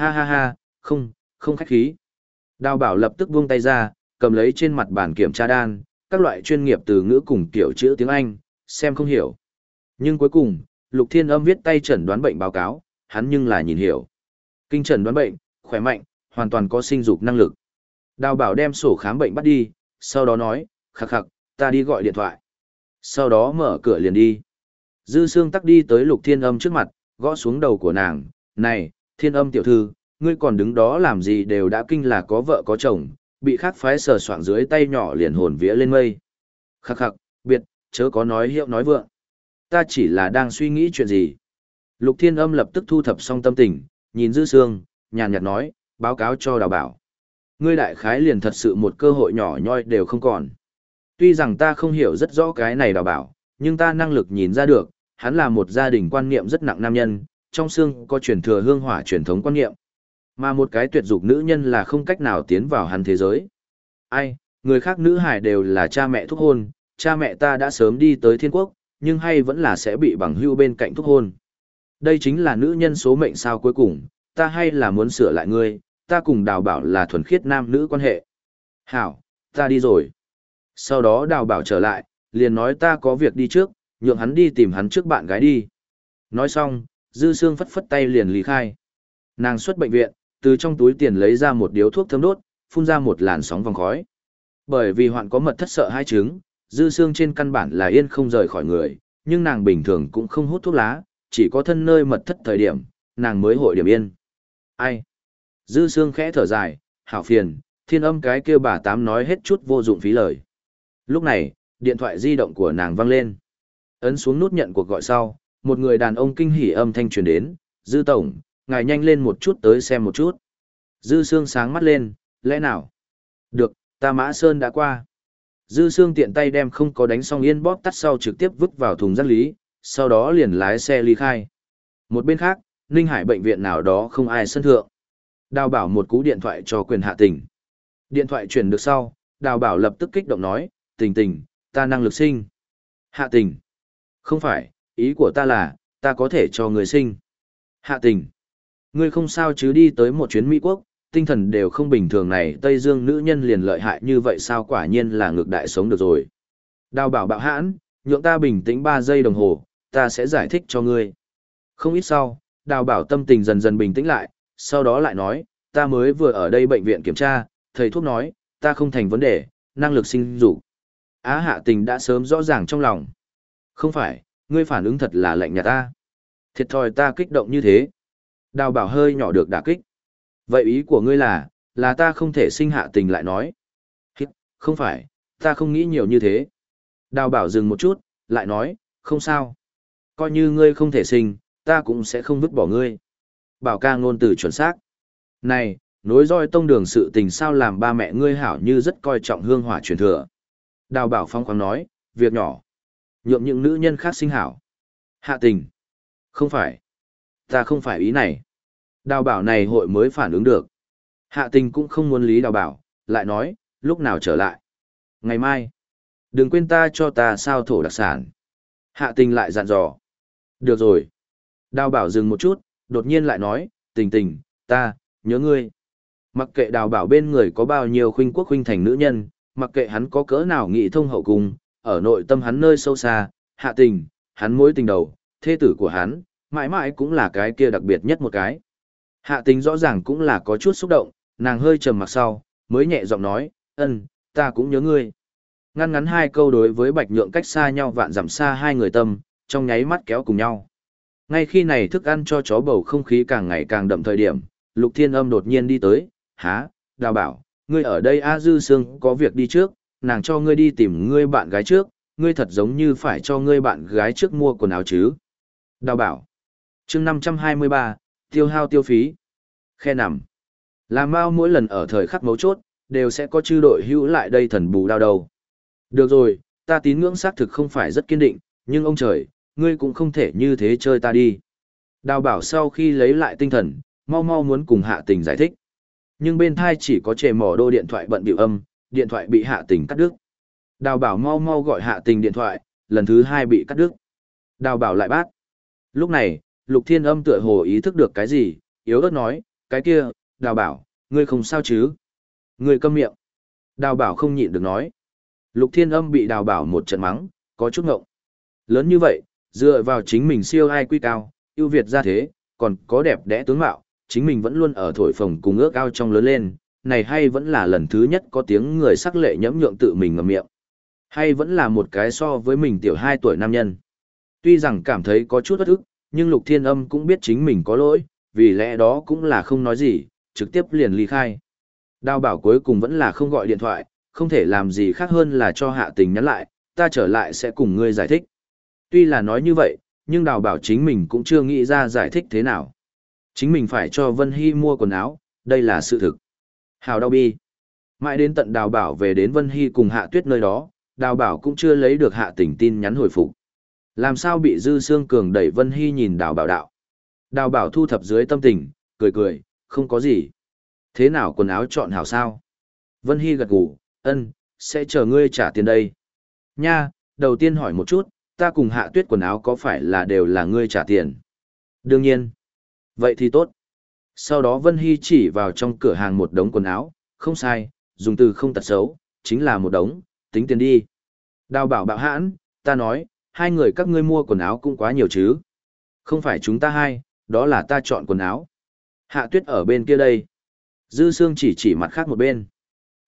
Ha ha ha, không, không khách khí. Đào bảo lập tức buông tay ra, cầm lấy trên mặt bản kiểm tra đan, các loại chuyên nghiệp từ ngữ cùng kiểu chữ tiếng Anh, xem không hiểu. Nhưng cuối cùng, Lục Thiên Âm viết tay chẩn đoán bệnh báo cáo, hắn nhưng là nhìn hiểu. Kinh trần đoán bệnh, khỏe mạnh, hoàn toàn có sinh dục năng lực. Đào bảo đem sổ khám bệnh bắt đi, sau đó nói, khắc khắc, ta đi gọi điện thoại. Sau đó mở cửa liền đi. Dư Sương tắc đi tới Lục Thiên Âm trước mặt, gõ xuống đầu của nàng, này, Thiên Âm tiểu thư, ngươi còn đứng đó làm gì đều đã kinh là có vợ có chồng, bị khắc phái sờ soạng dưới tay nhỏ liền hồn vía lên mây. Khắc khắc, biệt, chớ có nói hiệu nói vượng. Ta chỉ là đang suy nghĩ chuyện gì. Lục Thiên Âm lập tức thu thập xong tâm tình, nhìn Dư Sương, nhàn nhạt nói, báo cáo cho đào bảo. Ngươi đại khái liền thật sự một cơ hội nhỏ nhoi đều không còn. Tuy rằng ta không hiểu rất rõ cái này đào bảo, nhưng ta năng lực nhìn ra được, hắn là một gia đình quan niệm rất nặng nam nhân, trong xương có truyền thừa hương hỏa truyền thống quan niệm. Mà một cái tuyệt dục nữ nhân là không cách nào tiến vào hắn thế giới. Ai, người khác nữ hải đều là cha mẹ thúc hôn, cha mẹ ta đã sớm đi tới thiên quốc, nhưng hay vẫn là sẽ bị bằng hưu bên cạnh thúc hôn. Đây chính là nữ nhân số mệnh sao cuối cùng, ta hay là muốn sửa lại ngươi, ta cùng đào bảo là thuần khiết nam nữ quan hệ. Hảo, ta đi rồi. Sau đó đào bảo trở lại, liền nói ta có việc đi trước, nhượng hắn đi tìm hắn trước bạn gái đi. Nói xong, dư xương phất phất tay liền lý khai. Nàng xuất bệnh viện, từ trong túi tiền lấy ra một điếu thuốc thơm đốt, phun ra một làn sóng vòng khói. Bởi vì hoạn có mật thất sợ hai chứng, dư xương trên căn bản là yên không rời khỏi người, nhưng nàng bình thường cũng không hút thuốc lá, chỉ có thân nơi mật thất thời điểm, nàng mới hội điểm yên. Ai? Dư xương khẽ thở dài, hảo phiền, thiên âm cái kia bà tám nói hết chút vô dụng phí lời. Lúc này, điện thoại di động của nàng vang lên. Ấn xuống nút nhận cuộc gọi sau, một người đàn ông kinh hỉ âm thanh truyền đến, Dư Tổng, ngài nhanh lên một chút tới xem một chút. Dư Sương sáng mắt lên, lẽ nào? Được, ta Mã Sơn đã qua. Dư Sương tiện tay đem không có đánh xong yên bóp tắt sau trực tiếp vứt vào thùng rác lý, sau đó liền lái xe ly khai. Một bên khác, Ninh Hải bệnh viện nào đó không ai sân thượng. Đào bảo một cú điện thoại cho quyền hạ tỉnh Điện thoại chuyển được sau, đào bảo lập tức kích động nói, tình tình, ta năng lực sinh. Hạ tình. Không phải, ý của ta là, ta có thể cho người sinh. Hạ tình. Ngươi không sao chứ đi tới một chuyến Mỹ Quốc, tinh thần đều không bình thường này Tây Dương nữ nhân liền lợi hại như vậy sao quả nhiên là ngược đại sống được rồi. Đào bảo bạo hãn, nhượng ta bình tĩnh 3 giây đồng hồ, ta sẽ giải thích cho ngươi. Không ít sau, đào bảo tâm tình dần dần bình tĩnh lại, sau đó lại nói, ta mới vừa ở đây bệnh viện kiểm tra, thầy thuốc nói, ta không thành vấn đề, năng lực sinh dục. Á hạ tình đã sớm rõ ràng trong lòng. Không phải, ngươi phản ứng thật là lạnh nhà ta. Thiệt thòi ta kích động như thế. Đào bảo hơi nhỏ được đả kích. Vậy ý của ngươi là, là ta không thể sinh hạ tình lại nói. Hít, không phải, ta không nghĩ nhiều như thế. Đào bảo dừng một chút, lại nói, không sao. Coi như ngươi không thể sinh, ta cũng sẽ không vứt bỏ ngươi. Bảo ca ngôn từ chuẩn xác. Này, nối roi tông đường sự tình sao làm ba mẹ ngươi hảo như rất coi trọng hương hỏa truyền thừa. Đào bảo phong khoáng nói, việc nhỏ. Nhượng những nữ nhân khác sinh hảo. Hạ tình. Không phải. Ta không phải ý này. Đào bảo này hội mới phản ứng được. Hạ tình cũng không muốn lý đào bảo, lại nói, lúc nào trở lại. Ngày mai. Đừng quên ta cho ta sao thổ đặc sản. Hạ tình lại dặn dò. Được rồi. Đào bảo dừng một chút, đột nhiên lại nói, tình tình, ta, nhớ ngươi. Mặc kệ đào bảo bên người có bao nhiêu khuynh quốc khuynh thành nữ nhân, mặc kệ hắn có cỡ nào nghị thông hậu cung, ở nội tâm hắn nơi sâu xa, hạ tình, hắn mối tình đầu, thê tử của hắn, mãi mãi cũng là cái kia đặc biệt nhất một cái. Hạ tình rõ ràng cũng là có chút xúc động, nàng hơi trầm mặc sau, mới nhẹ giọng nói, ân, ta cũng nhớ ngươi. Ngăn ngắn hai câu đối với bạch nhượng cách xa nhau vạn dặm xa hai người tâm, trong nháy mắt kéo cùng nhau. Ngay khi này thức ăn cho chó bầu không khí càng ngày càng đậm thời điểm, lục thiên âm đột nhiên đi tới, há, đào bảo, ngươi ở đây A Dư Sương có việc đi trước, nàng cho ngươi đi tìm ngươi bạn gái trước, ngươi thật giống như phải cho ngươi bạn gái trước mua quần áo chứ. Đào bảo. chương 523, tiêu hao tiêu phí. Khe nằm. Làm mau mỗi lần ở thời khắc mấu chốt, đều sẽ có chư đội hữu lại đây thần bù đau đầu. Được rồi, ta tín ngưỡng xác thực không phải rất kiên định, nhưng ông trời, ngươi cũng không thể như thế chơi ta đi. Đào bảo sau khi lấy lại tinh thần, mau mau muốn cùng hạ tình giải thích. Nhưng bên thai chỉ có trẻ mỏ đô điện thoại bận biểu âm, điện thoại bị hạ tình cắt đứt. Đào bảo mau mau gọi hạ tình điện thoại, lần thứ hai bị cắt đứt. Đào bảo lại bát. Lúc này, lục thiên âm tựa hồ ý thức được cái gì, yếu ớt nói, cái kia, đào bảo, ngươi không sao chứ? Ngươi câm miệng. Đào bảo không nhịn được nói. Lục thiên âm bị đào bảo một trận mắng, có chút ngộng. Lớn như vậy, dựa vào chính mình siêu ai quy cao, ưu việt ra thế, còn có đẹp đẽ tướng mạo, chính mình vẫn luôn ở thổi phồng cùng ước ao trong lớn lên, này hay vẫn là lần thứ nhất có tiếng người sắc lệ nhẫm nhượng tự mình ngậm miệng. Hay vẫn là một cái so với mình tiểu 2 tuổi nam nhân. Tuy rằng cảm thấy có chút bất ức, nhưng Lục Thiên Âm cũng biết chính mình có lỗi, vì lẽ đó cũng là không nói gì, trực tiếp liền ly khai. Đào bảo cuối cùng vẫn là không gọi điện thoại, không thể làm gì khác hơn là cho hạ tình nhắn lại, ta trở lại sẽ cùng ngươi giải thích. Tuy là nói như vậy, nhưng đào bảo chính mình cũng chưa nghĩ ra giải thích thế nào. Chính mình phải cho Vân Hy mua quần áo, đây là sự thực. Hào đau bi. Mãi đến tận đào bảo về đến Vân Hy cùng hạ tuyết nơi đó, đào bảo cũng chưa lấy được hạ tình tin nhắn hồi phục. Làm sao bị Dư Sương Cường đẩy Vân Hy nhìn đào bảo đạo. Đào bảo thu thập dưới tâm tình, cười cười, không có gì. Thế nào quần áo chọn hảo sao? Vân Hy gật gù, ân, sẽ chờ ngươi trả tiền đây. Nha, đầu tiên hỏi một chút, ta cùng hạ tuyết quần áo có phải là đều là ngươi trả tiền? Đương nhiên. Vậy thì tốt. Sau đó Vân Hy chỉ vào trong cửa hàng một đống quần áo, không sai, dùng từ không tật xấu, chính là một đống, tính tiền đi. Đào bảo bạo hãn, ta nói, hai người các ngươi mua quần áo cũng quá nhiều chứ. Không phải chúng ta hai, đó là ta chọn quần áo. Hạ tuyết ở bên kia đây. Dư Sương chỉ chỉ mặt khác một bên.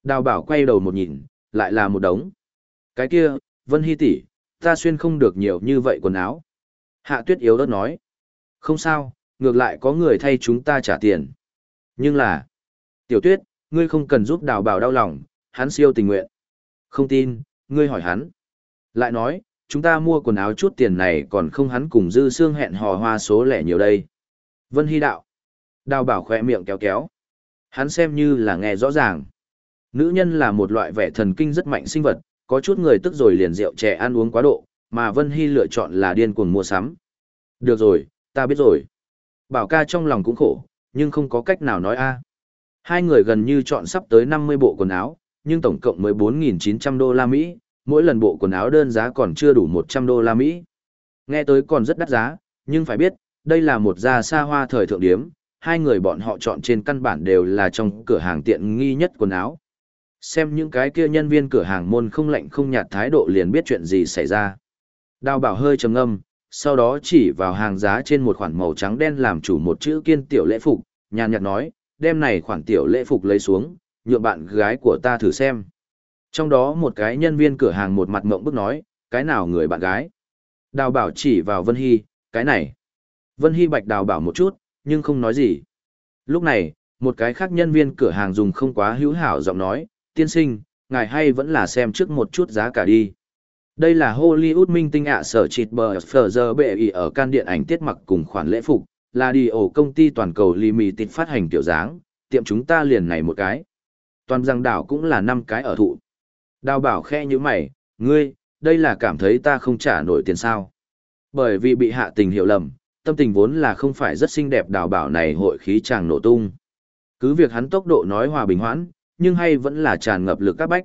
Đào bảo quay đầu một nhìn, lại là một đống. Cái kia, Vân Hy tỷ, ta xuyên không được nhiều như vậy quần áo. Hạ tuyết yếu đất nói. Không sao, ngược lại có người thay chúng ta trả tiền. Nhưng là, tiểu tuyết, ngươi không cần giúp đào bảo đau lòng, hắn siêu tình nguyện. Không tin, ngươi hỏi hắn. Lại nói, chúng ta mua quần áo chút tiền này còn không hắn cùng dư xương hẹn hò hoa số lẻ nhiều đây. Vân Hy đạo. Đào bảo khỏe miệng kéo kéo. Hắn xem như là nghe rõ ràng. Nữ nhân là một loại vẻ thần kinh rất mạnh sinh vật, có chút người tức rồi liền rượu chè ăn uống quá độ, mà Vân Hy lựa chọn là điên cuồng mua sắm. Được rồi, ta biết rồi. Bảo ca trong lòng cũng khổ, nhưng không có cách nào nói a. Hai người gần như chọn sắp tới 50 bộ quần áo, nhưng tổng cộng 14.900 đô la Mỹ, mỗi lần bộ quần áo đơn giá còn chưa đủ 100 đô la Mỹ. Nghe tới còn rất đắt giá, nhưng phải biết, đây là một gia xa hoa thời thượng điếm, hai người bọn họ chọn trên căn bản đều là trong cửa hàng tiện nghi nhất quần áo. Xem những cái kia nhân viên cửa hàng môn không lạnh không nhạt thái độ liền biết chuyện gì xảy ra. Đào bảo hơi trầm ngâm, sau đó chỉ vào hàng giá trên một khoản màu trắng đen làm chủ một chữ kiên tiểu lễ phục, nhàn nhạt nói, đem này khoản tiểu lễ phục lấy xuống, nhượng bạn gái của ta thử xem. Trong đó một cái nhân viên cửa hàng một mặt mộng bức nói, cái nào người bạn gái? Đào bảo chỉ vào Vân Hy, cái này. Vân Hy bạch đào bảo một chút, nhưng không nói gì. Lúc này, một cái khác nhân viên cửa hàng dùng không quá hữu hảo giọng nói, tiên sinh, ngài hay vẫn là xem trước một chút giá cả đi. Đây là Hollywood minh tinh ạ sở chịt bờ phở giờ bệ ý ở can điện ảnh tiết mặc cùng khoản lễ phục, là đi ổ công ty toàn cầu limited phát hành tiểu dáng, tiệm chúng ta liền này một cái. Toàn răng đảo cũng là năm cái ở thụ. Đào bảo khe như mày, ngươi, đây là cảm thấy ta không trả nổi tiền sao. Bởi vì bị hạ tình hiểu lầm, tâm tình vốn là không phải rất xinh đẹp đào bảo này hội khí chàng nổ tung. Cứ việc hắn tốc độ nói hòa bình hoãn, nhưng hay vẫn là tràn ngập lực các bách.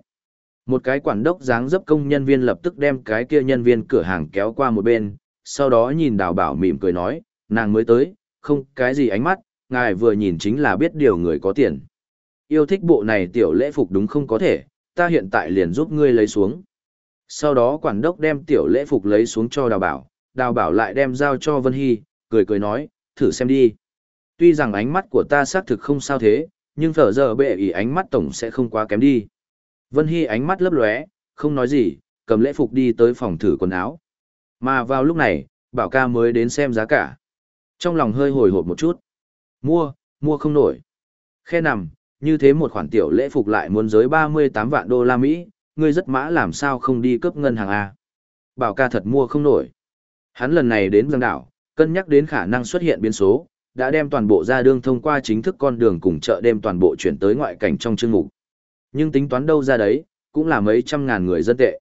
Một cái quản đốc dáng dấp công nhân viên lập tức đem cái kia nhân viên cửa hàng kéo qua một bên, sau đó nhìn đào bảo mỉm cười nói, nàng mới tới, không cái gì ánh mắt, ngài vừa nhìn chính là biết điều người có tiền. Yêu thích bộ này tiểu lễ phục đúng không có thể, ta hiện tại liền giúp ngươi lấy xuống. Sau đó quản đốc đem tiểu lễ phục lấy xuống cho đào bảo, đào bảo lại đem giao cho Vân Hy, cười cười nói, thử xem đi. Tuy rằng ánh mắt của ta xác thực không sao thế, nhưng phở giờ bệ ý ánh mắt tổng sẽ không quá kém đi. Vân Hy ánh mắt lấp lóe, không nói gì, cầm lễ phục đi tới phòng thử quần áo. Mà vào lúc này, bảo ca mới đến xem giá cả. Trong lòng hơi hồi hộp một chút. Mua, mua không nổi. Khe nằm, như thế một khoản tiểu lễ phục lại muốn giới 38 vạn đô la Mỹ, ngươi rất mã làm sao không đi cướp ngân hàng A. Bảo ca thật mua không nổi. Hắn lần này đến giang đảo, cân nhắc đến khả năng xuất hiện biến số, đã đem toàn bộ ra đương thông qua chính thức con đường cùng chợ đêm toàn bộ chuyển tới ngoại cảnh trong chương mục. Nhưng tính toán đâu ra đấy, cũng là mấy trăm ngàn người dân tệ.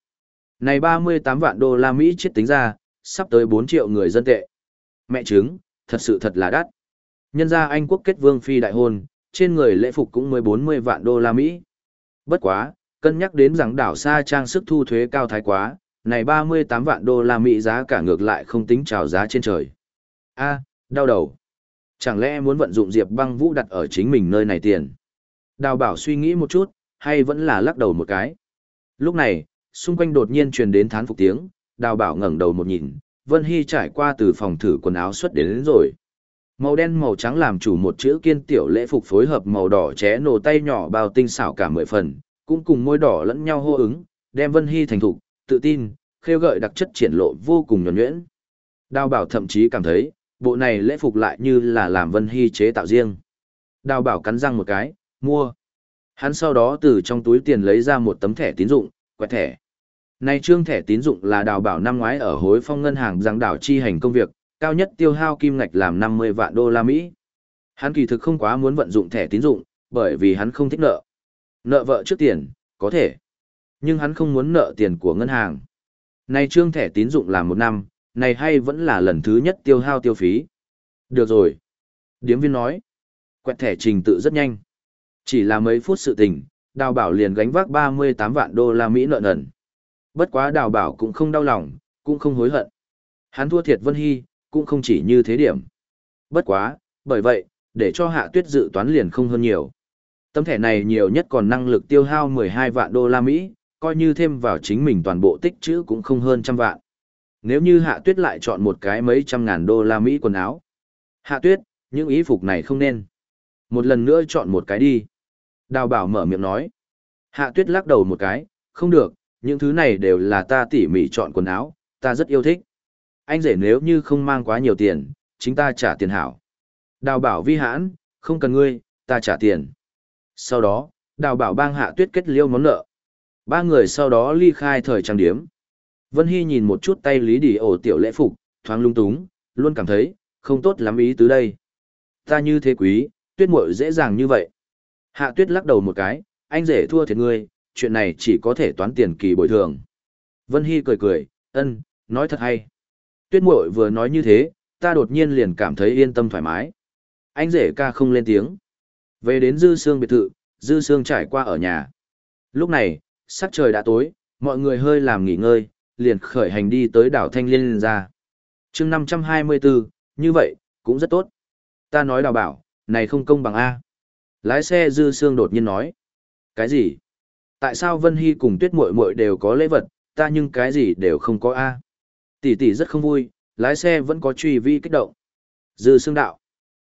Này 38 vạn đô la Mỹ chết tính ra, sắp tới 4 triệu người dân tệ. Mẹ chứng, thật sự thật là đắt. Nhân ra Anh quốc kết vương phi đại hôn, trên người lễ phục cũng mới 40 vạn đô la Mỹ. Bất quá, cân nhắc đến rằng đảo xa trang sức thu thuế cao thái quá, này 38 vạn đô la Mỹ giá cả ngược lại không tính trào giá trên trời. A, đau đầu. Chẳng lẽ muốn vận dụng Diệp băng vũ đặt ở chính mình nơi này tiền? Đào bảo suy nghĩ một chút, hay vẫn là lắc đầu một cái. Lúc này, xung quanh đột nhiên truyền đến thán phục tiếng, đào bảo ngẩng đầu một nhìn, Vân Hy trải qua từ phòng thử quần áo xuất đến, đến rồi. Màu đen màu trắng làm chủ một chữ kiên tiểu lễ phục phối hợp màu đỏ ché nổ tay nhỏ bao tinh xảo cả mười phần, cũng cùng môi đỏ lẫn nhau hô ứng, đem Vân Hy thành thục, tự tin, khêu gợi đặc chất triển lộ vô cùng nhuần nhuyễn. Đào bảo thậm chí cảm thấy, bộ này lễ phục lại như là làm Vân Hy chế tạo riêng. Đào bảo cắn răng một cái, mua. Hắn sau đó từ trong túi tiền lấy ra một tấm thẻ tín dụng, quẹt thẻ. Này trương thẻ tín dụng là đào bảo năm ngoái ở hối phong ngân hàng giang đảo chi hành công việc, cao nhất tiêu hao kim ngạch làm 50 vạn đô la Mỹ. Hắn kỳ thực không quá muốn vận dụng thẻ tín dụng, bởi vì hắn không thích nợ. Nợ vợ trước tiền, có thể. Nhưng hắn không muốn nợ tiền của ngân hàng. Này trương thẻ tín dụng làm một năm, này hay vẫn là lần thứ nhất tiêu hao tiêu phí. Được rồi. Điếm viên nói. Quẹt thẻ trình tự rất nhanh. Chỉ là mấy phút sự tình, đào bảo liền gánh vác 38 vạn đô la Mỹ nợ nần. Bất quá đào bảo cũng không đau lòng, cũng không hối hận. Hắn thua thiệt Vân Hy, cũng không chỉ như thế điểm. Bất quá, bởi vậy, để cho hạ tuyết dự toán liền không hơn nhiều. Tấm thẻ này nhiều nhất còn năng lực tiêu hao 12 vạn đô la Mỹ, coi như thêm vào chính mình toàn bộ tích chữ cũng không hơn trăm vạn. Nếu như hạ tuyết lại chọn một cái mấy trăm ngàn đô la Mỹ quần áo. Hạ tuyết, những ý phục này không nên. Một lần nữa chọn một cái đi. Đào bảo mở miệng nói. Hạ tuyết lắc đầu một cái, không được, những thứ này đều là ta tỉ mỉ chọn quần áo, ta rất yêu thích. Anh rể nếu như không mang quá nhiều tiền, chính ta trả tiền hảo. Đào bảo vi hãn, không cần ngươi, ta trả tiền. Sau đó, đào bảo bang hạ tuyết kết liêu món nợ. Ba người sau đó ly khai thời trang điếm. Vân Hy nhìn một chút tay Lý Đi ổ tiểu lễ phục, thoáng lung túng, luôn cảm thấy, không tốt lắm ý tứ đây. Ta như thế quý, tuyết muội dễ dàng như vậy. Hạ tuyết lắc đầu một cái, anh rể thua thiệt ngươi, chuyện này chỉ có thể toán tiền kỳ bồi thường. Vân Hy cười cười, ân, nói thật hay. Tuyết muội vừa nói như thế, ta đột nhiên liền cảm thấy yên tâm thoải mái. Anh rể ca không lên tiếng. Về đến Dư Sương biệt thự, Dư Sương trải qua ở nhà. Lúc này, sắc trời đã tối, mọi người hơi làm nghỉ ngơi, liền khởi hành đi tới đảo Thanh Liên ra. chương 524, như vậy, cũng rất tốt. Ta nói đào bảo, này không công bằng A. Lái xe Dư Sương đột nhiên nói. Cái gì? Tại sao Vân Hy cùng Tuyết Muội Muội đều có lễ vật, ta nhưng cái gì đều không có A? Tỷ tỷ rất không vui, lái xe vẫn có truy vi kích động. Dư Sương đạo.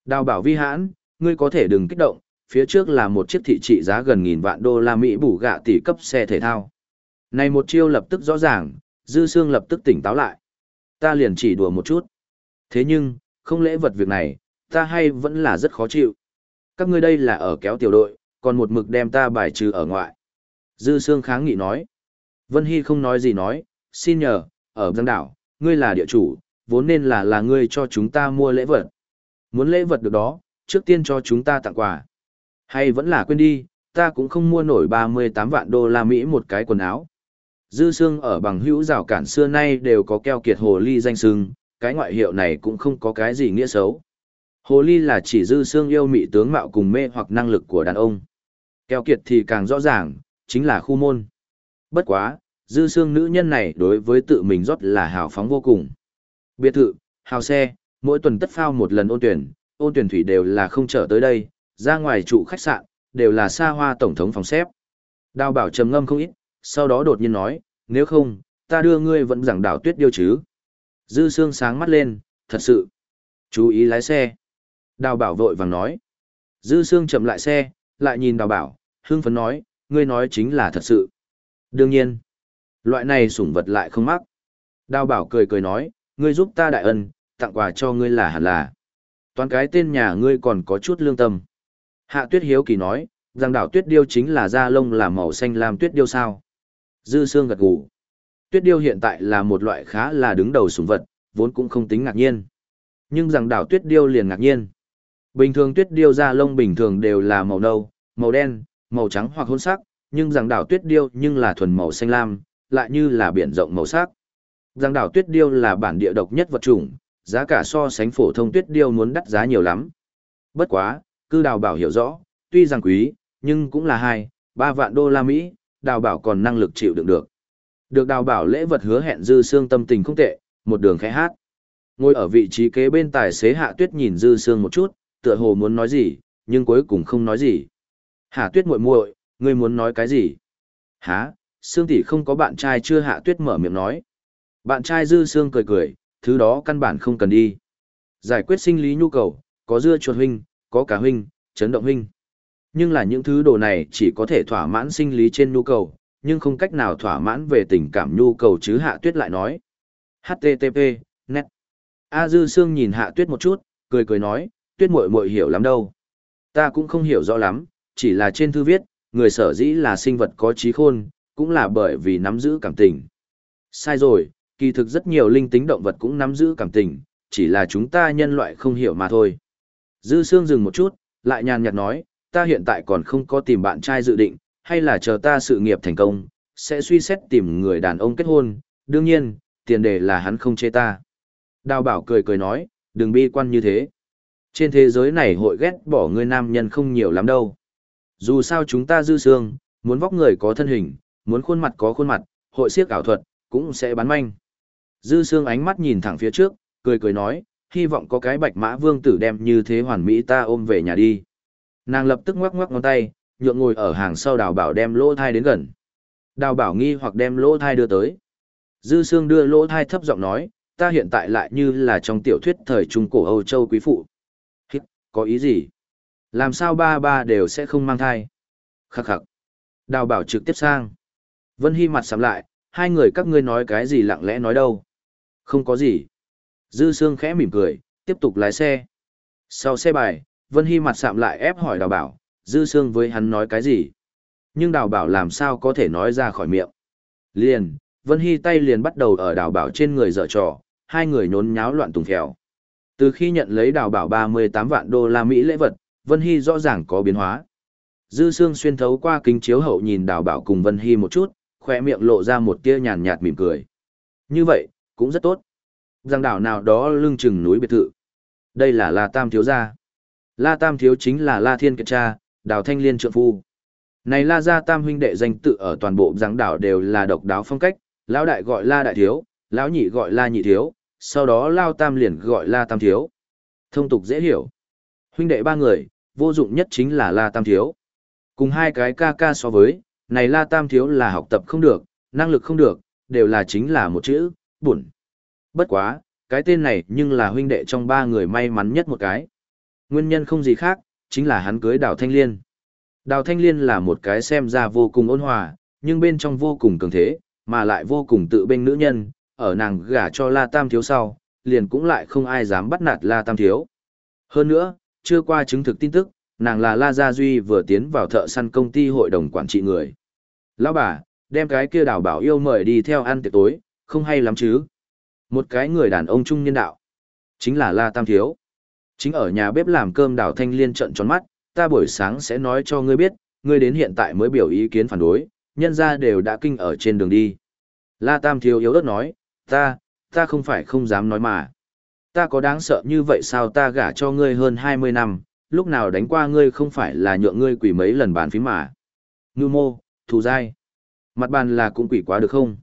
Đào bảo vi hãn, ngươi có thể đừng kích động, phía trước là một chiếc thị trị giá gần nghìn vạn đô la Mỹ bù gạ tỷ cấp xe thể thao. Này một chiêu lập tức rõ ràng, Dư Sương lập tức tỉnh táo lại. Ta liền chỉ đùa một chút. Thế nhưng, không lễ vật việc này, ta hay vẫn là rất khó chịu. Các ngươi đây là ở kéo tiểu đội, còn một mực đem ta bài trừ ở ngoại. Dư Sương kháng nghị nói. Vân Hy không nói gì nói, xin nhờ, ở giang đảo, ngươi là địa chủ, vốn nên là là ngươi cho chúng ta mua lễ vật. Muốn lễ vật được đó, trước tiên cho chúng ta tặng quà. Hay vẫn là quên đi, ta cũng không mua nổi 38 vạn đô la Mỹ một cái quần áo. Dư Sương ở bằng hữu rào cản xưa nay đều có keo kiệt hồ ly danh sưng, cái ngoại hiệu này cũng không có cái gì nghĩa xấu. Hồ ly là chỉ Dư xương yêu mị tướng mạo cùng mê hoặc năng lực của đàn ông. Keo kiệt thì càng rõ ràng, chính là khu môn. Bất quá, Dư xương nữ nhân này đối với tự mình rót là hào phóng vô cùng. Biệt thự, hào xe, mỗi tuần tất phao một lần ôn tuyển, ôn tuyển thủy đều là không trở tới đây, ra ngoài trụ khách sạn, đều là xa hoa tổng thống phòng xếp. Đào bảo trầm ngâm không ít, sau đó đột nhiên nói, nếu không, ta đưa ngươi vẫn giảng đảo tuyết điêu chứ. Dư xương sáng mắt lên, thật sự. Chú ý lái xe. Đào bảo vội vàng nói. Dư Sương chậm lại xe, lại nhìn đào bảo, Hương phấn nói, ngươi nói chính là thật sự. Đương nhiên, loại này sủng vật lại không mắc. Đào bảo cười cười nói, ngươi giúp ta đại ân, tặng quà cho ngươi là hẳn là. Toàn cái tên nhà ngươi còn có chút lương tâm. Hạ tuyết hiếu kỳ nói, rằng đảo tuyết điêu chính là da lông là màu xanh làm tuyết điêu sao. Dư Sương gật gù. Tuyết điêu hiện tại là một loại khá là đứng đầu sủng vật, vốn cũng không tính ngạc nhiên. Nhưng rằng đảo tuyết điêu liền ngạc nhiên. Bình thường tuyết điêu da lông bình thường đều là màu nâu, màu đen, màu trắng hoặc hôn sắc, nhưng rằng đảo tuyết điêu nhưng là thuần màu xanh lam, lại như là biển rộng màu sắc. Rằng đảo tuyết điêu là bản địa độc nhất vật chủng, giá cả so sánh phổ thông tuyết điêu muốn đắt giá nhiều lắm. Bất quá, cư đào bảo hiểu rõ, tuy rằng quý, nhưng cũng là hai, ba vạn đô la Mỹ, đào bảo còn năng lực chịu đựng được. Được đào bảo lễ vật hứa hẹn dư xương tâm tình không tệ, một đường khẽ hát. Ngồi ở vị trí kế bên tài xế Hạ Tuyết nhìn Dư xương một chút, tựa hồ muốn nói gì, nhưng cuối cùng không nói gì. Hạ Tuyết muội muội, ngươi muốn nói cái gì? Hả? Sương tỷ không có bạn trai chưa Hạ Tuyết mở miệng nói. Bạn trai Dư Sương cười cười, thứ đó căn bản không cần đi. Giải quyết sinh lý nhu cầu, có dưa chuột huynh, có cả huynh, chấn động huynh. Nhưng là những thứ đồ này chỉ có thể thỏa mãn sinh lý trên nhu cầu, nhưng không cách nào thỏa mãn về tình cảm nhu cầu chứ Hạ Tuyết lại nói. HTTP, net. A Dư Sương nhìn Hạ Tuyết một chút, cười cười nói, Tuyết muội muội hiểu lắm đâu. Ta cũng không hiểu rõ lắm, chỉ là trên thư viết, người sở dĩ là sinh vật có trí khôn, cũng là bởi vì nắm giữ cảm tình. Sai rồi, kỳ thực rất nhiều linh tính động vật cũng nắm giữ cảm tình, chỉ là chúng ta nhân loại không hiểu mà thôi. Dư Sương dừng một chút, lại nhàn nhạt nói, ta hiện tại còn không có tìm bạn trai dự định, hay là chờ ta sự nghiệp thành công, sẽ suy xét tìm người đàn ông kết hôn, đương nhiên, tiền đề là hắn không chê ta. Đào bảo cười cười nói, đừng bi quan như thế. Trên thế giới này hội ghét bỏ người nam nhân không nhiều lắm đâu. Dù sao chúng ta dư xương, muốn vóc người có thân hình, muốn khuôn mặt có khuôn mặt, hội siếc ảo thuật, cũng sẽ bán manh. Dư xương ánh mắt nhìn thẳng phía trước, cười cười nói, hy vọng có cái bạch mã vương tử đem như thế hoàn mỹ ta ôm về nhà đi. Nàng lập tức ngoắc ngoắc ngón tay, nhượng ngồi ở hàng sau đào bảo đem lỗ thai đến gần. Đào bảo nghi hoặc đem lỗ thai đưa tới. Dư xương đưa lỗ thai thấp giọng nói, ta hiện tại lại như là trong tiểu thuyết thời Trung Cổ Âu Châu Quý Phụ. Có ý gì? Làm sao ba ba đều sẽ không mang thai? Khắc khắc. Đào bảo trực tiếp sang. Vân Hy mặt sắm lại, hai người các ngươi nói cái gì lặng lẽ nói đâu? Không có gì. Dư Sương khẽ mỉm cười, tiếp tục lái xe. Sau xe bài, Vân Hy mặt sạm lại ép hỏi đào bảo, Dư Sương với hắn nói cái gì? Nhưng đào bảo làm sao có thể nói ra khỏi miệng? Liền, Vân Hy tay liền bắt đầu ở đào bảo trên người dở trò, hai người nhốn nháo loạn tùng phèo. Từ khi nhận lấy đào bảo 38 vạn đô la Mỹ lễ vật, Vân Hy rõ ràng có biến hóa. Dư Sương xuyên thấu qua kính chiếu hậu nhìn đào bảo cùng Vân Hy một chút, khoe miệng lộ ra một tia nhàn nhạt mỉm cười. Như vậy, cũng rất tốt. Giang đảo nào đó lưng chừng núi biệt thự. Đây là La Tam Thiếu Gia. La Tam Thiếu chính là La Thiên Kiệt Cha, đào thanh liên trượng phu. Này La Gia Tam huynh đệ danh tự ở toàn bộ giang đảo đều là độc đáo phong cách, lão đại gọi La Đại Thiếu, lão nhị gọi La Nhị Thiếu, sau đó Lao Tam liền gọi La Tam Thiếu. Thông tục dễ hiểu. Huynh đệ ba người, vô dụng nhất chính là La Tam Thiếu. Cùng hai cái ca ca so với, này La Tam Thiếu là học tập không được, năng lực không được, đều là chính là một chữ, buồn. Bất quá, cái tên này nhưng là huynh đệ trong ba người may mắn nhất một cái. Nguyên nhân không gì khác, chính là hắn cưới Đào Thanh Liên. Đào Thanh Liên là một cái xem ra vô cùng ôn hòa, nhưng bên trong vô cùng cường thế, mà lại vô cùng tự bên nữ nhân, ở nàng gả cho La Tam Thiếu sau, liền cũng lại không ai dám bắt nạt La Tam Thiếu. Hơn nữa, chưa qua chứng thực tin tức, nàng là La Gia Duy vừa tiến vào thợ săn công ty hội đồng quản trị người. Lão bà, đem cái kia đào bảo yêu mời đi theo ăn tiệc tối, không hay lắm chứ. Một cái người đàn ông trung niên đạo. Chính là La Tam Thiếu. Chính ở nhà bếp làm cơm đào thanh liên trận tròn mắt, ta buổi sáng sẽ nói cho ngươi biết, ngươi đến hiện tại mới biểu ý kiến phản đối, nhân ra đều đã kinh ở trên đường đi. La Tam Thiếu yếu đất nói, ta, ta không phải không dám nói mà. Ta có đáng sợ như vậy sao ta gả cho ngươi hơn 20 năm, lúc nào đánh qua ngươi không phải là nhượng ngươi quỷ mấy lần bàn phím mà. Ngư mô, thù dai. Mặt bàn là cũng quỷ quá được không?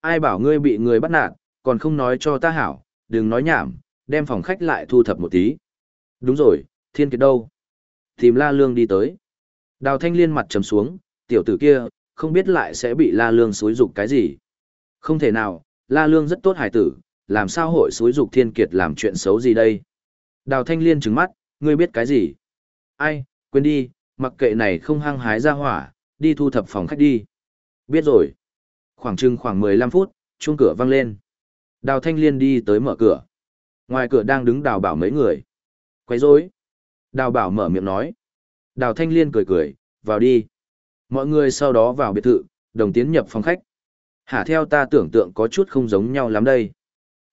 Ai bảo ngươi bị người bắt nạt, còn không nói cho ta hảo, đừng nói nhảm, đem phòng khách lại thu thập một tí. Đúng rồi, thiên kiệt đâu? Tìm la lương đi tới. Đào thanh liên mặt trầm xuống, tiểu tử kia, không biết lại sẽ bị la lương xúi dục cái gì. Không thể nào, la lương rất tốt hải tử, làm sao hội xúi dục thiên kiệt làm chuyện xấu gì đây? Đào thanh liên trừng mắt, ngươi biết cái gì? Ai, quên đi, mặc kệ này không hăng hái ra hỏa, đi thu thập phòng khách đi. Biết rồi. Khoảng chừng khoảng 15 phút, chuông cửa vang lên. Đào thanh liên đi tới mở cửa. Ngoài cửa đang đứng đào bảo mấy người. Quấy rối. Đào bảo mở miệng nói. Đào thanh liên cười cười, vào đi. Mọi người sau đó vào biệt thự, đồng tiến nhập phòng khách. Hả theo ta tưởng tượng có chút không giống nhau lắm đây.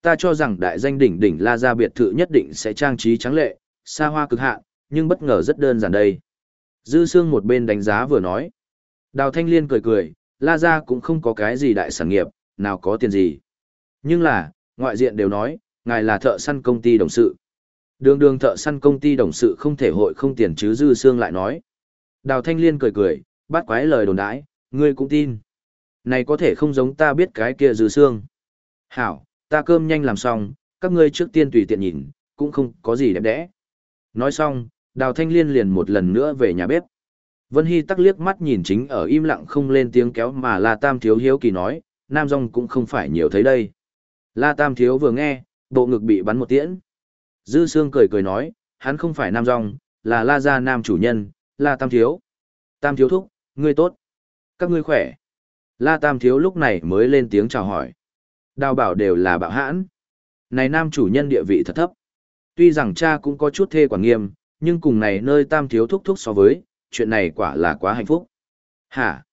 Ta cho rằng đại danh đỉnh đỉnh la gia biệt thự nhất định sẽ trang trí trắng lệ, xa hoa cực hạn, nhưng bất ngờ rất đơn giản đây. Dư Sương một bên đánh giá vừa nói. Đào Thanh Liên cười cười, la gia cũng không có cái gì đại sản nghiệp, nào có tiền gì. Nhưng là, ngoại diện đều nói, ngài là thợ săn công ty đồng sự. Đường đường thợ săn công ty đồng sự không thể hội không tiền chứ Dư Sương lại nói. Đào Thanh Liên cười cười, bắt quái lời đồn đãi, ngươi cũng tin. Này có thể không giống ta biết cái kia Dư xương. Hảo, ta cơm nhanh làm xong, các ngươi trước tiên tùy tiện nhìn, cũng không có gì đẹp đẽ. Nói xong, Đào Thanh Liên liền một lần nữa về nhà bếp. Vân Hy tắc liếc mắt nhìn chính ở im lặng không lên tiếng kéo mà La Tam Thiếu hiếu kỳ nói, Nam Dòng cũng không phải nhiều thấy đây. La Tam Thiếu vừa nghe, bộ ngực bị bắn một tiễn. Dư Sương cười cười nói, hắn không phải Nam Dòng, là La Gia Nam chủ nhân, La Tam Thiếu. Tam Thiếu thúc, ngươi tốt. Các ngươi khỏe. La Tam Thiếu lúc này mới lên tiếng chào hỏi. Đào bảo đều là bạo hãn. Này Nam chủ nhân địa vị thật thấp. Tuy rằng cha cũng có chút thê quản nghiêm, nhưng cùng này nơi Tam Thiếu thúc thúc so với, chuyện này quả là quá hạnh phúc. Hả?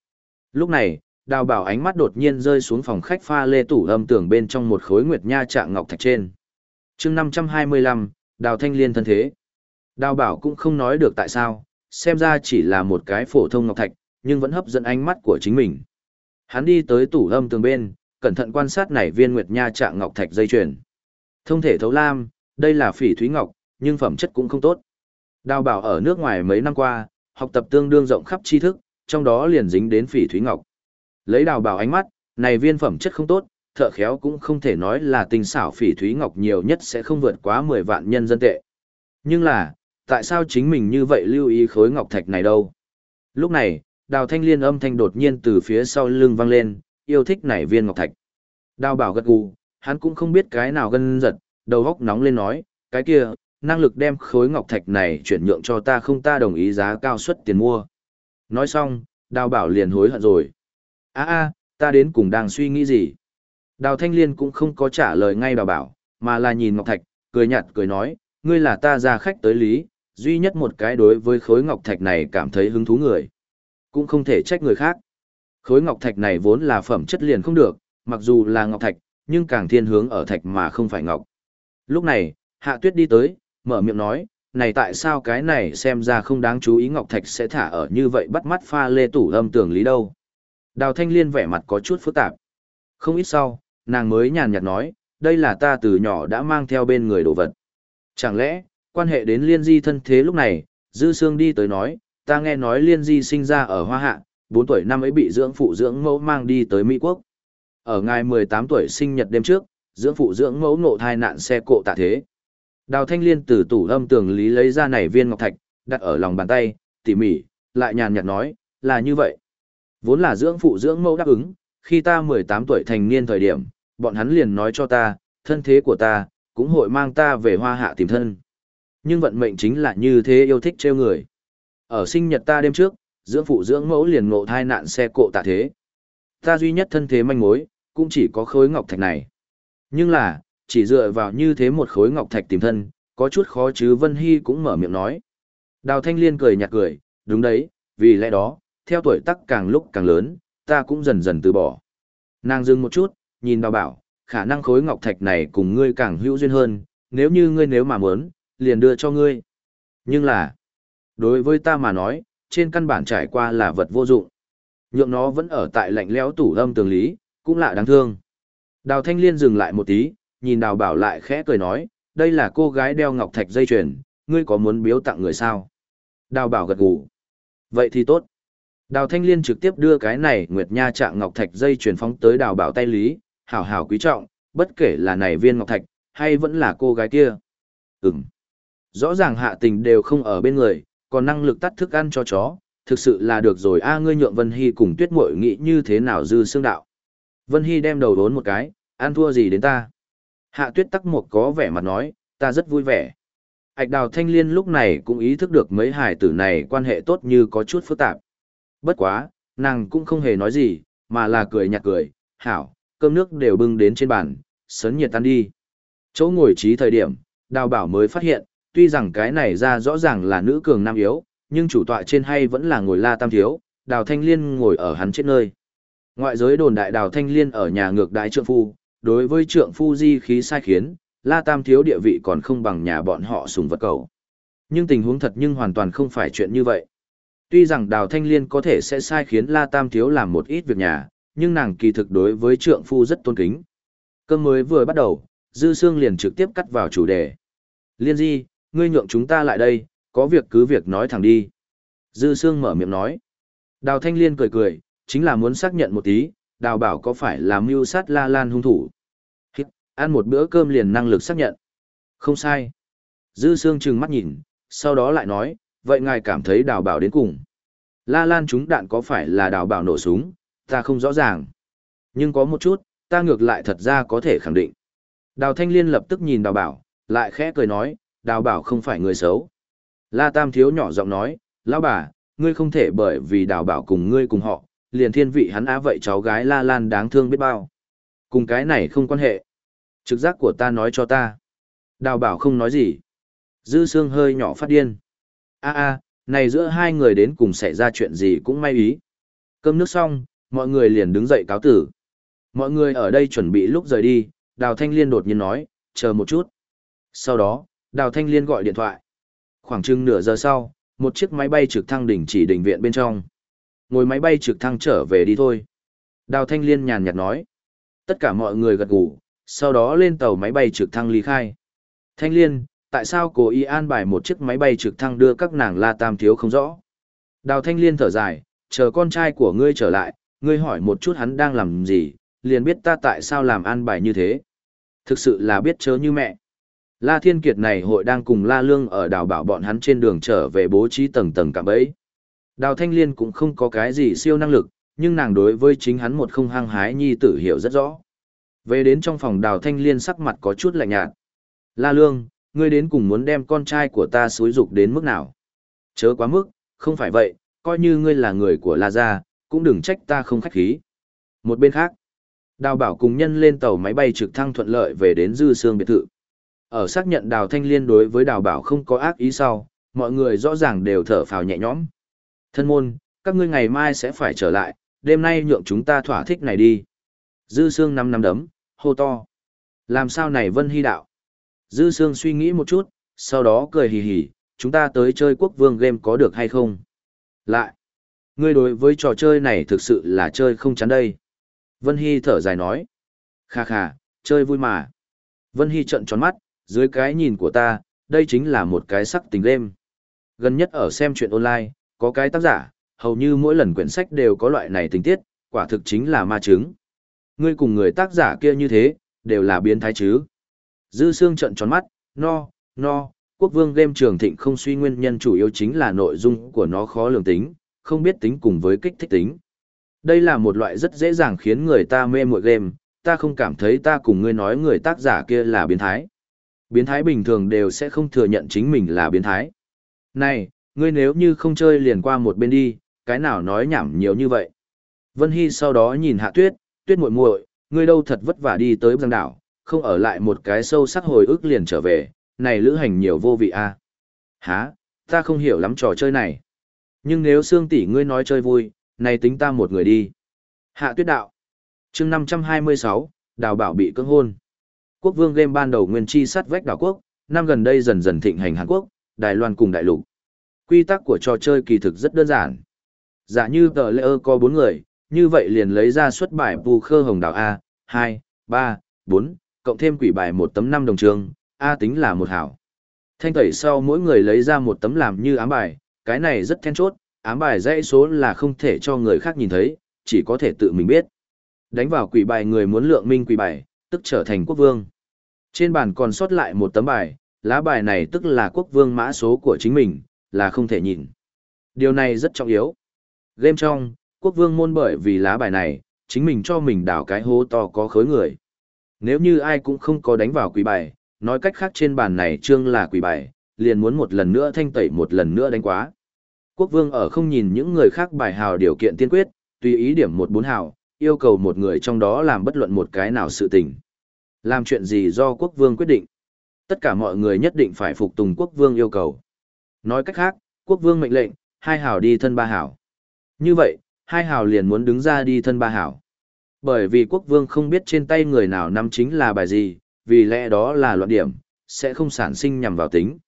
Lúc này, đào bảo ánh mắt đột nhiên rơi xuống phòng khách pha lê tủ âm tưởng bên trong một khối nguyệt nha trạng ngọc thạch trên. chương 525, đào thanh liên thân thế. Đào bảo cũng không nói được tại sao, xem ra chỉ là một cái phổ thông ngọc thạch, nhưng vẫn hấp dẫn ánh mắt của chính mình. Hắn đi tới tủ âm tường bên, cẩn thận quan sát nảy viên nguyệt nha trạng ngọc thạch dây chuyền. Thông thể thấu lam, đây là phỉ thúy ngọc, nhưng phẩm chất cũng không tốt. Đào bảo ở nước ngoài mấy năm qua, học tập tương đương rộng khắp tri thức, trong đó liền dính đến phỉ thúy ngọc. Lấy đào bảo ánh mắt, này viên phẩm chất không tốt, thợ khéo cũng không thể nói là tinh xảo phỉ thúy ngọc nhiều nhất sẽ không vượt quá 10 vạn nhân dân tệ. Nhưng là, tại sao chính mình như vậy lưu ý khối ngọc thạch này đâu? Lúc này, đào thanh liên âm thanh đột nhiên từ phía sau lưng vang lên, yêu thích nảy viên ngọc thạch. Đào bảo gật gù, hắn cũng không biết cái nào gân giật, đầu góc nóng lên nói, cái kia, năng lực đem khối ngọc thạch này chuyển nhượng cho ta không ta đồng ý giá cao suất tiền mua. Nói xong, đào bảo liền hối hận rồi. a a ta đến cùng đang suy nghĩ gì? Đào thanh liên cũng không có trả lời ngay đào bảo, mà là nhìn ngọc thạch, cười nhạt cười nói, ngươi là ta ra khách tới lý, duy nhất một cái đối với khối ngọc thạch này cảm thấy hứng thú người. Cũng không thể trách người khác. Khối ngọc thạch này vốn là phẩm chất liền không được, mặc dù là ngọc thạch, nhưng càng thiên hướng ở thạch mà không phải ngọc. Lúc này, Hạ Tuyết đi tới, mở miệng nói, này tại sao cái này xem ra không đáng chú ý Ngọc Thạch sẽ thả ở như vậy bắt mắt pha lê tủ âm tưởng lý đâu. Đào Thanh Liên vẻ mặt có chút phức tạp. Không ít sau, nàng mới nhàn nhạt nói, đây là ta từ nhỏ đã mang theo bên người đồ vật. Chẳng lẽ, quan hệ đến Liên Di thân thế lúc này, Dư Sương đi tới nói, ta nghe nói Liên Di sinh ra ở Hoa Hạ, 4 tuổi năm ấy bị dưỡng phụ dưỡng mẫu mang đi tới Mỹ Quốc. Ở ngày 18 tuổi sinh nhật đêm trước, dưỡng phụ dưỡng mẫu nộ thai nạn xe cộ tạ thế. Đào Thanh Liên từ tủ âm tường lý lấy ra này viên ngọc thạch, đặt ở lòng bàn tay, tỉ mỉ, lại nhàn nhạt nói, là như vậy. Vốn là dưỡng phụ dưỡng mẫu đáp ứng, khi ta 18 tuổi thành niên thời điểm, bọn hắn liền nói cho ta, thân thế của ta, cũng hội mang ta về hoa hạ tìm thân. Nhưng vận mệnh chính là như thế yêu thích trêu người. Ở sinh nhật ta đêm trước, dưỡng phụ dưỡng mẫu liền ngộ thai nạn xe cộ tạ thế. Ta duy nhất thân thế manh mối, cũng chỉ có khối ngọc thạch này. Nhưng là, chỉ dựa vào như thế một khối ngọc thạch tìm thân, có chút khó chứ Vân Hy cũng mở miệng nói. Đào Thanh Liên cười nhạt cười, đúng đấy, vì lẽ đó, theo tuổi tác càng lúc càng lớn, ta cũng dần dần từ bỏ. Nàng dừng một chút, nhìn đào bảo, khả năng khối ngọc thạch này cùng ngươi càng hữu duyên hơn, nếu như ngươi nếu mà muốn, liền đưa cho ngươi. Nhưng là, đối với ta mà nói, trên căn bản trải qua là vật vô dụng. Nhượng nó vẫn ở tại lạnh lẽo tủ âm tường lý, cũng lạ đáng thương. Đào Thanh Liên dừng lại một tí, nhìn đào bảo lại khẽ cười nói, đây là cô gái đeo ngọc thạch dây chuyền, ngươi có muốn biếu tặng người sao? Đào bảo gật gù. Vậy thì tốt. Đào Thanh Liên trực tiếp đưa cái này Nguyệt Nha trạng ngọc thạch dây chuyền phóng tới đào bảo tay lý, hảo hảo quý trọng, bất kể là này viên ngọc thạch, hay vẫn là cô gái kia. Ừm. Rõ ràng hạ tình đều không ở bên người, còn năng lực tắt thức ăn cho chó, thực sự là được rồi a ngươi nhượng Vân Hy cùng tuyết muội nghĩ như thế nào dư xương đạo. Vân Hy đem đầu đốn một cái, ăn thua gì đến ta. Hạ tuyết tắc một có vẻ mặt nói, ta rất vui vẻ. Ảch đào thanh liên lúc này cũng ý thức được mấy hải tử này quan hệ tốt như có chút phức tạp. Bất quá, nàng cũng không hề nói gì, mà là cười nhạt cười, hảo, cơm nước đều bưng đến trên bàn, sớn nhiệt tan đi. Chỗ ngồi trí thời điểm, đào bảo mới phát hiện, tuy rằng cái này ra rõ ràng là nữ cường nam yếu, nhưng chủ tọa trên hay vẫn là ngồi la tam thiếu, đào thanh liên ngồi ở hắn chết nơi. Ngoại giới đồn đại đào thanh liên ở nhà ngược đại trượng phu, đối với trượng phu di khí sai khiến, La Tam thiếu địa vị còn không bằng nhà bọn họ sùng vật cầu. Nhưng tình huống thật nhưng hoàn toàn không phải chuyện như vậy. Tuy rằng Đào Thanh Liên có thể sẽ sai khiến La Tam thiếu làm một ít việc nhà, nhưng nàng kỳ thực đối với trượng phu rất tôn kính. Cơm mới vừa bắt đầu, Dư Sương liền trực tiếp cắt vào chủ đề. Liên Di, ngươi nhượng chúng ta lại đây, có việc cứ việc nói thẳng đi. Dư Sương mở miệng nói. Đào Thanh Liên cười cười, chính là muốn xác nhận một tí, đào bảo có phải là mưu sát La Lan hung thủ. Ăn một bữa cơm liền năng lực xác nhận. Không sai. Dư Sương trừng mắt nhìn, sau đó lại nói, vậy ngài cảm thấy đào bảo đến cùng. La Lan chúng đạn có phải là đào bảo nổ súng, ta không rõ ràng. Nhưng có một chút, ta ngược lại thật ra có thể khẳng định. Đào Thanh Liên lập tức nhìn đào bảo, lại khẽ cười nói, đào bảo không phải người xấu. La Tam Thiếu nhỏ giọng nói, lão bà, ngươi không thể bởi vì đào bảo cùng ngươi cùng họ, liền thiên vị hắn á vậy cháu gái La Lan đáng thương biết bao. Cùng cái này không quan hệ. Trực giác của ta nói cho ta. Đào bảo không nói gì. Dư xương hơi nhỏ phát điên. a a này giữa hai người đến cùng xảy ra chuyện gì cũng may ý. Cơm nước xong, mọi người liền đứng dậy cáo tử. Mọi người ở đây chuẩn bị lúc rời đi, Đào Thanh Liên đột nhiên nói, chờ một chút. Sau đó, Đào Thanh Liên gọi điện thoại. Khoảng chừng nửa giờ sau, một chiếc máy bay trực thăng đỉnh chỉ đỉnh viện bên trong. Ngồi máy bay trực thăng trở về đi thôi. Đào Thanh Liên nhàn nhạt nói. Tất cả mọi người gật gù, sau đó lên tàu máy bay trực thăng ly khai. Thanh Liên, tại sao cô y an bài một chiếc máy bay trực thăng đưa các nàng la tam thiếu không rõ? Đào Thanh Liên thở dài, chờ con trai của ngươi trở lại, ngươi hỏi một chút hắn đang làm gì, liền biết ta tại sao làm an bài như thế. Thực sự là biết chớ như mẹ. La Thiên Kiệt này hội đang cùng La Lương ở đào bảo bọn hắn trên đường trở về bố trí tầng tầng cạm bẫy. Đào Thanh Liên cũng không có cái gì siêu năng lực, nhưng nàng đối với chính hắn một không hăng hái nhi tử hiểu rất rõ. Về đến trong phòng Đào Thanh Liên sắc mặt có chút lạnh nhạt. La Lương, ngươi đến cùng muốn đem con trai của ta xúi dục đến mức nào? Chớ quá mức, không phải vậy, coi như ngươi là người của La Gia, cũng đừng trách ta không khách khí. Một bên khác, Đào Bảo cùng nhân lên tàu máy bay trực thăng thuận lợi về đến Dư Sương biệt thự. Ở xác nhận Đào Thanh Liên đối với Đào Bảo không có ác ý sau, mọi người rõ ràng đều thở phào nhẹ nhõm. Thân môn, các ngươi ngày mai sẽ phải trở lại, đêm nay nhượng chúng ta thỏa thích này đi. Dư Sương năm năm đấm, hô to. Làm sao này Vân Hy đạo? Dư Sương suy nghĩ một chút, sau đó cười hì hì, chúng ta tới chơi quốc vương game có được hay không? Lại, ngươi đối với trò chơi này thực sự là chơi không chán đây. Vân Hy thở dài nói. Kha kha, chơi vui mà. Vân Hy trận tròn mắt, dưới cái nhìn của ta, đây chính là một cái sắc tình game. Gần nhất ở xem chuyện online, có cái tác giả, hầu như mỗi lần quyển sách đều có loại này tình tiết, quả thực chính là ma chứng. Ngươi cùng người tác giả kia như thế, đều là biến thái chứ. Dư xương trận tròn mắt, no, no, quốc vương game trường thịnh không suy nguyên nhân chủ yếu chính là nội dung của nó khó lường tính, không biết tính cùng với kích thích tính. Đây là một loại rất dễ dàng khiến người ta mê muội game, ta không cảm thấy ta cùng ngươi nói người tác giả kia là biến thái. Biến thái bình thường đều sẽ không thừa nhận chính mình là biến thái. Này, ngươi nếu như không chơi liền qua một bên đi, cái nào nói nhảm nhiều như vậy. Vân Hy sau đó nhìn Hạ Tuyết, Tuyết muội muội, ngươi đâu thật vất vả đi tới giang đảo, không ở lại một cái sâu sắc hồi ức liền trở về, này lữ hành nhiều vô vị a. À? Hả, ta không hiểu lắm trò chơi này. Nhưng nếu Sương tỷ ngươi nói chơi vui, này tính ta một người đi. Hạ Tuyết đạo. Chương 526, Đào Bảo bị cưỡng hôn. Quốc vương game ban đầu nguyên chi sát vách đảo quốc, năm gần đây dần dần thịnh hành Hàn Quốc, Đài Loan cùng đại lục. Quy tắc của trò chơi kỳ thực rất đơn giản. Giả như tờ lễ có 4 người, như vậy liền lấy ra xuất bài bù khơ hồng đảo A, 2, 3, 4, cộng thêm quỷ bài một tấm 5 đồng trường, A tính là một hảo. Thanh tẩy sau mỗi người lấy ra một tấm làm như ám bài, cái này rất then chốt, ám bài dãy số là không thể cho người khác nhìn thấy, chỉ có thể tự mình biết. Đánh vào quỷ bài người muốn lượng minh quỷ bài, tức trở thành quốc vương. Trên bàn còn sót lại một tấm bài, lá bài này tức là quốc vương mã số của chính mình, là không thể nhìn. Điều này rất trọng yếu. Game trong, quốc vương môn bởi vì lá bài này, chính mình cho mình đảo cái hố to có khối người. Nếu như ai cũng không có đánh vào quỷ bài, nói cách khác trên bàn này trương là quỷ bài, liền muốn một lần nữa thanh tẩy một lần nữa đánh quá. Quốc vương ở không nhìn những người khác bài hào điều kiện tiên quyết, tùy ý điểm một bốn hào, yêu cầu một người trong đó làm bất luận một cái nào sự tình. Làm chuyện gì do quốc vương quyết định. Tất cả mọi người nhất định phải phục tùng quốc vương yêu cầu. Nói cách khác, quốc vương mệnh lệnh, hai hào đi thân ba hảo. Như vậy, hai hào liền muốn đứng ra đi thân ba hảo, Bởi vì quốc vương không biết trên tay người nào nắm chính là bài gì, vì lẽ đó là luận điểm, sẽ không sản sinh nhằm vào tính.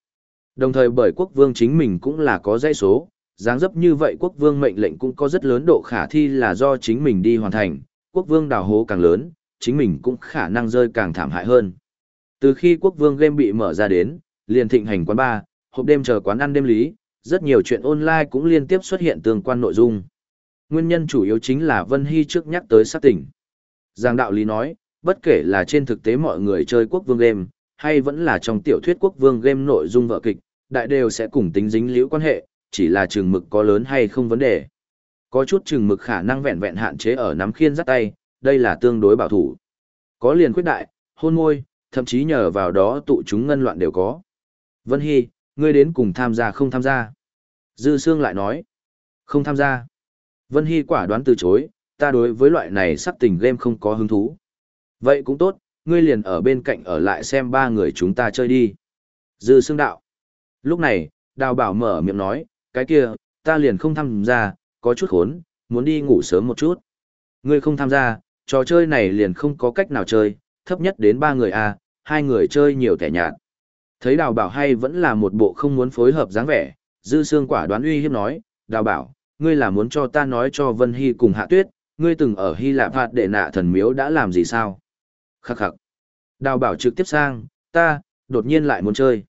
Đồng thời bởi quốc vương chính mình cũng là có dãy số, dáng dấp như vậy quốc vương mệnh lệnh cũng có rất lớn độ khả thi là do chính mình đi hoàn thành, quốc vương đào hố càng lớn, chính mình cũng khả năng rơi càng thảm hại hơn. Từ khi quốc vương game bị mở ra đến, liền thịnh hành quán bar, hộp đêm chờ quán ăn đêm lý, rất nhiều chuyện online cũng liên tiếp xuất hiện tương quan nội dung. Nguyên nhân chủ yếu chính là Vân Hy trước nhắc tới sát tỉnh. Giang đạo lý nói, bất kể là trên thực tế mọi người chơi quốc vương game, hay vẫn là trong tiểu thuyết quốc vương game nội dung vợ kịch, đại đều sẽ cùng tính dính liễu quan hệ, chỉ là trường mực có lớn hay không vấn đề. Có chút trường mực khả năng vẹn vẹn hạn chế ở nắm khiên dắt tay, đây là tương đối bảo thủ. Có liền khuyết đại, hôn môi, thậm chí nhờ vào đó tụ chúng ngân loạn đều có. Vân Hy, ngươi đến cùng tham gia không tham gia? Dư Sương lại nói, không tham gia. Vân Hy quả đoán từ chối, ta đối với loại này sắc tình game không có hứng thú. Vậy cũng tốt, ngươi liền ở bên cạnh ở lại xem ba người chúng ta chơi đi. Dư Sương đạo. Lúc này, Đào Bảo mở miệng nói, cái kia, ta liền không tham gia, có chút khốn, muốn đi ngủ sớm một chút. Ngươi không tham gia, trò chơi này liền không có cách nào chơi, thấp nhất đến ba người a, hai người chơi nhiều kẻ nhạt. Thấy Đào Bảo hay vẫn là một bộ không muốn phối hợp dáng vẻ, Dư Sương quả đoán uy hiếp nói, Đào Bảo, ngươi là muốn cho ta nói cho Vân Hy cùng Hạ Tuyết, ngươi từng ở Hy Lạp hạt đệ nạ thần miếu đã làm gì sao? Khắc khắc. Đào Bảo trực tiếp sang, ta, đột nhiên lại muốn chơi.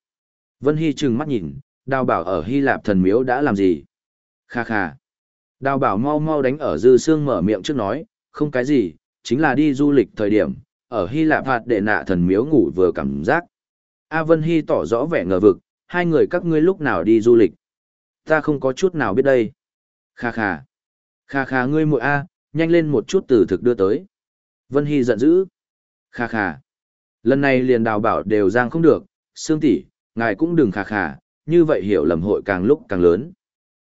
Vân Hy trừng mắt nhìn, Đào Bảo ở Hy Lạp thần miếu đã làm gì? Khà khà. Đào Bảo mau mau đánh ở Dư Sương mở miệng trước nói, không cái gì, chính là đi du lịch thời điểm, ở Hy Lạp hạt đệ nạ thần miếu ngủ vừa cảm giác. A Vân Hy tỏ rõ vẻ ngờ vực, hai người các ngươi lúc nào đi du lịch. Ta không có chút nào biết đây. Kha kha. Kha kha ngươi muội A, nhanh lên một chút từ thực đưa tới. Vân Hy giận dữ. Kha kha. Lần này liền đào bảo đều giang không được, Sương tỷ, ngài cũng đừng kha kha, như vậy hiểu lầm hội càng lúc càng lớn.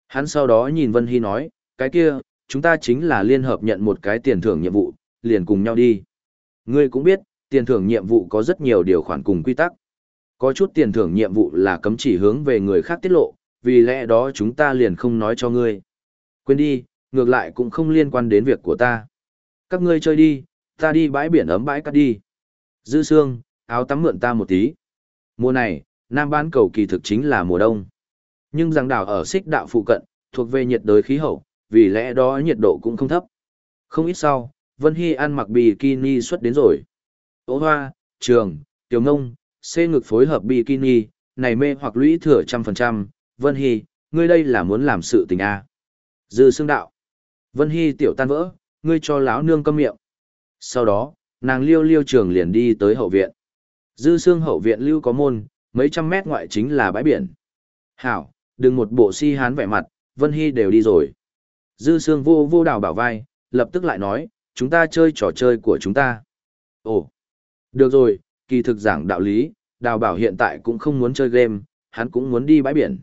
Hắn sau đó nhìn Vân Hy nói, cái kia, chúng ta chính là liên hợp nhận một cái tiền thưởng nhiệm vụ, liền cùng nhau đi. Ngươi cũng biết, tiền thưởng nhiệm vụ có rất nhiều điều khoản cùng quy tắc. Có chút tiền thưởng nhiệm vụ là cấm chỉ hướng về người khác tiết lộ, vì lẽ đó chúng ta liền không nói cho ngươi. Quên đi, ngược lại cũng không liên quan đến việc của ta. Các ngươi chơi đi, ta đi bãi biển ấm bãi cắt đi. Dư xương, áo tắm mượn ta một tí. Mùa này, Nam Bán cầu kỳ thực chính là mùa đông. Nhưng giang đảo ở xích đạo phụ cận, thuộc về nhiệt đới khí hậu, vì lẽ đó nhiệt độ cũng không thấp. Không ít sau, Vân Hy ăn mặc bikini xuất đến rồi. Ô hoa, trường, tiểu ngông, xê ngực phối hợp bikini, này mê hoặc lũy thừa trăm phần trăm. Vân Hy, ngươi đây là muốn làm sự tình à. Dư xương đạo. Vân Hy tiểu tan vỡ, ngươi cho láo nương câm miệng. Sau đó, nàng liêu liêu trường liền đi tới hậu viện. Dư xương hậu viện lưu có môn, mấy trăm mét ngoại chính là bãi biển. Hảo, đừng một bộ si hán vẻ mặt, Vân Hy đều đi rồi. Dư xương vô vô đào bảo vai, lập tức lại nói, chúng ta chơi trò chơi của chúng ta. Ồ, được rồi, kỳ thực giảng đạo lý, đào bảo hiện tại cũng không muốn chơi game, hắn cũng muốn đi bãi biển.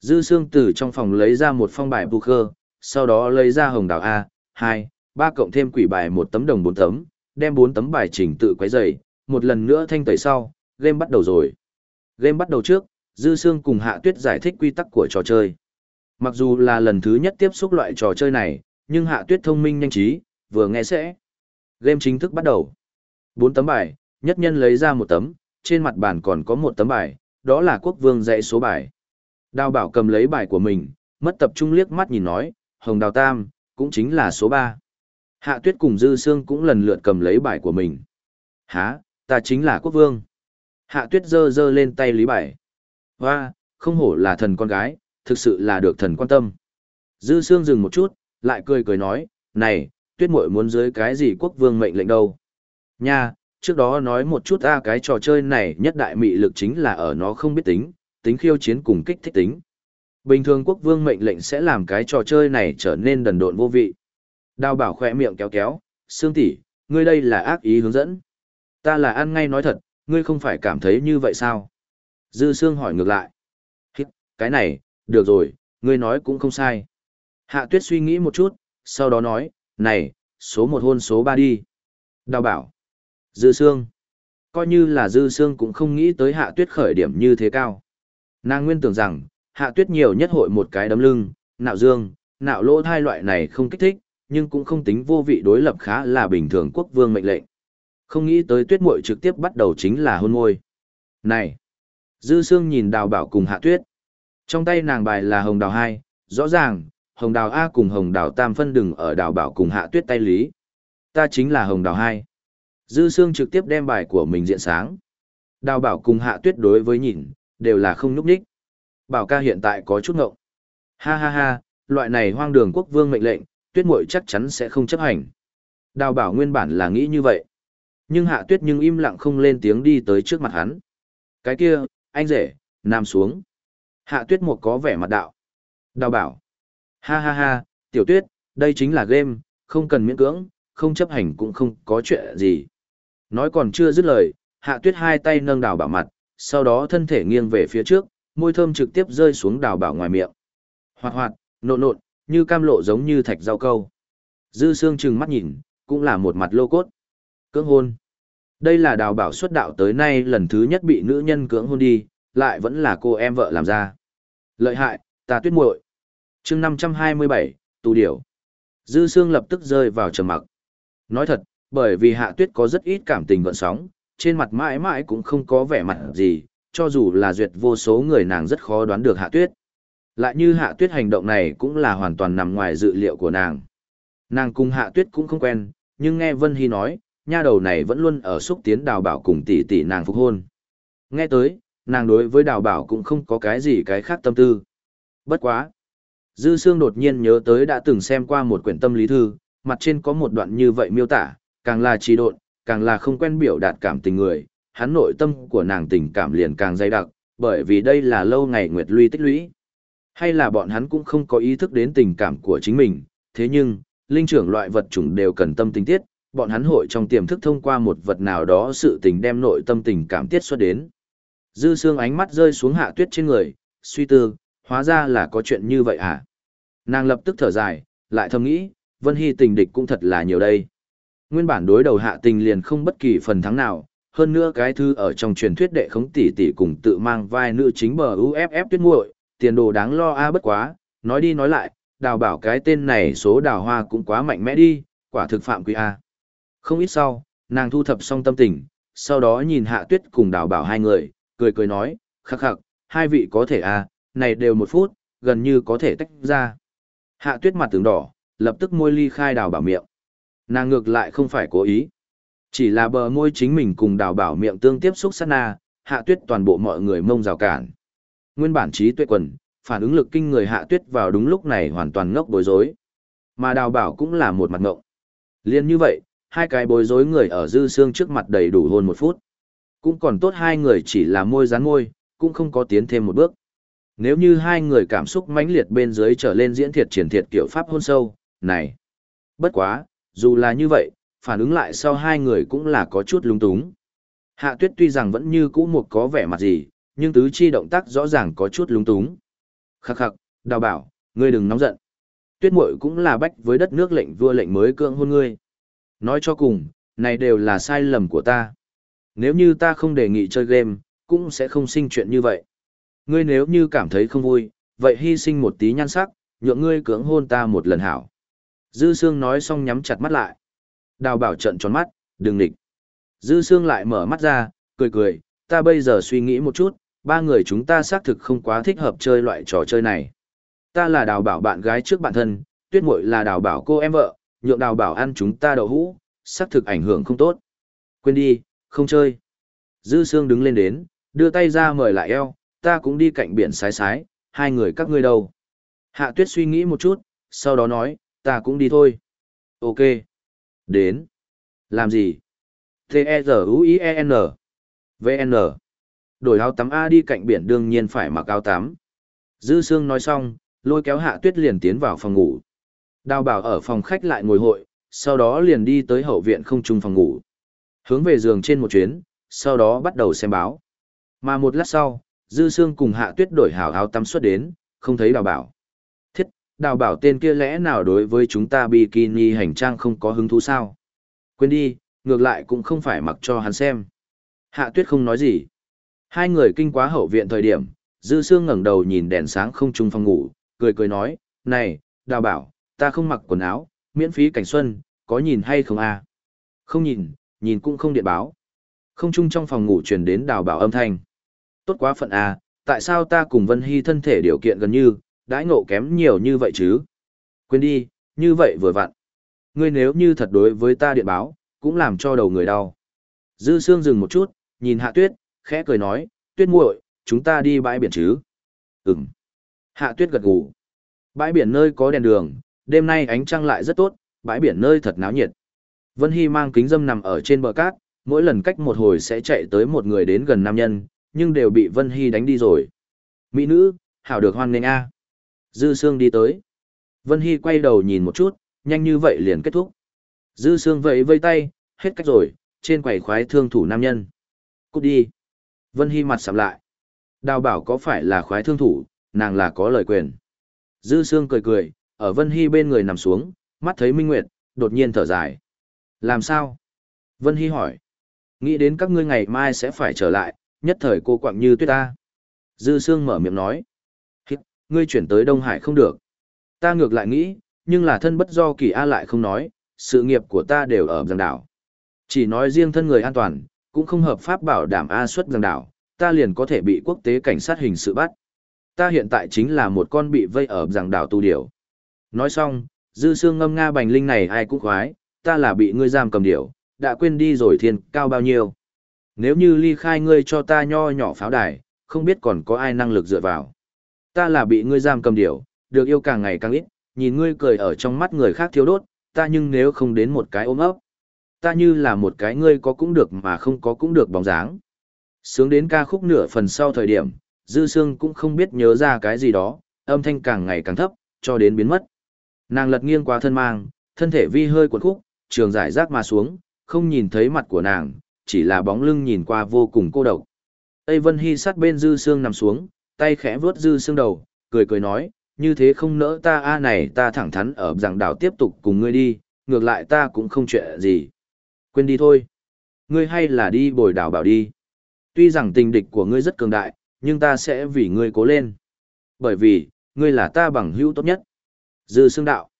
Dư Sương từ trong phòng lấy ra một phong bài poker, sau đó lấy ra hồng đào A, 2, 3 cộng thêm quỷ bài một tấm đồng 4 tấm, đem 4 tấm bài chỉnh tự quấy dày, một lần nữa thanh tẩy sau, game bắt đầu rồi. Game bắt đầu trước, Dư Sương cùng Hạ Tuyết giải thích quy tắc của trò chơi. Mặc dù là lần thứ nhất tiếp xúc loại trò chơi này, nhưng Hạ Tuyết thông minh nhanh trí, vừa nghe sẽ. Game chính thức bắt đầu. bốn tấm bài, nhất nhân lấy ra một tấm, trên mặt bàn còn có một tấm bài, đó là quốc vương dạy số bài. Đào bảo cầm lấy bài của mình, mất tập trung liếc mắt nhìn nói, hồng đào tam, cũng chính là số 3. Hạ tuyết cùng dư sương cũng lần lượt cầm lấy bài của mình. Hả, ta chính là quốc vương. Hạ tuyết giơ giơ lên tay lý bài. Hoa, không hổ là thần con gái, thực sự là được thần quan tâm. Dư sương dừng một chút, lại cười cười nói, này, tuyết muội muốn dưới cái gì quốc vương mệnh lệnh đâu. Nha, trước đó nói một chút a cái trò chơi này nhất đại mị lực chính là ở nó không biết tính, tính khiêu chiến cùng kích thích tính. Bình thường quốc vương mệnh lệnh sẽ làm cái trò chơi này trở nên đần độn vô vị. Đào bảo khỏe miệng kéo kéo, xương tỷ, ngươi đây là ác ý hướng dẫn. Ta là ăn ngay nói thật, ngươi không phải cảm thấy như vậy sao? Dư xương hỏi ngược lại. Hít, cái này, được rồi, ngươi nói cũng không sai. Hạ tuyết suy nghĩ một chút, sau đó nói, này, số một hôn số ba đi. Đào bảo. Dư xương. Coi như là dư xương cũng không nghĩ tới hạ tuyết khởi điểm như thế cao. Nàng nguyên tưởng rằng, hạ tuyết nhiều nhất hội một cái đấm lưng, nạo dương, nạo lỗ thai loại này không kích thích, nhưng cũng không tính vô vị đối lập khá là bình thường quốc vương mệnh lệnh. Không nghĩ tới tuyết muội trực tiếp bắt đầu chính là hôn môi. Này! Dư Sương nhìn đào bảo cùng hạ tuyết. Trong tay nàng bài là hồng đào hai rõ ràng, hồng đào A cùng hồng đào tam phân đừng ở đào bảo cùng hạ tuyết tay lý. Ta chính là hồng đào Hai. Dư Sương trực tiếp đem bài của mình diện sáng. Đào bảo cùng hạ tuyết đối với nhìn, đều là không núp đích. Bảo ca hiện tại có chút ngộng. Ha ha ha, loại này hoang đường quốc vương mệnh lệnh, tuyết muội chắc chắn sẽ không chấp hành. Đào bảo nguyên bản là nghĩ như vậy. Nhưng hạ tuyết nhưng im lặng không lên tiếng đi tới trước mặt hắn. Cái kia, anh rể, nằm xuống. Hạ tuyết một có vẻ mặt đạo. Đào bảo. Ha ha ha, tiểu tuyết, đây chính là game, không cần miễn cưỡng, không chấp hành cũng không có chuyện gì. Nói còn chưa dứt lời, hạ tuyết hai tay nâng đào bảo mặt, sau đó thân thể nghiêng về phía trước, môi thơm trực tiếp rơi xuống đào bảo ngoài miệng. Hoạt hoạt, nộn nộn, như cam lộ giống như thạch rau câu. Dư xương trừng mắt nhìn, cũng là một mặt lô cốt. Cưỡng hôn. Đây là đào bảo xuất đạo tới nay lần thứ nhất bị nữ nhân cưỡng hôn đi, lại vẫn là cô em vợ làm ra. Lợi hại, ta tuyết muội chương 527, tù điểu. Dư xương lập tức rơi vào trầm mặc. Nói thật, bởi vì hạ tuyết có rất ít cảm tình gợn sóng, trên mặt mãi mãi cũng không có vẻ mặt gì, cho dù là duyệt vô số người nàng rất khó đoán được hạ tuyết. Lại như hạ tuyết hành động này cũng là hoàn toàn nằm ngoài dự liệu của nàng. Nàng cùng hạ tuyết cũng không quen, nhưng nghe Vân Hy nói, nha đầu này vẫn luôn ở xúc tiến đào bảo cùng tỷ tỷ nàng phục hôn. Nghe tới, nàng đối với đào bảo cũng không có cái gì cái khác tâm tư. Bất quá. Dư Sương đột nhiên nhớ tới đã từng xem qua một quyển tâm lý thư, mặt trên có một đoạn như vậy miêu tả, càng là trì độn, càng là không quen biểu đạt cảm tình người, hắn nội tâm của nàng tình cảm liền càng dày đặc, bởi vì đây là lâu ngày nguyệt luy tích lũy. Hay là bọn hắn cũng không có ý thức đến tình cảm của chính mình, thế nhưng, linh trưởng loại vật chủng đều cần tâm tình tiết, bọn hắn hội trong tiềm thức thông qua một vật nào đó sự tình đem nội tâm tình cảm tiết xuất đến. Dư xương ánh mắt rơi xuống hạ tuyết trên người, suy tư, hóa ra là có chuyện như vậy à? Nàng lập tức thở dài, lại thầm nghĩ, Vân Hy tình địch cũng thật là nhiều đây. Nguyên bản đối đầu hạ tình liền không bất kỳ phần thắng nào, hơn nữa cái thư ở trong truyền thuyết đệ khống tỷ tỷ cùng tự mang vai nữ chính bờ UFF tuyết muội, tiền đồ đáng lo a à bất quá, nói đi nói lại, đào bảo cái tên này số đào hoa cũng quá mạnh mẽ đi, quả thực phạm quy a. Không ít sau, nàng thu thập xong tâm tình, sau đó nhìn hạ tuyết cùng đào bảo hai người, cười cười nói, khắc khắc, hai vị có thể a, này đều một phút, gần như có thể tách ra. Hạ tuyết mặt tướng đỏ, lập tức môi ly khai đào bảo miệng. Nàng ngược lại không phải cố ý. Chỉ là bờ môi chính mình cùng đào bảo miệng tương tiếp xúc sát na, hạ tuyết toàn bộ mọi người mông rào cản. Nguyên bản trí tuệ quần, phản ứng lực kinh người hạ tuyết vào đúng lúc này hoàn toàn ngốc bối rối. Mà đào bảo cũng là một mặt ngộng. Liên như vậy, hai cái bối rối người ở dư xương trước mặt đầy đủ hôn một phút. Cũng còn tốt hai người chỉ là môi dán môi, cũng không có tiến thêm một bước. Nếu như hai người cảm xúc mãnh liệt bên dưới trở lên diễn thiệt triển thiệt kiểu pháp hôn sâu, này. Bất quá, dù là như vậy, phản ứng lại sau hai người cũng là có chút lung túng. Hạ tuyết tuy rằng vẫn như cũ một có vẻ mặt gì, nhưng tứ chi động tác rõ ràng có chút lung túng. Khắc khắc, đào bảo, ngươi đừng nóng giận. Tuyết muội cũng là bách với đất nước lệnh vua lệnh mới cưỡng hôn ngươi. Nói cho cùng, này đều là sai lầm của ta. Nếu như ta không đề nghị chơi game, cũng sẽ không sinh chuyện như vậy. Ngươi nếu như cảm thấy không vui, vậy hy sinh một tí nhan sắc, nhượng ngươi cưỡng hôn ta một lần hảo. Dư Sương nói xong nhắm chặt mắt lại. Đào bảo trận tròn mắt, đừng nịch. Dư Sương lại mở mắt ra, cười cười, ta bây giờ suy nghĩ một chút, ba người chúng ta xác thực không quá thích hợp chơi loại trò chơi này. Ta là đào bảo bạn gái trước bạn thân, tuyết muội là đào bảo cô em vợ, nhượng đào bảo ăn chúng ta đậu hũ, xác thực ảnh hưởng không tốt. Quên đi, không chơi. Dư Sương đứng lên đến, đưa tay ra mời lại eo, ta cũng đi cạnh biển sái sái, hai người các ngươi đâu. Hạ tuyết suy nghĩ một chút, sau đó nói, ta cũng đi thôi. Ok. Đến. Làm gì? T-E-Z-U-I-E-N. V-N. Đổi áo tắm A đi cạnh biển đương nhiên phải mặc áo tắm. Dư Sương nói xong, lôi kéo hạ tuyết liền tiến vào phòng ngủ. Đào bảo ở phòng khách lại ngồi hội, sau đó liền đi tới hậu viện không trung phòng ngủ. Hướng về giường trên một chuyến, sau đó bắt đầu xem báo. Mà một lát sau, Dư Sương cùng hạ tuyết đổi hảo áo tắm xuất đến, không thấy đào bảo. Thiết, đào bảo tên kia lẽ nào đối với chúng ta bikini hành trang không có hứng thú sao? Quên đi, ngược lại cũng không phải mặc cho hắn xem. Hạ tuyết không nói gì. Hai người kinh quá hậu viện thời điểm, Dư Sương ngẩng đầu nhìn đèn sáng không trung phòng ngủ, cười cười nói, này, đào bảo, ta không mặc quần áo, miễn phí cảnh xuân, có nhìn hay không à? Không nhìn, nhìn cũng không điện báo. Không trung trong phòng ngủ truyền đến đào bảo âm thanh. Tốt quá phận à, tại sao ta cùng Vân Hy thân thể điều kiện gần như, đãi ngộ kém nhiều như vậy chứ? Quên đi, như vậy vừa vặn. Ngươi nếu như thật đối với ta điện báo, cũng làm cho đầu người đau. Dư Sương dừng một chút, nhìn Hạ Tuyết, khẽ cười nói, Tuyết muội, chúng ta đi bãi biển chứ? Ừm. Hạ Tuyết gật gù. Bãi biển nơi có đèn đường, đêm nay ánh trăng lại rất tốt, bãi biển nơi thật náo nhiệt. Vân Hy mang kính dâm nằm ở trên bờ cát, mỗi lần cách một hồi sẽ chạy tới một người đến gần nam nhân, nhưng đều bị Vân Hy đánh đi rồi. Mỹ nữ, hảo được hoan nghênh a. Dư Sương đi tới. Vân Hy quay đầu nhìn một chút, nhanh như vậy liền kết thúc. Dư Sương vẫy vây tay, hết cách rồi, trên quầy khoái thương thủ nam nhân. Cút đi. Vân Hy mặt sầm lại. Đào bảo có phải là khoái thương thủ, nàng là có lời quyền. Dư Sương cười cười, ở Vân Hy bên người nằm xuống, mắt thấy Minh Nguyệt, đột nhiên thở dài. Làm sao? Vân Hy hỏi. Nghĩ đến các ngươi ngày mai sẽ phải trở lại, nhất thời cô quạng như tuyết ta. Dư Sương mở miệng nói. Hít, ngươi chuyển tới Đông Hải không được. Ta ngược lại nghĩ, nhưng là thân bất do kỳ A lại không nói, sự nghiệp của ta đều ở giang đảo. Chỉ nói riêng thân người an toàn, cũng không hợp pháp bảo đảm A xuất giang đảo, ta liền có thể bị quốc tế cảnh sát hình sự bắt. Ta hiện tại chính là một con bị vây ở giang đảo tu điểu. Nói xong, dư xương ngâm nga bành linh này ai cũng khoái, ta là bị ngươi giam cầm điểu, đã quên đi rồi thiên cao bao nhiêu. Nếu như ly khai ngươi cho ta nho nhỏ pháo đài, không biết còn có ai năng lực dựa vào. Ta là bị ngươi giam cầm điểu, được yêu càng ngày càng ít, nhìn ngươi cười ở trong mắt người khác thiếu đốt, ta nhưng nếu không đến một cái ôm ấp, ta như là một cái ngươi có cũng được mà không có cũng được bóng dáng. Sướng đến ca khúc nửa phần sau thời điểm, Dư Sương cũng không biết nhớ ra cái gì đó, âm thanh càng ngày càng thấp, cho đến biến mất. Nàng lật nghiêng qua thân mang, thân thể vi hơi cuộn khúc, trường giải rác mà xuống, không nhìn thấy mặt của nàng, chỉ là bóng lưng nhìn qua vô cùng cô độc. Tây Vân Hy sát bên Dư xương nằm xuống, tay khẽ vuốt Dư xương đầu, cười cười nói, như thế không nỡ ta a này ta thẳng thắn ở rằng đảo tiếp tục cùng ngươi đi, ngược lại ta cũng không chuyện gì. Quên đi thôi. Ngươi hay là đi bồi đảo bảo đi. Tuy rằng tình địch của ngươi rất cường đại, nhưng ta sẽ vì ngươi cố lên. Bởi vì, ngươi là ta bằng hữu tốt nhất. Dư xương đạo.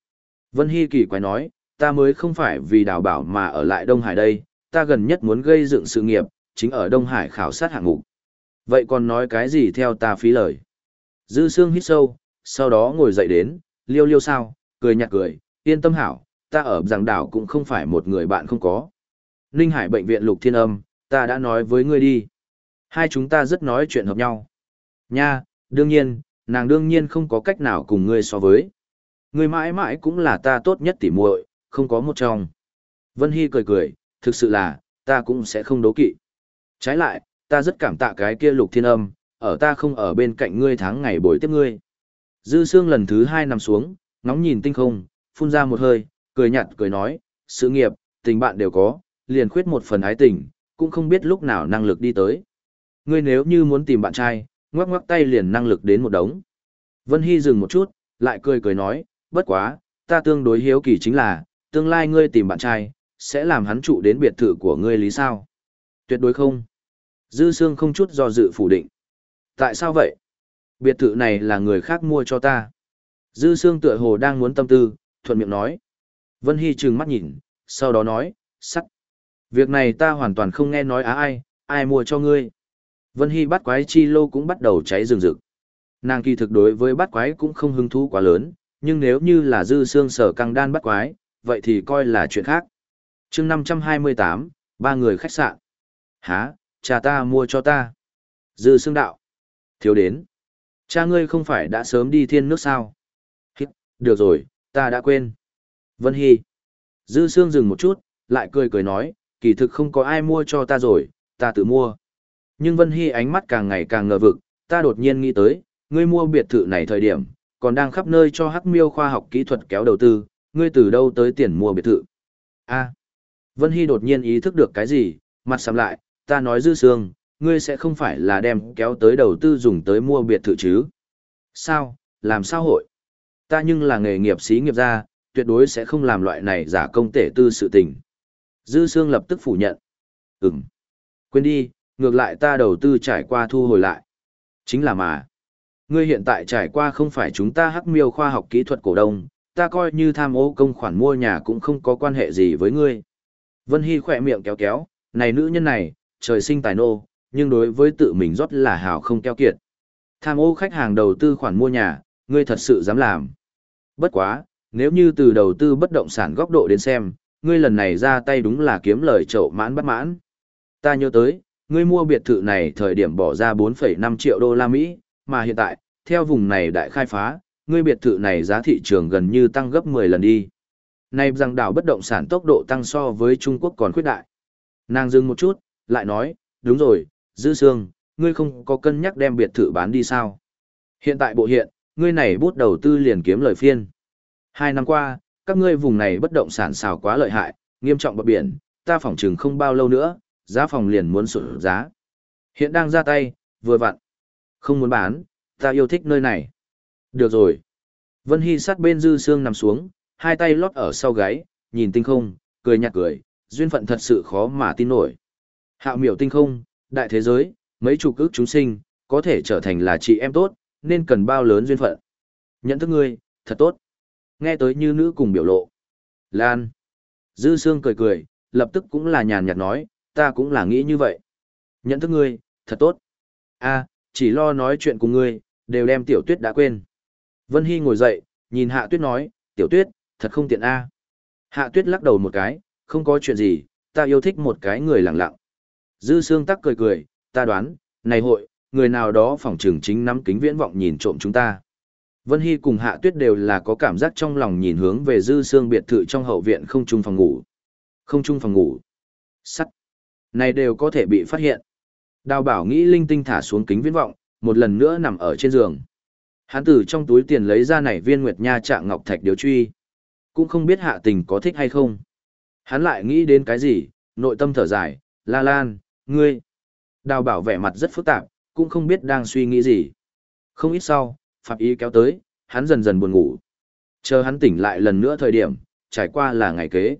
Vân Hy kỳ quái nói, ta mới không phải vì đảo bảo mà ở lại Đông Hải đây, ta gần nhất muốn gây dựng sự nghiệp, chính ở Đông Hải khảo sát hạng mục. Vậy còn nói cái gì theo ta phí lời? Dư Sương hít sâu, sau đó ngồi dậy đến, liêu liêu sao, cười nhạt cười, yên tâm hảo, ta ở giảng đảo cũng không phải một người bạn không có. Ninh Hải bệnh viện Lục Thiên Âm, ta đã nói với ngươi đi. Hai chúng ta rất nói chuyện hợp nhau. Nha, đương nhiên, nàng đương nhiên không có cách nào cùng ngươi so với. Ngươi mãi mãi cũng là ta tốt nhất tỉ muội, không có một trong. Vân Hy cười cười, thực sự là, ta cũng sẽ không đố kỵ. Trái lại, ta rất cảm tạ cái kia Lục Thiên Âm, ở ta không ở bên cạnh ngươi tháng ngày bồi tiếp ngươi. Dư Sương lần thứ hai nằm xuống, ngóng nhìn tinh không, phun ra một hơi, cười nhạt cười nói, sự nghiệp, tình bạn đều có, liền khuyết một phần ái tình, cũng không biết lúc nào năng lực đi tới. Ngươi nếu như muốn tìm bạn trai, ngoắc ngoắc tay liền năng lực đến một đống. Vân Hy dừng một chút, lại cười cười nói, bất quá, ta tương đối hiếu kỳ chính là, tương lai ngươi tìm bạn trai, sẽ làm hắn trụ đến biệt thự của ngươi lý sao? Tuyệt đối không. Dư Sương không chút do dự phủ định. Tại sao vậy? Biệt thự này là người khác mua cho ta. Dư Sương tựa hồ đang muốn tâm tư, thuận miệng nói. Vân Hy trừng mắt nhìn, sau đó nói, sắt. Việc này ta hoàn toàn không nghe nói á ai, ai mua cho ngươi. Vân Hy bắt quái chi lô cũng bắt đầu cháy rừng rực. Nàng kỳ thực đối với bắt quái cũng không hứng thú quá lớn, nhưng nếu như là dư xương sở căng đan bắt quái, vậy thì coi là chuyện khác chương 528, ba người khách sạn. Hả, cha ta mua cho ta. Dư xương đạo. Thiếu đến. Cha ngươi không phải đã sớm đi thiên nước sao? Hít, được rồi, ta đã quên. Vân Hy. Dư xương dừng một chút, lại cười cười nói, kỳ thực không có ai mua cho ta rồi, ta tự mua. Nhưng Vân Hy ánh mắt càng ngày càng ngờ vực, ta đột nhiên nghĩ tới, ngươi mua biệt thự này thời điểm, còn đang khắp nơi cho Hắc Miêu khoa học kỹ thuật kéo đầu tư, ngươi từ đâu tới tiền mua biệt thự? A. Vân Hy đột nhiên ý thức được cái gì, mặt sầm lại, ta nói dư sương, ngươi sẽ không phải là đem kéo tới đầu tư dùng tới mua biệt thự chứ? Sao, làm sao hội? Ta nhưng là nghề nghiệp sĩ nghiệp gia, tuyệt đối sẽ không làm loại này giả công tể tư sự tình. Dư Sương lập tức phủ nhận. Ừm. Quên đi, ngược lại ta đầu tư trải qua thu hồi lại. Chính là mà. Ngươi hiện tại trải qua không phải chúng ta hắc miêu khoa học kỹ thuật cổ đông, ta coi như tham ô công khoản mua nhà cũng không có quan hệ gì với ngươi. Vân Hy khỏe miệng kéo kéo, này nữ nhân này, trời sinh tài nô, nhưng đối với tự mình rót là hào không keo kiệt. Tham ô khách hàng đầu tư khoản mua nhà, ngươi thật sự dám làm. Bất quá, nếu như từ đầu tư bất động sản góc độ đến xem, ngươi lần này ra tay đúng là kiếm lời chậu mãn bất mãn. Ta nhớ tới, ngươi mua biệt thự này thời điểm bỏ ra 4,5 triệu đô la Mỹ, mà hiện tại, theo vùng này đại khai phá, ngươi biệt thự này giá thị trường gần như tăng gấp 10 lần đi. Này rằng đảo bất động sản tốc độ tăng so với Trung Quốc còn khuyết đại. Nàng dừng một chút, lại nói, đúng rồi, Dư Sương, ngươi không có cân nhắc đem biệt thự bán đi sao? Hiện tại bộ hiện, ngươi này bút đầu tư liền kiếm lời phiên. Hai năm qua, các ngươi vùng này bất động sản xào quá lợi hại, nghiêm trọng bờ biển, ta phỏng chừng không bao lâu nữa, giá phòng liền muốn sụt giá. Hiện đang ra tay, vừa vặn. Không muốn bán, ta yêu thích nơi này. Được rồi. Vân Hy sát bên dư xương nằm xuống, hai tay lót ở sau gáy, nhìn tinh không, cười nhạt cười, duyên phận thật sự khó mà tin nổi. Hạo miểu tinh không, đại thế giới, mấy chục ước chúng sinh, có thể trở thành là chị em tốt, nên cần bao lớn duyên phận. Nhận thức ngươi, thật tốt. Nghe tới như nữ cùng biểu lộ. Lan. Dư Sương cười cười, lập tức cũng là nhàn nhạt nói, ta cũng là nghĩ như vậy. Nhận thức ngươi, thật tốt. a chỉ lo nói chuyện cùng ngươi, đều đem tiểu tuyết đã quên. Vân Hy ngồi dậy, nhìn hạ tuyết nói, tiểu tuyết, thật không tiện a Hạ tuyết lắc đầu một cái, không có chuyện gì, ta yêu thích một cái người lặng lặng. Dư Sương tắc cười cười, ta đoán, này hội, người nào đó phỏng trường chính nắm kính viễn vọng nhìn trộm chúng ta. Vân Hy cùng Hạ Tuyết đều là có cảm giác trong lòng nhìn hướng về dư Sương biệt thự trong hậu viện không chung phòng ngủ. Không chung phòng ngủ. Sắt. Này đều có thể bị phát hiện. Đào bảo nghĩ linh tinh thả xuống kính viễn vọng, một lần nữa nằm ở trên giường. Hắn từ trong túi tiền lấy ra này viên nguyệt nha trạng ngọc thạch điếu truy. Cũng không biết hạ tình có thích hay không. Hắn lại nghĩ đến cái gì, nội tâm thở dài, la lan, ngươi. Đào bảo vẻ mặt rất phức tạp, cũng không biết đang suy nghĩ gì. Không ít sau, Phạm Ý kéo tới, hắn dần dần buồn ngủ. Chờ hắn tỉnh lại lần nữa thời điểm, trải qua là ngày kế.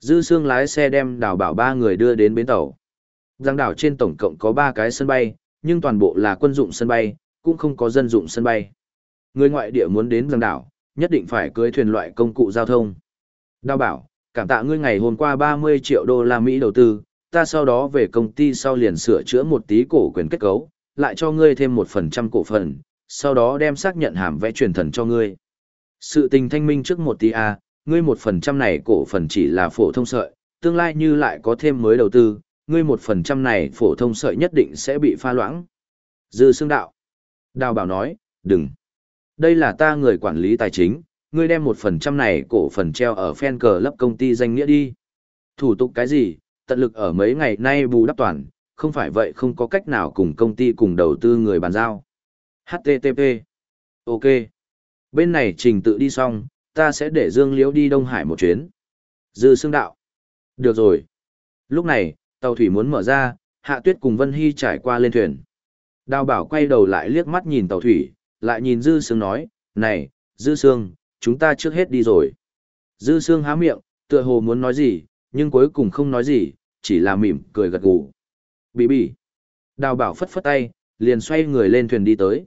Dư Sương lái xe đem đào bảo ba người đưa đến bến tàu. Giang đảo trên tổng cộng có ba cái sân bay, nhưng toàn bộ là quân dụng sân bay, cũng không có dân dụng sân bay. Người ngoại địa muốn đến giang đảo, nhất định phải cưới thuyền loại công cụ giao thông. Đào bảo, cảm tạ ngươi ngày hôm qua 30 triệu đô la Mỹ đầu tư, ta sau đó về công ty sau liền sửa chữa một tí cổ quyền kết cấu, lại cho ngươi thêm một phần trăm cổ phần, sau đó đem xác nhận hàm vẽ truyền thần cho ngươi. Sự tình thanh minh trước một tí a, ngươi một phần trăm này cổ phần chỉ là phổ thông sợi, tương lai như lại có thêm mới đầu tư, ngươi một phần trăm này phổ thông sợi nhất định sẽ bị pha loãng. Dư xương đạo. Đào bảo nói, đừng. Đây là ta người quản lý tài chính, ngươi đem một phần trăm này cổ phần treo ở fan cờ lấp công ty danh nghĩa đi. Thủ tục cái gì, tận lực ở mấy ngày nay bù đắp toàn, không phải vậy không có cách nào cùng công ty cùng đầu tư người bàn giao. HTTP. Ok. Bên này trình tự đi xong, ta sẽ để Dương Liễu đi Đông Hải một chuyến. Dư xương đạo. Được rồi. Lúc này, tàu thủy muốn mở ra, Hạ Tuyết cùng Vân Hy trải qua lên thuyền. Đào bảo quay đầu lại liếc mắt nhìn tàu thủy, lại nhìn Dư Sương nói, này, Dư Sương, chúng ta trước hết đi rồi. Dư Sương há miệng, tựa hồ muốn nói gì, nhưng cuối cùng không nói gì, chỉ là mỉm, cười gật gù. Bỉ bỉ. Đào bảo phất phất tay, liền xoay người lên thuyền đi tới.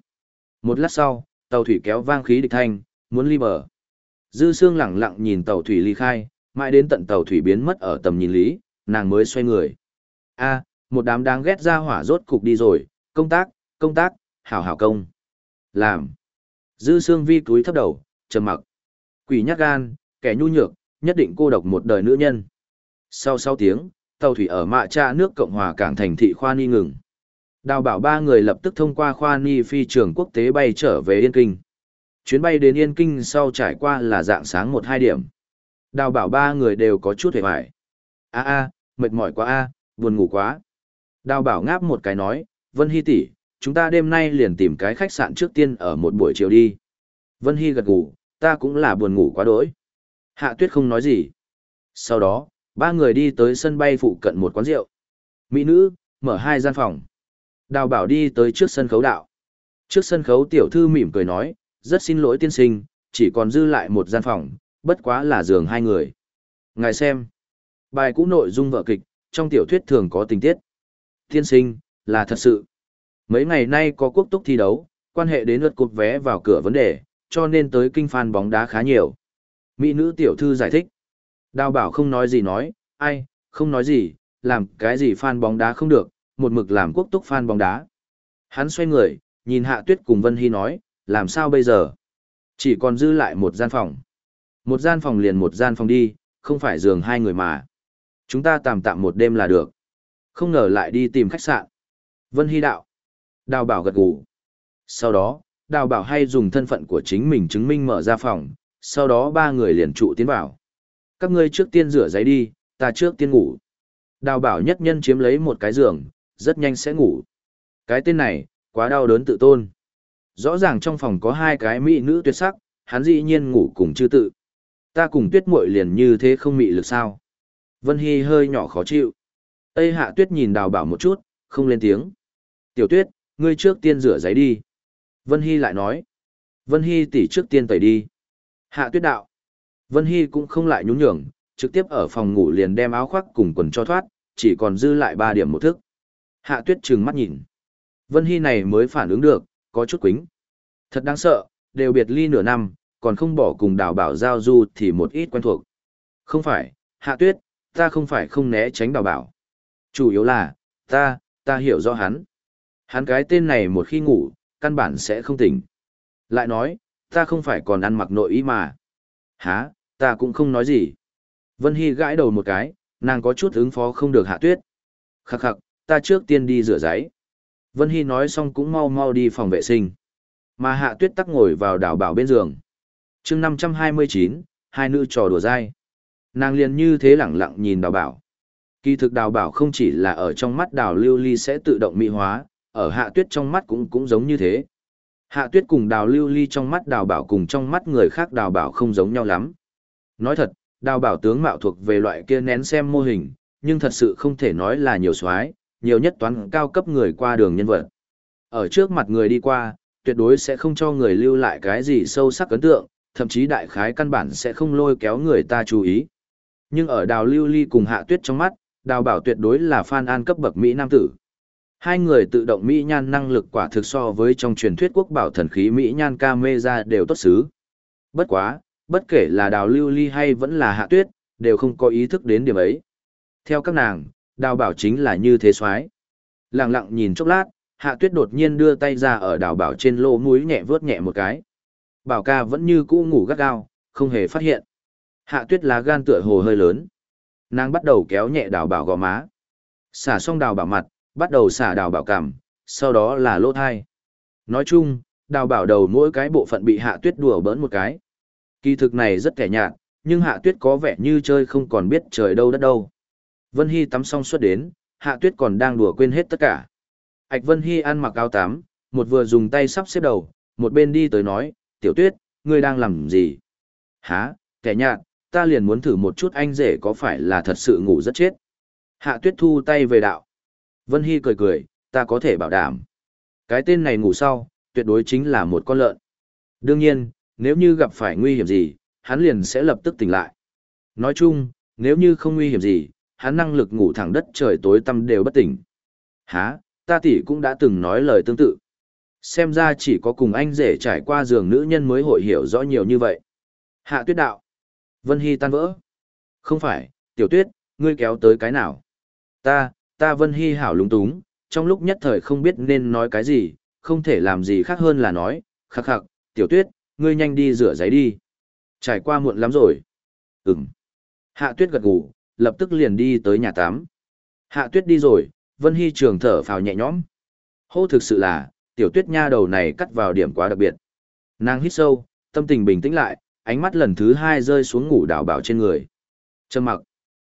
Một lát sau, tàu thủy kéo vang khí địch thanh, muốn ly bờ. Dư Sương lẳng lặng nhìn tàu thủy ly khai, mãi đến tận tàu thủy biến mất ở tầm nhìn lý, nàng mới xoay người. A, một đám đáng ghét ra hỏa rốt cục đi rồi, công tác, công tác, hảo hảo công. Làm. Dư Sương vi túi thấp đầu, trầm mặc. Quỷ nhát gan, kẻ nhu nhược, nhất định cô độc một đời nữ nhân. Sau sau tiếng, tàu thủy ở mạ cha nước Cộng hòa Cảng Thành Thị Khoa Ni ngừng. Đào bảo ba người lập tức thông qua khoa ni phi trường quốc tế bay trở về Yên Kinh. Chuyến bay đến Yên Kinh sau trải qua là dạng sáng một hai điểm. Đào bảo ba người đều có chút hề hoài. a a mệt mỏi quá a buồn ngủ quá. Đào bảo ngáp một cái nói, Vân Hy tỷ, chúng ta đêm nay liền tìm cái khách sạn trước tiên ở một buổi chiều đi. Vân Hy gật gù, ta cũng là buồn ngủ quá đỗi. Hạ tuyết không nói gì. Sau đó, ba người đi tới sân bay phụ cận một quán rượu. Mỹ nữ, mở hai gian phòng. Đào bảo đi tới trước sân khấu đạo. Trước sân khấu tiểu thư mỉm cười nói, rất xin lỗi tiên sinh, chỉ còn dư lại một gian phòng, bất quá là giường hai người. Ngài xem. Bài cũ nội dung vở kịch, trong tiểu thuyết thường có tình tiết. Tiên sinh, là thật sự. Mấy ngày nay có quốc túc thi đấu, quan hệ đến lượt cột vé vào cửa vấn đề, cho nên tới kinh fan bóng đá khá nhiều. Mỹ nữ tiểu thư giải thích. Đào bảo không nói gì nói, ai, không nói gì, làm cái gì fan bóng đá không được, một mực làm quốc túc fan bóng đá. Hắn xoay người, nhìn Hạ Tuyết cùng Vân Hy nói, làm sao bây giờ? Chỉ còn dư lại một gian phòng. Một gian phòng liền một gian phòng đi, không phải giường hai người mà. Chúng ta tạm tạm một đêm là được. Không ngờ lại đi tìm khách sạn. Vân Hy đạo. Đào bảo gật gù. Sau đó, đào bảo hay dùng thân phận của chính mình chứng minh mở ra phòng, sau đó ba người liền trụ tiến vào. Các ngươi trước tiên rửa giấy đi, ta trước tiên ngủ. Đào bảo nhất nhân chiếm lấy một cái giường, rất nhanh sẽ ngủ. Cái tên này, quá đau đớn tự tôn. Rõ ràng trong phòng có hai cái mỹ nữ tuyệt sắc, hắn dĩ nhiên ngủ cùng chư tự. Ta cùng tuyết muội liền như thế không mị lực sao. Vân Hy hơi nhỏ khó chịu. Tây hạ tuyết nhìn đào bảo một chút, không lên tiếng. Tiểu tuyết, ngươi trước tiên rửa giấy đi. Vân Hy lại nói. Vân Hy tỷ trước tiên tẩy đi. Hạ tuyết đạo. Vân Hy cũng không lại nhún nhường, trực tiếp ở phòng ngủ liền đem áo khoác cùng quần cho thoát, chỉ còn dư lại ba điểm một thức. Hạ tuyết trừng mắt nhìn. Vân Hy này mới phản ứng được, có chút quính. Thật đáng sợ, đều biệt ly nửa năm, còn không bỏ cùng đào bảo giao du thì một ít quen thuộc. Không phải, hạ tuyết, ta không phải không né tránh đào bảo. Chủ yếu là, ta, ta hiểu rõ hắn. Hắn cái tên này một khi ngủ, căn bản sẽ không tỉnh. Lại nói, ta không phải còn ăn mặc nội ý mà. Hả, ta cũng không nói gì. Vân Hy gãi đầu một cái, nàng có chút ứng phó không được hạ tuyết. Khắc khắc, ta trước tiên đi rửa giấy. Vân Hy nói xong cũng mau mau đi phòng vệ sinh. Mà hạ tuyết tắc ngồi vào đảo bảo bên giường. chương 529, hai nữ trò đùa dai. Nàng liền như thế lẳng lặng nhìn đào bảo. Kỳ thực đào bảo không chỉ là ở trong mắt đào lưu ly sẽ tự động mỹ hóa, ở hạ tuyết trong mắt cũng cũng giống như thế. Hạ tuyết cùng đào lưu ly trong mắt đào bảo cùng trong mắt người khác đào bảo không giống nhau lắm. Nói thật, đào bảo tướng mạo thuộc về loại kia nén xem mô hình, nhưng thật sự không thể nói là nhiều soái nhiều nhất toán cao cấp người qua đường nhân vật. Ở trước mặt người đi qua, tuyệt đối sẽ không cho người lưu lại cái gì sâu sắc ấn tượng, thậm chí đại khái căn bản sẽ không lôi kéo người ta chú ý. Nhưng ở đào lưu ly cùng hạ tuyết trong mắt, đào bảo tuyệt đối là fan an cấp bậc Mỹ Nam tử. Hai người tự động Mỹ nhan năng lực quả thực so với trong truyền thuyết quốc bảo thần khí Mỹ nhan ca mê ra đều tốt xứ. Bất quá, bất kể là đào lưu ly hay vẫn là hạ tuyết, đều không có ý thức đến điểm ấy. Theo các nàng, đào bảo chính là như thế soái lặng lặng nhìn chốc lát hạ tuyết đột nhiên đưa tay ra ở đào bảo trên lỗ mũi nhẹ vớt nhẹ một cái. Bảo ca vẫn như cũ ngủ gắt gao không hề phát hiện. Hạ tuyết lá gan tựa hồ hơi lớn. Nàng bắt đầu kéo nhẹ đào bảo gò má. Xả xong đào bảo mặt bắt đầu xả đào bảo cảm, sau đó là lỗ thai nói chung đào bảo đầu mỗi cái bộ phận bị hạ tuyết đùa bỡn một cái kỳ thực này rất kẻ nhạt nhưng hạ tuyết có vẻ như chơi không còn biết trời đâu đất đâu Vân Hy tắm xong xuất đến, Hạ Tuyết còn đang đùa quên hết tất cả. Ảch Vân Hy ăn mặc áo tắm, một vừa dùng tay sắp xếp đầu, một bên đi tới nói, Tiểu Tuyết, ngươi đang làm gì? Hả, kẻ nhạt, ta liền muốn thử một chút anh rể có phải là thật sự ngủ rất chết. Hạ Tuyết thu tay về đạo. Vân Hy cười cười, ta có thể bảo đảm. Cái tên này ngủ sau, tuyệt đối chính là một con lợn. Đương nhiên, nếu như gặp phải nguy hiểm gì, hắn liền sẽ lập tức tỉnh lại. Nói chung, nếu như không nguy hiểm gì, hắn năng lực ngủ thẳng đất trời tối tăm đều bất tỉnh. Hả, ta tỷ cũng đã từng nói lời tương tự. Xem ra chỉ có cùng anh rể trải qua giường nữ nhân mới hội hiểu rõ nhiều như vậy. Hạ tuyết đạo. Vân Hy tan vỡ. Không phải, tiểu tuyết, ngươi kéo tới cái nào? Ta, ta Vân Hy hảo lúng túng, trong lúc nhất thời không biết nên nói cái gì, không thể làm gì khác hơn là nói, khắc khắc, tiểu tuyết, ngươi nhanh đi rửa giấy đi. Trải qua muộn lắm rồi. Ừm. Hạ tuyết gật gù, lập tức liền đi tới nhà tắm. Hạ tuyết đi rồi, Vân Hy trường thở phào nhẹ nhõm. Hô thực sự là, tiểu tuyết nha đầu này cắt vào điểm quá đặc biệt. Nàng hít sâu, tâm tình bình tĩnh lại, ánh mắt lần thứ hai rơi xuống ngủ đào bảo trên người. Trầm mặc.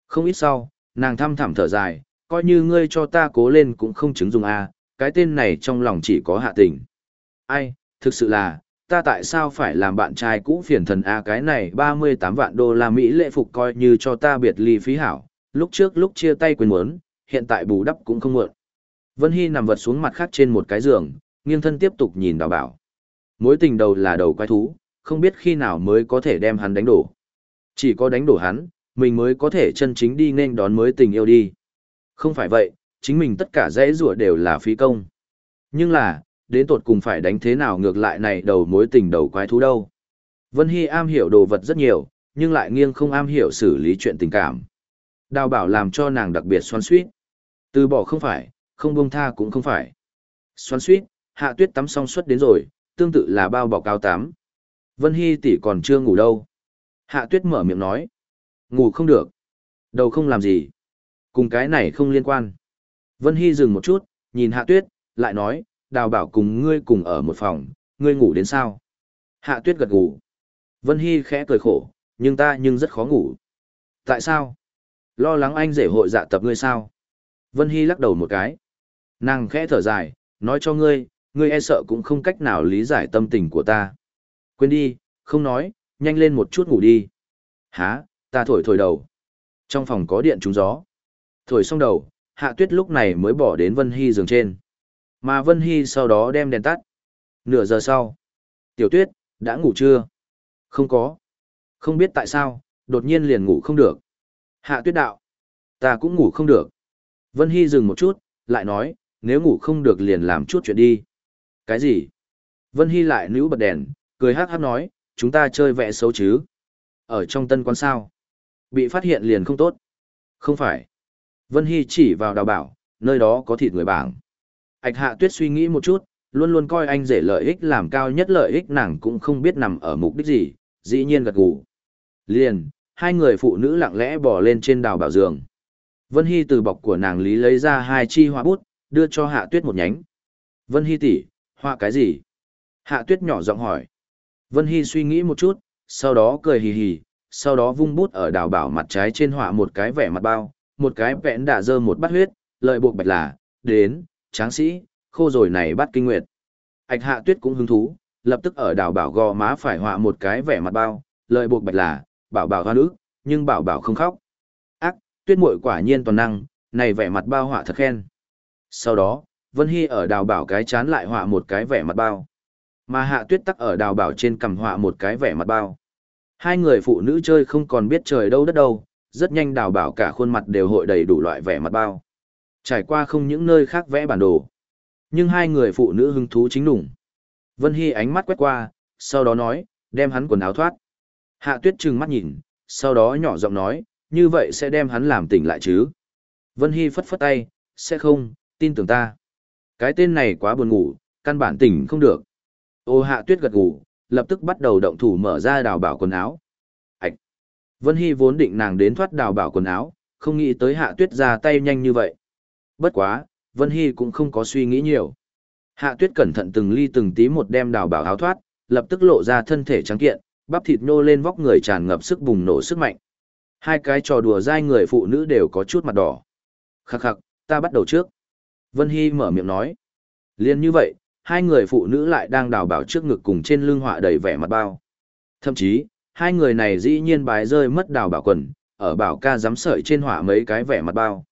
Không ít sau, nàng thăm thẳm thở dài, coi như ngươi cho ta cố lên cũng không chứng dùng a à, cái tên này trong lòng chỉ có hạ tình. Ai, thực sự là, ta tại sao phải làm bạn trai cũ phiền thần a cái này 38 vạn đô la Mỹ lệ phục coi như cho ta biệt ly phí hảo, lúc trước lúc chia tay quyền muốn, hiện tại bù đắp cũng không muộn. Vân Hy nằm vật xuống mặt khác trên một cái giường, nghiêng thân tiếp tục nhìn đào bảo. Mối tình đầu là đầu quái thú, không biết khi nào mới có thể đem hắn đánh đổ. Chỉ có đánh đổ hắn, mình mới có thể chân chính đi nên đón mới tình yêu đi. Không phải vậy, chính mình tất cả dãy rủa đều là phí công. Nhưng là, đến tột cùng phải đánh thế nào ngược lại này đầu mối tình đầu quái thú đâu. Vân Hy am hiểu đồ vật rất nhiều, nhưng lại nghiêng không am hiểu xử lý chuyện tình cảm. Đào bảo làm cho nàng đặc biệt xoắn suýt. Từ bỏ không phải, không buông tha cũng không phải. Xoắn suýt, hạ tuyết tắm xong suốt đến rồi, tương tự là bao bọc cao tắm. Vân Hy tỷ còn chưa ngủ đâu. Hạ tuyết mở miệng nói. Ngủ không được. Đầu không làm gì. Cùng cái này không liên quan. Vân Hy dừng một chút, nhìn hạ tuyết, lại nói, đào bảo cùng ngươi cùng ở một phòng, ngươi ngủ đến sao? Hạ tuyết gật gù. Vân Hy khẽ cười khổ, nhưng ta nhưng rất khó ngủ. Tại sao? Lo lắng anh rể hội dạ tập ngươi sao? Vân Hy lắc đầu một cái. Nàng khẽ thở dài, nói cho ngươi, ngươi e sợ cũng không cách nào lý giải tâm tình của ta. Quên đi, không nói, nhanh lên một chút ngủ đi. Hả, ta thổi thổi đầu. Trong phòng có điện trúng gió. Thổi xong đầu, Hạ Tuyết lúc này mới bỏ đến Vân Hy giường trên. Mà Vân Hy sau đó đem đèn tắt. Nửa giờ sau. Tiểu Tuyết, đã ngủ chưa? Không có. Không biết tại sao, đột nhiên liền ngủ không được. Hạ Tuyết đạo. Ta cũng ngủ không được. Vân Hy dừng một chút, lại nói, nếu ngủ không được liền làm chút chuyện đi. Cái gì? Vân Hy lại níu bật đèn, cười hát hát nói, chúng ta chơi vẽ xấu chứ. Ở trong tân quán sao? Bị phát hiện liền không tốt. Không phải. Vân Hy chỉ vào đào bảo, nơi đó có thịt người bảng. Ảch hạ tuyết suy nghĩ một chút, luôn luôn coi anh rể lợi ích làm cao nhất lợi ích nàng cũng không biết nằm ở mục đích gì, dĩ nhiên gật gù. Liền, hai người phụ nữ lặng lẽ bò lên trên đào bảo giường. Vân Hy từ bọc của nàng lý lấy ra hai chi hoa bút, đưa cho hạ tuyết một nhánh. Vân Hy tỷ, họa cái gì? Hạ tuyết nhỏ giọng hỏi. Vân Hy suy nghĩ một chút, sau đó cười hì hì, sau đó vung bút ở đào bảo mặt trái trên họa một cái vẻ mặt bao, một cái vẹn đã dơ một bát huyết, lợi buộc bạch là, đến, tráng sĩ, khô rồi này bắt kinh nguyệt. Ảch hạ tuyết cũng hứng thú, lập tức ở đào bảo gò má phải họa một cái vẻ mặt bao, lợi buộc bạch là, bảo bảo hoa nữ, nhưng bảo bảo không khóc. Ác, tuyết muội quả nhiên toàn năng, này vẻ mặt bao họa thật khen. Sau đó, Vân Hy ở đào bảo cái chán lại họa một cái vẻ mặt bao. Mà hạ tuyết tắc ở đào bảo trên cầm họa một cái vẻ mặt bao. Hai người phụ nữ chơi không còn biết trời đâu đất đâu, rất nhanh đào bảo cả khuôn mặt đều hội đầy đủ loại vẻ mặt bao. Trải qua không những nơi khác vẽ bản đồ. Nhưng hai người phụ nữ hứng thú chính đủng. Vân Hy ánh mắt quét qua, sau đó nói, đem hắn quần áo thoát. Hạ tuyết trừng mắt nhìn, sau đó nhỏ giọng nói, như vậy sẽ đem hắn làm tỉnh lại chứ. Vân Hy phất phất tay, sẽ không, tin tưởng ta. Cái tên này quá buồn ngủ, căn bản tỉnh không được. Ô hạ tuyết gật ngủ, lập tức bắt đầu động thủ mở ra đào bảo quần áo. Vân Hy vốn định nàng đến thoát đào bảo quần áo, không nghĩ tới hạ tuyết ra tay nhanh như vậy. Bất quá, Vân Hy cũng không có suy nghĩ nhiều. Hạ tuyết cẩn thận từng ly từng tí một đem đào bảo áo thoát, lập tức lộ ra thân thể trắng kiện, bắp thịt nô lên vóc người tràn ngập sức bùng nổ sức mạnh. Hai cái trò đùa dai người phụ nữ đều có chút mặt đỏ. Khắc khắc, ta bắt đầu trước. Vân Hy mở miệng nói. Liên như vậy, hai người phụ nữ lại đang đào bảo trước ngực cùng trên lưng họa đầy vẻ mặt bao. Thậm chí, hai người này dĩ nhiên bái rơi mất đào bảo quần, ở bảo ca dám sợi trên hỏa mấy cái vẻ mặt bao.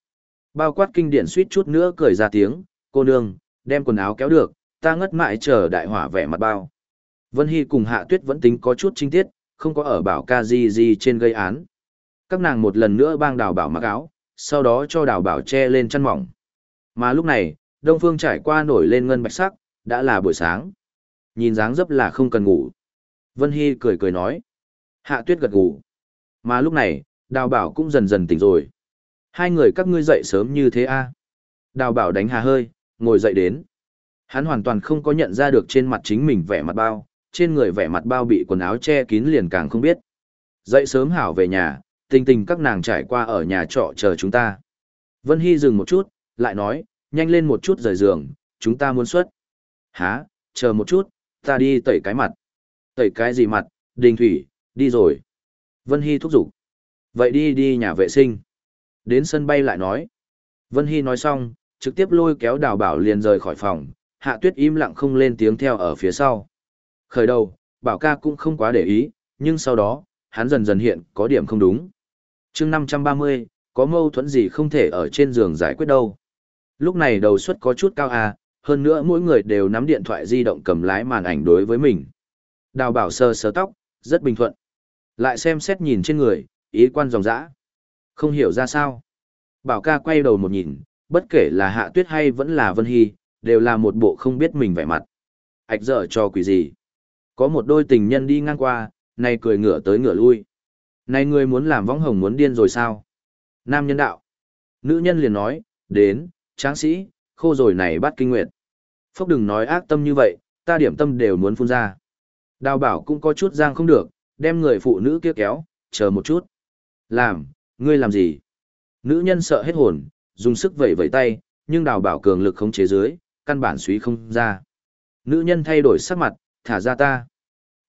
Bao quát kinh điển suýt chút nữa cười ra tiếng, cô nương, đem quần áo kéo được, ta ngất mãi chờ đại hỏa vẻ mặt bao. Vân Hy cùng Hạ Tuyết vẫn tính có chút trinh tiết, không có ở bảo ca gì gì trên gây án. Các nàng một lần nữa bang đào bảo mặc áo, sau đó cho đào bảo che lên chăn mỏng. Mà lúc này, Đông Phương trải qua nổi lên ngân bạch sắc, đã là buổi sáng. Nhìn dáng dấp là không cần ngủ. Vân Hy cười cười nói. Hạ tuyết gật gù, Mà lúc này, đào bảo cũng dần dần tỉnh rồi. Hai người các ngươi dậy sớm như thế a à? Đào bảo đánh hà hơi, ngồi dậy đến. Hắn hoàn toàn không có nhận ra được trên mặt chính mình vẻ mặt bao, trên người vẻ mặt bao bị quần áo che kín liền càng không biết. Dậy sớm hảo về nhà, tình tình các nàng trải qua ở nhà trọ chờ chúng ta. Vân Hy dừng một chút, lại nói, nhanh lên một chút rời giường, chúng ta muốn xuất. Hả, chờ một chút, ta đi tẩy cái mặt. Tẩy cái gì mặt, đình thủy, đi rồi. Vân Hy thúc giục. Vậy đi đi nhà vệ sinh. Đến sân bay lại nói. Vân Hy nói xong, trực tiếp lôi kéo đào bảo liền rời khỏi phòng, hạ tuyết im lặng không lên tiếng theo ở phía sau. Khởi đầu, bảo ca cũng không quá để ý, nhưng sau đó, hắn dần dần hiện có điểm không đúng. chương 530, có mâu thuẫn gì không thể ở trên giường giải quyết đâu. Lúc này đầu suất có chút cao à, hơn nữa mỗi người đều nắm điện thoại di động cầm lái màn ảnh đối với mình. Đào bảo sơ sơ tóc, rất bình thuận. Lại xem xét nhìn trên người, ý quan dòng dã. Không hiểu ra sao. Bảo ca quay đầu một nhìn, bất kể là hạ tuyết hay vẫn là vân hy, đều là một bộ không biết mình vẻ mặt. Ảch dở cho quỷ gì. Có một đôi tình nhân đi ngang qua, này cười ngửa tới ngửa lui. Này người muốn làm võng hồng muốn điên rồi sao? Nam nhân đạo. Nữ nhân liền nói, đến, tráng sĩ, khô rồi này bắt kinh nguyệt. Phốc đừng nói ác tâm như vậy, ta điểm tâm đều muốn phun ra. Đào bảo cũng có chút giang không được, đem người phụ nữ kia kéo, chờ một chút. Làm, ngươi làm gì? Nữ nhân sợ hết hồn, dùng sức vẩy vẩy tay, nhưng đào bảo cường lực khống chế dưới, căn bản suý không ra. Nữ nhân thay đổi sắc mặt, thả ra ta.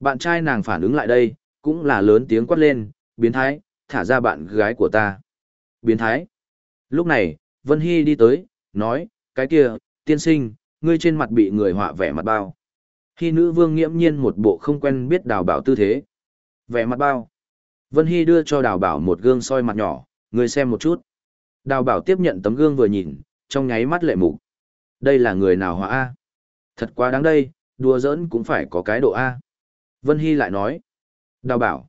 Bạn trai nàng phản ứng lại đây, cũng là lớn tiếng quát lên, biến thái, thả ra bạn gái của ta. Biến thái. Lúc này, Vân Hy đi tới, nói, cái kia, tiên sinh, ngươi trên mặt bị người họa vẻ mặt bao. khi nữ vương nghiễm nhiên một bộ không quen biết đào bảo tư thế. Vẻ mặt bao. Vân Hy đưa cho đào bảo một gương soi mặt nhỏ, người xem một chút. Đào bảo tiếp nhận tấm gương vừa nhìn, trong nháy mắt lệ mục. Đây là người nào hóa A? Thật quá đáng đây, đùa giỡn cũng phải có cái độ A. Vân Hy lại nói. Đào bảo.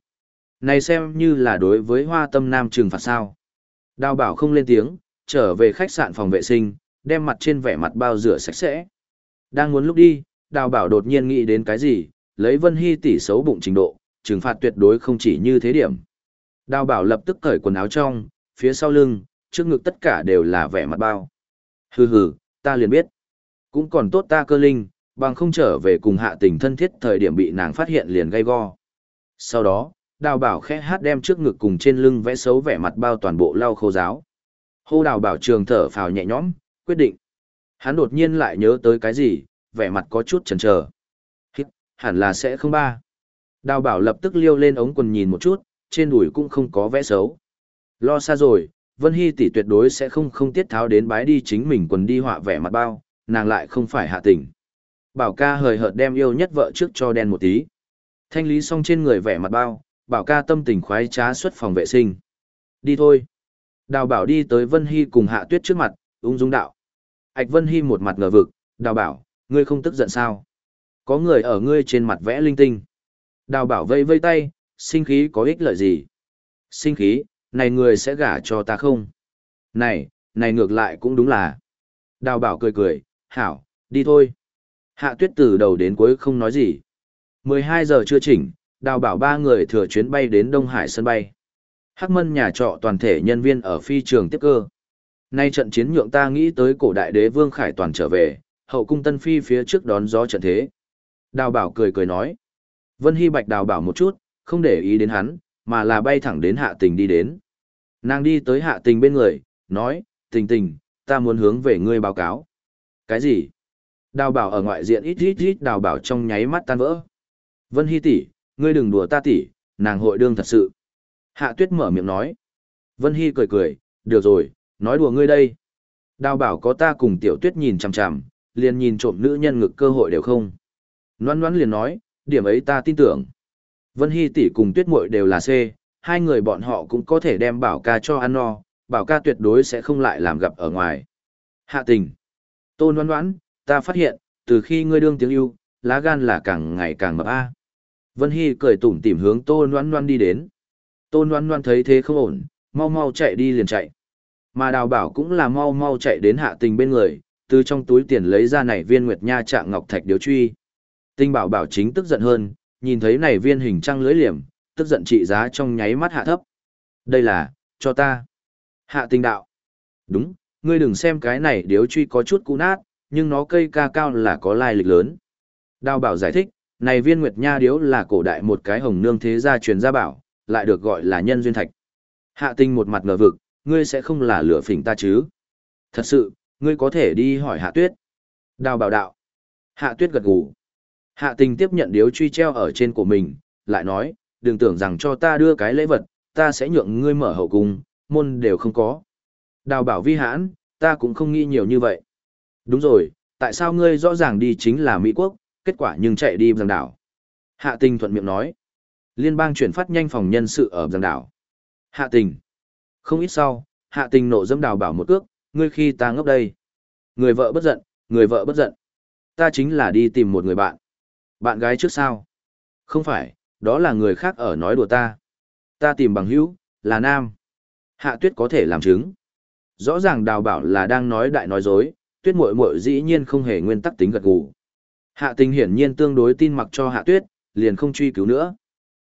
Này xem như là đối với hoa tâm nam trừng phạt sao. Đào bảo không lên tiếng, trở về khách sạn phòng vệ sinh, đem mặt trên vẻ mặt bao rửa sạch sẽ. Đang muốn lúc đi, đào bảo đột nhiên nghĩ đến cái gì, lấy Vân Hy tỷ xấu bụng trình độ, trừng phạt tuyệt đối không chỉ như thế điểm. Đào bảo lập tức cởi quần áo trong, phía sau lưng, trước ngực tất cả đều là vẻ mặt bao. Hừ hừ, ta liền biết. Cũng còn tốt ta cơ linh, bằng không trở về cùng hạ tình thân thiết thời điểm bị nàng phát hiện liền gây go. Sau đó, đào bảo khẽ hát đem trước ngực cùng trên lưng vẽ xấu vẻ mặt bao toàn bộ lau khô giáo. Hô đào bảo trường thở phào nhẹ nhõm, quyết định. Hắn đột nhiên lại nhớ tới cái gì, vẻ mặt có chút chần chờ. Hít, hẳn là sẽ không ba. Đào bảo lập tức liêu lên ống quần nhìn một chút, trên đùi cũng không có vẽ xấu. Lo xa rồi, Vân Hy tỷ tuyệt đối sẽ không không tiết tháo đến bái đi chính mình quần đi họa vẻ mặt bao, nàng lại không phải hạ tình. Bảo ca hời hợt đem yêu nhất vợ trước cho đen một tí. Thanh lý xong trên người vẻ mặt bao, bảo ca tâm tình khoái trá xuất phòng vệ sinh. Đi thôi. Đào bảo đi tới Vân Hy cùng hạ tuyết trước mặt, ung dung đạo. Ảch Vân Hy một mặt ngờ vực, đào bảo, ngươi không tức giận sao? Có người ở ngươi trên mặt vẽ linh tinh. Đào bảo vây vây tay, sinh khí có ích lợi gì? Sinh khí, này người sẽ gả cho ta không? Này, này ngược lại cũng đúng là. Đào bảo cười cười, hảo, đi thôi. Hạ tuyết từ đầu đến cuối không nói gì. 12 giờ chưa chỉnh, đào bảo ba người thừa chuyến bay đến Đông Hải sân bay. Hắc mân nhà trọ toàn thể nhân viên ở phi trường tiếp cơ. Nay trận chiến nhượng ta nghĩ tới cổ đại đế vương khải toàn trở về, hậu cung tân phi phía trước đón gió trận thế. Đào bảo cười cười nói. Vân Hy Bạch đào bảo một chút, không để ý đến hắn, mà là bay thẳng đến hạ tình đi đến. Nàng đi tới hạ tình bên người, nói, tình tình, ta muốn hướng về ngươi báo cáo. Cái gì? Đào bảo ở ngoại diện ít ít ít đào bảo trong nháy mắt tan vỡ. Vân Hy tỷ, ngươi đừng đùa ta tỷ, nàng hội đương thật sự. Hạ tuyết mở miệng nói. Vân Hy cười cười, được rồi, nói đùa ngươi đây. Đào bảo có ta cùng tiểu tuyết nhìn chằm chằm, liền nhìn trộm nữ nhân ngực cơ hội đều không. Loan loan liền nói, điểm ấy ta tin tưởng. Vân Hy tỷ cùng tuyết muội đều là C, hai người bọn họ cũng có thể đem bảo ca cho ăn no, bảo ca tuyệt đối sẽ không lại làm gặp ở ngoài. Hạ tình. Tôn đoán đoán, ta phát hiện, từ khi ngươi đương tiếng yêu, lá gan là càng ngày càng mập a. Vân Hy cười tủm tỉm hướng Tôn đoán đoán đi đến. Tôn đoán đoán thấy thế không ổn, mau mau chạy đi liền chạy. Mà đào bảo cũng là mau mau chạy đến hạ tình bên người, từ trong túi tiền lấy ra này viên nguyệt nha trạng ngọc thạch điếu truy. Tinh bảo bảo chính tức giận hơn, nhìn thấy này viên hình trăng lưới liềm, tức giận trị giá trong nháy mắt hạ thấp. Đây là, cho ta. Hạ tinh đạo. Đúng, ngươi đừng xem cái này điếu truy có chút cũ nát, nhưng nó cây ca cao là có lai lịch lớn. Đào bảo giải thích, này viên nguyệt nha điếu là cổ đại một cái hồng nương thế gia truyền gia bảo, lại được gọi là nhân duyên thạch. Hạ tinh một mặt ngờ vực, ngươi sẽ không là lửa phỉnh ta chứ. Thật sự, ngươi có thể đi hỏi hạ tuyết. Đào bảo đạo. Hạ tuyết gật gù. Hạ tình tiếp nhận điếu truy treo ở trên của mình, lại nói, đừng tưởng rằng cho ta đưa cái lễ vật, ta sẽ nhượng ngươi mở hậu cung, môn đều không có. Đào bảo vi hãn, ta cũng không nghĩ nhiều như vậy. Đúng rồi, tại sao ngươi rõ ràng đi chính là Mỹ Quốc, kết quả nhưng chạy đi giang đảo. Hạ tình thuận miệng nói. Liên bang chuyển phát nhanh phòng nhân sự ở giang đảo. Hạ tình. Không ít sau, hạ tình nộ dâm đào bảo một cước, ngươi khi ta ngốc đây. Người vợ bất giận, người vợ bất giận. Ta chính là đi tìm một người bạn. Bạn gái trước sao? Không phải, đó là người khác ở nói đùa ta. Ta tìm bằng hữu, là nam. Hạ tuyết có thể làm chứng. Rõ ràng đào bảo là đang nói đại nói dối, tuyết muội muội dĩ nhiên không hề nguyên tắc tính gật gù. Hạ tình hiển nhiên tương đối tin mặc cho hạ tuyết, liền không truy cứu nữa.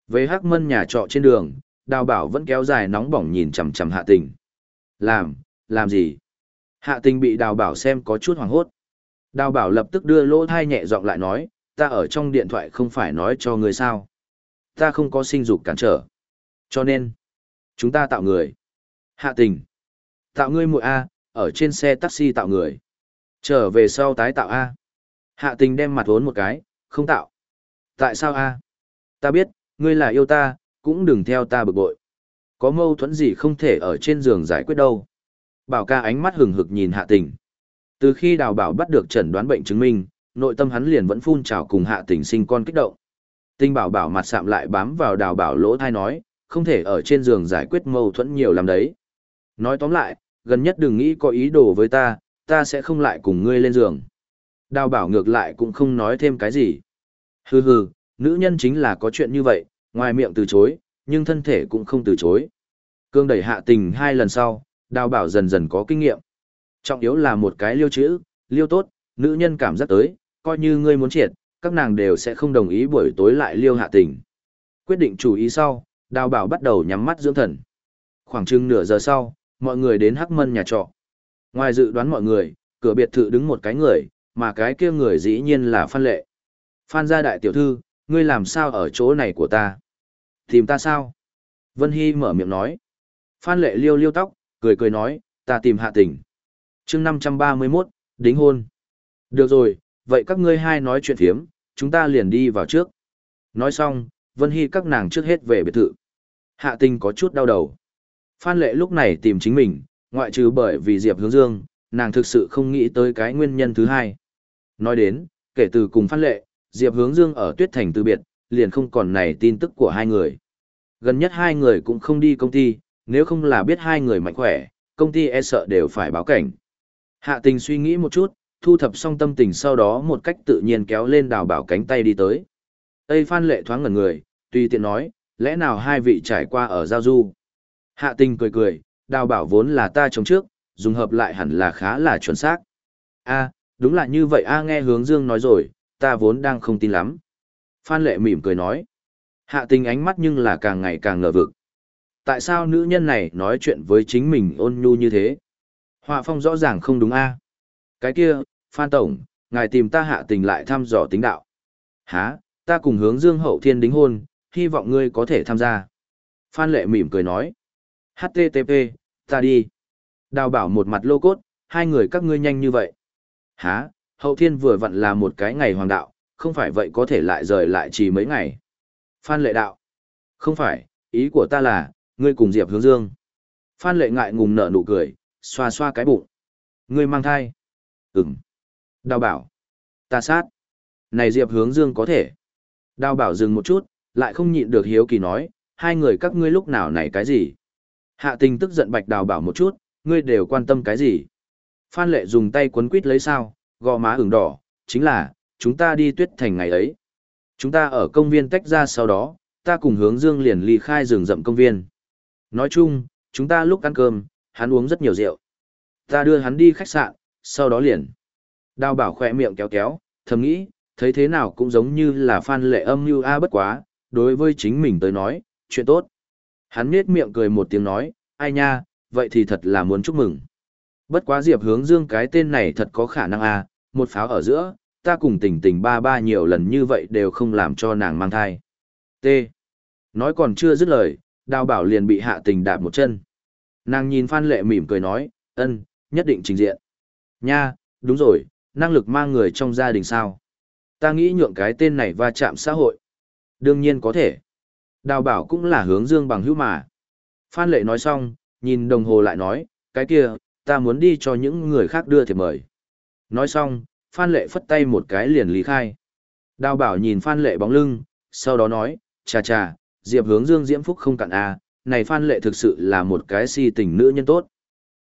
Về hắc mân nhà trọ trên đường, đào bảo vẫn kéo dài nóng bỏng nhìn chằm chằm hạ tình. Làm, làm gì? Hạ tình bị đào bảo xem có chút hoảng hốt. Đào bảo lập tức đưa lỗ thai nhẹ giọng lại nói, ta ở trong điện thoại không phải nói cho ngươi sao. Ta không có sinh dục cản trở. Cho nên, chúng ta tạo người. Hạ tình. Tạo ngươi muội A, ở trên xe taxi tạo người. Trở về sau tái tạo A. Hạ tình đem mặt vốn một cái, không tạo. Tại sao A? Ta biết, ngươi là yêu ta, cũng đừng theo ta bực bội. Có mâu thuẫn gì không thể ở trên giường giải quyết đâu. Bảo ca ánh mắt hừng hực nhìn hạ tình. Từ khi đào bảo bắt được chẩn đoán bệnh chứng minh, nội tâm hắn liền vẫn phun trào cùng hạ tình sinh con kích động. Tinh bảo bảo mặt sạm lại bám vào đào bảo lỗ thai nói, không thể ở trên giường giải quyết mâu thuẫn nhiều lắm đấy. Nói tóm lại, gần nhất đừng nghĩ có ý đồ với ta, ta sẽ không lại cùng ngươi lên giường. Đào bảo ngược lại cũng không nói thêm cái gì. Hừ hừ, nữ nhân chính là có chuyện như vậy, ngoài miệng từ chối, nhưng thân thể cũng không từ chối. Cương đẩy hạ tình hai lần sau, đào bảo dần dần có kinh nghiệm. Trọng yếu là một cái liêu chữ, liêu tốt, nữ nhân cảm giác tới, coi như ngươi muốn triệt, các nàng đều sẽ không đồng ý buổi tối lại liêu hạ tình. Quyết định chủ ý sau, đào bảo bắt đầu nhắm mắt dưỡng thần. Khoảng chừng nửa giờ sau, mọi người đến hắc mân nhà trọ. Ngoài dự đoán mọi người, cửa biệt thự đứng một cái người, mà cái kia người dĩ nhiên là Phan Lệ. Phan gia đại tiểu thư, ngươi làm sao ở chỗ này của ta? Tìm ta sao? Vân Hy mở miệng nói. Phan Lệ liêu liêu tóc, cười cười nói, ta tìm hạ tình. chương 531, đính hôn. Được rồi, vậy các ngươi hai nói chuyện phiếm, chúng ta liền đi vào trước. Nói xong, Vân Hy các nàng trước hết về biệt thự. Hạ tình có chút đau đầu. Phan Lệ lúc này tìm chính mình, ngoại trừ bởi vì Diệp Hướng Dương, nàng thực sự không nghĩ tới cái nguyên nhân thứ hai. Nói đến, kể từ cùng Phan Lệ, Diệp Hướng Dương ở Tuyết Thành từ biệt, liền không còn này tin tức của hai người. Gần nhất hai người cũng không đi công ty, nếu không là biết hai người mạnh khỏe, công ty e sợ đều phải báo cảnh. Hạ tình suy nghĩ một chút, thu thập xong tâm tình sau đó một cách tự nhiên kéo lên đào bảo cánh tay đi tới. Tây Phan Lệ thoáng ngẩn người, tùy tiện nói, lẽ nào hai vị trải qua ở giao du. Hạ tình cười cười, đào bảo vốn là ta chống trước, dùng hợp lại hẳn là khá là chuẩn xác. a đúng là như vậy a nghe hướng dương nói rồi, ta vốn đang không tin lắm. Phan lệ mỉm cười nói. Hạ tình ánh mắt nhưng là càng ngày càng ngờ vực. Tại sao nữ nhân này nói chuyện với chính mình ôn nhu như thế? Họa phong rõ ràng không đúng a Cái kia, Phan Tổng, ngài tìm ta hạ tình lại thăm dò tính đạo. Hả, ta cùng hướng dương hậu thiên đính hôn, hy vọng ngươi có thể tham gia. Phan lệ mỉm cười nói. HTTP, ta đi. Đào bảo một mặt lô cốt, hai người các ngươi nhanh như vậy. Hả, hậu thiên vừa vặn là một cái ngày hoàng đạo, không phải vậy có thể lại rời lại chỉ mấy ngày. Phan lệ đạo. Không phải, ý của ta là, ngươi cùng Diệp hướng dương. Phan lệ ngại ngùng nở nụ cười, xoa xoa cái bụng. Ngươi mang thai. Ừm. Đào bảo. Ta sát. Này Diệp hướng dương có thể. Đào bảo dừng một chút, lại không nhịn được hiếu kỳ nói, hai người các ngươi lúc nào này cái gì. Hạ tình tức giận bạch đào bảo một chút, ngươi đều quan tâm cái gì. Phan lệ dùng tay quấn quít lấy sao, gò má ửng đỏ, chính là, chúng ta đi tuyết thành ngày ấy. Chúng ta ở công viên tách ra sau đó, ta cùng hướng dương liền ly khai rừng rậm công viên. Nói chung, chúng ta lúc ăn cơm, hắn uống rất nhiều rượu. Ta đưa hắn đi khách sạn, sau đó liền. Đào bảo khỏe miệng kéo kéo, thầm nghĩ, thấy thế nào cũng giống như là phan lệ âm như a bất quá, đối với chính mình tới nói, chuyện tốt. Hắn nết miệng cười một tiếng nói, ai nha, vậy thì thật là muốn chúc mừng. Bất quá Diệp hướng dương cái tên này thật có khả năng a một pháo ở giữa, ta cùng tình tình ba ba nhiều lần như vậy đều không làm cho nàng mang thai. T. Nói còn chưa dứt lời, đào bảo liền bị hạ tình đạp một chân. Nàng nhìn Phan Lệ mỉm cười nói, ân, nhất định trình diện. Nha, đúng rồi, năng lực mang người trong gia đình sao? Ta nghĩ nhượng cái tên này va chạm xã hội. Đương nhiên có thể. Đào bảo cũng là hướng dương bằng hữu mà. Phan Lệ nói xong, nhìn đồng hồ lại nói, cái kia, ta muốn đi cho những người khác đưa thiệp mời. Nói xong, Phan Lệ phất tay một cái liền lý khai. Đào bảo nhìn Phan Lệ bóng lưng, sau đó nói, chà chà, Diệp hướng dương diễm phúc không cạn à, này Phan Lệ thực sự là một cái si tình nữ nhân tốt.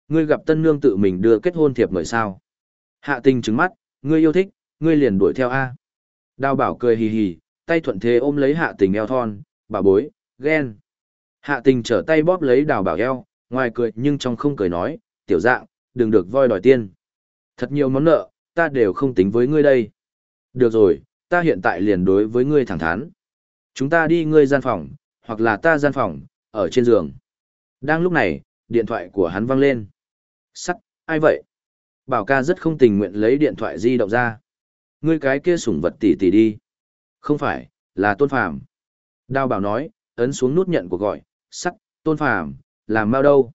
Ngươi gặp tân nương tự mình đưa kết hôn thiệp mời sao. Hạ tình trứng mắt, ngươi yêu thích, ngươi liền đuổi theo A. Đào bảo cười hì hì, tay thuận thế ôm lấy hạ tình eo thon, bà bối, ghen. Hạ tình trở tay bóp lấy đào bảo eo, ngoài cười nhưng trong không cười nói, tiểu dạng, đừng được voi đòi tiên. Thật nhiều món nợ, ta đều không tính với ngươi đây. Được rồi, ta hiện tại liền đối với ngươi thẳng thắn. Chúng ta đi ngươi gian phòng, hoặc là ta gian phòng, ở trên giường. Đang lúc này, điện thoại của hắn vang lên. Sắt, ai vậy? Bảo ca rất không tình nguyện lấy điện thoại di động ra. Ngươi cái kia sủng vật tỷ tỷ đi. Không phải, là tôn phàm. Đao bảo nói, ấn xuống nút nhận của gọi, sắt, tôn phàm, làm mau đâu.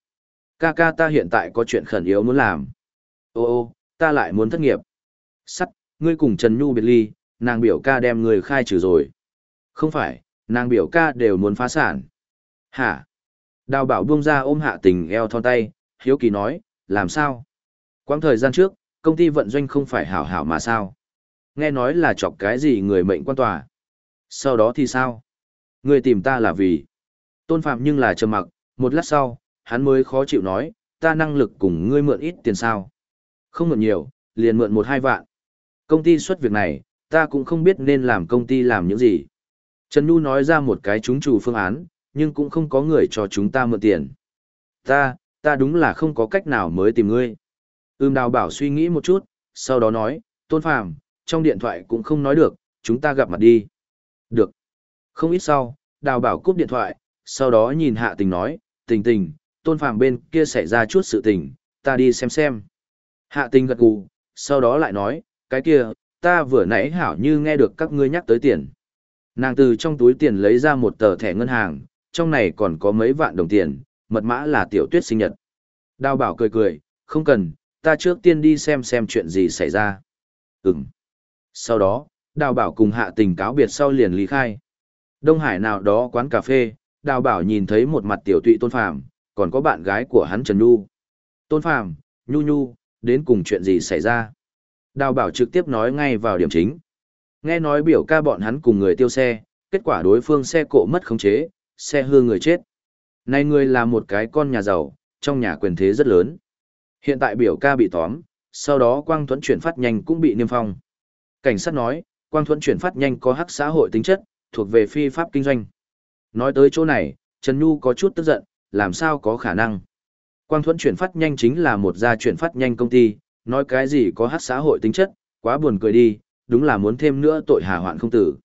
Ca ca ta hiện tại có chuyện khẩn yếu muốn làm. Ô ô, ta lại muốn thất nghiệp. Sắt, ngươi cùng Trần Nhu biệt ly, nàng biểu ca đem người khai trừ rồi. Không phải, nàng biểu ca đều muốn phá sản. Hả? Đào bảo buông ra ôm hạ tình eo thon tay, hiếu kỳ nói, làm sao? Quãng thời gian trước, công ty vận doanh không phải hảo hảo mà sao? Nghe nói là chọc cái gì người mệnh quan tòa. Sau đó thì sao? Người tìm ta là vì... Tôn Phạm nhưng là trầm mặc, một lát sau, hắn mới khó chịu nói, ta năng lực cùng ngươi mượn ít tiền sao. Không mượn nhiều, liền mượn một hai vạn. Công ty xuất việc này, ta cũng không biết nên làm công ty làm những gì. Trần Nhu nói ra một cái chúng chủ phương án, nhưng cũng không có người cho chúng ta mượn tiền. Ta, ta đúng là không có cách nào mới tìm ngươi. Ưm đào bảo suy nghĩ một chút, sau đó nói, Tôn Phàm, trong điện thoại cũng không nói được, chúng ta gặp mặt đi. Được. Không ít sau, đào bảo cúp điện thoại, sau đó nhìn hạ tình nói, tình tình, tôn phàm bên kia xảy ra chút sự tình, ta đi xem xem. Hạ tình gật gù, sau đó lại nói, cái kia, ta vừa nãy hảo như nghe được các ngươi nhắc tới tiền. Nàng từ trong túi tiền lấy ra một tờ thẻ ngân hàng, trong này còn có mấy vạn đồng tiền, mật mã là tiểu tuyết sinh nhật. Đào bảo cười cười, không cần, ta trước tiên đi xem xem chuyện gì xảy ra. Ừm. Sau đó, đào bảo cùng hạ tình cáo biệt sau liền lý khai. Đông Hải nào đó quán cà phê, đào bảo nhìn thấy một mặt tiểu tụy tôn phàm, còn có bạn gái của hắn Trần Nhu. Tôn phàm, Nhu Nhu, đến cùng chuyện gì xảy ra? Đào bảo trực tiếp nói ngay vào điểm chính. Nghe nói biểu ca bọn hắn cùng người tiêu xe, kết quả đối phương xe cộ mất khống chế, xe hư người chết. Này người là một cái con nhà giàu, trong nhà quyền thế rất lớn. Hiện tại biểu ca bị tóm, sau đó quang thuẫn chuyển phát nhanh cũng bị niêm phong. Cảnh sát nói, quang thuẫn chuyển phát nhanh có hắc xã hội tính chất, thuộc về phi pháp kinh doanh. Nói tới chỗ này, Trần Nhu có chút tức giận, làm sao có khả năng. Quang thuẫn chuyển phát nhanh chính là một gia chuyển phát nhanh công ty, nói cái gì có hắc xã hội tính chất, quá buồn cười đi, đúng là muốn thêm nữa tội hà hoạn không tử.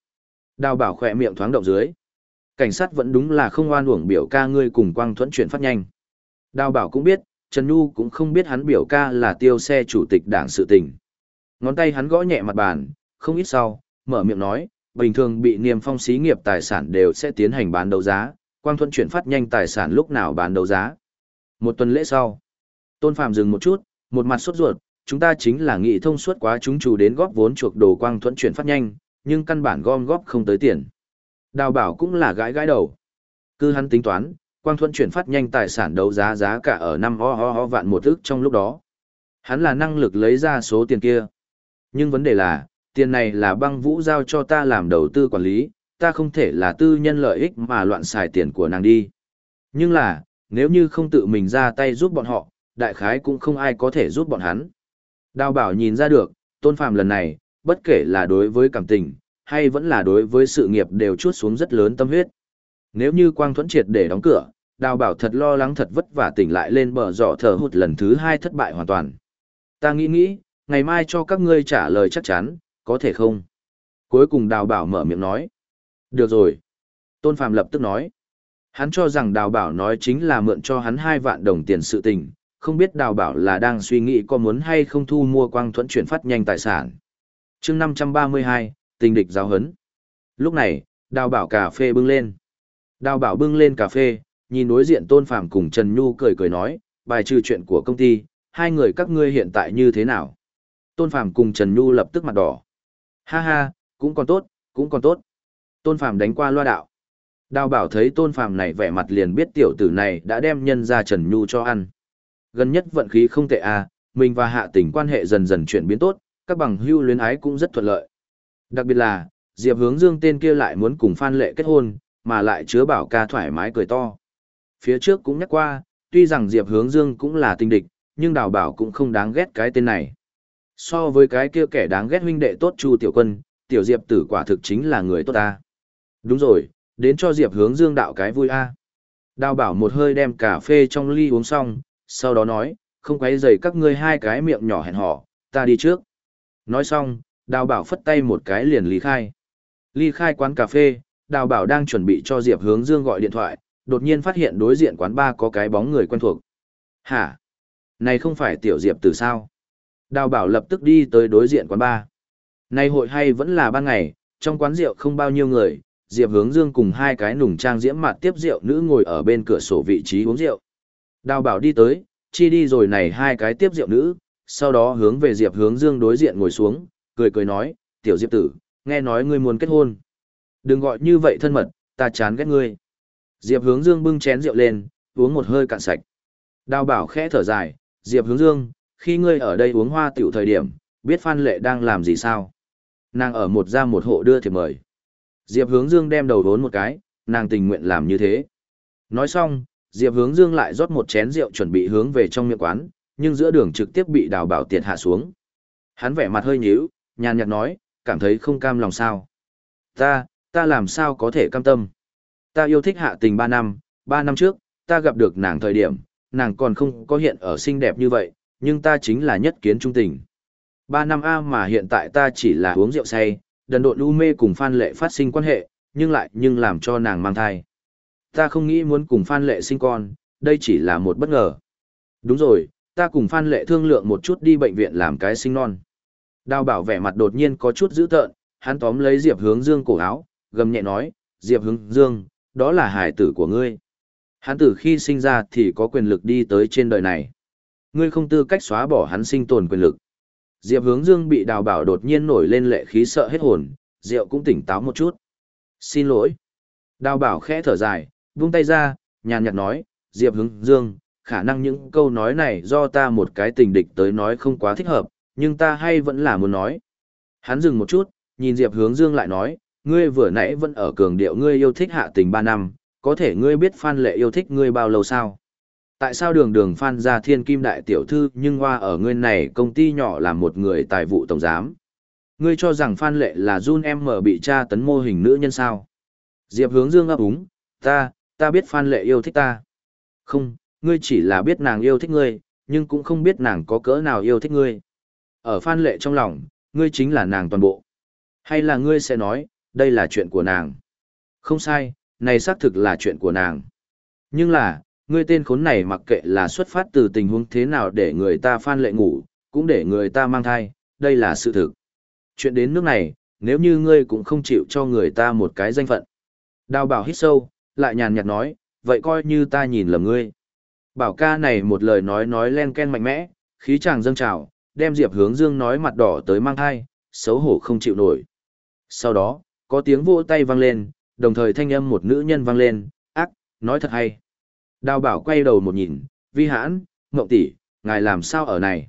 Đào bảo khỏe miệng thoáng động dưới. Cảnh sát vẫn đúng là không oan uổng biểu ca ngươi cùng quang thuẫn chuyển phát nhanh. Đào bảo cũng biết, Trần Nhu cũng không biết hắn biểu ca là tiêu xe chủ tịch đảng sự tình. Ngón tay hắn gõ nhẹ mặt bàn, không ít sau, mở miệng nói, bình thường bị niêm phong xí nghiệp tài sản đều sẽ tiến hành bán đấu giá, quang thuận chuyển phát nhanh tài sản lúc nào bán đấu giá. Một tuần lễ sau, Tôn Phạm dừng một chút, một mặt sốt ruột, chúng ta chính là nghị thông suốt quá chúng chủ đến góp vốn chuộc đồ quang thuận chuyển phát nhanh, nhưng căn bản gom góp không tới tiền. Đào bảo cũng là gãi gãi đầu. Cứ hắn tính toán, quang thuận chuyển phát nhanh tài sản đấu giá giá cả ở năm ho ho ho vạn một ức trong lúc đó. Hắn là năng lực lấy ra số tiền kia. Nhưng vấn đề là, tiền này là băng vũ giao cho ta làm đầu tư quản lý, ta không thể là tư nhân lợi ích mà loạn xài tiền của nàng đi. Nhưng là, nếu như không tự mình ra tay giúp bọn họ, đại khái cũng không ai có thể giúp bọn hắn. Đào bảo nhìn ra được, tôn phàm lần này, bất kể là đối với cảm tình, hay vẫn là đối với sự nghiệp đều chuốt xuống rất lớn tâm huyết. Nếu như quang thuẫn triệt để đóng cửa, đào bảo thật lo lắng thật vất vả tỉnh lại lên bờ giỏ thở hụt lần thứ hai thất bại hoàn toàn. Ta nghĩ nghĩ, ngày mai cho các ngươi trả lời chắc chắn, có thể không? Cuối cùng đào bảo mở miệng nói. Được rồi. Tôn Phạm lập tức nói. Hắn cho rằng đào bảo nói chính là mượn cho hắn hai vạn đồng tiền sự tình, không biết đào bảo là đang suy nghĩ có muốn hay không thu mua quang thuẫn chuyển phát nhanh tài sản. chương năm trăm ba mươi hai, tình địch giáo hấn. Lúc này, đào bảo cà phê bưng lên. Đào bảo bưng lên cà phê, nhìn đối diện Tôn phàm cùng Trần Nhu cười cười nói, bài trừ chuyện của công ty, hai người các ngươi hiện tại như thế nào? Tôn phàm cùng Trần Nhu lập tức mặt đỏ. Ha ha, cũng còn tốt, cũng còn tốt. Tôn Phàm đánh qua loa đạo. Đào bảo thấy Tôn Phàm này vẻ mặt liền biết tiểu tử này đã đem nhân ra Trần Nhu cho ăn. Gần nhất vận khí không tệ à, mình và hạ tình quan hệ dần dần chuyển biến tốt, các bằng hưu luyến ái cũng rất thuận lợi. Đặc biệt là, Diệp hướng dương tên kia lại muốn cùng Phan Lệ kết hôn, mà lại chứa bảo ca thoải mái cười to. Phía trước cũng nhắc qua, tuy rằng Diệp hướng dương cũng là tinh địch, nhưng đào bảo cũng không đáng ghét cái tên này. So với cái kia kẻ đáng ghét huynh đệ tốt Chu Tiểu Quân, Tiểu Diệp tử quả thực chính là người tốt ta. Đúng rồi, đến cho Diệp hướng dương đạo cái vui a. Đào bảo một hơi đem cà phê trong ly uống xong, sau đó nói, không quấy rầy các ngươi hai cái miệng nhỏ hẹn hò, ta đi trước. Nói xong, đào bảo phất tay một cái liền ly khai. Ly khai quán cà phê, đào bảo đang chuẩn bị cho Diệp hướng dương gọi điện thoại, đột nhiên phát hiện đối diện quán ba có cái bóng người quen thuộc. Hả? Này không phải tiểu Diệp từ sao? Đào bảo lập tức đi tới đối diện quán ba. Nay hội hay vẫn là ban ngày, trong quán rượu không bao nhiêu người, Diệp Hướng Dương cùng hai cái nùng trang diễm mặt tiếp rượu nữ ngồi ở bên cửa sổ vị trí uống rượu. Đào bảo đi tới, chi đi rồi này hai cái tiếp rượu nữ, sau đó hướng về Diệp Hướng Dương đối diện ngồi xuống, cười cười nói, tiểu Diệp tử, nghe nói ngươi muốn kết hôn. Đừng gọi như vậy thân mật, ta chán ghét ngươi. Diệp Hướng Dương bưng chén rượu lên, uống một hơi cạn sạch. Đào bảo khẽ thở dài, Diệp hướng dương, khi ngươi ở đây uống hoa tiểu thời điểm, biết Phan Lệ đang làm gì sao? Nàng ở một gia một hộ đưa thiệp mời. Diệp hướng dương đem đầu đốn một cái, nàng tình nguyện làm như thế. Nói xong, Diệp hướng dương lại rót một chén rượu chuẩn bị hướng về trong miệng quán, nhưng giữa đường trực tiếp bị đào bảo tiệt hạ xuống. Hắn vẻ mặt hơi nhíu, nhàn nhạt nói, cảm thấy không cam lòng sao. Ta, ta làm sao có thể cam tâm. Ta yêu thích hạ tình 3 năm, 3 năm trước, ta gặp được nàng thời điểm, nàng còn không có hiện ở xinh đẹp như vậy, nhưng ta chính là nhất kiến trung tình. 3 năm A mà hiện tại ta chỉ là uống rượu say, đần độn u mê cùng Phan Lệ phát sinh quan hệ, nhưng lại nhưng làm cho nàng mang thai. Ta không nghĩ muốn cùng Phan Lệ sinh con, đây chỉ là một bất ngờ. Đúng rồi, ta cùng Phan Lệ thương lượng một chút đi bệnh viện làm cái sinh non. Đào bảo vẻ mặt đột nhiên có chút dữ tợn, hắn tóm lấy Diệp Hướng Dương cổ áo, gầm nhẹ nói, Diệp Hướng Dương, đó là hải tử của ngươi. Hắn từ khi sinh ra thì có quyền lực đi tới trên đời này. Ngươi không tư cách xóa bỏ hắn sinh tồn quyền lực. Diệp Hướng Dương bị đào bảo đột nhiên nổi lên lệ khí sợ hết hồn, Diệu cũng tỉnh táo một chút. Xin lỗi. Đào bảo khẽ thở dài, vung tay ra, nhàn nhạt nói, Diệp Hướng Dương, khả năng những câu nói này do ta một cái tình địch tới nói không quá thích hợp, nhưng ta hay vẫn là muốn nói. Hắn dừng một chút, nhìn Diệp Hướng Dương lại nói, ngươi vừa nãy vẫn ở cường điệu ngươi yêu thích hạ tình 3 năm, có thể ngươi biết Phan Lệ yêu thích ngươi bao lâu sao? Tại sao đường đường Phan gia thiên kim đại tiểu thư nhưng hoa ở ngươi này công ty nhỏ là một người tài vụ tổng giám? Ngươi cho rằng Phan Lệ là Jun em mở bị tra tấn mô hình nữ nhân sao? Diệp hướng dương ấp úng, ta, ta biết Phan Lệ yêu thích ta. Không, ngươi chỉ là biết nàng yêu thích ngươi, nhưng cũng không biết nàng có cỡ nào yêu thích ngươi. Ở Phan Lệ trong lòng, ngươi chính là nàng toàn bộ. Hay là ngươi sẽ nói, đây là chuyện của nàng. Không sai, này xác thực là chuyện của nàng. Nhưng là, ngươi tên khốn này mặc kệ là xuất phát từ tình huống thế nào để người ta Phan Lệ ngủ, cũng để người ta mang thai, đây là sự thực. Chuyện đến nước này, nếu như ngươi cũng không chịu cho người ta một cái danh phận. Đào bảo hít sâu, lại nhàn nhạt nói, vậy coi như ta nhìn lầm ngươi. Bảo ca này một lời nói nói len ken mạnh mẽ, khí chàng dâng trào, đem Diệp hướng dương nói mặt đỏ tới mang thai, xấu hổ không chịu nổi. Sau đó, có tiếng vỗ tay vang lên, đồng thời thanh âm một nữ nhân vang lên, ác, nói thật hay. Đào bảo quay đầu một nhìn, vi hãn, mộng tỷ, ngài làm sao ở này?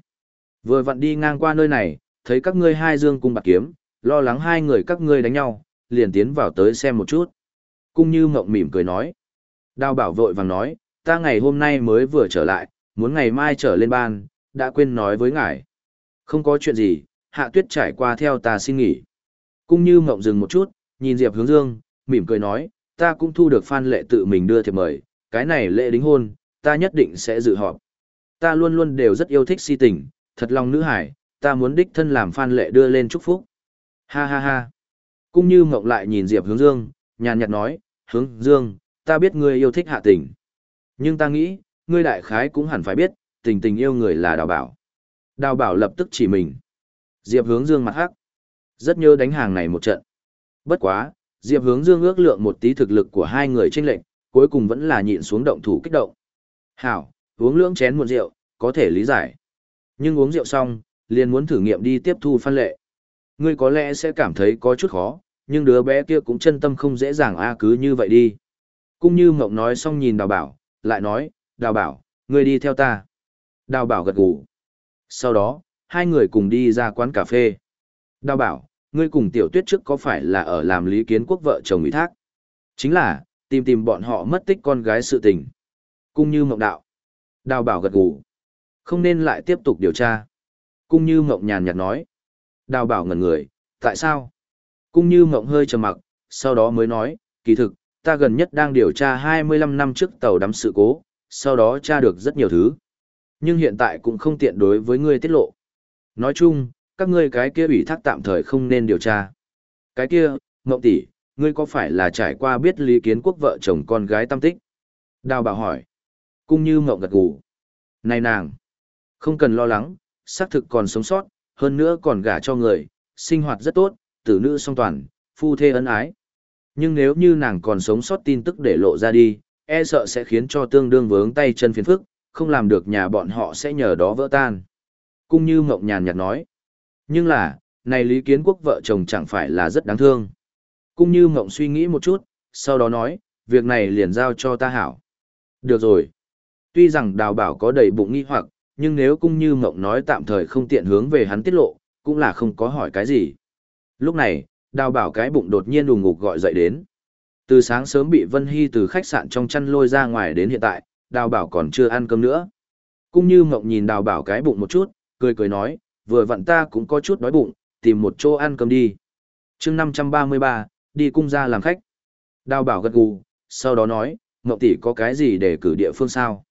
Vừa vặn đi ngang qua nơi này, thấy các ngươi hai dương cung bạc kiếm, lo lắng hai người các ngươi đánh nhau, liền tiến vào tới xem một chút. Cung như mộng mỉm cười nói. Đào bảo vội vàng nói, ta ngày hôm nay mới vừa trở lại, muốn ngày mai trở lên ban, đã quên nói với ngài. Không có chuyện gì, hạ tuyết trải qua theo ta xin nghỉ. Cung như mộng dừng một chút, nhìn Diệp hướng dương, mỉm cười nói, ta cũng thu được phan lệ tự mình đưa thiệp mời, cái này lễ đính hôn, ta nhất định sẽ dự họp. Ta luôn luôn đều rất yêu thích si tình, thật lòng nữ hải, ta muốn đích thân làm phan lệ đưa lên chúc phúc. Ha ha ha. Cung như mộng lại nhìn Diệp hướng dương, nhàn nhạt nói, hướng dương, ta biết ngươi yêu thích hạ tình. Nhưng ta nghĩ, ngươi đại khái cũng hẳn phải biết, tình tình yêu người là đào bảo. Đào bảo lập tức chỉ mình. Diệp hướng dương mặt hắc. Rất nhớ đánh hàng này một trận. Bất quá, Diệp hướng dương ước lượng một tí thực lực của hai người chênh lệnh, cuối cùng vẫn là nhịn xuống động thủ kích động. Hảo, uống lưỡng chén muộn rượu, có thể lý giải. Nhưng uống rượu xong, liền muốn thử nghiệm đi tiếp thu phan lệ. Ngươi có lẽ sẽ cảm thấy có chút khó, nhưng đứa bé kia cũng chân tâm không dễ dàng a cứ như vậy đi. Cũng như mộng nói xong nhìn đào bảo, lại nói, đào bảo, ngươi đi theo ta. Đào bảo gật gù. Sau đó, hai người cùng đi ra quán cà phê. Đào bảo, ngươi cùng tiểu tuyết trước có phải là ở làm lý kiến quốc vợ chồng ủy thác? Chính là, tìm tìm bọn họ mất tích con gái sự tình. Cung như mộng đạo. Đào bảo gật gù. Không nên lại tiếp tục điều tra. Cung như mộng nhàn nhạt nói. Đào bảo ngẩn người, tại sao? Cung như mộng hơi trầm mặc, sau đó mới nói, kỳ thực, ta gần nhất đang điều tra 25 năm trước tàu đắm sự cố, sau đó tra được rất nhiều thứ. Nhưng hiện tại cũng không tiện đối với ngươi tiết lộ. Nói chung, các ngươi cái kia ủy thác tạm thời không nên điều tra. Cái kia, Ngộng tỷ, ngươi có phải là trải qua biết Lý Kiến Quốc vợ chồng con gái tâm tích? Đào bảo hỏi. Cung như Ngộng gật gù. Này nàng, không cần lo lắng, xác thực còn sống sót, hơn nữa còn gả cho người, sinh hoạt rất tốt, tử nữ song toàn, phu thê ân ái. Nhưng nếu như nàng còn sống sót tin tức để lộ ra đi, e sợ sẽ khiến cho tương đương vướng tay chân phiền phức, không làm được nhà bọn họ sẽ nhờ đó vỡ tan. Cung như mộng nhàn nhạt nói. Nhưng là, này Lý Kiến Quốc vợ chồng chẳng phải là rất đáng thương. Cung như mộng suy nghĩ một chút, sau đó nói, việc này liền giao cho ta hảo. Được rồi, Tuy rằng đào bảo có đầy bụng nghi hoặc, nhưng nếu cung như mộng nói tạm thời không tiện hướng về hắn tiết lộ, cũng là không có hỏi cái gì. Lúc này, đào bảo cái bụng đột nhiên đùng ngục gọi dậy đến. Từ sáng sớm bị Vân Hy từ khách sạn trong chăn lôi ra ngoài đến hiện tại, đào bảo còn chưa ăn cơm nữa. Cung như mộng nhìn đào bảo cái bụng một chút, cười cười nói, vừa vặn ta cũng có chút đói bụng, tìm một chỗ ăn cơm đi. chương 533, đi cung ra làm khách. Đào bảo gật gù, sau đó nói, Ngọc tỷ có cái gì để cử địa phương sao?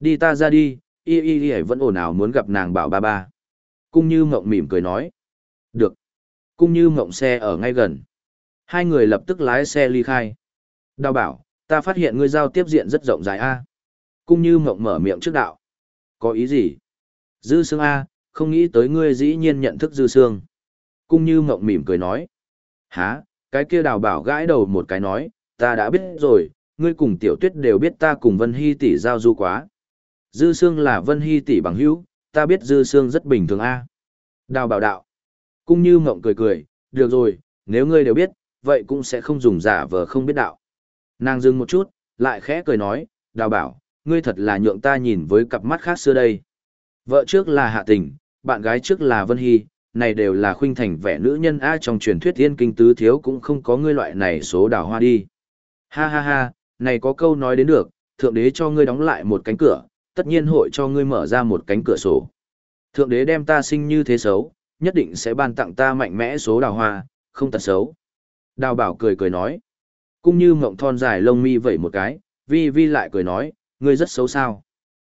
Đi ta ra đi, y y y vẫn ồn ào muốn gặp nàng bảo ba ba. Cung như Ngọc mỉm cười nói. Được. Cung như Ngọc xe ở ngay gần. Hai người lập tức lái xe ly khai. Đào bảo, ta phát hiện ngươi giao tiếp diện rất rộng rãi a. Cung như Ngọc mở miệng trước đạo. Có ý gì? Dư xương A, không nghĩ tới ngươi dĩ nhiên nhận thức Dư Sương. Cung như mộng mỉm cười nói. Hả, cái kia đào bảo gãi đầu một cái nói, ta đã biết rồi, ngươi cùng tiểu tuyết đều biết ta cùng Vân Hy tỷ giao du quá. Dư Sương là Vân Hy tỷ bằng hữu, ta biết Dư Sương rất bình thường a. À? Đào bảo đạo. Cung như mộng cười cười, được rồi, nếu ngươi đều biết, vậy cũng sẽ không dùng giả vờ không biết đạo. Nàng dừng một chút, lại khẽ cười nói, đào bảo, ngươi thật là nhượng ta nhìn với cặp mắt khác xưa đây. Vợ trước là Hạ Tình, bạn gái trước là Vân Hy, này đều là khuynh thành vẻ nữ nhân A trong truyền thuyết thiên kinh tứ thiếu cũng không có ngươi loại này số đào hoa đi. Ha ha ha, này có câu nói đến được, thượng đế cho ngươi đóng lại một cánh cửa, tất nhiên hội cho ngươi mở ra một cánh cửa sổ. Thượng đế đem ta sinh như thế xấu, nhất định sẽ ban tặng ta mạnh mẽ số đào hoa, không tật xấu. Đào bảo cười cười nói. Cũng như mộng thon dài lông mi vẩy một cái, vi vi lại cười nói, ngươi rất xấu sao.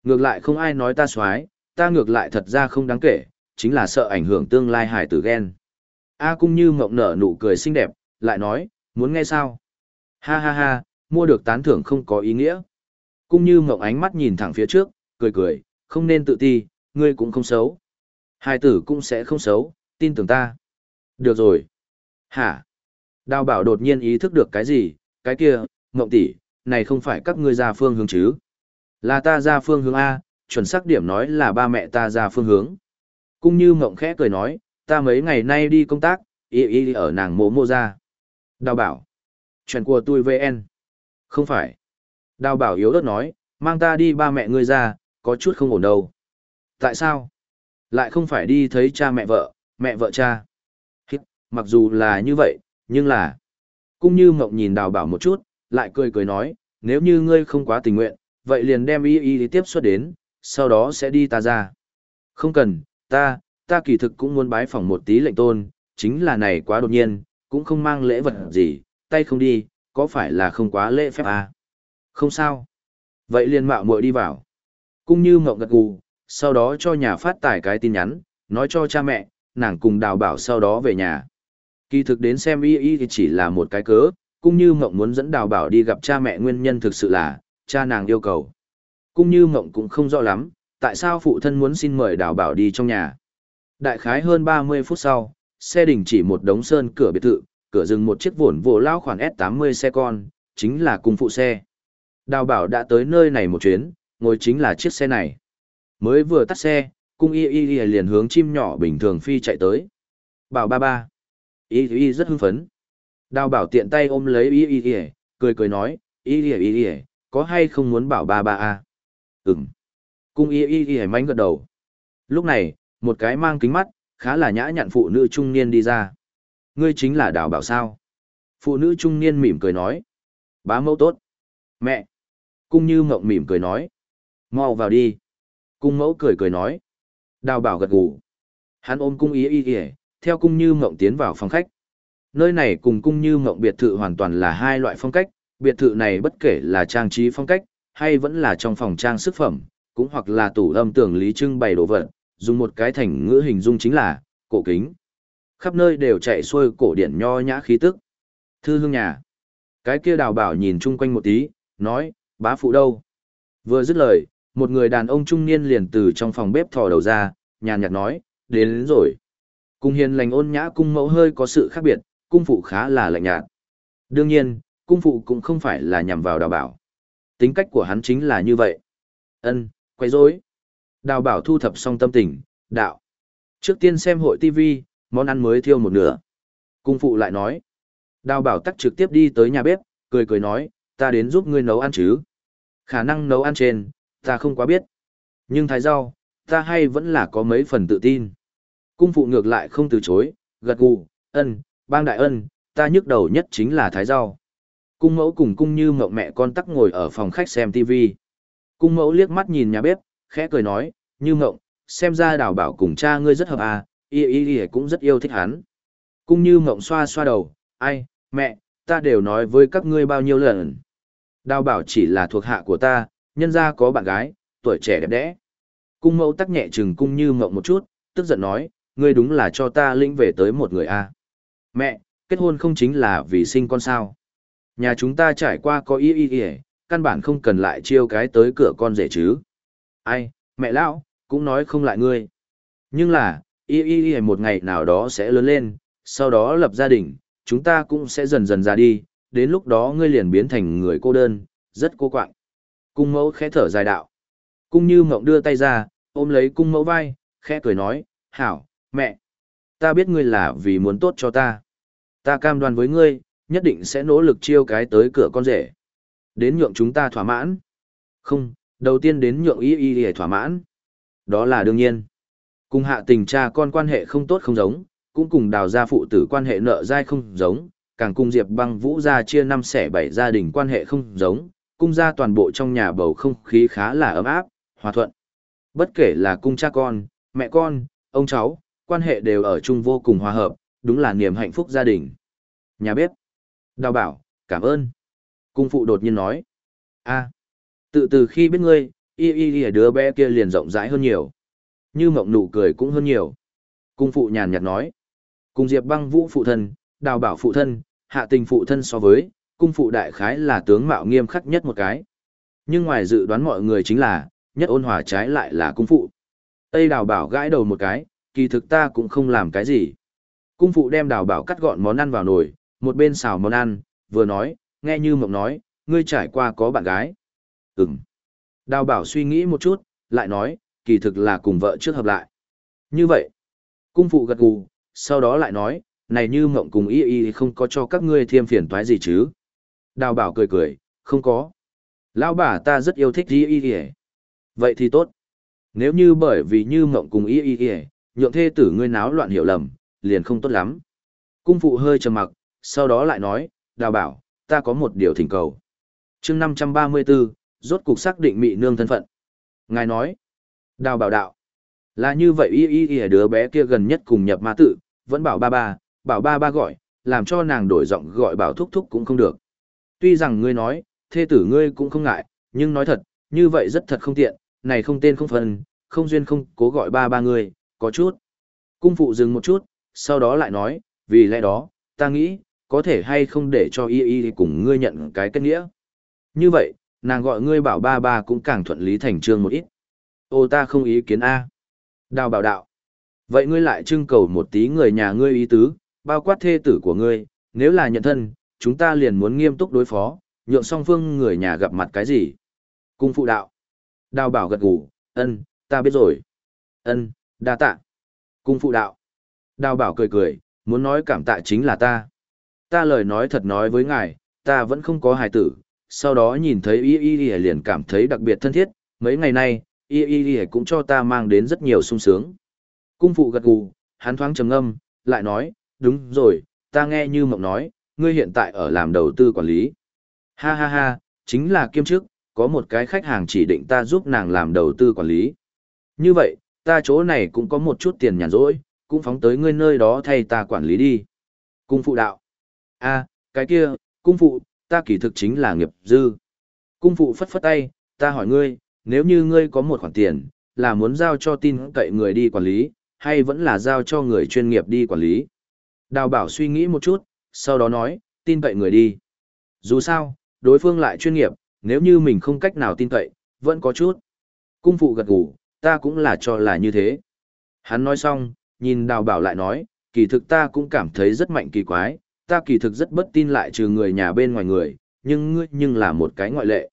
Ngược lại không ai nói ta xoái, ta ngược lại thật ra không đáng kể, chính là sợ ảnh hưởng tương lai hải tử ghen. A cũng như mộng nở nụ cười xinh đẹp, lại nói, muốn nghe sao? Ha ha ha, mua được tán thưởng không có ý nghĩa. Cũng như mộng ánh mắt nhìn thẳng phía trước, cười cười, không nên tự ti, ngươi cũng không xấu. Hải tử cũng sẽ không xấu, tin tưởng ta. Được rồi. Hả? Đào bảo đột nhiên ý thức được cái gì, cái kia, mộng tỷ, này không phải các ngươi ra phương hướng chứ. Là ta ra phương hướng A, chuẩn xác điểm nói là ba mẹ ta ra phương hướng. cũng như mộng khẽ cười nói, ta mấy ngày nay đi công tác, y y ở nàng mộ mô ra. Đào bảo. Chuyện của tôi VN. Không phải. Đào bảo yếu đất nói, mang ta đi ba mẹ ngươi ra, có chút không ổn đâu. Tại sao? Lại không phải đi thấy cha mẹ vợ, mẹ vợ cha. Mặc dù là như vậy, nhưng là... cũng như mộng nhìn đào bảo một chút, lại cười cười nói, nếu như ngươi không quá tình nguyện, vậy liền đem y y tiếp xuất đến, sau đó sẽ đi ta ra. Không cần, ta, ta kỳ thực cũng muốn bái phỏng một tí lệnh tôn, chính là này quá đột nhiên, cũng không mang lễ vật gì, tay không đi, có phải là không quá lễ phép à? Không sao. Vậy liền mạo muội đi vào. cũng như mộng gật gù, sau đó cho nhà phát tải cái tin nhắn, nói cho cha mẹ, nàng cùng đào bảo sau đó về nhà. Kỳ thực đến xem y y thì chỉ là một cái cớ, cũng như mộng muốn dẫn đào bảo đi gặp cha mẹ nguyên nhân thực sự là, cha nàng yêu cầu. Cũng như mộng cũng không rõ lắm, tại sao phụ thân muốn xin mời đào bảo đi trong nhà. Đại khái hơn 30 phút sau, xe đình chỉ một đống sơn cửa biệt thự, cửa dừng một chiếc vồn vồ lao khoản S80 xe con, chính là cung phụ xe. Đào bảo đã tới nơi này một chuyến, ngồi chính là chiếc xe này. Mới vừa tắt xe, cung y y y liền hướng chim nhỏ bình thường phi chạy tới. Bảo ba ba. Y y rất hưng phấn. Đào bảo tiện tay ôm lấy y y y, cười cười nói, y y y y, có hay không muốn bảo ba ba à Ừm. Cung y y y mánh gật đầu. Lúc này, một cái mang kính mắt, khá là nhã nhặn phụ nữ trung niên đi ra. Ngươi chính là đào bảo sao? Phụ nữ trung niên mỉm cười nói. Bá mẫu tốt. Mẹ. Cung như mộng mỉm cười nói. mau vào đi. Cung mẫu cười cười nói. Đào bảo gật gù. Hắn ôm cung y y y, theo cung như mộng tiến vào phòng khách. Nơi này cùng cung như mộng biệt thự hoàn toàn là hai loại phong cách, biệt thự này bất kể là trang trí phong cách, hay vẫn là trong phòng trang sức phẩm, cũng hoặc là tủ âm tưởng lý trưng bày đồ vật, dùng một cái thành ngữ hình dung chính là cổ kính. Khắp nơi đều chạy xuôi cổ điển nho nhã khí tức. Thư hương nhà. Cái kia đào bảo nhìn chung quanh một tí, nói, bá phụ đâu? Vừa dứt lời, một người đàn ông trung niên liền từ trong phòng bếp thò đầu ra, nhàn nhạt nói, đến, đến rồi. Cung hiền lành ôn nhã cung mẫu hơi có sự khác biệt, cung phụ khá là lạnh nhạt. Đương nhiên, cung phụ cũng không phải là nhằm vào đào bảo. Tính cách của hắn chính là như vậy. Ân, quấy rối. Đào bảo thu thập xong tâm tình, đạo. Trước tiên xem hội TV, món ăn mới thiêu một nửa. Cung phụ lại nói. Đào bảo tắc trực tiếp đi tới nhà bếp, cười cười nói, ta đến giúp ngươi nấu ăn chứ. Khả năng nấu ăn trên, ta không quá biết. Nhưng thái rau, ta hay vẫn là có mấy phần tự tin. Cung phụ ngược lại không từ chối, gật gù, ân, bang đại ân, ta nhức đầu nhất chính là thái rau. Cung mẫu cùng cung như mộng mẹ con tắc ngồi ở phòng khách xem TV. Cung mẫu liếc mắt nhìn nhà bếp, khẽ cười nói, như mộng, xem ra đào bảo cùng cha ngươi rất hợp à, y y y cũng rất yêu thích hắn. Cung như mộng xoa xoa đầu, ai, mẹ, ta đều nói với các ngươi bao nhiêu lần. Đào bảo chỉ là thuộc hạ của ta, nhân ra có bạn gái, tuổi trẻ đẹp đẽ. Cung mẫu tắc nhẹ chừng cung như mộng một chút, tức giận nói, ngươi đúng là cho ta lĩnh về tới một người a. Mẹ, kết hôn không chính là vì sinh con sao. Nhà chúng ta trải qua có y y ý, căn bản không cần lại chiêu cái tới cửa con rể chứ. Ai, mẹ lão, cũng nói không lại ngươi. Nhưng là, y y ý một ngày nào đó sẽ lớn lên, sau đó lập gia đình, chúng ta cũng sẽ dần dần ra đi, đến lúc đó ngươi liền biến thành người cô đơn, rất cô quạng. Cung mẫu khẽ thở dài đạo. Cung như mộng đưa tay ra, ôm lấy cung mẫu vai, khẽ cười nói, hảo, mẹ. Ta biết ngươi là vì muốn tốt cho ta. Ta cam đoan với ngươi, nhất định sẽ nỗ lực chiêu cái tới cửa con rể. Đến nhượng chúng ta thỏa mãn. Không, đầu tiên đến nhượng y y để thỏa mãn. Đó là đương nhiên. Cùng hạ tình cha con quan hệ không tốt không giống, cũng cùng đào gia phụ tử quan hệ nợ dai không giống, càng cùng Diệp băng vũ gia chia năm xẻ bảy gia đình quan hệ không giống, cung gia toàn bộ trong nhà bầu không khí khá là ấm áp, hòa thuận. Bất kể là cung cha con, mẹ con, ông cháu, quan hệ đều ở chung vô cùng hòa hợp, đúng là niềm hạnh phúc gia đình. Nhà bếp. Đào bảo, cảm ơn. Cung phụ đột nhiên nói. a tự từ khi biết ngươi, y y y đứa bé kia liền rộng rãi hơn nhiều. Như mộng nụ cười cũng hơn nhiều. Cung phụ nhàn nhạt nói. Cùng Diệp băng vũ phụ thân, đào bảo phụ thân, hạ tình phụ thân so với, cung phụ đại khái là tướng mạo nghiêm khắc nhất một cái. Nhưng ngoài dự đoán mọi người chính là, nhất ôn hòa trái lại là cung phụ. Tây đào bảo gãi đầu một cái, kỳ thực ta cũng không làm cái gì. Cung phụ đem đào bảo cắt gọn món ăn vào nồi, một bên xào món ăn, vừa nói, nghe như mộng nói, ngươi trải qua có bạn gái. Ừm. Đào bảo suy nghĩ một chút, lại nói, kỳ thực là cùng vợ trước hợp lại. Như vậy, cung phụ gật gù, sau đó lại nói, này như mộng cùng y y không có cho các ngươi thêm phiền toái gì chứ. Đào bảo cười cười, không có. Lão bà ta rất yêu thích y y y. Vậy thì tốt. Nếu như bởi vì như mộng cùng y y y, nhượng thê tử ngươi náo loạn hiểu lầm, liền không tốt lắm. Cung phụ hơi trầm mặc, sau đó lại nói, đào bảo, ta có một điều thỉnh cầu. chương 534, rốt cục xác định mị nương thân phận. Ngài nói, đào bảo đạo, là như vậy y y y đứa bé kia gần nhất cùng nhập ma tự, vẫn bảo ba ba, bảo ba ba gọi, làm cho nàng đổi giọng gọi bảo thúc thúc cũng không được. Tuy rằng ngươi nói, thê tử ngươi cũng không ngại, nhưng nói thật, như vậy rất thật không tiện, này không tên không phần, không duyên không cố gọi ba ba ngươi, có chút. Cung phụ dừng một chút, sau đó lại nói, vì lẽ đó, ta nghĩ, có thể hay không để cho y y cùng ngươi nhận cái kết nghĩa. Như vậy, nàng gọi ngươi bảo ba ba cũng càng thuận lý thành trương một ít. Ô ta không ý kiến A. Đào bảo đạo. Vậy ngươi lại trưng cầu một tí người nhà ngươi ý tứ, bao quát thê tử của ngươi, nếu là nhận thân, chúng ta liền muốn nghiêm túc đối phó, nhượng song phương người nhà gặp mặt cái gì. Cung phụ đạo. Đào bảo gật gù, ân, ta biết rồi. Ân, đa tạ. Cung phụ đạo. Đào bảo cười cười, muốn nói cảm tạ chính là ta. Ta lời nói thật nói với ngài, ta vẫn không có hài tử, sau đó nhìn thấy y y y liền cảm thấy đặc biệt thân thiết, mấy ngày nay, y y y cũng cho ta mang đến rất nhiều sung sướng. Cung phụ gật gù, hắn thoáng trầm ngâm, lại nói, đúng rồi, ta nghe như mộng nói, ngươi hiện tại ở làm đầu tư quản lý. Ha ha ha, chính là kiêm chức, có một cái khách hàng chỉ định ta giúp nàng làm đầu tư quản lý. Như vậy, ta chỗ này cũng có một chút tiền nhàn rỗi, cũng phóng tới ngươi nơi đó thay ta quản lý đi. Cung phụ đạo a cái kia, cung phụ, ta kỳ thực chính là nghiệp dư. Cung phụ phất phất tay, ta hỏi ngươi, nếu như ngươi có một khoản tiền, là muốn giao cho tin cậy người đi quản lý, hay vẫn là giao cho người chuyên nghiệp đi quản lý. Đào bảo suy nghĩ một chút, sau đó nói, tin cậy người đi. Dù sao, đối phương lại chuyên nghiệp, nếu như mình không cách nào tin cậy, vẫn có chút. Cung phụ gật gù, ta cũng là cho là như thế. Hắn nói xong, nhìn đào bảo lại nói, kỳ thực ta cũng cảm thấy rất mạnh kỳ quái, ta kỳ thực rất bất tin lại trừ người nhà bên ngoài người, nhưng ngươi nhưng là một cái ngoại lệ.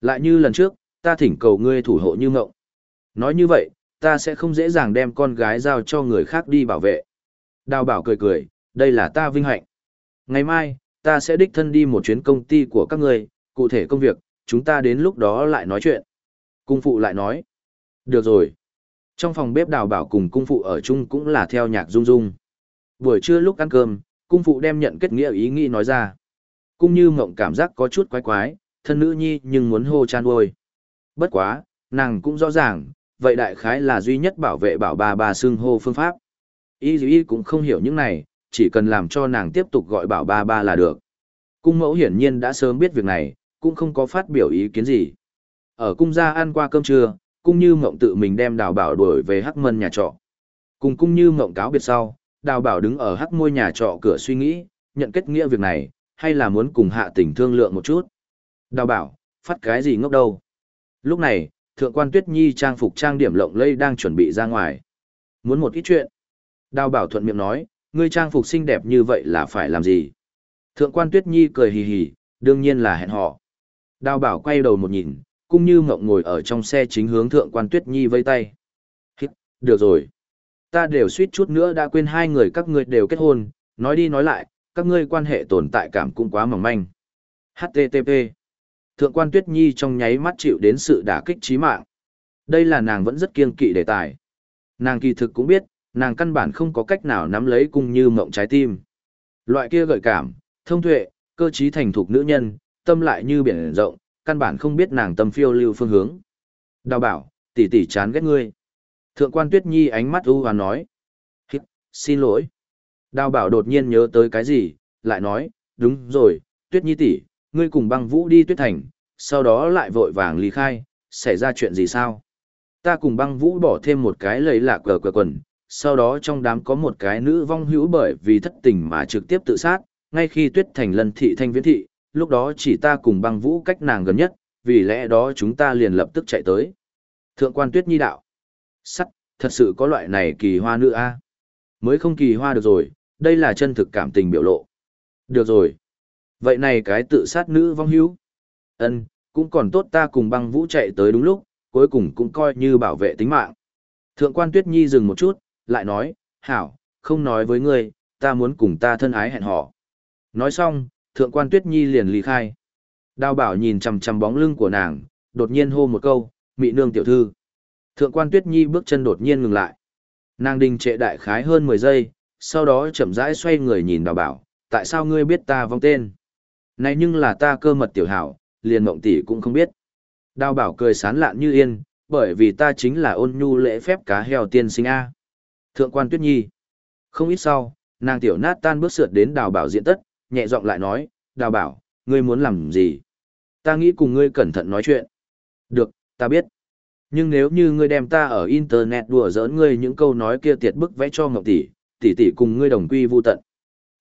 Lại như lần trước, ta thỉnh cầu ngươi thủ hộ như ngộng. Nói như vậy, ta sẽ không dễ dàng đem con gái giao cho người khác đi bảo vệ. Đào bảo cười cười, đây là ta vinh hạnh. Ngày mai, ta sẽ đích thân đi một chuyến công ty của các ngươi, cụ thể công việc, chúng ta đến lúc đó lại nói chuyện. Cung phụ lại nói. Được rồi. Trong phòng bếp đào bảo cùng cung phụ ở chung cũng là theo nhạc rung rung. Buổi trưa lúc ăn cơm, cung phụ đem nhận kết nghĩa ý nghĩ nói ra. Cung như mộng cảm giác có chút quái quái, thân nữ nhi nhưng muốn hô chan ôi. Bất quá, nàng cũng rõ ràng, vậy đại khái là duy nhất bảo vệ bảo bà bà xưng hô phương pháp. Y y cũng không hiểu những này, chỉ cần làm cho nàng tiếp tục gọi bảo ba ba là được. Cung mẫu hiển nhiên đã sớm biết việc này, cũng không có phát biểu ý kiến gì. Ở cung gia ăn qua cơm trưa, cung như mộng tự mình đem đào bảo đuổi về hắc mân nhà trọ. Cùng cung như mộng cáo biệt sau, đào bảo đứng ở hắc môi nhà trọ cửa suy nghĩ, nhận kết nghĩa việc này, hay là muốn cùng hạ tình thương lượng một chút. Đào bảo, phát cái gì ngốc đâu. Lúc này, thượng quan tuyết nhi trang phục trang điểm lộng lây đang chuẩn bị ra ngoài. Muốn một ít chuyện. Đào bảo thuận miệng nói, ngươi trang phục xinh đẹp như vậy là phải làm gì? Thượng quan tuyết nhi cười hì hì, đương nhiên là hẹn họ. Đào bảo quay đầu một nhìn, cũng như mộng ngồi ở trong xe chính hướng thượng quan tuyết nhi vây tay. Được rồi. Ta đều suýt chút nữa đã quên hai người các ngươi đều kết hôn, nói đi nói lại, các ngươi quan hệ tồn tại cảm cũng quá mỏng manh. HTTP. Thượng quan tuyết nhi trong nháy mắt chịu đến sự đả kích trí mạng. Đây là nàng vẫn rất kiêng kỵ đề tài. Nàng kỳ thực cũng biết, nàng căn bản không có cách nào nắm lấy cung như mộng trái tim. Loại kia gợi cảm, thông tuệ, cơ trí thành thục nữ nhân, tâm lại như biển rộng, căn bản không biết nàng tâm phiêu lưu phương hướng. Đào bảo, tỷ tỷ chán ghét ngươi. Thượng quan Tuyết Nhi ánh mắt u và nói. Hít, xin lỗi. Đào bảo đột nhiên nhớ tới cái gì, lại nói, đúng rồi, Tuyết Nhi tỷ, ngươi cùng băng vũ đi Tuyết Thành, sau đó lại vội vàng ly khai, xảy ra chuyện gì sao? Ta cùng băng vũ bỏ thêm một cái lấy lạ cờ cờ quần, sau đó trong đám có một cái nữ vong hữu bởi vì thất tình mà trực tiếp tự sát, ngay khi Tuyết Thành lân thị thanh viễn thị, lúc đó chỉ ta cùng băng vũ cách nàng gần nhất, vì lẽ đó chúng ta liền lập tức chạy tới. Thượng quan tuyết nhi đạo. Sắc, thật sự có loại này kỳ hoa nữ a Mới không kỳ hoa được rồi, đây là chân thực cảm tình biểu lộ. Được rồi. Vậy này cái tự sát nữ vong hữu. ân cũng còn tốt ta cùng băng vũ chạy tới đúng lúc, cuối cùng cũng coi như bảo vệ tính mạng. Thượng quan tuyết nhi dừng một chút, lại nói, hảo, không nói với ngươi, ta muốn cùng ta thân ái hẹn hò. Nói xong, thượng quan tuyết nhi liền ly khai. Đào bảo nhìn chằm chằm bóng lưng của nàng, đột nhiên hô một câu, mị nương tiểu thư. Thượng quan tuyết nhi bước chân đột nhiên ngừng lại. Nàng đình trệ đại khái hơn 10 giây, sau đó chậm rãi xoay người nhìn đào bảo, tại sao ngươi biết ta vong tên? Này nhưng là ta cơ mật tiểu hảo, liền mộng tỷ cũng không biết. Đào bảo cười sán lạn như yên, bởi vì ta chính là ôn nhu lễ phép cá heo tiên sinh A. Thượng quan tuyết nhi. Không ít sau, nàng tiểu nát tan bước sượt đến đào bảo diện tất, nhẹ giọng lại nói, đào bảo, ngươi muốn làm gì? Ta nghĩ cùng ngươi cẩn thận nói chuyện. Được, ta biết. Nhưng nếu như ngươi đem ta ở internet đùa giỡn ngươi những câu nói kia tiệt bức vẽ cho Ngọc tỷ, tỷ tỷ cùng ngươi đồng quy vu tận.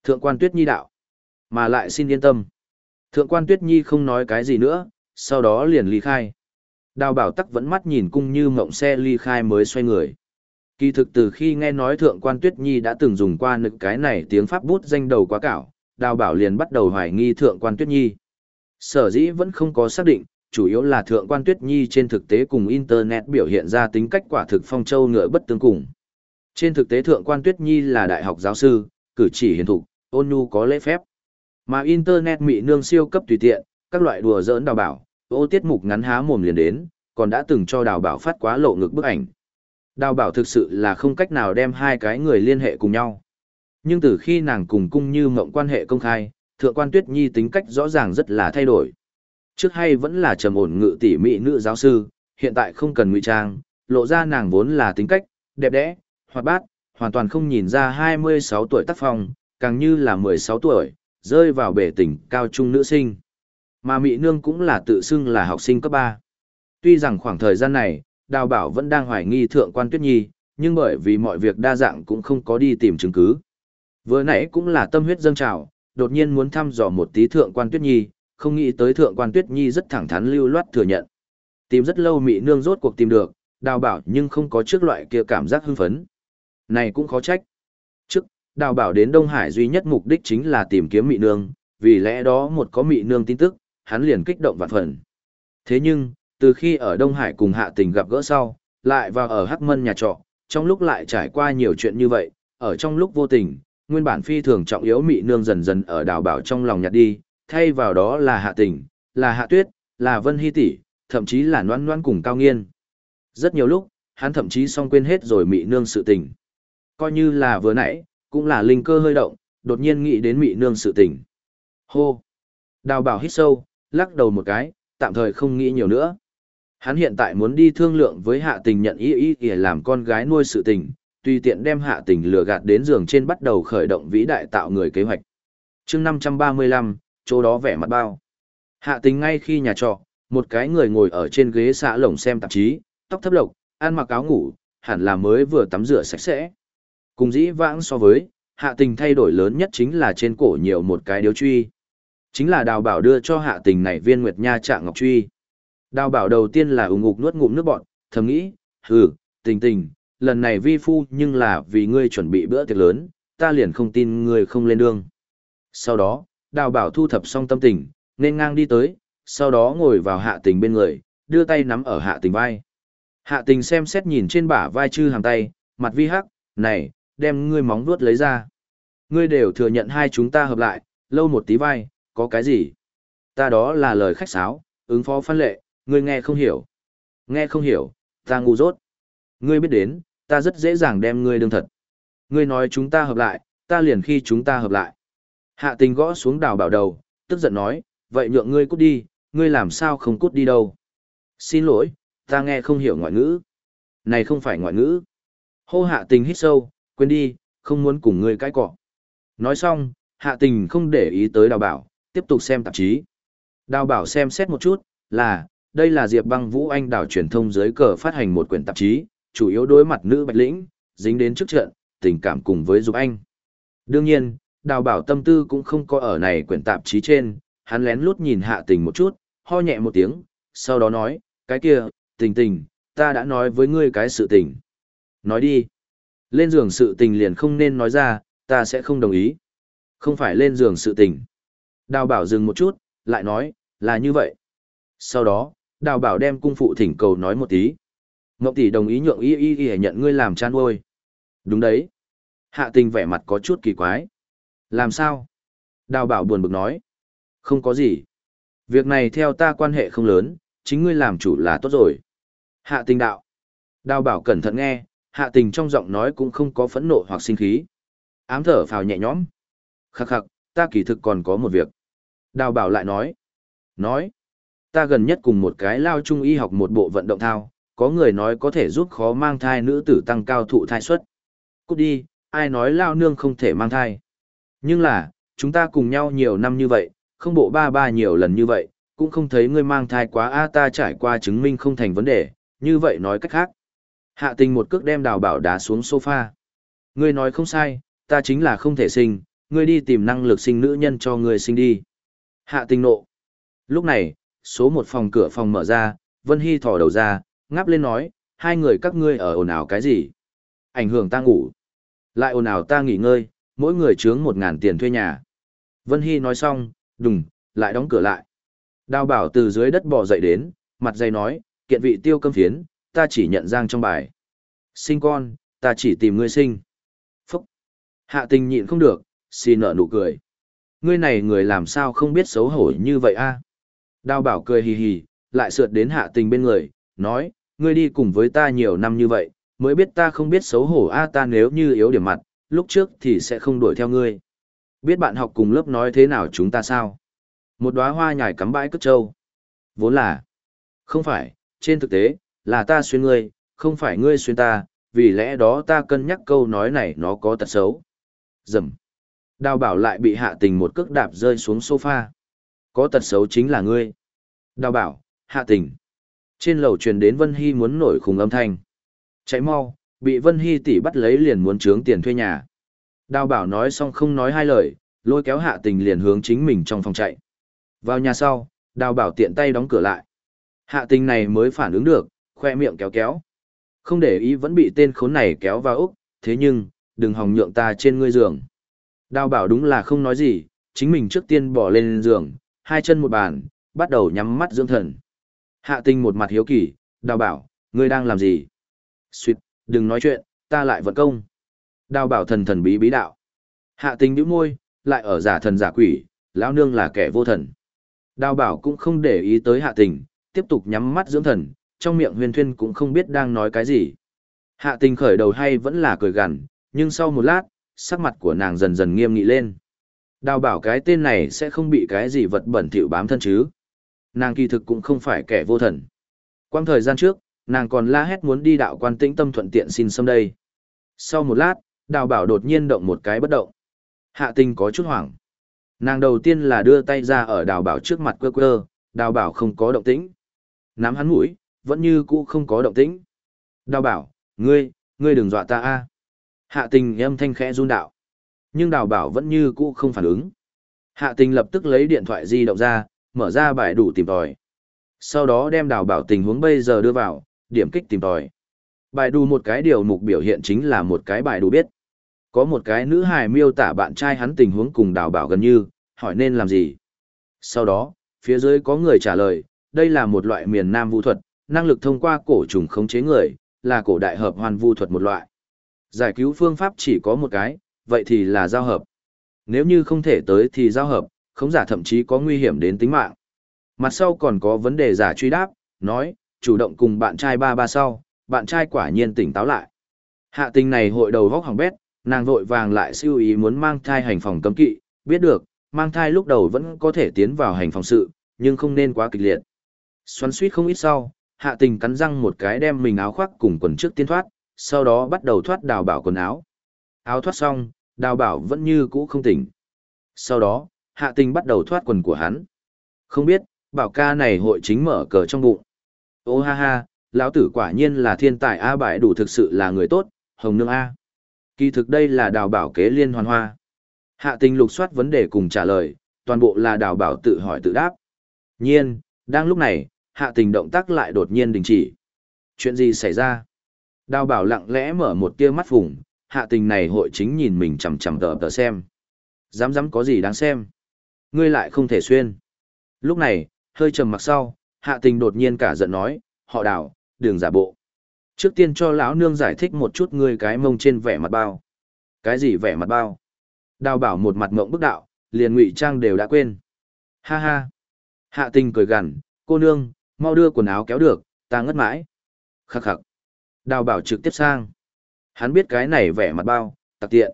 Thượng quan Tuyết Nhi đạo. Mà lại xin yên tâm. Thượng quan Tuyết Nhi không nói cái gì nữa, sau đó liền ly khai. Đào bảo tắc vẫn mắt nhìn cung như mộng xe ly khai mới xoay người. Kỳ thực từ khi nghe nói thượng quan Tuyết Nhi đã từng dùng qua nực cái này tiếng pháp bút danh đầu quá cảo, đào bảo liền bắt đầu hoài nghi thượng quan tuyết nhi. Sở dĩ vẫn không có xác định, chủ yếu là thượng quan tuyết nhi trên thực tế cùng Internet biểu hiện ra tính cách quả thực phong châu ngựa bất tương cùng. Trên thực tế thượng quan tuyết nhi là đại học giáo sư, cử chỉ hiền thục, ôn nhu có lễ phép. Mà Internet mị nương siêu cấp tùy tiện, các loại đùa giỡn đào bảo, ô tiết mục ngắn há mồm liền đến, còn đã từng cho đào bảo phát quá lộ ngực bức ảnh. Đào bảo thực sự là không cách nào đem hai cái người liên hệ cùng nhau. Nhưng từ khi nàng cùng cung như mộng quan hệ công khai, thượng quan tuyết nhi tính cách rõ ràng rất là thay đổi. Trước hay vẫn là trầm ổn ngự tỉ mỹ nữ giáo sư, hiện tại không cần ngụy trang, lộ ra nàng vốn là tính cách, đẹp đẽ, hoạt bát, hoàn toàn không nhìn ra 26 tuổi tác phong, càng như là 16 tuổi, rơi vào bể tỉnh cao trung nữ sinh. Mà Mỹ Nương cũng là tự xưng là học sinh cấp 3. Tuy rằng khoảng thời gian này, Đào Bảo vẫn đang hoài nghi thượng quan Tuyết Nhi, nhưng bởi vì mọi việc đa dạng cũng không có đi tìm chứng cứ. Vừa nãy cũng là tâm huyết dâng trào, đột nhiên muốn thăm dò một tí thượng quan tuyết nhi, không nghĩ tới thượng quan tuyết nhi rất thẳng thắn lưu loát thừa nhận. Tìm rất lâu mị nương rốt cuộc tìm được, đào bảo nhưng không có trước loại kia cảm giác hưng phấn. Này cũng khó trách. Trước, đào bảo đến Đông Hải duy nhất mục đích chính là tìm kiếm mị nương, vì lẽ đó một có mị nương tin tức, hắn liền kích động vạn phần. Thế nhưng, từ khi ở Đông Hải cùng hạ tình gặp gỡ sau, lại vào ở Hắc Mân nhà trọ, trong lúc lại trải qua nhiều chuyện như vậy, ở trong lúc vô tình, nguyên bản phi thường trọng yếu mị nương dần dần ở đào bảo trong lòng nhặt đi, thay vào đó là hạ tình, là hạ tuyết, là vân hy tỷ, thậm chí là noan noan cùng cao nghiên. Rất nhiều lúc, hắn thậm chí xong quên hết rồi mị nương sự tình. Coi như là vừa nãy, cũng là linh cơ hơi động, đột nhiên nghĩ đến mị nương sự tình. Hô! Đào bảo hít sâu, lắc đầu một cái, tạm thời không nghĩ nhiều nữa. Hắn hiện tại muốn đi thương lượng với hạ tình nhận ý ý để làm con gái nuôi sự tình, tùy tiện đem hạ tình lừa gạt đến giường trên bắt đầu khởi động vĩ đại tạo người kế hoạch. chương 535, chỗ đó vẻ mặt bao. Hạ tình ngay khi nhà trọ, một cái người ngồi ở trên ghế xạ lồng xem tạp chí, tóc thấp lộc, ăn mặc áo ngủ, hẳn là mới vừa tắm rửa sạch sẽ. Cùng dĩ vãng so với, hạ tình thay đổi lớn nhất chính là trên cổ nhiều một cái điếu truy. Chính là đào bảo đưa cho hạ tình này viên nguyệt nha trạng ngọc truy. Đào bảo đầu tiên là ủng ngục nuốt ngụm nước bọn, thầm nghĩ, hừ, tình tình, lần này vi phu nhưng là vì ngươi chuẩn bị bữa tiệc lớn, ta liền không tin ngươi không lên đường. Sau đó, đào bảo thu thập xong tâm tình, nên ngang đi tới, sau đó ngồi vào hạ tình bên người, đưa tay nắm ở hạ tình vai. Hạ tình xem xét nhìn trên bả vai chư hàng tay, mặt vi hắc, này, đem ngươi móng vuốt lấy ra. Ngươi đều thừa nhận hai chúng ta hợp lại, lâu một tí vai, có cái gì? Ta đó là lời khách sáo, ứng phó phân lệ, ngươi nghe không hiểu. Nghe không hiểu, ta ngu dốt. Ngươi biết đến, ta rất dễ dàng đem ngươi đương thật. Ngươi nói chúng ta hợp lại, ta liền khi chúng ta hợp lại. Hạ tình gõ xuống đào bảo đầu, tức giận nói, vậy nhượng ngươi cút đi, ngươi làm sao không cút đi đâu. Xin lỗi, ta nghe không hiểu ngoại ngữ. Này không phải ngoại ngữ. Hô hạ tình hít sâu, quên đi, không muốn cùng ngươi cãi cọ. Nói xong, hạ tình không để ý tới đào bảo, tiếp tục xem tạp chí. Đào bảo xem xét một chút, là, đây là Diệp băng Vũ Anh đảo truyền thông dưới cờ phát hành một quyển tạp chí, chủ yếu đối mặt nữ bạch lĩnh, dính đến trước trận, tình cảm cùng với Dục Anh. Đương nhiên, đào bảo tâm tư cũng không có ở này quyển tạp chí trên, hắn lén lút nhìn hạ tình một chút, ho nhẹ một tiếng, sau đó nói, cái kia, tình tình, ta đã nói với ngươi cái sự tình. Nói đi. Lên giường sự tình liền không nên nói ra, ta sẽ không đồng ý. Không phải lên giường sự tình. Đào bảo dừng một chút, lại nói, là như vậy. Sau đó, đào bảo đem cung phụ thỉnh cầu nói một tí. Ngọc tỷ đồng ý nhượng y y y nhận ngươi làm chan ôi. Đúng đấy. Hạ tình vẻ mặt có chút kỳ quái. Làm sao? Đào bảo buồn bực nói. Không có gì. Việc này theo ta quan hệ không lớn, chính ngươi làm chủ là tốt rồi. Hạ tình đạo. Đào bảo cẩn thận nghe, hạ tình trong giọng nói cũng không có phẫn nộ hoặc sinh khí. Ám thở phào nhẹ nhõm. Khắc khắc, ta kỳ thực còn có một việc. Đào bảo lại nói. Nói. Ta gần nhất cùng một cái lao trung y học một bộ vận động thao, có người nói có thể giúp khó mang thai nữ tử tăng cao thụ thai suất. Cút đi, ai nói lao nương không thể mang thai. Nhưng là, chúng ta cùng nhau nhiều năm như vậy, không bộ ba ba nhiều lần như vậy, cũng không thấy ngươi mang thai quá a ta trải qua chứng minh không thành vấn đề, như vậy nói cách khác. Hạ tình một cước đem đào bảo đá xuống sofa. Ngươi nói không sai, ta chính là không thể sinh, ngươi đi tìm năng lực sinh nữ nhân cho ngươi sinh đi. Hạ tình nộ. Lúc này, số một phòng cửa phòng mở ra, Vân Hy thỏ đầu ra, ngáp lên nói, hai người các ngươi ở ồn ào cái gì? Ảnh hưởng ta ngủ. Lại ồn ào ta nghỉ ngơi, mỗi người chướng một ngàn tiền thuê nhà. Vân Hy nói xong, đùng, lại đóng cửa lại. Đào bảo từ dưới đất bò dậy đến, mặt dày nói, kiện vị tiêu cơm phiến, ta chỉ nhận giang trong bài. Sinh con, ta chỉ tìm ngươi sinh. Phúc. Hạ tình nhịn không được, xin nở nụ cười. Ngươi này người làm sao không biết xấu hổ như vậy a? Đào bảo cười hì hì, lại sượt đến hạ tình bên người, nói, ngươi đi cùng với ta nhiều năm như vậy, mới biết ta không biết xấu hổ a ta nếu như yếu điểm mặt, lúc trước thì sẽ không đuổi theo ngươi. Biết bạn học cùng lớp nói thế nào chúng ta sao? Một đóa hoa nhài cắm bãi cất trâu. Vốn là, không phải, trên thực tế, là ta xuyên ngươi, không phải ngươi xuyên ta, vì lẽ đó ta cân nhắc câu nói này nó có tật xấu. Dầm. Đào bảo lại bị hạ tình một cước đạp rơi xuống sofa. Có tật xấu chính là ngươi. Đào bảo, hạ tình. Trên lầu truyền đến Vân Hy muốn nổi khùng âm thanh. Chạy mau, bị Vân Hy tỷ bắt lấy liền muốn trướng tiền thuê nhà. Đào bảo nói xong không nói hai lời, lôi kéo hạ tình liền hướng chính mình trong phòng chạy. Vào nhà sau, đào bảo tiện tay đóng cửa lại. Hạ tình này mới phản ứng được, khoe miệng kéo kéo. Không để ý vẫn bị tên khốn này kéo vào Úc, thế nhưng, đừng hòng nhượng ta trên ngươi giường. Đào bảo đúng là không nói gì, chính mình trước tiên bỏ lên giường, hai chân một bàn, bắt đầu nhắm mắt dưỡng thần. Hạ tình một mặt hiếu kỳ, đào bảo, ngươi đang làm gì? Xuyệt, đừng nói chuyện, ta lại vận công. Đào bảo thần thần bí bí đạo. Hạ tình nhíu môi, lại ở giả thần giả quỷ, lão nương là kẻ vô thần. Đào bảo cũng không để ý tới hạ tình, tiếp tục nhắm mắt dưỡng thần, trong miệng huyền thuyên cũng không biết đang nói cái gì. Hạ tình khởi đầu hay vẫn là cười gằn, nhưng sau một lát, sắc mặt của nàng dần dần nghiêm nghị lên. Đào bảo cái tên này sẽ không bị cái gì vật bẩn thỉu bám thân chứ. Nàng kỳ thực cũng không phải kẻ vô thần. Quang thời gian trước, nàng còn la hét muốn đi đạo quan tĩnh tâm thuận tiện xin xâm đây. Sau một lát, đào bảo đột nhiên động một cái bất động. Hạ tình có chút hoảng. Nàng đầu tiên là đưa tay ra ở đào bảo trước mặt quơ quơ, đào bảo không có động tĩnh. Nắm hắn mũi, vẫn như cũ không có động tĩnh. Đào bảo, ngươi, ngươi đừng dọa ta a. Hạ tình âm thanh khẽ run đạo. Nhưng đào bảo vẫn như cũ không phản ứng. Hạ tình lập tức lấy điện thoại di động ra, mở ra bài đủ tìm tòi. Sau đó đem đào bảo tình huống bây giờ đưa vào, điểm kích tìm tòi. Bài đủ một cái điều mục biểu hiện chính là một cái bài đủ biết. Có một cái nữ hài miêu tả bạn trai hắn tình huống cùng đào bảo gần như, hỏi nên làm gì. Sau đó, phía dưới có người trả lời, đây là một loại miền nam vu thuật, năng lực thông qua cổ trùng khống chế người, là cổ đại hợp hoàn vu thuật một loại. Giải cứu phương pháp chỉ có một cái, vậy thì là giao hợp. Nếu như không thể tới thì giao hợp, khống giả thậm chí có nguy hiểm đến tính mạng. Mặt sau còn có vấn đề giả truy đáp, nói, chủ động cùng bạn trai ba ba sau, bạn trai quả nhiên tỉnh táo lại. Hạ tình này hội đầu vóc hỏng bét, nàng vội vàng lại siêu ý muốn mang thai hành phòng cấm kỵ, biết được, mang thai lúc đầu vẫn có thể tiến vào hành phòng sự, nhưng không nên quá kịch liệt. Xoắn suýt không ít sau, hạ tình cắn răng một cái đem mình áo khoác cùng quần trước tiên thoát, sau đó bắt đầu thoát đào bảo quần áo. Áo thoát xong, đào bảo vẫn như cũ không tỉnh. Sau đó, hạ tình bắt đầu thoát quần của hắn. Không biết, bảo ca này hội chính mở cờ trong bụng. Ô ha ha, lão tử quả nhiên là thiên tài A bại đủ thực sự là người tốt, hồng nương A. Kỳ thực đây là đào bảo kế liên hoàn hoa. Hạ tình lục soát vấn đề cùng trả lời, toàn bộ là đào bảo tự hỏi tự đáp. Nhiên, đang lúc này, hạ tình động tác lại đột nhiên đình chỉ. Chuyện gì xảy ra? Đào bảo lặng lẽ mở một tia mắt vùng, hạ tình này hội chính nhìn mình chằm chằm tờ tờ xem. Dám dám có gì đáng xem? Ngươi lại không thể xuyên. Lúc này, hơi trầm mặc sau, hạ tình đột nhiên cả giận nói, họ đào, đường giả bộ. Trước tiên cho lão nương giải thích một chút ngươi cái mông trên vẻ mặt bao. Cái gì vẻ mặt bao? Đào bảo một mặt ngộng bức đạo, liền ngụy trang đều đã quên. Ha ha. Hạ tình cười gằn, cô nương, mau đưa quần áo kéo được, ta ngất mãi. Khắc khắc. Đào bảo trực tiếp sang. Hắn biết cái này vẻ mặt bao, tặc tiện.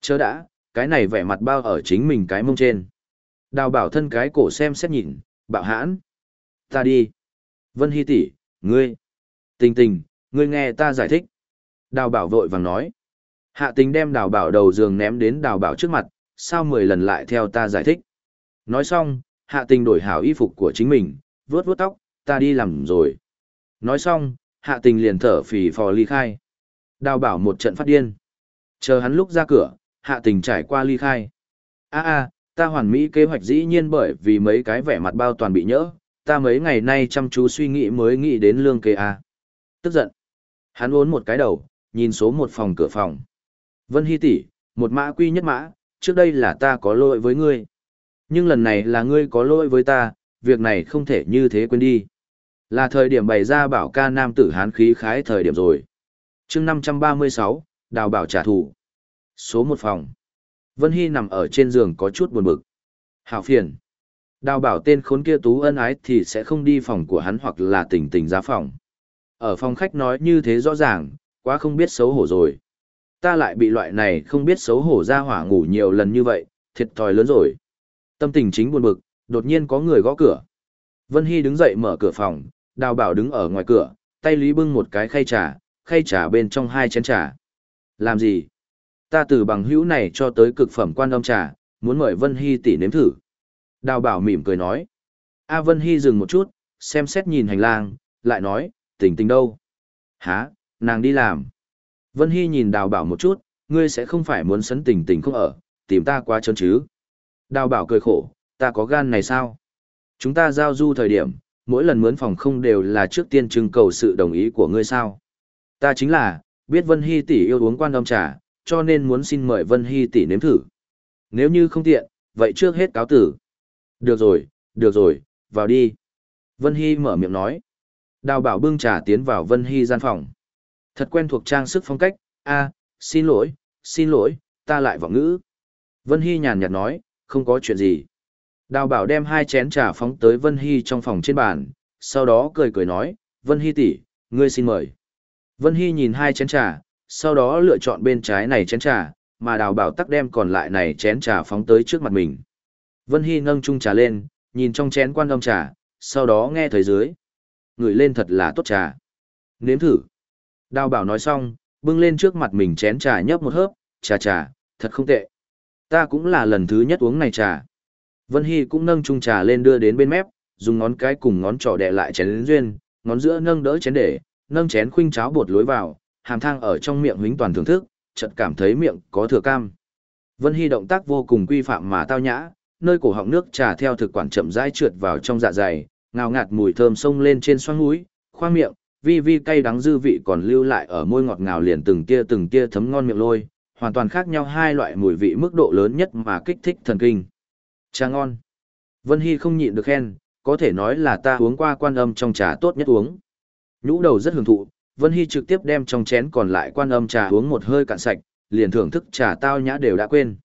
Chớ đã, cái này vẻ mặt bao ở chính mình cái mông trên. Đào bảo thân cái cổ xem xét nhìn, bạo hãn. Ta đi. Vân Hy tỷ, ngươi. Tình tình, ngươi nghe ta giải thích. Đào bảo vội vàng nói. Hạ tình đem đào bảo đầu giường ném đến đào bảo trước mặt, sao mười lần lại theo ta giải thích. Nói xong, hạ tình đổi hảo y phục của chính mình, vuốt vuốt tóc, ta đi làm rồi. Nói xong, hạ tình liền thở phì phò ly khai. Đào bảo một trận phát điên. Chờ hắn lúc ra cửa, hạ tình trải qua ly khai. a a ta hoàn mỹ kế hoạch dĩ nhiên bởi vì mấy cái vẻ mặt bao toàn bị nhỡ, ta mấy ngày nay chăm chú suy nghĩ mới nghĩ đến lương kê a. À. Tức giận. Hắn uốn một cái đầu, nhìn số một phòng cửa phòng. Vân Hy tỷ, một mã quy nhất mã, trước đây là ta có lỗi với ngươi. Nhưng lần này là ngươi có lỗi với ta, việc này không thể như thế quên đi. Là thời điểm bày ra bảo ca nam tử hán khí khái thời điểm rồi. chương 536, đào bảo trả thù. Số một phòng. Vân Hy nằm ở trên giường có chút buồn bực. Hảo phiền. Đào bảo tên khốn kia tú ân ái thì sẽ không đi phòng của hắn hoặc là tỉnh tỉnh ra phòng. Ở phòng khách nói như thế rõ ràng, quá không biết xấu hổ rồi. Ta lại bị loại này không biết xấu hổ ra hỏa ngủ nhiều lần như vậy, thiệt thòi lớn rồi. Tâm tình chính buồn bực, đột nhiên có người gõ cửa. Vân Hy đứng dậy mở cửa phòng, đào bảo đứng ở ngoài cửa, tay lý bưng một cái khay trà, khay trà bên trong hai chén trà. Làm gì? Ta từ bằng hữu này cho tới cực phẩm quan đông trà, muốn mời Vân Hy tỷ nếm thử. Đào bảo mỉm cười nói. A Vân Hy dừng một chút, xem xét nhìn hành lang, lại nói, tình tình đâu? Hả, nàng đi làm. Vân Hy nhìn đào bảo một chút, ngươi sẽ không phải muốn sấn tình tình không ở, tìm ta quá trơn chứ. Đào bảo cười khổ, ta có gan này sao? Chúng ta giao du thời điểm, mỗi lần mướn phòng không đều là trước tiên trưng cầu sự đồng ý của ngươi sao? Ta chính là, biết Vân Hy tỷ yêu uống quan âm trà, cho nên muốn xin mời Vân Hy tỷ nếm thử. Nếu như không tiện, vậy trước hết cáo tử. Được rồi, được rồi, vào đi. Vân Hy mở miệng nói. Đào bảo bưng trà tiến vào Vân Hy gian phòng. Thật quen thuộc trang sức phong cách, a xin lỗi, xin lỗi, ta lại vọng ngữ. Vân Hy nhàn nhạt nói, không có chuyện gì. Đào bảo đem hai chén trà phóng tới Vân Hy trong phòng trên bàn, sau đó cười cười nói, Vân Hy tỷ, ngươi xin mời. Vân Hy nhìn hai chén trà, sau đó lựa chọn bên trái này chén trà, mà đào bảo tắc đem còn lại này chén trà phóng tới trước mặt mình. Vân Hy nâng chung trà lên, nhìn trong chén quan âm trà, sau đó nghe thấy dưới. Ngửi lên thật là tốt trà. Nếm thử. Đào bảo nói xong, bưng lên trước mặt mình chén trà nhấp một hớp, trà trà, thật không tệ. Ta cũng là lần thứ nhất uống này trà. Vân Hy cũng nâng chung trà lên đưa đến bên mép, dùng ngón cái cùng ngón trỏ đè lại chén đến duyên, ngón giữa nâng đỡ chén để, nâng chén khuynh cháo bột lối vào, hàm thang ở trong miệng hính toàn thưởng thức, chợt cảm thấy miệng có thừa cam. Vân Hy động tác vô cùng quy phạm mà tao nhã, nơi cổ họng nước trà theo thực quản chậm rãi trượt vào trong dạ dày, ngào ngạt mùi thơm sông lên trên xoang mũi, khoang miệng, vi vi cay đắng dư vị còn lưu lại ở môi ngọt ngào liền từng tia từng tia thấm ngon miệng lôi, hoàn toàn khác nhau hai loại mùi vị mức độ lớn nhất mà kích thích thần kinh. Trà ngon. Vân Hy không nhịn được khen, có thể nói là ta uống qua quan âm trong trà tốt nhất uống. Nhũ đầu rất hưởng thụ, Vân Hy trực tiếp đem trong chén còn lại quan âm trà uống một hơi cạn sạch, liền thưởng thức trà tao nhã đều đã quên.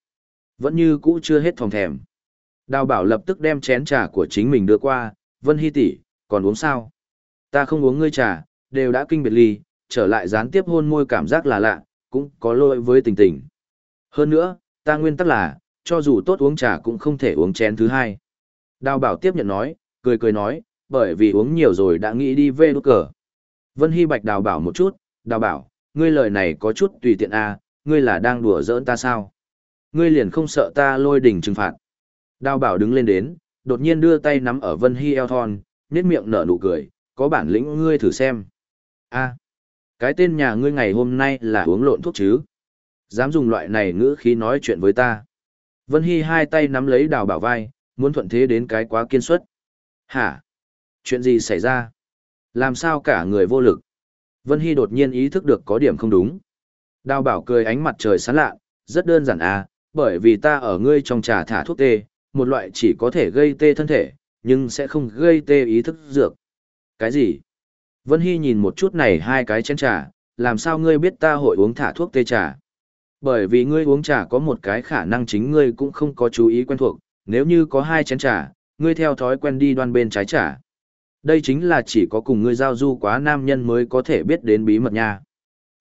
Vẫn như cũ chưa hết phòng thèm. Đào bảo lập tức đem chén trà của chính mình đưa qua, Vân Hy tỷ, còn uống sao? Ta không uống ngươi trà, đều đã kinh biệt ly, trở lại gián tiếp hôn môi cảm giác là lạ, cũng có lỗi với tình tình. Hơn nữa, ta nguyên tắc là, cho dù tốt uống trà cũng không thể uống chén thứ hai. Đào bảo tiếp nhận nói, cười cười nói, bởi vì uống nhiều rồi đã nghĩ đi về đốt cờ. Vân Hy Bạch đào bảo một chút, đào bảo, ngươi lời này có chút tùy tiện a, à, ngươi là đang đùa giỡn ta sao? Ngươi liền không sợ ta lôi đỉnh trừng phạt. Đào bảo đứng lên đến, đột nhiên đưa tay nắm ở Vân Hy eo thon, nét miệng nở nụ cười, có bản lĩnh ngươi thử xem. a cái tên nhà ngươi ngày hôm nay là uống lộn thuốc chứ? Dám dùng loại này ngữ khí nói chuyện với ta. Vân Hy hai tay nắm lấy đào bảo vai, muốn thuận thế đến cái quá kiên suất. Hả? Chuyện gì xảy ra? Làm sao cả người vô lực? Vân Hy đột nhiên ý thức được có điểm không đúng. Đào bảo cười ánh mặt trời sáng lạ, rất đơn giản à, bởi vì ta ở ngươi trong trà thả thuốc tê, một loại chỉ có thể gây tê thân thể, nhưng sẽ không gây tê ý thức dược. Cái gì? Vân Hy nhìn một chút này hai cái chén trà, làm sao ngươi biết ta hội uống thả thuốc tê trà? Bởi vì ngươi uống trà có một cái khả năng chính ngươi cũng không có chú ý quen thuộc, nếu như có hai chén trà, ngươi theo thói quen đi đoan bên trái trà. Đây chính là chỉ có cùng ngươi giao du quá nam nhân mới có thể biết đến bí mật nha.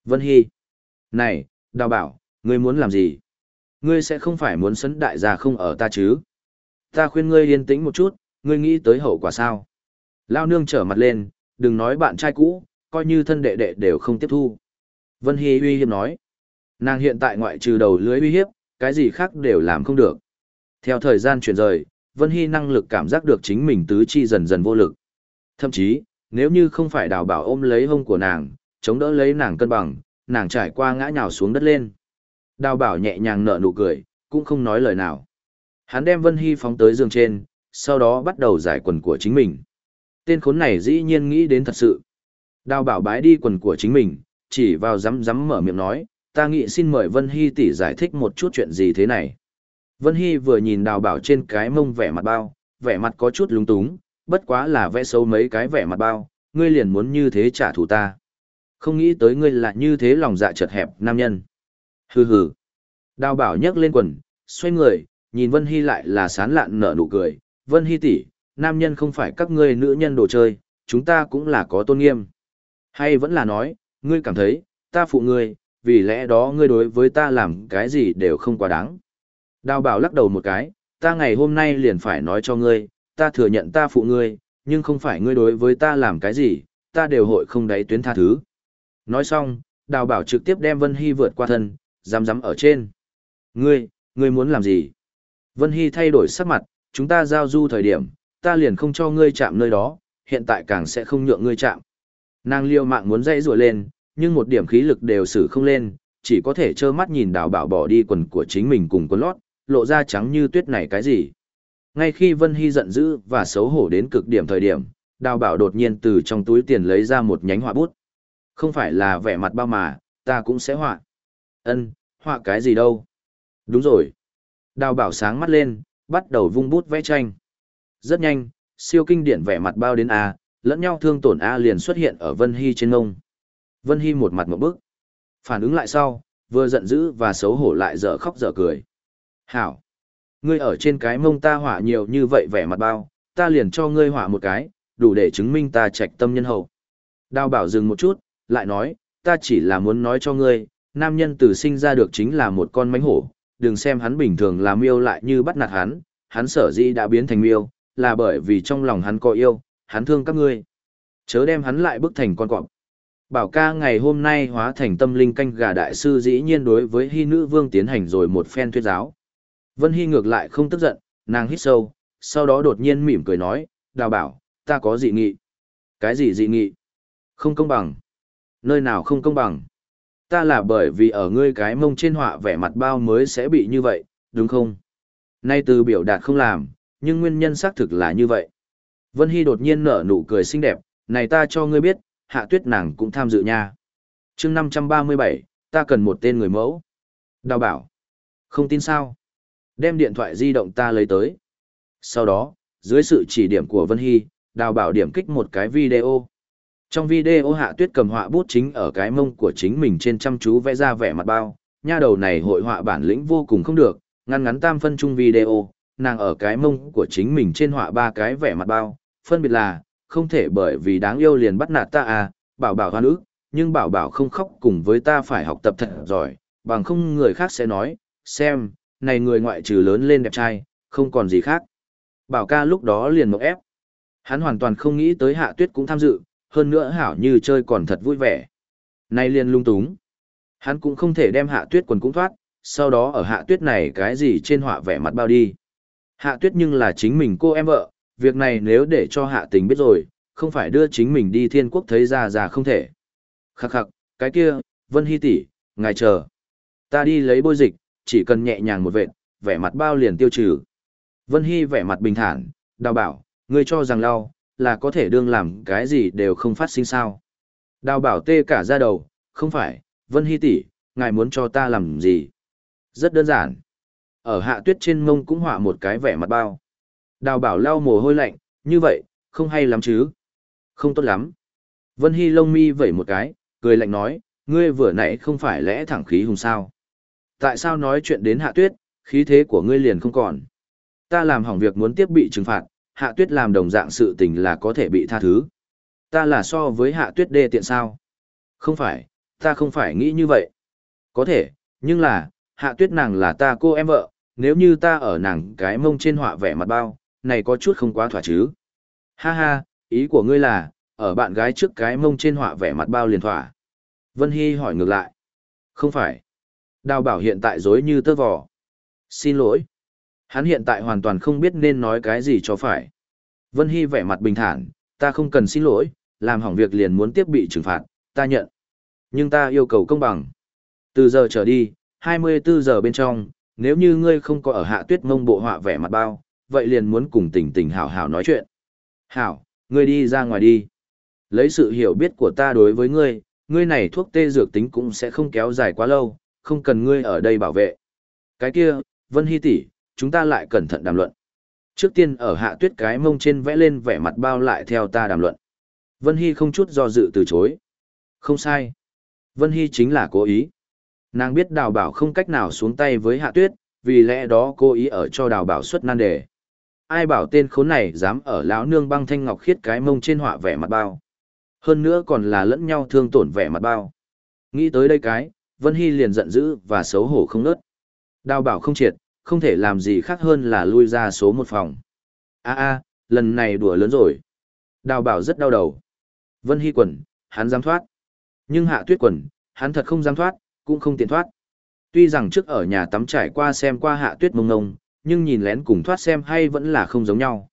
Vân Hy. Này, đào bảo, ngươi muốn làm gì? Ngươi sẽ không phải muốn sấn đại gia không ở ta chứ? Ta khuyên ngươi yên tĩnh một chút, ngươi nghĩ tới hậu quả sao? Lao nương trở mặt lên, đừng nói bạn trai cũ, coi như thân đệ đệ đều không tiếp thu. Vân Hy uy hiếp nói. Nàng hiện tại ngoại trừ đầu lưới uy hiếp, cái gì khác đều làm không được. Theo thời gian chuyển rời, Vân Hy năng lực cảm giác được chính mình tứ chi dần dần vô lực. Thậm chí, nếu như không phải đào bảo ôm lấy hông của nàng, chống đỡ lấy nàng cân bằng, nàng trải qua ngã nhào xuống đất lên. Đào bảo nhẹ nhàng nở nụ cười, cũng không nói lời nào. Hắn đem Vân Hy phóng tới giường trên, sau đó bắt đầu giải quần của chính mình. Tên khốn này dĩ nhiên nghĩ đến thật sự. Đào bảo bái đi quần của chính mình, chỉ vào rắm rắm mở miệng nói, ta nghĩ xin mời Vân Hy tỷ giải thích một chút chuyện gì thế này. Vân Hy vừa nhìn đào bảo trên cái mông vẻ mặt bao, vẻ mặt có chút lúng túng, bất quá là vẽ xấu mấy cái vẻ mặt bao, ngươi liền muốn như thế trả thù ta. Không nghĩ tới ngươi là như thế lòng dạ chật hẹp nam nhân. Hừ hừ. Đào bảo nhấc lên quần, xoay người, nhìn Vân Hy lại là sán lạn nở nụ cười. Vân Hy tỷ, nam nhân không phải các ngươi nữ nhân đồ chơi, chúng ta cũng là có tôn nghiêm. Hay vẫn là nói, ngươi cảm thấy, ta phụ ngươi, vì lẽ đó ngươi đối với ta làm cái gì đều không quá đáng. Đào bảo lắc đầu một cái, ta ngày hôm nay liền phải nói cho ngươi, ta thừa nhận ta phụ ngươi, nhưng không phải ngươi đối với ta làm cái gì, ta đều hội không đáy tuyến tha thứ. Nói xong, đào bảo trực tiếp đem Vân Hy vượt qua thân, dám dám ở trên. Ngươi, ngươi muốn làm gì? Vân Hy thay đổi sắc mặt, chúng ta giao du thời điểm, ta liền không cho ngươi chạm nơi đó, hiện tại càng sẽ không nhượng ngươi chạm. Nàng liêu mạng muốn dãy rùa lên, nhưng một điểm khí lực đều xử không lên, chỉ có thể trơ mắt nhìn đào bảo bỏ đi quần của chính mình cùng quần lót, lộ ra trắng như tuyết này cái gì. Ngay khi Vân Hy giận dữ và xấu hổ đến cực điểm thời điểm, đào bảo đột nhiên từ trong túi tiền lấy ra một nhánh họa bút. Không phải là vẻ mặt bao mà, ta cũng sẽ họa. Ân, họa cái gì đâu? Đúng rồi. Đào bảo sáng mắt lên, bắt đầu vung bút vẽ tranh. Rất nhanh, siêu kinh điển vẻ mặt bao đến A, lẫn nhau thương tổn A liền xuất hiện ở Vân Hy trên ngông. Vân Hy một mặt một bức. Phản ứng lại sau, vừa giận dữ và xấu hổ lại dở khóc dở cười. Hảo! Ngươi ở trên cái mông ta hỏa nhiều như vậy vẻ mặt bao, ta liền cho ngươi hỏa một cái, đủ để chứng minh ta trạch tâm nhân hậu. Đào bảo dừng một chút, lại nói, ta chỉ là muốn nói cho ngươi, nam nhân từ sinh ra được chính là một con mánh hổ, đừng xem hắn bình thường là miêu lại như bắt nạt hắn, hắn sở dĩ đã biến thành miêu, là bởi vì trong lòng hắn có yêu, hắn thương các ngươi. Chớ đem hắn lại bức thành con cọp. Bảo ca ngày hôm nay hóa thành tâm linh canh gà đại sư dĩ nhiên đối với hy nữ vương tiến hành rồi một phen thuyết giáo. Vân Hy ngược lại không tức giận, nàng hít sâu, sau đó đột nhiên mỉm cười nói, đào bảo, ta có dị nghị. Cái gì dị nghị? Không công bằng. Nơi nào không công bằng? Ta là bởi vì ở ngươi cái mông trên họa vẻ mặt bao mới sẽ bị như vậy, đúng không? Nay từ biểu đạt không làm, nhưng nguyên nhân xác thực là như vậy. Vân Hy đột nhiên nở nụ cười xinh đẹp, này ta cho ngươi biết, hạ tuyết nàng cũng tham dự nha. chương 537, ta cần một tên người mẫu. Đào bảo. Không tin sao? Đem điện thoại di động ta lấy tới. Sau đó, dưới sự chỉ điểm của Vân Hy, đào bảo điểm kích một cái video. Trong video hạ tuyết cầm họa bút chính ở cái mông của chính mình trên chăm chú vẽ ra vẻ mặt bao, nha đầu này hội họa bản lĩnh vô cùng không được, ngắn ngắn tam phân chung video, nàng ở cái mông của chính mình trên họa ba cái vẻ mặt bao, phân biệt là, không thể bởi vì đáng yêu liền bắt nạt ta à, bảo bảo hoa nữ, nhưng bảo bảo không khóc cùng với ta phải học tập thật giỏi, bằng không người khác sẽ nói, xem, này người ngoại trừ lớn lên đẹp trai, không còn gì khác. Bảo ca lúc đó liền mộng ép. Hắn hoàn toàn không nghĩ tới hạ tuyết cũng tham dự, hơn nữa hảo như chơi còn thật vui vẻ. Nay liền lung túng. Hắn cũng không thể đem hạ tuyết quần cũng thoát, sau đó ở hạ tuyết này cái gì trên họa vẻ mặt bao đi. Hạ tuyết nhưng là chính mình cô em vợ, việc này nếu để cho hạ tình biết rồi, không phải đưa chính mình đi thiên quốc thấy ra ra không thể. Khắc khắc, cái kia, Vân Hy tỷ, ngài chờ. Ta đi lấy bôi dịch, chỉ cần nhẹ nhàng một vệt, vẻ mặt bao liền tiêu trừ. Vân Hy vẻ mặt bình thản, đào bảo, ngươi cho rằng lau, là có thể đương làm cái gì đều không phát sinh sao. Đào bảo tê cả ra đầu, không phải, Vân Hy tỷ, ngài muốn cho ta làm gì? Rất đơn giản. Ở hạ tuyết trên mông cũng họa một cái vẻ mặt bao. Đào bảo lau mồ hôi lạnh, như vậy, không hay lắm chứ. Không tốt lắm. Vân Hy lông mi vẩy một cái, cười lạnh nói, ngươi vừa nãy không phải lẽ thẳng khí hùng sao. Tại sao nói chuyện đến hạ tuyết, khí thế của ngươi liền không còn. Ta làm hỏng việc muốn tiếp bị trừng phạt, hạ tuyết làm đồng dạng sự tình là có thể bị tha thứ. Ta là so với hạ tuyết đê tiện sao? Không phải, ta không phải nghĩ như vậy. Có thể, nhưng là, hạ tuyết nàng là ta cô em vợ, nếu như ta ở nàng cái mông trên họa vẻ mặt bao, này có chút không quá thỏa chứ. Ha ha, ý của ngươi là, ở bạn gái trước cái mông trên họa vẻ mặt bao liền thỏa. Vân Hy hỏi ngược lại. Không phải. Đào bảo hiện tại dối như tơ vò. Xin lỗi. Hắn hiện tại hoàn toàn không biết nên nói cái gì cho phải. Vân Hy vẻ mặt bình thản, ta không cần xin lỗi, làm hỏng việc liền muốn tiếp bị trừng phạt, ta nhận. Nhưng ta yêu cầu công bằng. Từ giờ trở đi, 24 giờ bên trong, nếu như ngươi không có ở hạ tuyết mông bộ họa vẻ mặt bao, vậy liền muốn cùng Tỉnh Tỉnh hảo hảo nói chuyện. Hảo, ngươi đi ra ngoài đi. Lấy sự hiểu biết của ta đối với ngươi, ngươi này thuốc tê dược tính cũng sẽ không kéo dài quá lâu, không cần ngươi ở đây bảo vệ. Cái kia, Vân Hy tỷ, chúng ta lại cẩn thận đàm luận. Trước tiên ở hạ tuyết cái mông trên vẽ lên vẻ mặt bao lại theo ta đàm luận. Vân Hy không chút do dự từ chối. Không sai. Vân Hy chính là cố ý. Nàng biết đào bảo không cách nào xuống tay với hạ tuyết, vì lẽ đó cố ý ở cho đào bảo xuất nan đề. Ai bảo tên khốn này dám ở lão nương băng thanh ngọc khiết cái mông trên họa vẻ mặt bao. Hơn nữa còn là lẫn nhau thương tổn vẻ mặt bao. Nghĩ tới đây cái, Vân Hy liền giận dữ và xấu hổ không nớt. Đào bảo không triệt, không thể làm gì khác hơn là lui ra số một phòng. a a lần này đùa lớn rồi. Đào bảo rất đau đầu. Vân Hy quần, hắn dám thoát. Nhưng hạ tuyết quần, hắn thật không dám thoát, cũng không tiện thoát. Tuy rằng trước ở nhà tắm trải qua xem qua hạ tuyết mông ngông, nhưng nhìn lén cùng thoát xem hay vẫn là không giống nhau.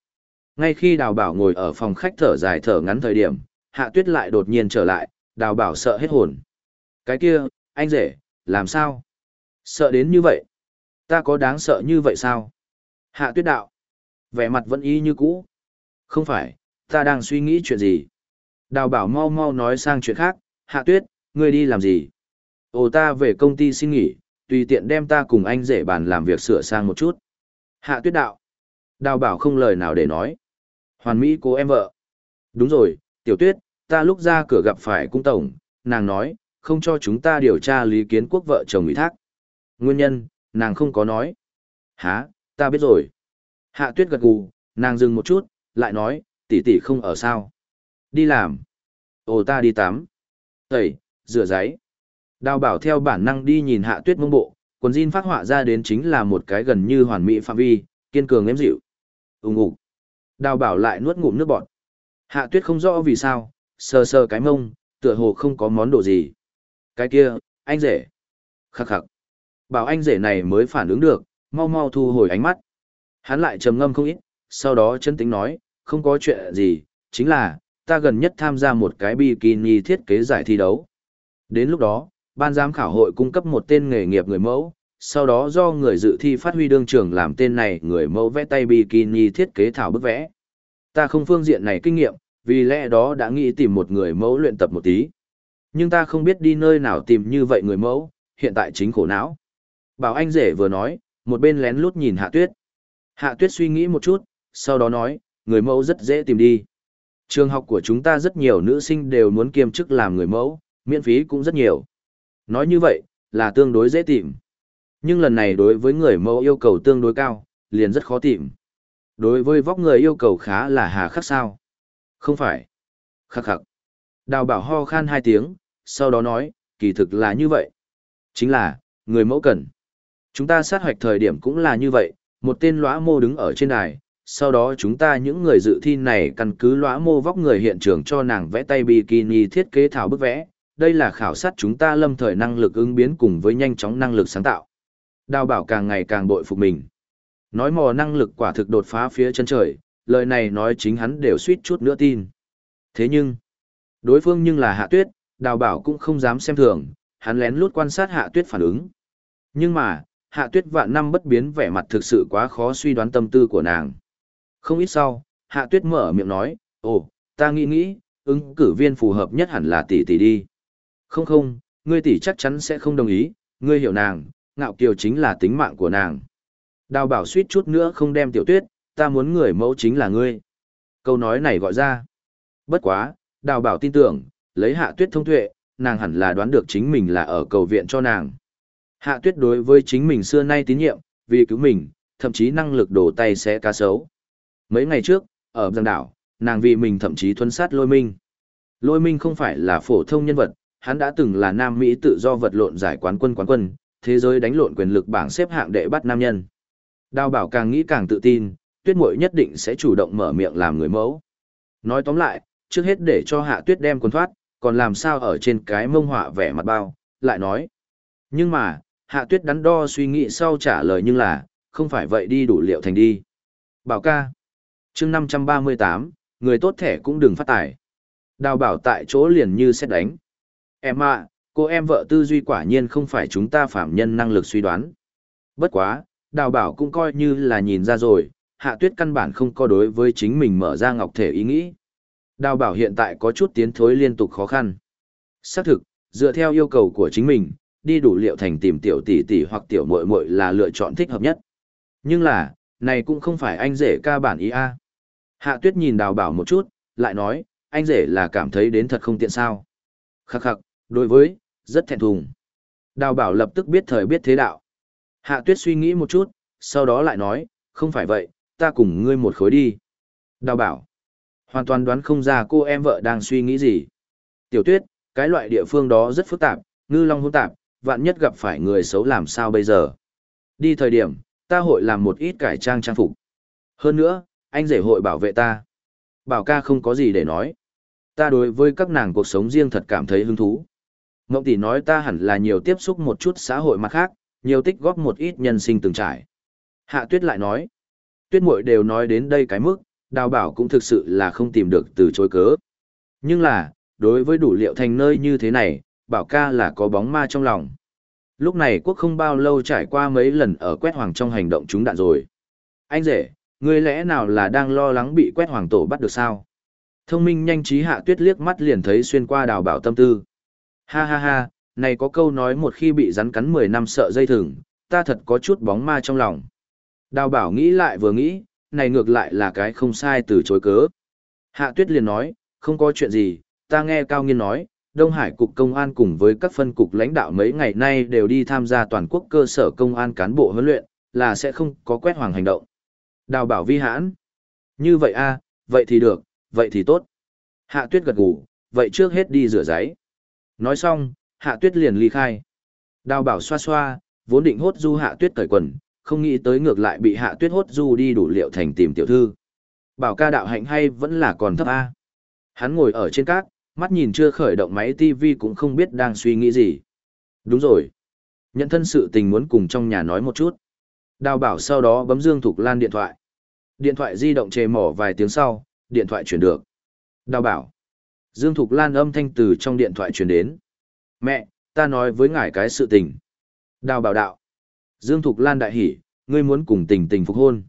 Ngay khi đào bảo ngồi ở phòng khách thở dài thở ngắn thời điểm, hạ tuyết lại đột nhiên trở lại, đào bảo sợ hết hồn. Cái kia, anh rể, làm sao? Sợ đến như vậy. Ta có đáng sợ như vậy sao? Hạ tuyết đạo. Vẻ mặt vẫn y như cũ. Không phải, ta đang suy nghĩ chuyện gì? Đào bảo mau mau nói sang chuyện khác. Hạ tuyết, ngươi đi làm gì? Ồ ta về công ty xin nghỉ, tùy tiện đem ta cùng anh rể bàn làm việc sửa sang một chút. Hạ tuyết đạo. Đào bảo không lời nào để nói. Hoàn Mỹ cố em vợ. Đúng rồi, tiểu tuyết, ta lúc ra cửa gặp phải cung tổng, nàng nói, không cho chúng ta điều tra lý kiến quốc vợ chồng ủy thác. Nguyên nhân, nàng không có nói. Hả, ta biết rồi. Hạ tuyết gật gù, nàng dừng một chút, lại nói, tỷ tỷ không ở sao. Đi làm. Ồ ta đi tắm. Tẩy, rửa giấy. Đào bảo theo bản năng đi nhìn hạ tuyết mông bộ, quần jean phát họa ra đến chính là một cái gần như hoàn mỹ phạm vi, kiên cường êm dịu. Úng ủ. Đào bảo lại nuốt ngụm nước bọt. Hạ tuyết không rõ vì sao, sờ sờ cái mông, tựa hồ không có món đồ gì. Cái kia, anh rể. Khắc khắc. Bảo anh rể này mới phản ứng được, mau mau thu hồi ánh mắt. Hắn lại trầm ngâm không ít, sau đó chân tính nói, không có chuyện gì, chính là, ta gần nhất tham gia một cái bikini thiết kế giải thi đấu. Đến lúc đó, ban giám khảo hội cung cấp một tên nghề nghiệp người mẫu, sau đó do người dự thi phát huy đương trường làm tên này người mẫu vẽ tay bikini thiết kế thảo bức vẽ. Ta không phương diện này kinh nghiệm, vì lẽ đó đã nghĩ tìm một người mẫu luyện tập một tí. Nhưng ta không biết đi nơi nào tìm như vậy người mẫu, hiện tại chính khổ não. Bảo anh rể vừa nói, một bên lén lút nhìn hạ tuyết. Hạ tuyết suy nghĩ một chút, sau đó nói, người mẫu rất dễ tìm đi. Trường học của chúng ta rất nhiều nữ sinh đều muốn kiêm chức làm người mẫu, miễn phí cũng rất nhiều. Nói như vậy, là tương đối dễ tìm. Nhưng lần này đối với người mẫu yêu cầu tương đối cao, liền rất khó tìm. Đối với vóc người yêu cầu khá là hà khắc sao. Không phải. Khắc khắc. Đào bảo ho khan hai tiếng, sau đó nói, kỳ thực là như vậy. Chính là, người mẫu cần. Chúng ta sát hoạch thời điểm cũng là như vậy, một tên lõa mô đứng ở trên đài, sau đó chúng ta những người dự thi này căn cứ lõa mô vóc người hiện trường cho nàng vẽ tay bikini thiết kế thảo bức vẽ. Đây là khảo sát chúng ta lâm thời năng lực ứng biến cùng với nhanh chóng năng lực sáng tạo. Đào bảo càng ngày càng bội phục mình. Nói mò năng lực quả thực đột phá phía chân trời, lời này nói chính hắn đều suýt chút nữa tin. Thế nhưng, đối phương nhưng là hạ tuyết, đào bảo cũng không dám xem thường, hắn lén lút quan sát hạ tuyết phản ứng. Nhưng mà, hạ tuyết vạn năm bất biến vẻ mặt thực sự quá khó suy đoán tâm tư của nàng. Không ít sau, hạ tuyết mở miệng nói, ồ, ta nghĩ nghĩ, ứng cử viên phù hợp nhất hẳn là tỷ tỷ đi. Không không, ngươi tỷ chắc chắn sẽ không đồng ý, ngươi hiểu nàng, ngạo kiều chính là tính mạng của nàng. Đào bảo suýt chút nữa không đem tiểu tuyết, ta muốn người mẫu chính là ngươi. Câu nói này gọi ra. Bất quá, đào bảo tin tưởng, lấy hạ tuyết thông tuệ, nàng hẳn là đoán được chính mình là ở cầu viện cho nàng. Hạ tuyết đối với chính mình xưa nay tín nhiệm, vì cứu mình, thậm chí năng lực đổ tay sẽ cá sấu. Mấy ngày trước, ở giang đảo, nàng vì mình thậm chí thuân sát lôi minh. Lôi minh không phải là phổ thông nhân vật, hắn đã từng là nam Mỹ tự do vật lộn giải quán quân quán quân, thế giới đánh lộn quyền lực bảng xếp hạng đệ bắt nam nhân. Đào bảo càng nghĩ càng tự tin, tuyết muội nhất định sẽ chủ động mở miệng làm người mẫu. Nói tóm lại, trước hết để cho hạ tuyết đem quần thoát, còn làm sao ở trên cái mông họa vẻ mặt bao, lại nói. Nhưng mà, hạ tuyết đắn đo suy nghĩ sau trả lời nhưng là, không phải vậy đi đủ liệu thành đi. Bảo ca. chương 538, người tốt thẻ cũng đừng phát tài. Đào bảo tại chỗ liền như xét đánh. Em ạ, cô em vợ tư duy quả nhiên không phải chúng ta phạm nhân năng lực suy đoán. Bất quá, đào bảo cũng coi như là nhìn ra rồi, hạ tuyết căn bản không có đối với chính mình mở ra ngọc thể ý nghĩ. Đào bảo hiện tại có chút tiến thối liên tục khó khăn. Xác thực, dựa theo yêu cầu của chính mình, đi đủ liệu thành tìm tiểu tỷ tỷ hoặc tiểu muội muội là lựa chọn thích hợp nhất. Nhưng là, này cũng không phải anh rể ca bản ý a. Hạ tuyết nhìn đào bảo một chút, lại nói, anh rể là cảm thấy đến thật không tiện sao. Khắc khắc, đối với, rất thẹn thùng. Đào bảo lập tức biết thời biết thế đạo. Hạ tuyết suy nghĩ một chút, sau đó lại nói, không phải vậy, ta cùng ngươi một khối đi. Đào bảo, hoàn toàn đoán không ra cô em vợ đang suy nghĩ gì. Tiểu tuyết, cái loại địa phương đó rất phức tạp, ngư long hỗn tạp, vạn nhất gặp phải người xấu làm sao bây giờ. Đi thời điểm, ta hội làm một ít cải trang trang phục. Hơn nữa, anh rể hội bảo vệ ta. Bảo ca không có gì để nói. Ta đối với các nàng cuộc sống riêng thật cảm thấy hứng thú. Ngộng tỷ nói ta hẳn là nhiều tiếp xúc một chút xã hội mặt khác, nhiều tích góp một ít nhân sinh từng trải. Hạ tuyết lại nói, tuyết muội đều nói đến đây cái mức, đào bảo cũng thực sự là không tìm được từ chối cớ. Nhưng là, đối với đủ liệu thành nơi như thế này, bảo ca là có bóng ma trong lòng. Lúc này quốc không bao lâu trải qua mấy lần ở quét hoàng trong hành động chúng đạn rồi. Anh rể, ngươi lẽ nào là đang lo lắng bị quét hoàng tổ bắt được sao? Thông minh nhanh trí hạ tuyết liếc mắt liền thấy xuyên qua đào bảo tâm tư. Ha ha ha, này có câu nói một khi bị rắn cắn 10 năm sợ dây thừng, ta thật có chút bóng ma trong lòng. Đào bảo nghĩ lại vừa nghĩ, này ngược lại là cái không sai từ chối cớ. Hạ tuyết liền nói, không có chuyện gì, ta nghe Cao Nghiên nói, Đông Hải Cục Công an cùng với các phân cục lãnh đạo mấy ngày nay đều đi tham gia toàn quốc cơ sở công an cán bộ huấn luyện, là sẽ không có quét hoàng hành động. Đào bảo vi hãn. Như vậy a, vậy thì được, vậy thì tốt. Hạ tuyết gật gù, vậy trước hết đi rửa giấy. Nói xong, hạ tuyết liền ly khai. Đào bảo xoa xoa, vốn định hốt du hạ tuyết cởi quần, không nghĩ tới ngược lại bị hạ tuyết hốt du đi đủ liệu thành tìm tiểu thư. Bảo ca đạo hạnh hay vẫn là còn thấp A. Hắn ngồi ở trên cát, mắt nhìn chưa khởi động máy TV cũng không biết đang suy nghĩ gì. Đúng rồi. Nhận thân sự tình muốn cùng trong nhà nói một chút. Đào bảo sau đó bấm Dương Thục Lan điện thoại. Điện thoại di động chề mỏ vài tiếng sau, điện thoại chuyển được. Đào bảo. Dương Thục Lan âm thanh từ trong điện thoại truyền đến. Mẹ, ta nói với ngài cái sự tình. Đào bảo đạo. Dương Thục Lan đại hỉ, ngươi muốn cùng tình tình phục hôn.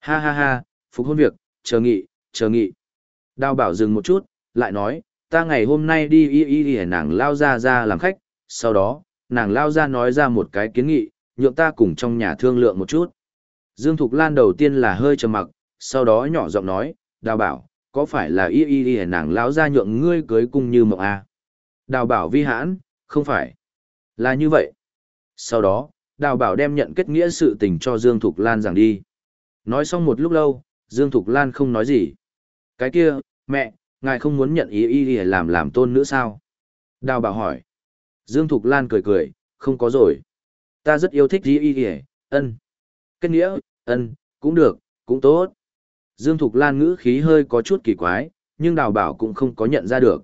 Ha ha ha, phục hôn việc, chờ nghị, chờ nghị. Đào bảo dừng một chút, lại nói, ta ngày hôm nay đi y y y nàng lao ra ra làm khách, sau đó, nàng lao ra nói ra một cái kiến nghị, nhượng ta cùng trong nhà thương lượng một chút. Dương Thục Lan đầu tiên là hơi trầm mặc, sau đó nhỏ giọng nói, đào bảo, có phải là y y y nàng lão ra nhượng ngươi cưới cung như mộng a Đào bảo vi hãn, không phải. Là như vậy. Sau đó, đào bảo đem nhận kết nghĩa sự tình cho Dương Thục Lan giảng đi. Nói xong một lúc lâu, Dương Thục Lan không nói gì. Cái kia, mẹ, ngài không muốn nhận ý y y làm làm tôn nữa sao? Đào bảo hỏi. Dương Thục Lan cười cười, không có rồi. Ta rất yêu thích y y y, ân. Kết nghĩa, ân, cũng được, cũng tốt. Dương Thục Lan ngữ khí hơi có chút kỳ quái, nhưng đào bảo cũng không có nhận ra được.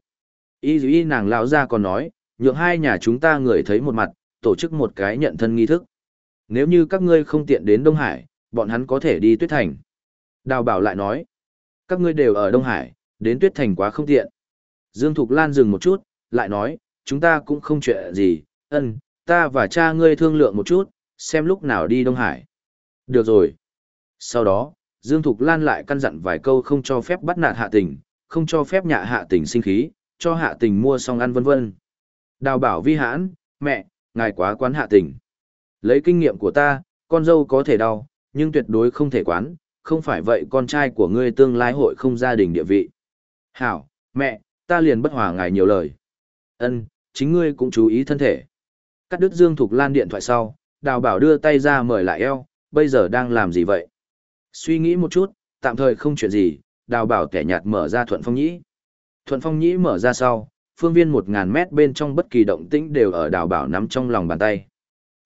Y y nàng lão ra còn nói, nhượng hai nhà chúng ta người thấy một mặt, tổ chức một cái nhận thân nghi thức. Nếu như các ngươi không tiện đến Đông Hải, bọn hắn có thể đi Tuyết Thành. Đào bảo lại nói, các ngươi đều ở Đông Hải, đến Tuyết Thành quá không tiện. Dương Thục Lan dừng một chút, lại nói, chúng ta cũng không chuyện gì, ân, ta và cha ngươi thương lượng một chút, xem lúc nào đi Đông Hải. Được rồi. Sau đó, Dương Thục Lan lại căn dặn vài câu không cho phép bắt nạt hạ tình, không cho phép nhạ hạ tình sinh khí, cho hạ tình mua xong ăn vân vân. Đào bảo vi hãn, mẹ, ngài quá quán hạ tình. Lấy kinh nghiệm của ta, con dâu có thể đau, nhưng tuyệt đối không thể quán, không phải vậy con trai của ngươi tương lai hội không gia đình địa vị. Hảo, mẹ, ta liền bất hòa ngài nhiều lời. Ân, chính ngươi cũng chú ý thân thể. Cắt đứt Dương Thục Lan điện thoại sau, đào bảo đưa tay ra mời lại eo, bây giờ đang làm gì vậy? Suy nghĩ một chút, tạm thời không chuyện gì, đào bảo kẻ nhạt mở ra thuận phong nhĩ. Thuận phong nhĩ mở ra sau, phương viên một ngàn mét bên trong bất kỳ động tĩnh đều ở đào bảo nắm trong lòng bàn tay.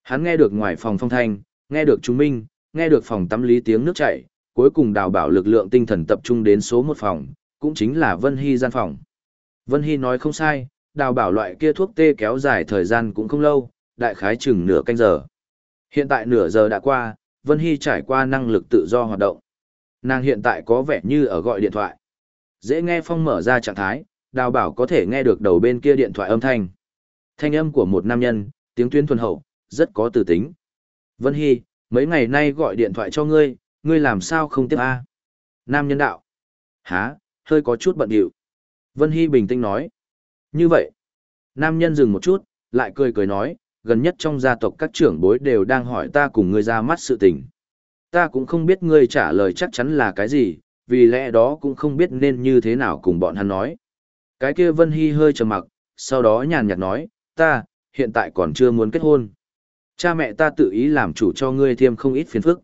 Hắn nghe được ngoài phòng phong thanh, nghe được chúng minh, nghe được phòng tắm lý tiếng nước chảy, cuối cùng đào bảo lực lượng tinh thần tập trung đến số một phòng, cũng chính là Vân Hy gian phòng. Vân Hy nói không sai, đào bảo loại kia thuốc tê kéo dài thời gian cũng không lâu, đại khái chừng nửa canh giờ. Hiện tại nửa giờ đã qua, Vân Hy trải qua năng lực tự do hoạt động. Nàng hiện tại có vẻ như ở gọi điện thoại. Dễ nghe phong mở ra trạng thái, đào bảo có thể nghe được đầu bên kia điện thoại âm thanh. Thanh âm của một nam nhân, tiếng tuyên thuần hậu, rất có từ tính. Vân Hy, mấy ngày nay gọi điện thoại cho ngươi, ngươi làm sao không tiếp a? Nam nhân đạo. Hả, hơi có chút bận điệu. Vân Hy bình tĩnh nói. Như vậy. Nam nhân dừng một chút, lại cười cười nói, gần nhất trong gia tộc các trưởng bối đều đang hỏi ta cùng ngươi ra mắt sự tình. Ta cũng không biết ngươi trả lời chắc chắn là cái gì, vì lẽ đó cũng không biết nên như thế nào cùng bọn hắn nói. Cái kia Vân Hy hơi trầm mặc, sau đó nhàn nhạt nói, ta, hiện tại còn chưa muốn kết hôn. Cha mẹ ta tự ý làm chủ cho ngươi thêm không ít phiền phức.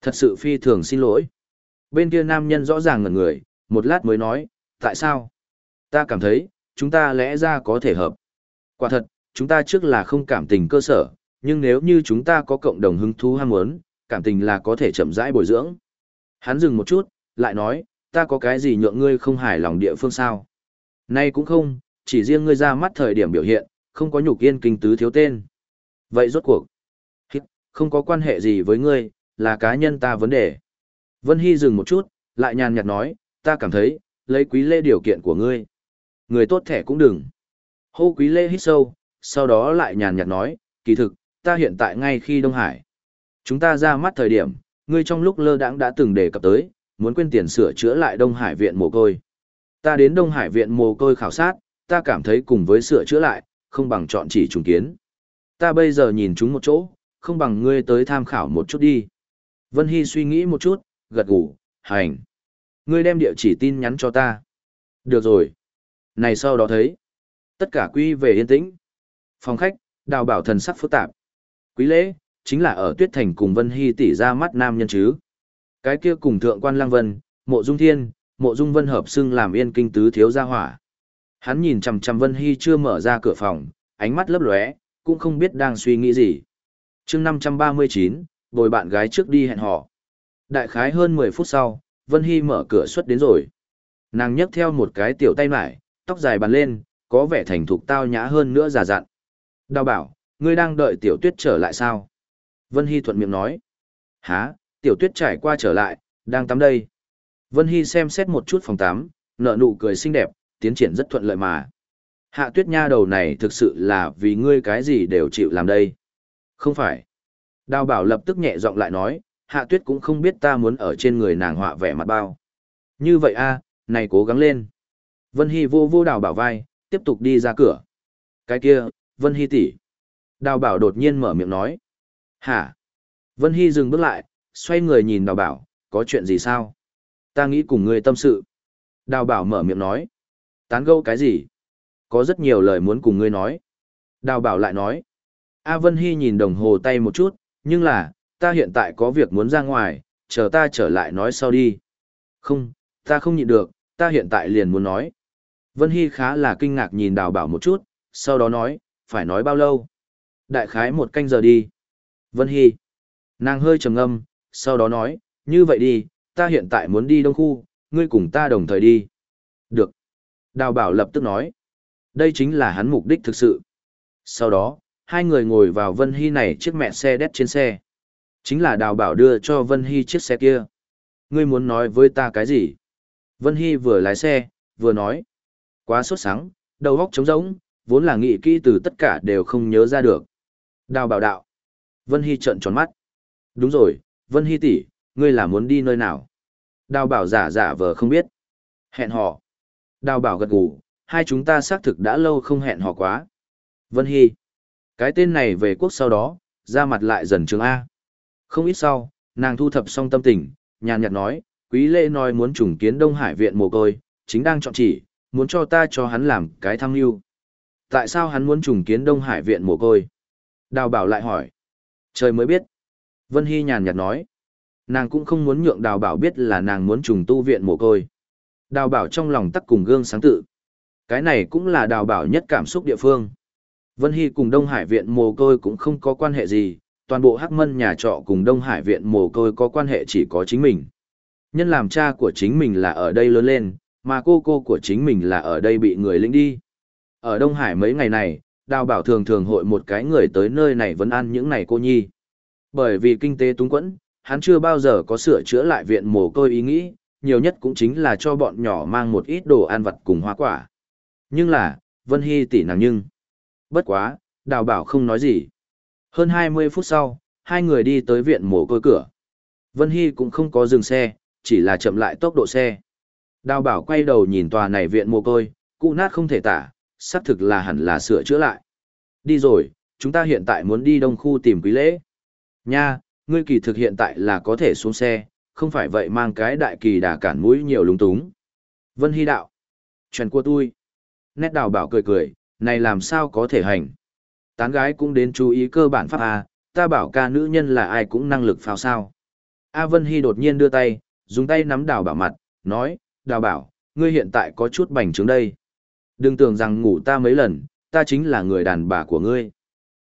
Thật sự phi thường xin lỗi. Bên kia nam nhân rõ ràng ngẩn người, một lát mới nói, tại sao? Ta cảm thấy, chúng ta lẽ ra có thể hợp. Quả thật, chúng ta trước là không cảm tình cơ sở, nhưng nếu như chúng ta có cộng đồng hứng thú ham muốn, cảm tình là có thể chậm rãi bồi dưỡng. Hắn dừng một chút, lại nói, ta có cái gì nhượng ngươi không hài lòng địa phương sao? Nay cũng không, chỉ riêng ngươi ra mắt thời điểm biểu hiện, không có nhục yên kinh tứ thiếu tên. Vậy rốt cuộc, không có quan hệ gì với ngươi, là cá nhân ta vấn đề. Vân Hy dừng một chút, lại nhàn nhạt nói, ta cảm thấy, lấy quý lê điều kiện của ngươi. Người tốt thẻ cũng đừng. Hô quý lê hít sâu, sau đó lại nhàn nhạt nói, kỳ thực, ta hiện tại ngay khi Đông Hải. Chúng ta ra mắt thời điểm, ngươi trong lúc lơ đãng đã từng đề cập tới, muốn quên tiền sửa chữa lại Đông Hải viện mồ côi. Ta đến Đông Hải viện mồ côi khảo sát, ta cảm thấy cùng với sửa chữa lại, không bằng chọn chỉ trùng kiến. Ta bây giờ nhìn chúng một chỗ, không bằng ngươi tới tham khảo một chút đi. Vân Hy suy nghĩ một chút, gật gù, hành. Ngươi đem địa chỉ tin nhắn cho ta. Được rồi. Này sau đó thấy. Tất cả quy về yên tĩnh. Phòng khách, đào bảo thần sắc phức tạp. Quý lễ, chính là ở Tuyết Thành cùng Vân Hy tỷ ra mắt nam nhân chứ. Cái kia cùng thượng quan Lăng Vân, Mộ Dung Thiên, mộ dung vân hợp xưng làm yên kinh tứ thiếu gia hỏa. Hắn nhìn chằm chằm Vân Hy chưa mở ra cửa phòng, ánh mắt lấp lóe, cũng không biết đang suy nghĩ gì. chương 539, bồi bạn gái trước đi hẹn hò. Đại khái hơn 10 phút sau, Vân Hy mở cửa xuất đến rồi. Nàng nhấc theo một cái tiểu tay mải, tóc dài bàn lên, có vẻ thành thục tao nhã hơn nữa già dặn. Đào bảo, ngươi đang đợi tiểu tuyết trở lại sao? Vân Hy thuận miệng nói. Hả, tiểu tuyết trải qua trở lại, đang tắm đây. Vân Hy xem xét một chút phòng tắm, nợ nụ cười xinh đẹp, tiến triển rất thuận lợi mà. Hạ tuyết nha đầu này thực sự là vì ngươi cái gì đều chịu làm đây. Không phải. Đào bảo lập tức nhẹ giọng lại nói, hạ tuyết cũng không biết ta muốn ở trên người nàng họa vẻ mặt bao. Như vậy a, này cố gắng lên. Vân Hy vô vô đào bảo vai, tiếp tục đi ra cửa. Cái kia, Vân Hy tỷ. Đào bảo đột nhiên mở miệng nói. Hả? Vân Hy dừng bước lại, xoay người nhìn đào bảo, có chuyện gì sao? Ta nghĩ cùng ngươi tâm sự. Đào bảo mở miệng nói. Tán gẫu cái gì? Có rất nhiều lời muốn cùng ngươi nói. Đào bảo lại nói. A Vân Hy nhìn đồng hồ tay một chút, nhưng là, ta hiện tại có việc muốn ra ngoài, chờ ta trở lại nói sau đi. Không, ta không nhịn được, ta hiện tại liền muốn nói. Vân Hy khá là kinh ngạc nhìn đào bảo một chút, sau đó nói, phải nói bao lâu? Đại khái một canh giờ đi. Vân Hy. Nàng hơi trầm ngâm, sau đó nói, như vậy đi, ta hiện tại muốn đi đông khu, ngươi cùng ta đồng thời đi. Được. Đào bảo lập tức nói. Đây chính là hắn mục đích thực sự. Sau đó, hai người ngồi vào Vân Hy này chiếc mẹ xe đét trên xe. Chính là đào bảo đưa cho Vân Hy chiếc xe kia. Ngươi muốn nói với ta cái gì? Vân Hy vừa lái xe, vừa nói. Quá sốt sắng, đầu óc trống rỗng, vốn là nghị kỹ từ tất cả đều không nhớ ra được. Đào bảo đạo. Vân Hy trợn tròn mắt. Đúng rồi, Vân Hy tỷ, ngươi là muốn đi nơi nào? Đào bảo giả giả vờ không biết. Hẹn hò. Đào bảo gật gù, hai chúng ta xác thực đã lâu không hẹn hò quá. Vân Hy. Cái tên này về quốc sau đó, ra mặt lại dần trường A. Không ít sau, nàng thu thập xong tâm tình, nhàn nhạt nói, quý lễ nói muốn trùng kiến Đông Hải viện mồ côi, chính đang chọn chỉ, muốn cho ta cho hắn làm cái tham mưu. Tại sao hắn muốn trùng kiến Đông Hải viện mồ côi? Đào bảo lại hỏi. Trời mới biết. Vân Hy nhàn nhạt nói. Nàng cũng không muốn nhượng đào bảo biết là nàng muốn trùng tu viện mồ côi. Đào bảo trong lòng tắc cùng gương sáng tự. Cái này cũng là đào bảo nhất cảm xúc địa phương. Vân Hy cùng Đông Hải viện mồ côi cũng không có quan hệ gì, toàn bộ hắc mân nhà trọ cùng Đông Hải viện mồ côi có quan hệ chỉ có chính mình. Nhân làm cha của chính mình là ở đây lớn lên, mà cô cô của chính mình là ở đây bị người lĩnh đi. Ở Đông Hải mấy ngày này, đào bảo thường thường hội một cái người tới nơi này vẫn ăn những này cô nhi. Bởi vì kinh tế túng quẫn, hắn chưa bao giờ có sửa chữa lại viện mồ côi ý nghĩ, nhiều nhất cũng chính là cho bọn nhỏ mang một ít đồ ăn vặt cùng hoa quả. Nhưng là, Vân Hy tỷ nàng nhưng. Bất quá, đào bảo không nói gì. Hơn 20 phút sau, hai người đi tới viện mồ côi cửa. Vân Hy cũng không có dừng xe, chỉ là chậm lại tốc độ xe. Đào bảo quay đầu nhìn tòa này viện mồ côi, cụ nát không thể tả, xác thực là hẳn là sửa chữa lại. Đi rồi, chúng ta hiện tại muốn đi đông khu tìm quý lễ. Nha, ngươi kỳ thực hiện tại là có thể xuống xe, không phải vậy mang cái đại kỳ đà cản mũi nhiều lúng túng. Vân Hy đạo. Chuyện của tôi. Nét đào bảo cười cười, này làm sao có thể hành. Tán gái cũng đến chú ý cơ bản pháp A, ta bảo ca nữ nhân là ai cũng năng lực phao sao. A Vân Hy đột nhiên đưa tay, dùng tay nắm đào bảo mặt, nói, đào bảo, ngươi hiện tại có chút bành trướng đây. Đừng tưởng rằng ngủ ta mấy lần, ta chính là người đàn bà của ngươi.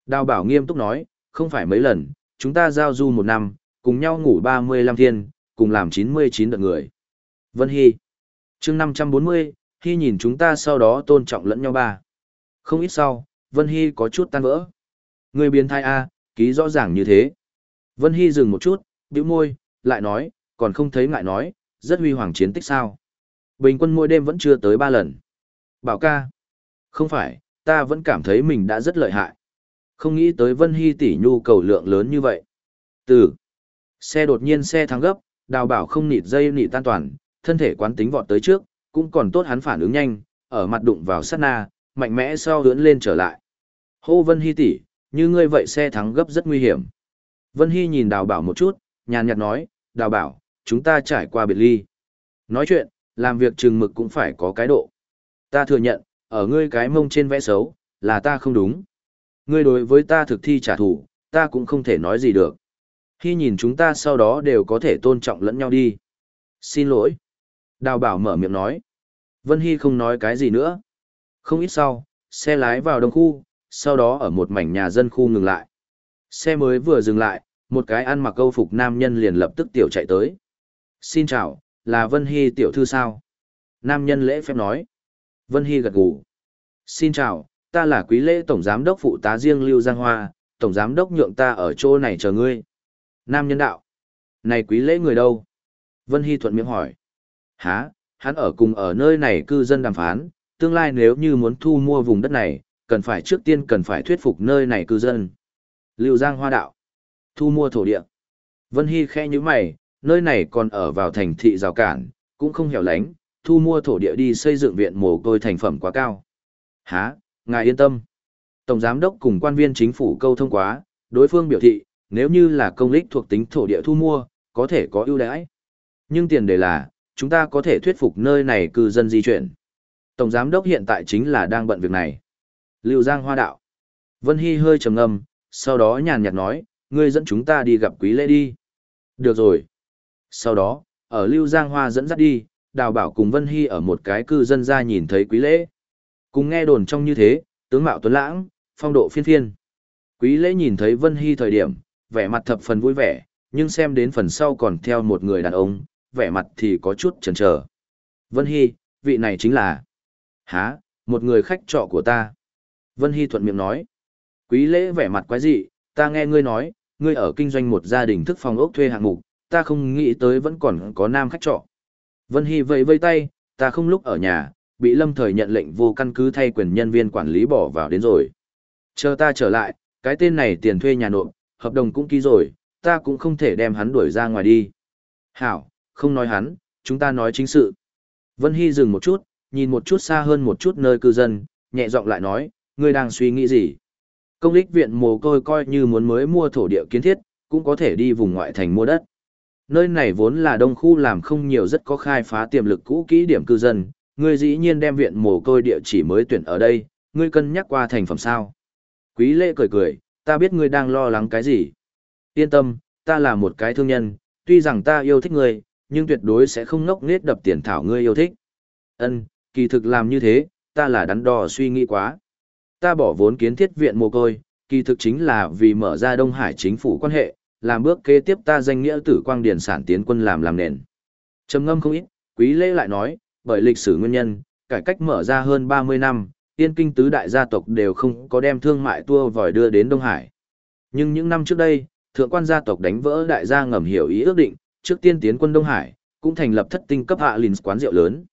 Đào bảo nghiêm túc nói, không phải mấy lần, chúng ta giao du một năm, cùng nhau ngủ 35 thiên, cùng làm 99 đợt người. Vân Hy. chương 540, Hy nhìn chúng ta sau đó tôn trọng lẫn nhau ba. Không ít sau, Vân Hy có chút tan vỡ. Người biến thai A, ký rõ ràng như thế. Vân Hy dừng một chút, bĩu môi, lại nói, còn không thấy ngại nói, rất huy hoàng chiến tích sao. Bình quân mỗi đêm vẫn chưa tới ba lần. Bảo ca. Không phải, ta vẫn cảm thấy mình đã rất lợi hại. Không nghĩ tới Vân Hy tỷ nhu cầu lượng lớn như vậy. Từ. Xe đột nhiên xe thắng gấp, đào bảo không nịt dây nịt tan toàn, thân thể quán tính vọt tới trước, cũng còn tốt hắn phản ứng nhanh, ở mặt đụng vào sát na, mạnh mẽ sau hướng lên trở lại. Hô Vân Hy tỷ, như ngươi vậy xe thắng gấp rất nguy hiểm. Vân Hy nhìn đào bảo một chút, nhàn nhạt nói, đào bảo, chúng ta trải qua biệt ly. Nói chuyện, làm việc chừng mực cũng phải có cái độ. Ta thừa nhận, ở ngươi cái mông trên vẽ xấu, là ta không đúng. Ngươi đối với ta thực thi trả thù, ta cũng không thể nói gì được. Khi nhìn chúng ta sau đó đều có thể tôn trọng lẫn nhau đi. Xin lỗi. Đào bảo mở miệng nói. Vân Hy không nói cái gì nữa. Không ít sau, xe lái vào đông khu, sau đó ở một mảnh nhà dân khu ngừng lại. Xe mới vừa dừng lại, một cái ăn mặc câu phục nam nhân liền lập tức tiểu chạy tới. Xin chào, là Vân Hy tiểu thư sao? Nam nhân lễ phép nói. Vân Hy gật gù. Xin chào, ta là quý lễ tổng giám đốc phụ tá riêng Lưu Giang Hoa, tổng giám đốc nhượng ta ở chỗ này chờ ngươi. Nam nhân đạo. Này quý lễ người đâu? Vân Hy thuận miệng hỏi. Hả, hắn ở cùng ở nơi này cư dân đàm phán, tương lai nếu như muốn thu mua vùng đất này, cần phải trước tiên cần phải thuyết phục nơi này cư dân. Lưu Giang Hoa đạo. Thu mua thổ địa. Vân Hy khe như mày, nơi này còn ở vào thành thị rào cản, cũng không hẻo lánh, thu mua thổ địa đi xây dựng viện mồ côi thành phẩm quá cao. Hả, ngài yên tâm. Tổng giám đốc cùng quan viên chính phủ câu thông quá, đối phương biểu thị, nếu như là công lích thuộc tính thổ địa thu mua, có thể có ưu đãi. Nhưng tiền đề là, chúng ta có thể thuyết phục nơi này cư dân di chuyển. Tổng giám đốc hiện tại chính là đang bận việc này. Lưu Giang Hoa đạo. Vân Hy hơi trầm ngâm, sau đó nhàn nhạt nói, ngươi dẫn chúng ta đi gặp quý lễ đi. Được rồi. Sau đó, ở Lưu Giang Hoa dẫn dắt đi, Đào Bảo cùng Vân Hy ở một cái cư dân ra nhìn thấy quý lễ. Cùng nghe đồn trong như thế, tướng mạo tuấn lãng, phong độ phiên phiên. Quý lễ nhìn thấy Vân Hy thời điểm, vẻ mặt thập phần vui vẻ, nhưng xem đến phần sau còn theo một người đàn ông, vẻ mặt thì có chút chần chờ. Vân Hy, vị này chính là... Hả, một người khách trọ của ta. Vân Hy thuận miệng nói. Quý lễ vẻ mặt quái dị, ta nghe ngươi nói, ngươi ở kinh doanh một gia đình thức phòng ốc thuê hạng mục, ta không nghĩ tới vẫn còn có nam khách trọ. Vân Hy vẫy vây tay, ta không lúc ở nhà, bị lâm thời nhận lệnh vô căn cứ thay quyền nhân viên quản lý bỏ vào đến rồi. Chờ ta trở lại, cái tên này tiền thuê nhà nộp, hợp đồng cũng ký rồi, ta cũng không thể đem hắn đuổi ra ngoài đi. Hảo, không nói hắn, chúng ta nói chính sự. Vân Hy dừng một chút, nhìn một chút xa hơn một chút nơi cư dân, nhẹ giọng lại nói, ngươi đang suy nghĩ gì? Công lích viện mồ côi coi như muốn mới mua thổ địa kiến thiết, cũng có thể đi vùng ngoại thành mua đất. Nơi này vốn là đông khu làm không nhiều rất có khai phá tiềm lực cũ kỹ điểm cư dân, ngươi dĩ nhiên đem viện mồ côi địa chỉ mới tuyển ở đây, ngươi cân nhắc qua thành phẩm sao. Quý lệ cười cười, ta biết ngươi đang lo lắng cái gì. Yên tâm, ta là một cái thương nhân, tuy rằng ta yêu thích ngươi, nhưng tuyệt đối sẽ không ngốc nghếch đập tiền thảo ngươi yêu thích. Ân, kỳ thực làm như thế, ta là đắn đo suy nghĩ quá. Ta bỏ vốn kiến thiết viện mồ côi, kỳ thực chính là vì mở ra Đông Hải chính phủ quan hệ, làm bước kế tiếp ta danh nghĩa tử quang điển sản tiến quân làm làm nền. Trầm ngâm không ít, quý lễ lại nói, bởi lịch sử nguyên nhân, cải cách mở ra hơn 30 năm, tiên kinh tứ đại gia tộc đều không có đem thương mại tua vòi đưa đến Đông Hải. Nhưng những năm trước đây, thượng quan gia tộc đánh vỡ đại gia ngầm hiểu ý ước định, trước tiên tiến quân Đông Hải, cũng thành lập thất tinh cấp hạ lìn quán rượu lớn.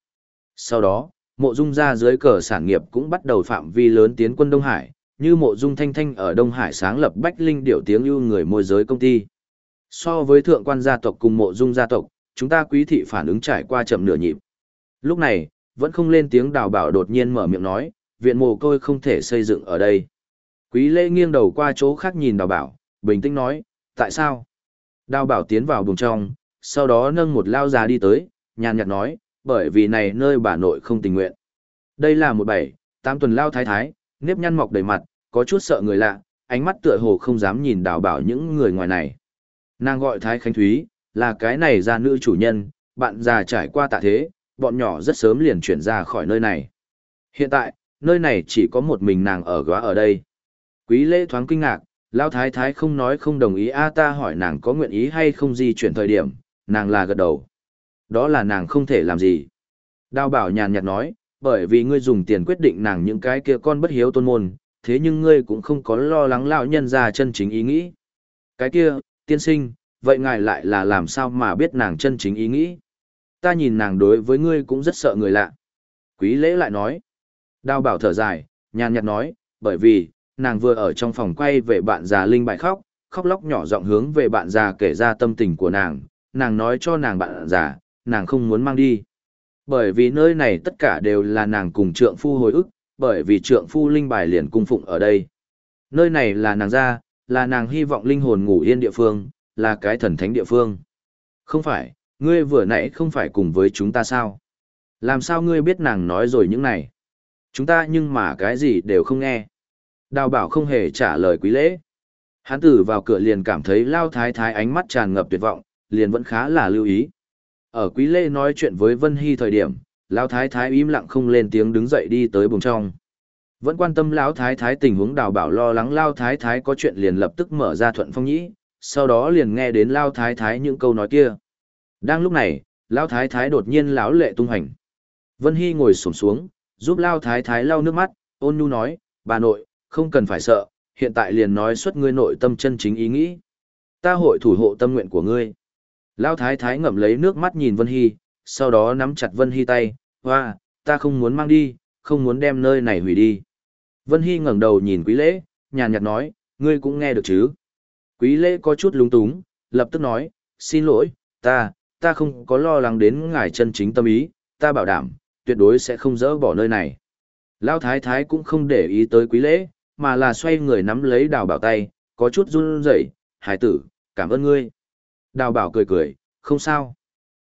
Sau đó, mộ dung ra dưới cờ sản nghiệp cũng bắt đầu phạm vi lớn tiến quân Đông Hải, như mộ dung thanh thanh ở Đông Hải sáng lập bách linh Điểu tiếng ưu người môi giới công ty. So với thượng quan gia tộc cùng mộ dung gia tộc, chúng ta quý thị phản ứng trải qua chậm nửa nhịp. Lúc này, vẫn không lên tiếng đào bảo đột nhiên mở miệng nói, viện mồ côi không thể xây dựng ở đây. Quý lễ nghiêng đầu qua chỗ khác nhìn đào bảo, bình tĩnh nói, tại sao? Đào bảo tiến vào buồng trong, sau đó nâng một lao già đi tới, nhàn nhạt nói, bởi vì này nơi bà nội không tình nguyện. Đây là một bảy, tám tuần lao thái thái, nếp nhăn mọc đầy mặt, có chút sợ người lạ, ánh mắt tựa hồ không dám nhìn đào bảo những người ngoài này. Nàng gọi Thái Khánh Thúy, là cái này ra nữ chủ nhân, bạn già trải qua tạ thế, bọn nhỏ rất sớm liền chuyển ra khỏi nơi này. Hiện tại, nơi này chỉ có một mình nàng ở góa ở đây. Quý lễ thoáng kinh ngạc, Lao Thái Thái không nói không đồng ý a ta hỏi nàng có nguyện ý hay không di chuyển thời điểm, nàng là gật đầu. Đó là nàng không thể làm gì. Đào bảo nhàn nhạt nói, bởi vì ngươi dùng tiền quyết định nàng những cái kia con bất hiếu tôn môn, thế nhưng ngươi cũng không có lo lắng lão nhân ra chân chính ý nghĩ. Cái kia, tiên sinh, vậy ngài lại là làm sao mà biết nàng chân chính ý nghĩ? Ta nhìn nàng đối với ngươi cũng rất sợ người lạ. Quý lễ lại nói. Đào bảo thở dài, nhàn nhạt nói, bởi vì, nàng vừa ở trong phòng quay về bạn già Linh bại khóc, khóc lóc nhỏ giọng hướng về bạn già kể ra tâm tình của nàng, nàng nói cho nàng bạn già, nàng không muốn mang đi. Bởi vì nơi này tất cả đều là nàng cùng trượng phu hồi ức, bởi vì trượng phu Linh bài liền cung phụng ở đây. Nơi này là nàng ra, là nàng hy vọng linh hồn ngủ yên địa phương, là cái thần thánh địa phương. Không phải, ngươi vừa nãy không phải cùng với chúng ta sao? Làm sao ngươi biết nàng nói rồi những này? Chúng ta nhưng mà cái gì đều không nghe. Đào bảo không hề trả lời quý lễ. Hán tử vào cửa liền cảm thấy lao thái thái ánh mắt tràn ngập tuyệt vọng, liền vẫn khá là lưu ý. Ở Quý Lê nói chuyện với Vân Hy thời điểm, Lão Thái Thái im lặng không lên tiếng đứng dậy đi tới buồng trong. Vẫn quan tâm Lão Thái Thái tình huống đào bảo lo lắng Lão Thái Thái có chuyện liền lập tức mở ra thuận phong nhĩ, sau đó liền nghe đến Lão Thái Thái những câu nói kia. Đang lúc này, Lão Thái Thái đột nhiên lão lệ tung hành. Vân Hy ngồi xổm xuống, giúp Lão Thái Thái lau nước mắt, ôn nhu nói, bà nội, không cần phải sợ, hiện tại liền nói xuất ngươi nội tâm chân chính ý nghĩ. Ta hội thủ hộ tâm nguyện của ngươi. Lão thái thái ngậm lấy nước mắt nhìn Vân Hy, sau đó nắm chặt Vân Hy tay, hoa, ta không muốn mang đi, không muốn đem nơi này hủy đi. Vân Hy ngẩng đầu nhìn quý lễ, nhàn nhạt nói, ngươi cũng nghe được chứ. Quý lễ có chút lúng túng, lập tức nói, xin lỗi, ta, ta không có lo lắng đến ngài chân chính tâm ý, ta bảo đảm, tuyệt đối sẽ không dỡ bỏ nơi này. Lão thái thái cũng không để ý tới quý lễ, mà là xoay người nắm lấy đào bảo tay, có chút run rẩy, hải tử, cảm ơn ngươi. Đào bảo cười cười, không sao.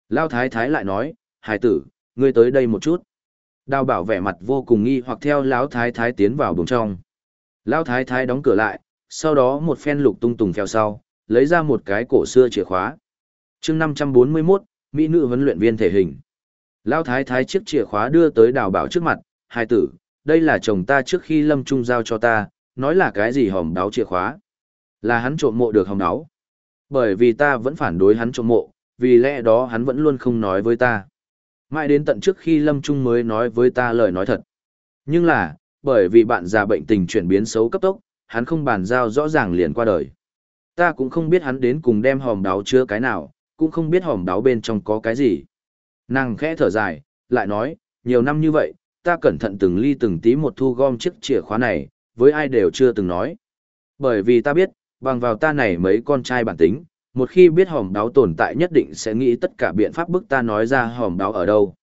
Lao thái thái lại nói, hải tử, ngươi tới đây một chút. Đào bảo vẻ mặt vô cùng nghi hoặc theo lão thái thái tiến vào buồng trong. Lão thái thái đóng cửa lại, sau đó một phen lục tung tùng theo sau, lấy ra một cái cổ xưa chìa khóa. chương 541, Mỹ nữ huấn luyện viên thể hình. Lão thái thái chiếc chìa khóa đưa tới đào bảo trước mặt, hai tử, đây là chồng ta trước khi lâm trung giao cho ta, nói là cái gì hòm đáo chìa khóa. Là hắn trộm mộ được hòm đáo. Bởi vì ta vẫn phản đối hắn trộm mộ, vì lẽ đó hắn vẫn luôn không nói với ta. Mãi đến tận trước khi lâm trung mới nói với ta lời nói thật. Nhưng là, bởi vì bạn già bệnh tình chuyển biến xấu cấp tốc, hắn không bàn giao rõ ràng liền qua đời. Ta cũng không biết hắn đến cùng đem hòm đáo chứa cái nào, cũng không biết hòm đáo bên trong có cái gì. Nàng khẽ thở dài, lại nói, nhiều năm như vậy, ta cẩn thận từng ly từng tí một thu gom chiếc chìa khóa này, với ai đều chưa từng nói. Bởi vì ta biết, bằng vào ta này mấy con trai bản tính, một khi biết hòm đáo tồn tại nhất định sẽ nghĩ tất cả biện pháp bức ta nói ra hòm đáo ở đâu.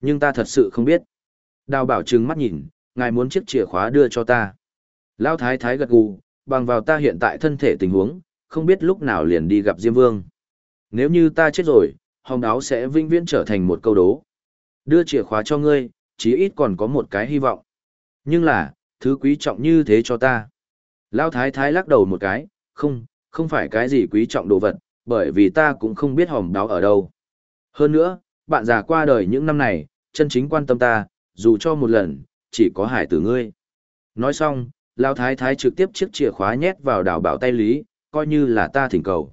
Nhưng ta thật sự không biết. Đào bảo trừng mắt nhìn, ngài muốn chiếc chìa khóa đưa cho ta. Lão thái thái gật gù, bằng vào ta hiện tại thân thể tình huống, không biết lúc nào liền đi gặp Diêm Vương. Nếu như ta chết rồi, hòm đáo sẽ vinh viễn trở thành một câu đố. Đưa chìa khóa cho ngươi, chí ít còn có một cái hy vọng. Nhưng là, thứ quý trọng như thế cho ta. Lao thái thái lắc đầu một cái, không, không phải cái gì quý trọng đồ vật, bởi vì ta cũng không biết hòm đáo ở đâu. Hơn nữa, bạn già qua đời những năm này, chân chính quan tâm ta, dù cho một lần, chỉ có hải tử ngươi. Nói xong, Lao thái thái trực tiếp chiếc chìa khóa nhét vào đào bảo tay lý, coi như là ta thỉnh cầu.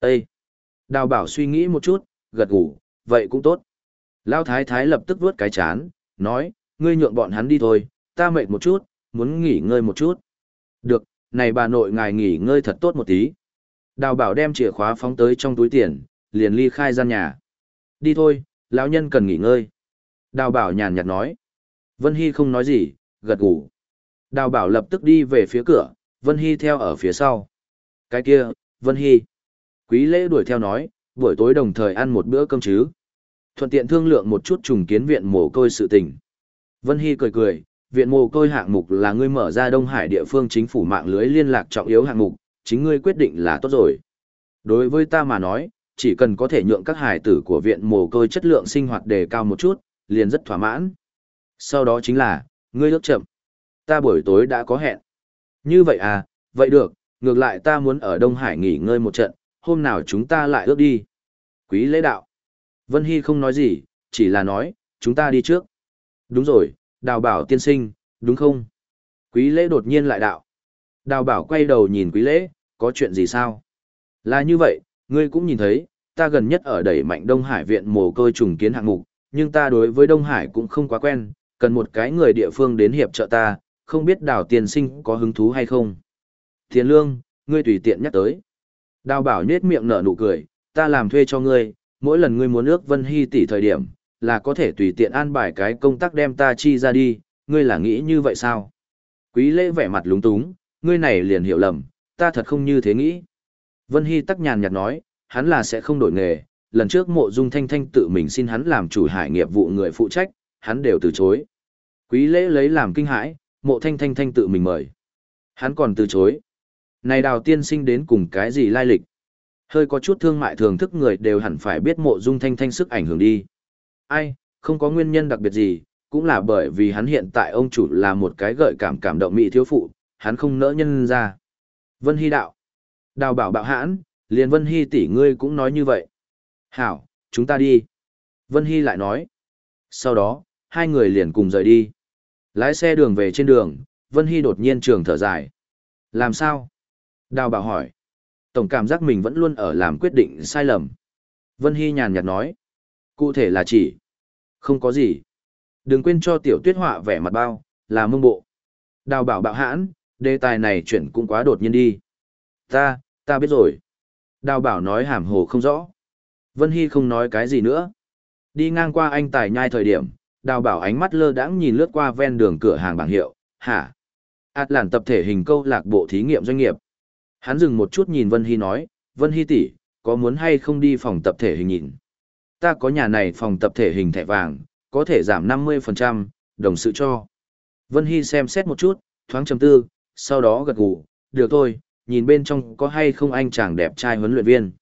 Ê! Đào bảo suy nghĩ một chút, gật gù, vậy cũng tốt. Lao thái thái lập tức vuốt cái chán, nói, ngươi nhượng bọn hắn đi thôi, ta mệt một chút, muốn nghỉ ngơi một chút. Được, này bà nội ngài nghỉ ngơi thật tốt một tí. Đào bảo đem chìa khóa phóng tới trong túi tiền, liền ly khai gian nhà. Đi thôi, lão nhân cần nghỉ ngơi. Đào bảo nhàn nhạt nói. Vân Hy không nói gì, gật gù. Đào bảo lập tức đi về phía cửa, Vân Hy theo ở phía sau. Cái kia, Vân Hy. Quý lễ đuổi theo nói, buổi tối đồng thời ăn một bữa cơm chứ. Thuận tiện thương lượng một chút trùng kiến viện mồ côi sự tình. Vân Hy cười cười, viện mồ côi hạng mục là ngươi mở ra Đông Hải địa phương chính phủ mạng lưới liên lạc trọng yếu hạng mục, chính ngươi quyết định là tốt rồi. Đối với ta mà nói, chỉ cần có thể nhượng các hải tử của viện mồ côi chất lượng sinh hoạt đề cao một chút, liền rất thỏa mãn. Sau đó chính là, ngươi ước chậm. Ta buổi tối đã có hẹn. Như vậy à, vậy được, ngược lại ta muốn ở Đông Hải nghỉ ngơi một trận, hôm nào chúng ta lại ước đi. Quý lễ đạo. Vân Hy không nói gì, chỉ là nói, chúng ta đi trước. Đúng rồi, đào bảo tiên sinh, đúng không? Quý lễ đột nhiên lại đạo. Đào bảo quay đầu nhìn quý lễ, có chuyện gì sao? Là như vậy, ngươi cũng nhìn thấy, ta gần nhất ở đẩy mạnh Đông Hải viện mồ côi trùng kiến hạng mục, nhưng ta đối với Đông Hải cũng không quá quen, cần một cái người địa phương đến hiệp trợ ta, không biết đào tiên sinh có hứng thú hay không. Tiền lương, ngươi tùy tiện nhắc tới. Đào bảo nhết miệng nở nụ cười, ta làm thuê cho ngươi, mỗi lần ngươi muốn ước Vân Hy tỷ thời điểm, là có thể tùy tiện an bài cái công tác đem ta chi ra đi, ngươi là nghĩ như vậy sao? Quý lễ vẻ mặt lúng túng, ngươi này liền hiểu lầm, ta thật không như thế nghĩ. Vân Hy tắc nhàn nhạt nói, hắn là sẽ không đổi nghề, lần trước mộ dung thanh thanh tự mình xin hắn làm chủ hải nghiệp vụ người phụ trách, hắn đều từ chối. Quý lễ lấy làm kinh hãi, mộ thanh thanh thanh tự mình mời. Hắn còn từ chối. Này đào tiên sinh đến cùng cái gì lai lịch? Hơi có chút thương mại thường thức người đều hẳn phải biết mộ dung thanh thanh sức ảnh hưởng đi. Ai, không có nguyên nhân đặc biệt gì, cũng là bởi vì hắn hiện tại ông chủ là một cái gợi cảm cảm động mỹ thiếu phụ, hắn không nỡ nhân ra. Vân Hy đạo. Đào bảo bạo hãn, liền Vân Hy tỷ ngươi cũng nói như vậy. Hảo, chúng ta đi. Vân Hy lại nói. Sau đó, hai người liền cùng rời đi. Lái xe đường về trên đường, Vân Hy đột nhiên trường thở dài. Làm sao? Đào bảo hỏi. Tổng cảm giác mình vẫn luôn ở làm quyết định sai lầm. Vân Hy nhàn nhạt nói. Cụ thể là chỉ. Không có gì. Đừng quên cho tiểu tuyết họa vẻ mặt bao, là mông bộ. Đào bảo bạo hãn, đề tài này chuyển cũng quá đột nhiên đi. Ta, ta biết rồi. Đào bảo nói hàm hồ không rõ. Vân Hy không nói cái gì nữa. Đi ngang qua anh tài nhai thời điểm, đào bảo ánh mắt lơ đãng nhìn lướt qua ven đường cửa hàng bảng hiệu, hả? Át làn tập thể hình câu lạc bộ thí nghiệm doanh nghiệp. Hắn dừng một chút nhìn Vân Hy nói, Vân Hy tỷ, có muốn hay không đi phòng tập thể hình nhìn? Ta có nhà này phòng tập thể hình thẻ vàng, có thể giảm 50%, đồng sự cho. Vân Hy xem xét một chút, thoáng trầm tư, sau đó gật gù, được thôi, nhìn bên trong có hay không anh chàng đẹp trai huấn luyện viên.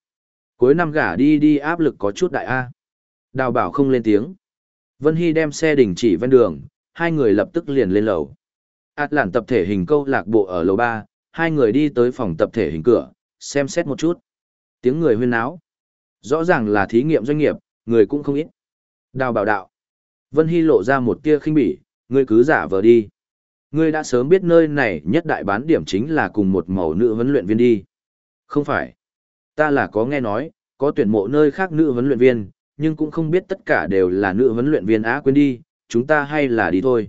Cuối năm gả đi đi áp lực có chút đại A. Đào bảo không lên tiếng. Vân Hy đem xe đình chỉ ven đường, hai người lập tức liền lên lầu. Át lản tập thể hình câu lạc bộ ở lầu 3, hai người đi tới phòng tập thể hình cửa, xem xét một chút. Tiếng người huyên náo. Rõ ràng là thí nghiệm doanh nghiệp, người cũng không ít. Đào bảo đạo. Vân Hy lộ ra một tia khinh bỉ, ngươi cứ giả vờ đi. Ngươi đã sớm biết nơi này nhất đại bán điểm chính là cùng một mẫu nữ huấn luyện viên đi. Không phải. Ta là có nghe nói, có tuyển mộ nơi khác nữ huấn luyện viên, nhưng cũng không biết tất cả đều là nữ huấn luyện viên á quên đi, chúng ta hay là đi thôi.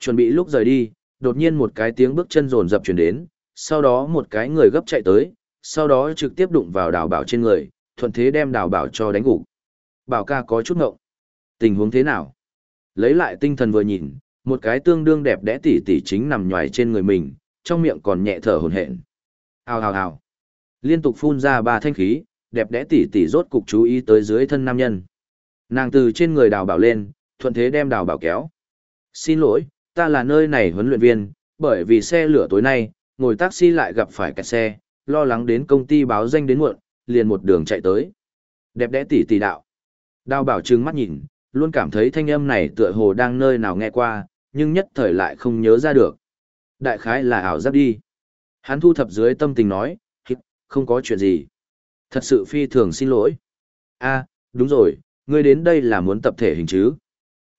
Chuẩn bị lúc rời đi, đột nhiên một cái tiếng bước chân rồn rập chuyển đến, sau đó một cái người gấp chạy tới, sau đó trực tiếp đụng vào đào bảo trên người, thuận thế đem đào bảo cho đánh gục. Bảo ca có chút ngộng. Tình huống thế nào? Lấy lại tinh thần vừa nhìn, một cái tương đương đẹp đẽ tỉ tỉ chính nằm nhoài trên người mình, trong miệng còn nhẹ thở hổn hển. Hào hào hào. Liên tục phun ra ba thanh khí, đẹp đẽ tỉ tỉ rốt cục chú ý tới dưới thân nam nhân. Nàng từ trên người đào bảo lên, thuận thế đem đào bảo kéo. Xin lỗi, ta là nơi này huấn luyện viên, bởi vì xe lửa tối nay, ngồi taxi lại gặp phải kẹt xe, lo lắng đến công ty báo danh đến muộn, liền một đường chạy tới. Đẹp đẽ tỷ tỷ đạo. Đào bảo trừng mắt nhìn, luôn cảm thấy thanh âm này tựa hồ đang nơi nào nghe qua, nhưng nhất thời lại không nhớ ra được. Đại khái là ảo giác đi. Hắn thu thập dưới tâm tình nói, không có chuyện gì. Thật sự phi thường xin lỗi. a đúng rồi, ngươi đến đây là muốn tập thể hình chứ.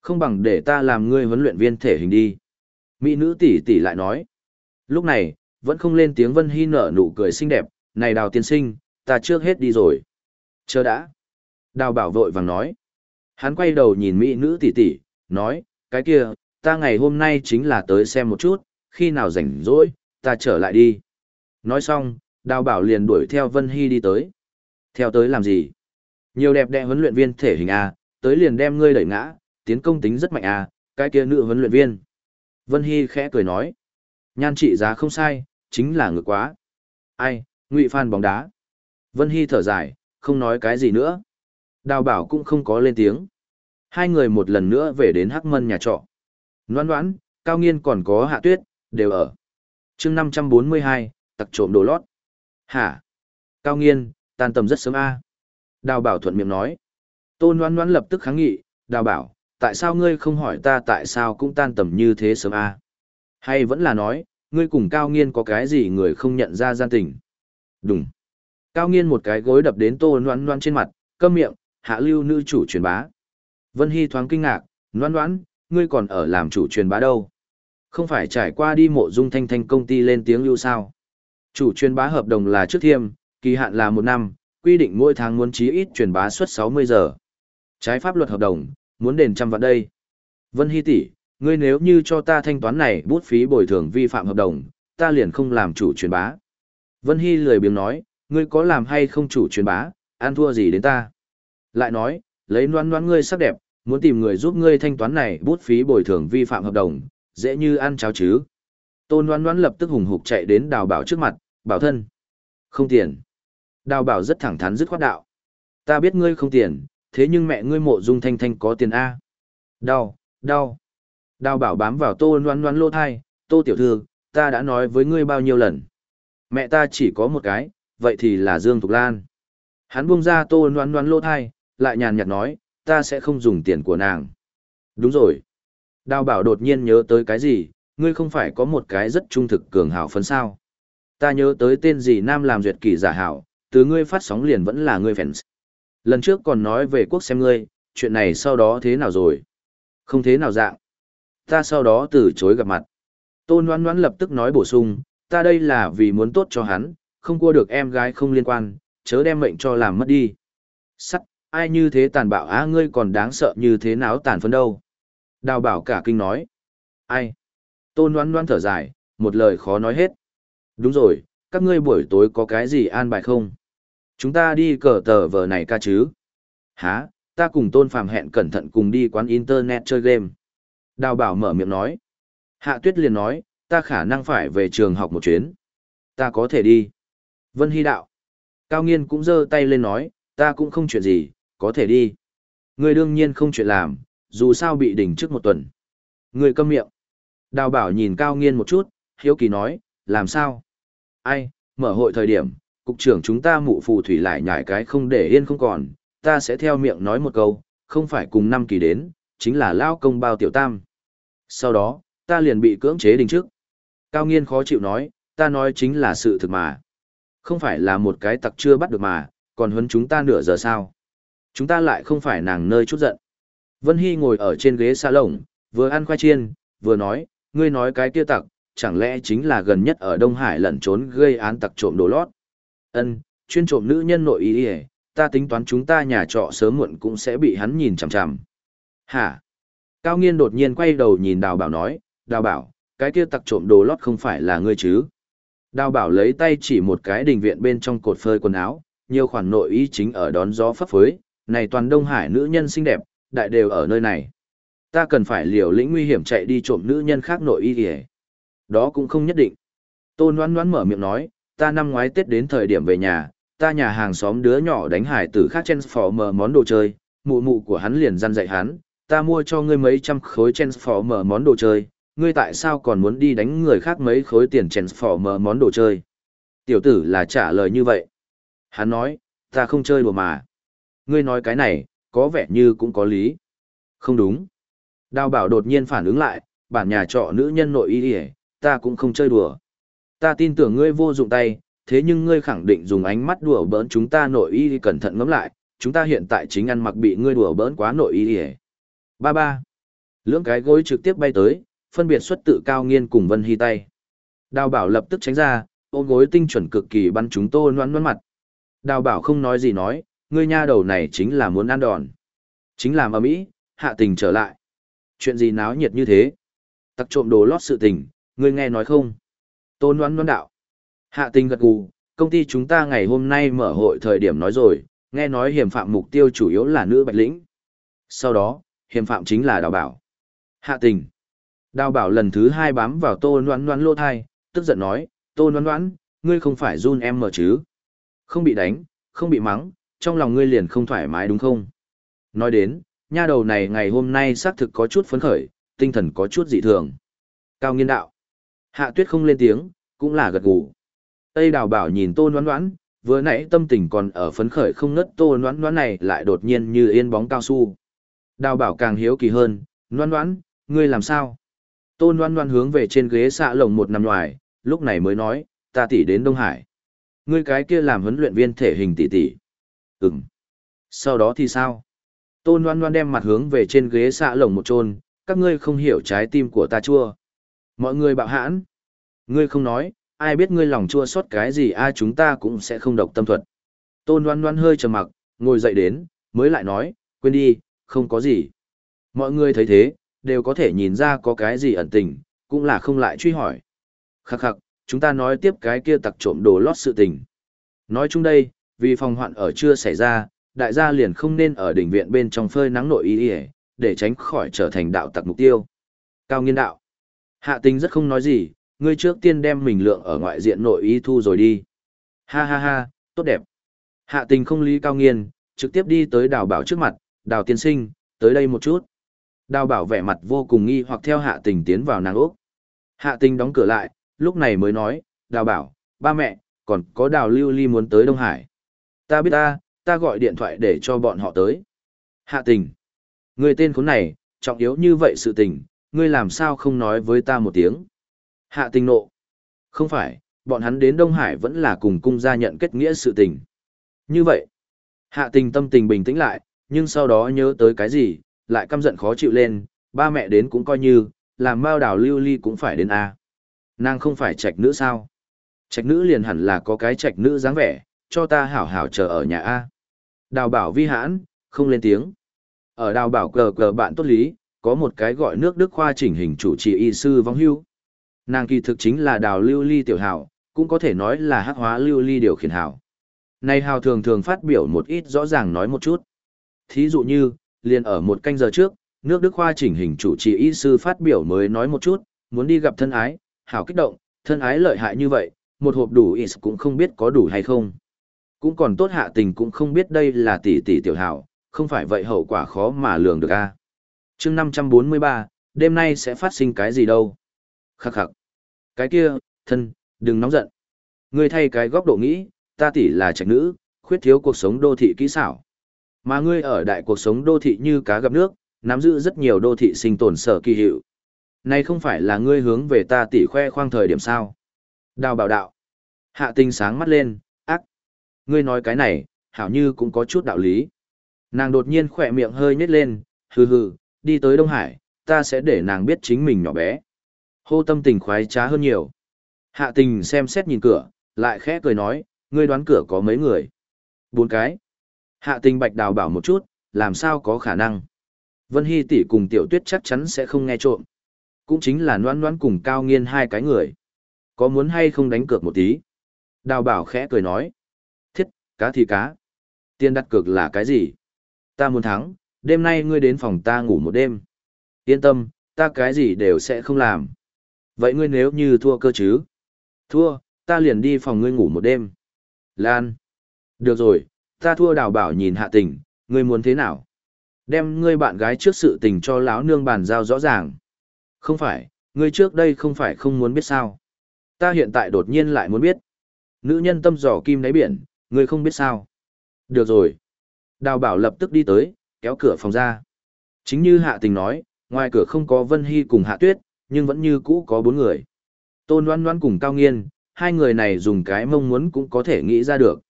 Không bằng để ta làm ngươi huấn luyện viên thể hình đi. Mỹ nữ tỷ tỷ lại nói. Lúc này, vẫn không lên tiếng Vân Hy nở nụ cười xinh đẹp, này đào tiên sinh, ta trước hết đi rồi. Chờ đã. Đào bảo vội vàng nói. Hắn quay đầu nhìn Mỹ nữ tỷ tỷ, nói, cái kia, ta ngày hôm nay chính là tới xem một chút, khi nào rảnh rỗi, ta trở lại đi. Nói xong, đào bảo liền đuổi theo Vân Hy đi tới. Theo tới làm gì? Nhiều đẹp đẽ huấn luyện viên thể hình A, tới liền đem ngươi đẩy ngã, tiến công tính rất mạnh A, cái kia nữ huấn luyện viên. Vân Hy khẽ cười nói. Nhan trị giá không sai, chính là ngược quá. Ai, ngụy phan bóng đá. Vân Hy thở dài, không nói cái gì nữa. Đào bảo cũng không có lên tiếng. Hai người một lần nữa về đến Hắc Mân nhà trọ. Noan noãn, Cao Nghiên còn có Hạ Tuyết, đều ở. chương 542, tặc trộm đồ lót. Hả? Cao Nghiên, tan tầm rất sớm a Đào bảo thuận miệng nói. Tôn Noan noãn lập tức kháng nghị, đào bảo, tại sao ngươi không hỏi ta tại sao cũng tan tầm như thế sớm a Hay vẫn là nói, ngươi cùng Cao Nghiên có cái gì người không nhận ra gian tình? Đúng. Cao Nghiên một cái gối đập đến Tô Noan Noan trên mặt, câm miệng, hạ lưu nữ chủ truyền bá. Vân Hy thoáng kinh ngạc, Noan Noan, ngươi còn ở làm chủ truyền bá đâu? Không phải trải qua đi mộ dung thanh thanh công ty lên tiếng lưu sao? Chủ truyền bá hợp đồng là trước thiêm, kỳ hạn là một năm, quy định mỗi tháng muốn chí ít truyền bá suất 60 giờ. Trái pháp luật hợp đồng, muốn đền trăm vạn đây. Vân Hy tỷ, ngươi nếu như cho ta thanh toán này bút phí bồi thường vi phạm hợp đồng, ta liền không làm chủ truyền bá. Vân Hy lười biếng nói, ngươi có làm hay không chủ truyền bá, ăn thua gì đến ta. Lại nói, lấy noan noan ngươi sắc đẹp, muốn tìm người giúp ngươi thanh toán này bút phí bồi thường vi phạm hợp đồng, dễ như ăn cháo chứ. Tôn noan noan lập tức hùng hục chạy đến đào bảo trước mặt, bảo thân. Không tiền. Đào bảo rất thẳng thắn dứt khoát đạo. Ta biết ngươi không tiền, thế nhưng mẹ ngươi mộ dung thanh thanh có tiền A. Đau, đau. Đào bảo bám vào tô noan noan lô thai, tô tiểu thư, ta đã nói với ngươi bao nhiêu lần. Mẹ ta chỉ có một cái, vậy thì là Dương Thục Lan. Hắn buông ra tô noan noan lô thai, lại nhàn nhạt nói, ta sẽ không dùng tiền của nàng. Đúng rồi. Đào bảo đột nhiên nhớ tới cái gì, ngươi không phải có một cái rất trung thực cường hảo phấn sao. Ta nhớ tới tên gì nam làm duyệt kỳ giả hảo, từ ngươi phát sóng liền vẫn là ngươi fans. Lần trước còn nói về quốc xem ngươi, chuyện này sau đó thế nào rồi? Không thế nào dạng. Ta sau đó từ chối gặp mặt. Tôn Ngoan Ngoan lập tức nói bổ sung, ta đây là vì muốn tốt cho hắn, không cua được em gái không liên quan, chớ đem mệnh cho làm mất đi. Sắt, ai như thế tàn bạo á ngươi còn đáng sợ như thế nào tàn phấn đâu. Đào bảo cả kinh nói. Ai? Tôn Ngoan Ngoan thở dài, một lời khó nói hết. Đúng rồi, các ngươi buổi tối có cái gì an bài không? Chúng ta đi cờ tờ vờ này ca chứ? Hả, ta cùng Tôn Phàm hẹn cẩn thận cùng đi quán internet chơi game. Đào bảo mở miệng nói. Hạ tuyết liền nói, ta khả năng phải về trường học một chuyến. Ta có thể đi. Vân Hy đạo. Cao nghiên cũng giơ tay lên nói, ta cũng không chuyện gì, có thể đi. Ngươi đương nhiên không chuyện làm, dù sao bị đỉnh trước một tuần. Ngươi câm miệng. Đào bảo nhìn Cao nghiên một chút, hiếu kỳ nói, làm sao? Ai, mở hội thời điểm, cục trưởng chúng ta mụ phù thủy lại nhảy cái không để yên không còn, ta sẽ theo miệng nói một câu, không phải cùng năm kỳ đến, chính là lao công bao tiểu tam. Sau đó, ta liền bị cưỡng chế đình trước. Cao nghiên khó chịu nói, ta nói chính là sự thực mà. Không phải là một cái tặc chưa bắt được mà, còn huấn chúng ta nửa giờ sao. Chúng ta lại không phải nàng nơi chút giận. Vân Hy ngồi ở trên ghế xa lồng, vừa ăn khoai chiên, vừa nói, ngươi nói cái kia tặc, chẳng lẽ chính là gần nhất ở Đông Hải lẩn trốn gây án tặc trộm đồ lót. Ân, chuyên trộm nữ nhân nội ý ỉa ta tính toán chúng ta nhà trọ sớm muộn cũng sẽ bị hắn nhìn chằm chằm hả cao nghiên đột nhiên quay đầu nhìn đào bảo nói đào bảo cái kia tặc trộm đồ lót không phải là ngươi chứ đào bảo lấy tay chỉ một cái đình viện bên trong cột phơi quần áo nhiều khoản nội y chính ở đón gió phấp phới. Này toàn đông hải nữ nhân xinh đẹp đại đều ở nơi này. Ta cần phải liều lĩnh nguy hiểm chạy đi trộm nữ nhân khác nội y kìa. đó cũng không nhất định. Tôn Ngoan Ngoan mở miệng nói ta năm ngoái tết đến thời điểm về nhà ta nhà hàng xóm đứa nhỏ đánh hải tử khác Transformer món đồ chơi, mụ mụ của hắn liền răn dạy hắn, ta mua cho ngươi mấy trăm khối Transformer món đồ chơi, ngươi tại sao còn muốn đi đánh người khác mấy khối tiền chèn phỏm món đồ chơi? Tiểu tử là trả lời như vậy. Hắn nói, ta không chơi đùa mà. Ngươi nói cái này, có vẻ như cũng có lý. Không đúng. Đào bảo đột nhiên phản ứng lại, bản nhà trọ nữ nhân nội y ta cũng không chơi đùa. Ta tin tưởng ngươi vô dụng tay, thế nhưng ngươi khẳng định dùng ánh mắt đùa bỡn chúng ta nội y cẩn thận ngẫm lại, chúng ta hiện tại chính ăn mặc bị ngươi đùa bỡn quá nội y hề. Ba ba. Lưỡng cái gối trực tiếp bay tới, phân biệt xuất tự cao nghiên cùng Vân Hy tay. Đào bảo lập tức tránh ra, ôm gối tinh chuẩn cực kỳ bắn chúng tô noan noan mặt. Đào bảo không nói gì nói, ngươi nha đầu này chính là muốn ăn đòn. Chính làm ở mỹ, hạ tình trở lại. Chuyện gì náo nhiệt như thế? Tặc trộm đồ lót sự tình, ngươi nghe nói không? Tô noan noan đạo. Hạ tình gật gù, công ty chúng ta ngày hôm nay mở hội thời điểm nói rồi, nghe nói hiểm phạm mục tiêu chủ yếu là nữ bạch lĩnh. Sau đó, hiểm phạm chính là đào bảo. Hạ tình. Đào bảo lần thứ hai bám vào tô noan noan lô thai, tức giận nói, tô noan noan, ngươi không phải run em mở chứ. Không bị đánh, không bị mắng, trong lòng ngươi liền không thoải mái đúng không? Nói đến, nha đầu này ngày hôm nay xác thực có chút phấn khởi, tinh thần có chút dị thường. Cao nghiên đạo. Hạ tuyết không lên tiếng, cũng là gật gù. Tây đào bảo nhìn tô noan noan, vừa nãy tâm tình còn ở phấn khởi không ngất tô noan noan này lại đột nhiên như yên bóng cao su. Đào bảo càng hiếu kỳ hơn, noan noan, ngươi làm sao? Tôn Loan Loan hướng về trên ghế xạ lồng một năm ngoài, lúc này mới nói, ta tỷ đến Đông Hải. Ngươi cái kia làm huấn luyện viên thể hình tỷ tỷ. Ừm. Sau đó thì sao? Tôn Loan Loan đem mặt hướng về trên ghế xạ lồng một trôn, các ngươi không hiểu trái tim của ta chua. Mọi người bạo hãn. Ngươi không nói, ai biết ngươi lòng chua xót cái gì ai chúng ta cũng sẽ không độc tâm thuật. Tôn Loan Loan hơi trầm mặc, ngồi dậy đến, mới lại nói, quên đi, không có gì. Mọi người thấy thế, đều có thể nhìn ra có cái gì ẩn tình, cũng là không lại truy hỏi. Khắc khắc, chúng ta nói tiếp cái kia tặc trộm đồ lót sự tình. Nói chung đây, vì phòng hoạn ở chưa xảy ra, đại gia liền không nên ở đỉnh viện bên trong phơi nắng nội ý ý, để tránh khỏi trở thành đạo tặc mục tiêu. Cao nghiên đạo. Hạ tình rất không nói gì, ngươi trước tiên đem mình lượng ở ngoại diện nội y thu rồi đi. Ha ha ha, tốt đẹp. Hạ tình không lý cao nghiên, trực tiếp đi tới đào bảo trước mặt, đào tiên sinh, tới đây một chút. Đào bảo vẻ mặt vô cùng nghi hoặc theo hạ tình tiến vào nàng ốc. Hạ tình đóng cửa lại, lúc này mới nói, đào bảo, ba mẹ, còn có đào lưu ly muốn tới Đông Hải. Ta biết ta, ta gọi điện thoại để cho bọn họ tới. Hạ tình. Người tên khốn này, trọng yếu như vậy sự tình, ngươi làm sao không nói với ta một tiếng. Hạ tình nộ. Không phải, bọn hắn đến Đông Hải vẫn là cùng cung gia nhận kết nghĩa sự tình. Như vậy, Hạ tình tâm tình bình tĩnh lại, nhưng sau đó nhớ tới cái gì, lại căm giận khó chịu lên, ba mẹ đến cũng coi như, làm mao đảo lưu ly cũng phải đến A. Nàng không phải trạch nữ sao? Trạch nữ liền hẳn là có cái trạch nữ dáng vẻ, cho ta hảo hảo chờ ở nhà A. Đào bảo vi hãn, không lên tiếng. Ở đào bảo cờ cờ bạn tốt lý, có một cái gọi nước Đức khoa chỉnh hình chủ trì y sư vong hưu. Nàng kỳ thực chính là đào lưu ly tiểu hảo, cũng có thể nói là hắc hóa lưu ly điều khiển hảo. Này hào thường thường phát biểu một ít rõ ràng nói một chút. Thí dụ như, liền ở một canh giờ trước, nước Đức khoa chỉnh hình chủ trì y sư phát biểu mới nói một chút, muốn đi gặp thân ái, hảo kích động, thân ái lợi hại như vậy, một hộp đủ ít cũng không biết có đủ hay không. Cũng còn tốt hạ tình cũng không biết đây là tỷ tỷ tiểu hảo, không phải vậy hậu quả khó mà lường được a. À. Chương 543, đêm nay sẽ phát sinh cái gì đâu? Khắc khắc. Cái kia, thân, đừng nóng giận. Ngươi thay cái góc độ nghĩ, ta tỷ là trạch nữ, khuyết thiếu cuộc sống đô thị kỹ xảo. Mà ngươi ở đại cuộc sống đô thị như cá gặp nước, nắm giữ rất nhiều đô thị sinh tồn sở kỳ hiệu. Này không phải là ngươi hướng về ta tỉ khoe khoang thời điểm sao? Đào bảo đạo. Hạ tình sáng mắt lên, ác. Ngươi nói cái này, hảo như cũng có chút đạo lý. Nàng đột nhiên khỏe miệng hơi nhếch lên, hừ hừ, đi tới Đông Hải, ta sẽ để nàng biết chính mình nhỏ bé. Hô tâm tình khoái trá hơn nhiều. Hạ tình xem xét nhìn cửa, lại khẽ cười nói, ngươi đoán cửa có mấy người? Bốn cái. Hạ tình bạch đào bảo một chút, làm sao có khả năng? Vân Hy tỷ cùng tiểu tuyết chắc chắn sẽ không nghe trộm. Cũng chính là noan noan cùng cao nghiên hai cái người. Có muốn hay không đánh cược một tí? Đào bảo khẽ cười nói. Thiết, cá thì cá. Tiền đặt cược là cái gì? Ta muốn thắng, đêm nay ngươi đến phòng ta ngủ một đêm. Yên tâm, ta cái gì đều sẽ không làm. Vậy ngươi nếu như thua cơ chứ? Thua, ta liền đi phòng ngươi ngủ một đêm. Lan. Được rồi, ta thua đào bảo nhìn hạ tình, ngươi muốn thế nào? Đem ngươi bạn gái trước sự tình cho lão nương bàn giao rõ ràng. Không phải, ngươi trước đây không phải không muốn biết sao. Ta hiện tại đột nhiên lại muốn biết. Nữ nhân tâm dò kim đáy biển, ngươi không biết sao. Được rồi. Đào bảo lập tức đi tới, kéo cửa phòng ra. Chính như hạ tình nói, ngoài cửa không có Vân Hy cùng hạ tuyết, nhưng vẫn như cũ có bốn người. Tôn Loan Loan cùng Cao Nghiên, hai người này dùng cái mong muốn cũng có thể nghĩ ra được.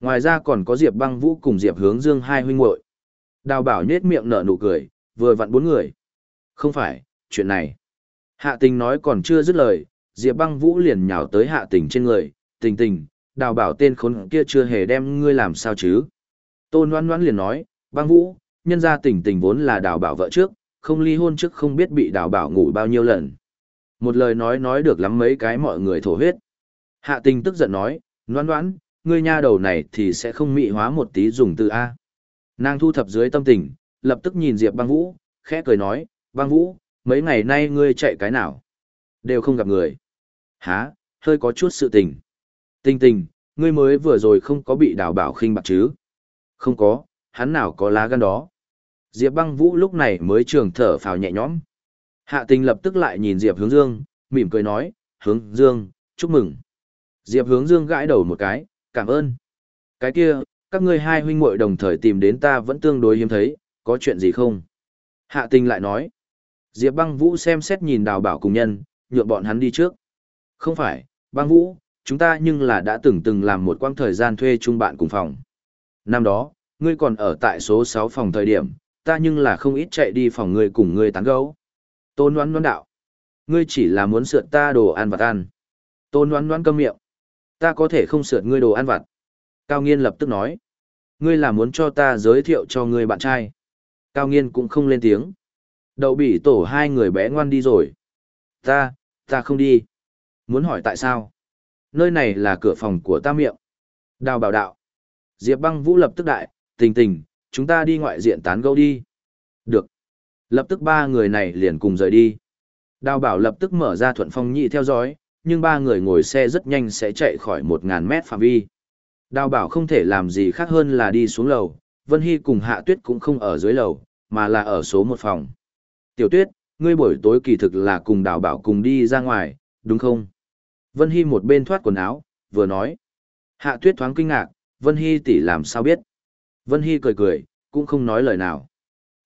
Ngoài ra còn có Diệp Băng Vũ cùng Diệp Hướng Dương hai huynh muội. Đào bảo nhết miệng nở nụ cười, vừa vặn bốn người. Không phải, chuyện này. Hạ tình nói còn chưa dứt lời, Diệp băng vũ liền nhào tới hạ tình trên người, tình tình, đào bảo tên khốn kia chưa hề đem ngươi làm sao chứ. Tôn Loan Loan liền nói, băng vũ, nhân ra tình tình vốn là đào bảo vợ trước, không ly hôn trước không biết bị đào bảo ngủ bao nhiêu lần. Một lời nói nói được lắm mấy cái mọi người thổ huyết. Hạ tình tức giận nói, Loan Loan, ngươi nha đầu này thì sẽ không mị hóa một tí dùng từ A. Nàng thu thập dưới tâm tình, lập tức nhìn Diệp băng vũ, khẽ cười nói, băng vũ, mấy ngày nay ngươi chạy cái nào? Đều không gặp người. Hả, hơi có chút sự tình. Tình tình, ngươi mới vừa rồi không có bị đào bảo khinh bạc chứ? Không có, hắn nào có lá gan đó. Diệp băng vũ lúc này mới trường thở phào nhẹ nhõm. Hạ tình lập tức lại nhìn Diệp hướng dương, mỉm cười nói, hướng dương, chúc mừng. Diệp hướng dương gãi đầu một cái, cảm ơn. Cái kia, các ngươi hai huynh muội đồng thời tìm đến ta vẫn tương đối hiếm thấy, có chuyện gì không? Hạ tình lại nói. Diệp băng vũ xem xét nhìn đào bảo cùng nhân, nhượng bọn hắn đi trước. Không phải, băng vũ, chúng ta nhưng là đã từng từng làm một quãng thời gian thuê chung bạn cùng phòng. Năm đó, ngươi còn ở tại số 6 phòng thời điểm, ta nhưng là không ít chạy đi phòng ngươi cùng ngươi tán gấu. Tôn đoán đoán đạo. Ngươi chỉ là muốn sượt ta đồ ăn vặt ăn. Tôn đoán đoán câm miệng. Ta có thể không sượt ngươi đồ ăn vặt. Cao Nghiên lập tức nói. Ngươi là muốn cho ta giới thiệu cho ngươi bạn trai. Cao Nghiên cũng không lên tiếng. Đậu bỉ tổ hai người bé ngoan đi rồi. Ta, ta không đi. Muốn hỏi tại sao? Nơi này là cửa phòng của ta miệng. Đào bảo đạo. Diệp băng vũ lập tức đại, tình tình, chúng ta đi ngoại diện tán gẫu đi. Được. Lập tức ba người này liền cùng rời đi. Đào bảo lập tức mở ra thuận phong nhị theo dõi, nhưng ba người ngồi xe rất nhanh sẽ chạy khỏi một ngàn mét phạm vi. Đào bảo không thể làm gì khác hơn là đi xuống lầu, Vân Hy cùng Hạ Tuyết cũng không ở dưới lầu, mà là ở số một phòng. Tiểu Tuyết, ngươi buổi tối kỳ thực là cùng đào bảo cùng đi ra ngoài, đúng không? Vân Hy một bên thoát quần áo, vừa nói. Hạ Tuyết thoáng kinh ngạc, Vân Hy tỷ làm sao biết? Vân Hy cười cười, cũng không nói lời nào.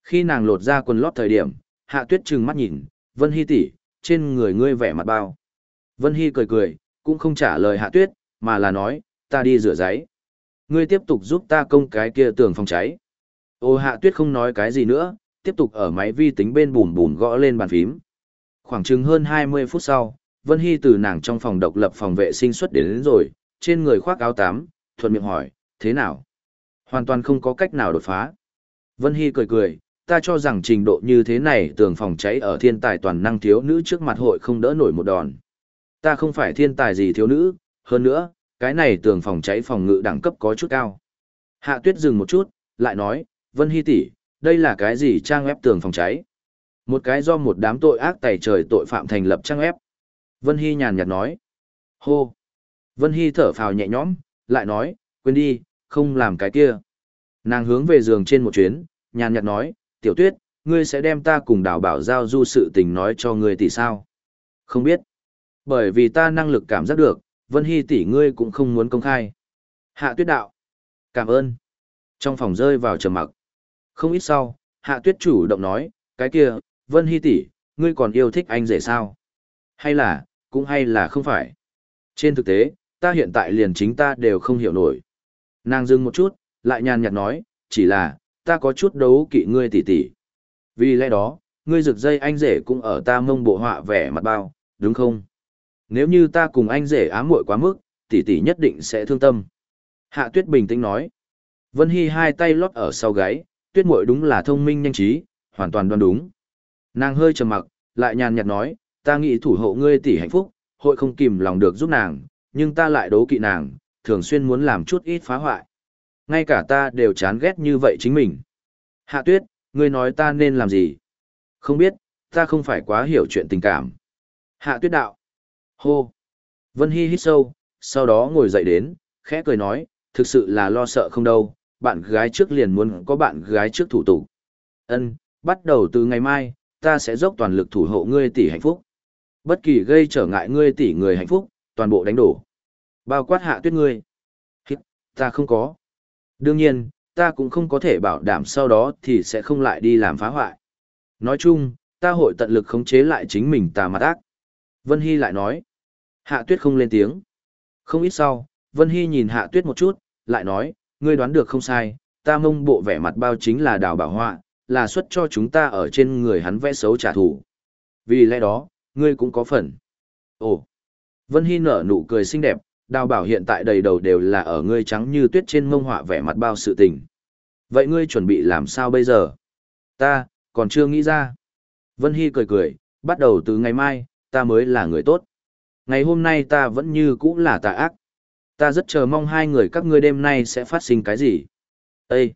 Khi nàng lột ra quần lót thời điểm, Hạ Tuyết trừng mắt nhìn, Vân Hy tỷ, trên người ngươi vẻ mặt bao. Vân Hy cười cười, cũng không trả lời Hạ Tuyết, mà là nói, ta đi rửa giấy. ngươi tiếp tục giúp ta công cái kia tường phòng cháy. Ô hạ tuyết không nói cái gì nữa, tiếp tục ở máy vi tính bên bùn bùn gõ lên bàn phím. Khoảng chừng hơn 20 phút sau, Vân Hy từ nàng trong phòng độc lập phòng vệ sinh xuất đến, đến rồi, trên người khoác áo tám, thuận miệng hỏi, thế nào? Hoàn toàn không có cách nào đột phá. Vân Hy cười cười, ta cho rằng trình độ như thế này tường phòng cháy ở thiên tài toàn năng thiếu nữ trước mặt hội không đỡ nổi một đòn. Ta không phải thiên tài gì thiếu nữ, hơn nữa, cái này tường phòng cháy phòng ngự đẳng cấp có chút cao. Hạ tuyết dừng một chút, lại nói, Vân Hy tỷ, đây là cái gì trang web tường phòng cháy? Một cái do một đám tội ác tày trời tội phạm thành lập trang web. Vân Hy nhàn nhạt nói. Hô. Vân Hy thở phào nhẹ nhõm, lại nói, quên đi, không làm cái kia. Nàng hướng về giường trên một chuyến, nhàn nhạt nói, tiểu tuyết, ngươi sẽ đem ta cùng đào bảo giao du sự tình nói cho ngươi tỷ sao? Không biết. Bởi vì ta năng lực cảm giác được, Vân Hy tỷ ngươi cũng không muốn công khai. Hạ tuyết đạo. Cảm ơn. Trong phòng rơi vào trầm mặc. Không ít sau, hạ tuyết chủ động nói, cái kia, Vân Hy tỷ, ngươi còn yêu thích anh rể sao? Hay là, cũng hay là không phải? Trên thực tế, ta hiện tại liền chính ta đều không hiểu nổi. Nàng dừng một chút, lại nhàn nhạt nói, chỉ là, ta có chút đấu kỵ ngươi tỷ tỷ. Vì lẽ đó, ngươi rực dây anh rể cũng ở ta mông bộ họa vẻ mặt bao, đúng không? Nếu như ta cùng anh rể ám muội quá mức, tỷ tỷ nhất định sẽ thương tâm. Hạ tuyết bình tĩnh nói. Vân Hy hai tay lót ở sau gáy, tuyết muội đúng là thông minh nhanh trí, hoàn toàn đoán đúng. Nàng hơi trầm mặc, lại nhàn nhạt nói, ta nghĩ thủ hộ ngươi tỷ hạnh phúc, hội không kìm lòng được giúp nàng, nhưng ta lại đố kỵ nàng, thường xuyên muốn làm chút ít phá hoại. Ngay cả ta đều chán ghét như vậy chính mình. Hạ tuyết, ngươi nói ta nên làm gì? Không biết, ta không phải quá hiểu chuyện tình cảm. Hạ tuyết đạo. Hô. Vân Hy hít sâu, sau đó ngồi dậy đến, khẽ cười nói, thực sự là lo sợ không đâu, bạn gái trước liền muốn có bạn gái trước thủ tục. Ân, bắt đầu từ ngày mai, ta sẽ dốc toàn lực thủ hộ ngươi tỷ hạnh phúc. Bất kỳ gây trở ngại ngươi tỷ người hạnh phúc, toàn bộ đánh đổ. Bao quát hạ tuyết ngươi. Hít, ta không có. Đương nhiên, ta cũng không có thể bảo đảm sau đó thì sẽ không lại đi làm phá hoại. Nói chung, ta hội tận lực khống chế lại chính mình tà mặt ác. Vân Hy lại nói. Hạ tuyết không lên tiếng. Không ít sau, Vân Hy nhìn hạ tuyết một chút, lại nói, ngươi đoán được không sai, ta mông bộ vẻ mặt bao chính là đào bảo họa, là xuất cho chúng ta ở trên người hắn vẽ xấu trả thù. Vì lẽ đó, ngươi cũng có phần. Ồ! Vân Hy nở nụ cười xinh đẹp, đào bảo hiện tại đầy đầu đều là ở ngươi trắng như tuyết trên mông họa vẻ mặt bao sự tình. Vậy ngươi chuẩn bị làm sao bây giờ? Ta, còn chưa nghĩ ra. Vân Hy cười cười, bắt đầu từ ngày mai, ta mới là người tốt. Ngày hôm nay ta vẫn như cũ là tà ác. Ta rất chờ mong hai người các ngươi đêm nay sẽ phát sinh cái gì. Ê!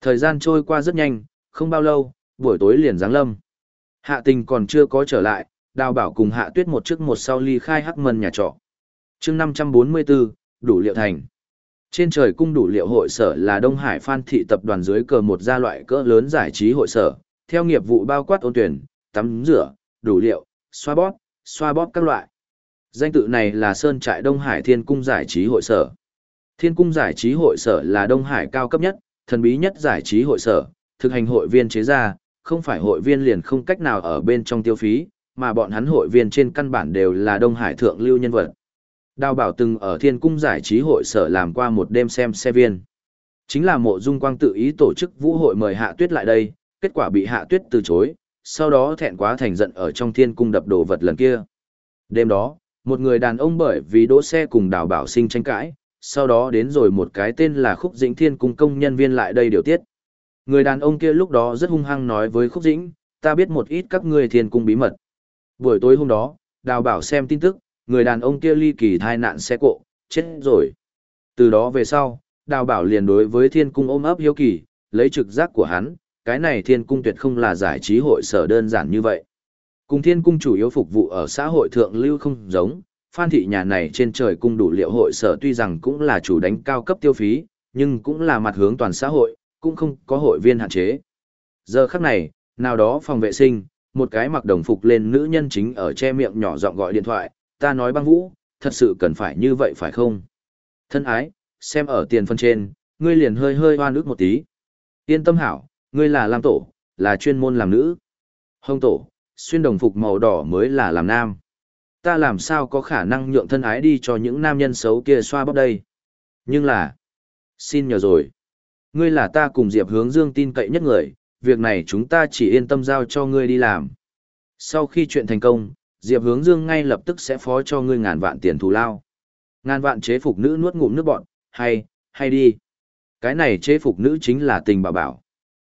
Thời gian trôi qua rất nhanh, không bao lâu, buổi tối liền giáng lâm. Hạ tình còn chưa có trở lại, đào bảo cùng hạ tuyết một trước một sau ly khai hắc mân nhà trọ. chương 544, đủ liệu thành. Trên trời cung đủ liệu hội sở là Đông Hải Phan Thị tập đoàn dưới cờ một gia loại cỡ lớn giải trí hội sở, theo nghiệp vụ bao quát ôn tuyển, tắm rửa, đủ liệu, xoa bóp, xoa bóp các loại. Danh tự này là Sơn Trại Đông Hải Thiên Cung Giải trí hội sở. Thiên Cung Giải trí hội sở là Đông Hải cao cấp nhất, thần bí nhất giải trí hội sở, thực hành hội viên chế ra, không phải hội viên liền không cách nào ở bên trong tiêu phí, mà bọn hắn hội viên trên căn bản đều là Đông Hải thượng lưu nhân vật. Đào bảo từng ở Thiên Cung Giải trí hội sở làm qua một đêm xem xe viên. Chính là mộ dung quang tự ý tổ chức vũ hội mời Hạ Tuyết lại đây, kết quả bị Hạ Tuyết từ chối, sau đó thẹn quá thành giận ở trong Thiên Cung đập đồ vật lần kia. Đêm đó, một người đàn ông bởi vì đỗ xe cùng đào bảo sinh tranh cãi, sau đó đến rồi một cái tên là Khúc Dĩnh Thiên Cung công nhân viên lại đây điều tiết. Người đàn ông kia lúc đó rất hung hăng nói với Khúc Dĩnh, ta biết một ít các ngươi thiên cung bí mật. Buổi tối hôm đó, đào bảo xem tin tức, người đàn ông kia ly kỳ thai nạn xe cộ, chết rồi. Từ đó về sau, đào bảo liền đối với thiên cung ôm ấp hiếu kỳ, lấy trực giác của hắn, cái này thiên cung tuyệt không là giải trí hội sở đơn giản như vậy. Cùng thiên cung chủ yếu phục vụ ở xã hội thượng lưu không giống, phan thị nhà này trên trời cung đủ liệu hội sở tuy rằng cũng là chủ đánh cao cấp tiêu phí, nhưng cũng là mặt hướng toàn xã hội, cũng không có hội viên hạn chế. Giờ khắc này, nào đó phòng vệ sinh, một cái mặc đồng phục lên nữ nhân chính ở che miệng nhỏ giọng gọi điện thoại, ta nói băng vũ, thật sự cần phải như vậy phải không? Thân ái, xem ở tiền phân trên, ngươi liền hơi hơi hoa nước một tí. Yên tâm hảo, ngươi là làm tổ, là chuyên môn làm nữ. Hồng tổ, xuyên đồng phục màu đỏ mới là làm nam. Ta làm sao có khả năng nhượng thân ái đi cho những nam nhân xấu kia xoa bóp đây. Nhưng là, Xin nhờ rồi. Ngươi là ta cùng Diệp hướng dương tin cậy nhất người, việc này chúng ta chỉ yên tâm giao cho ngươi đi làm. Sau khi chuyện thành công, Diệp hướng dương ngay lập tức sẽ phó cho ngươi ngàn vạn tiền thù lao. Ngàn vạn chế phục nữ nuốt ngụm nước bọn, hay, hay đi. Cái này chế phục nữ chính là tình bảo bảo.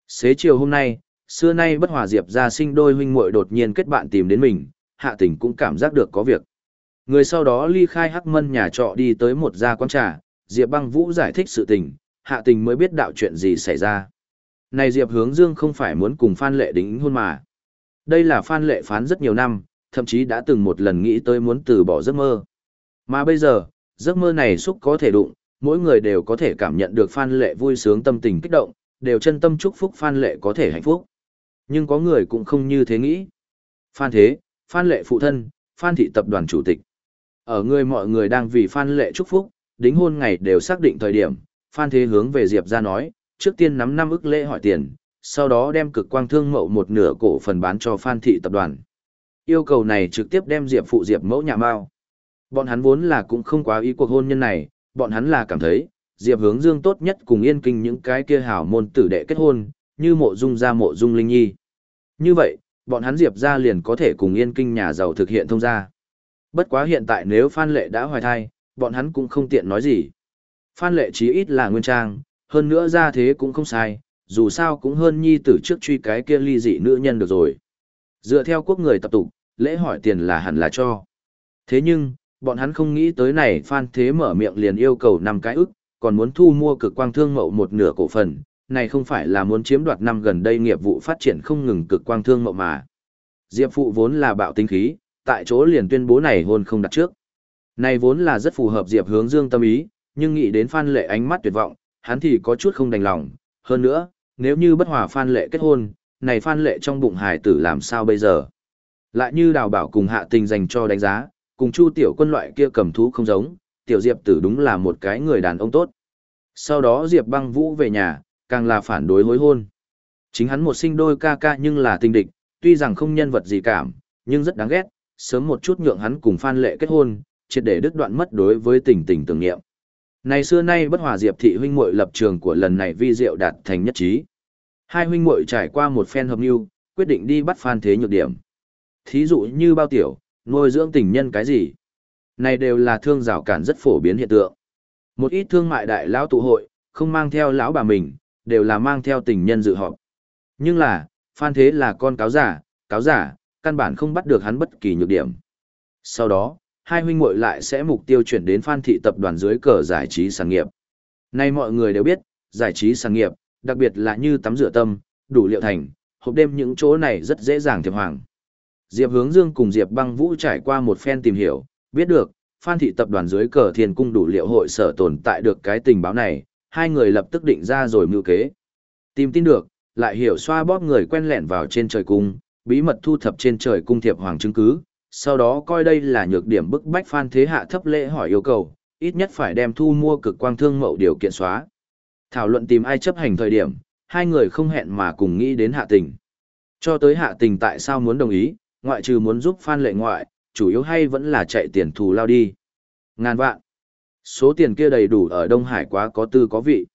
Xế chiều hôm nay, xưa nay bất hòa Diệp ra sinh đôi huynh muội đột nhiên kết bạn tìm đến mình, hạ tình cũng cảm giác được có việc. Người sau đó ly khai hắc mân nhà trọ đi tới một gia quán trà, Diệp băng vũ giải thích sự tình, hạ tình mới biết đạo chuyện gì xảy ra. Này Diệp hướng dương không phải muốn cùng Phan Lệ đính hôn mà. Đây là Phan Lệ phán rất nhiều năm, thậm chí đã từng một lần nghĩ tới muốn từ bỏ giấc mơ. Mà bây giờ, giấc mơ này xúc có thể đụng, mỗi người đều có thể cảm nhận được Phan Lệ vui sướng tâm tình kích động, đều chân tâm chúc phúc Phan Lệ có thể hạnh phúc. Nhưng có người cũng không như thế nghĩ. Phan Thế, Phan Lệ phụ thân, Phan Thị tập đoàn chủ tịch. Ở người mọi người đang vì Phan Lệ chúc phúc, đính hôn ngày đều xác định thời điểm, Phan Thế hướng về Diệp ra nói, trước tiên nắm năm ức lễ hỏi tiền, sau đó đem cực quang thương mậu một nửa cổ phần bán cho Phan Thị tập đoàn. Yêu cầu này trực tiếp đem Diệp phụ Diệp mẫu nhà mao. Bọn hắn vốn là cũng không quá ý cuộc hôn nhân này, bọn hắn là cảm thấy, Diệp hướng dương tốt nhất cùng yên kinh những cái kia hảo môn tử đệ kết hôn, như mộ dung ra mộ dung linh nhi. Như vậy, bọn hắn Diệp ra liền có thể cùng yên kinh nhà giàu thực hiện thông gia. Bất quá hiện tại nếu Phan Lệ đã hoài thai, bọn hắn cũng không tiện nói gì. Phan Lệ chí ít là nguyên trang, hơn nữa ra thế cũng không sai, dù sao cũng hơn nhi tử trước truy cái kia ly dị nữ nhân được rồi. Dựa theo quốc người tập tục, lễ hỏi tiền là hẳn là cho. Thế nhưng, bọn hắn không nghĩ tới này Phan Thế mở miệng liền yêu cầu năm cái ức, còn muốn thu mua cực quang thương mậu một nửa cổ phần, này không phải là muốn chiếm đoạt năm gần đây nghiệp vụ phát triển không ngừng cực quang thương mộng mà. Diệp phụ vốn là bạo tinh khí, tại chỗ liền tuyên bố này hôn không đặt trước. Này vốn là rất phù hợp Diệp hướng dương tâm ý, nhưng nghĩ đến Phan Lệ ánh mắt tuyệt vọng, hắn thì có chút không đành lòng. Hơn nữa, nếu như bất hòa Phan Lệ kết hôn, này Phan Lệ trong bụng hài tử làm sao bây giờ? Lại như đào bảo cùng hạ tình dành cho đánh giá, cùng chu tiểu quân loại kia cầm thú không giống, tiểu Diệp tử đúng là một cái người đàn ông tốt. Sau đó Diệp băng vũ về nhà, càng là phản đối hối hôn. Chính hắn một sinh đôi ca ca nhưng là tình địch, tuy rằng không nhân vật gì cảm, nhưng rất đáng ghét, sớm một chút nhượng hắn cùng Phan Lệ kết hôn, triệt để đứt đoạn mất đối với tình tình tưởng niệm. Này xưa nay bất hòa Diệp thị huynh muội lập trường của lần này vi diệu đạt thành nhất trí. Hai huynh muội trải qua một phen hợp lưu, quyết định đi bắt Phan Thế nhược điểm. Thí dụ như bao tiểu, nuôi dưỡng tình nhân cái gì. Này đều là thương rào cản rất phổ biến hiện tượng. Một ít thương mại đại lão tụ hội, không mang theo lão bà mình, đều là mang theo tình nhân dự họp. Nhưng là, Phan Thế là con cáo giả, cáo giả, căn bản không bắt được hắn bất kỳ nhược điểm. Sau đó, hai huynh muội lại sẽ mục tiêu chuyển đến Phan thị tập đoàn dưới cờ giải trí sản nghiệp. Nay mọi người đều biết, giải trí sản nghiệp, đặc biệt là như tắm rửa tâm, đủ liệu thành, hộp đêm những chỗ này rất dễ dàng thiệp hoàng. Diệp Hướng Dương cùng Diệp Băng Vũ trải qua một phen tìm hiểu, biết được, Phan thị tập đoàn dưới cờ Thiên cung đủ liệu hội sở tồn tại được cái tình báo này, hai người lập tức định ra rồi mưu kế. Tìm tin được, lại hiểu xoa bóp người quen lẹn vào trên trời cung, bí mật thu thập trên trời cung thiệp hoàng chứng cứ, sau đó coi đây là nhược điểm bức bách Phan Thế Hạ thấp lễ hỏi yêu cầu, ít nhất phải đem thu mua cực quang thương mậu điều kiện xóa. Thảo luận tìm ai chấp hành thời điểm, hai người không hẹn mà cùng nghĩ đến hạ tình. Cho tới hạ tình tại sao muốn đồng ý, ngoại trừ muốn giúp Phan lệ ngoại, chủ yếu hay vẫn là chạy tiền thù lao đi. Ngàn vạn. Số tiền kia đầy đủ ở Đông Hải quá có tư có vị.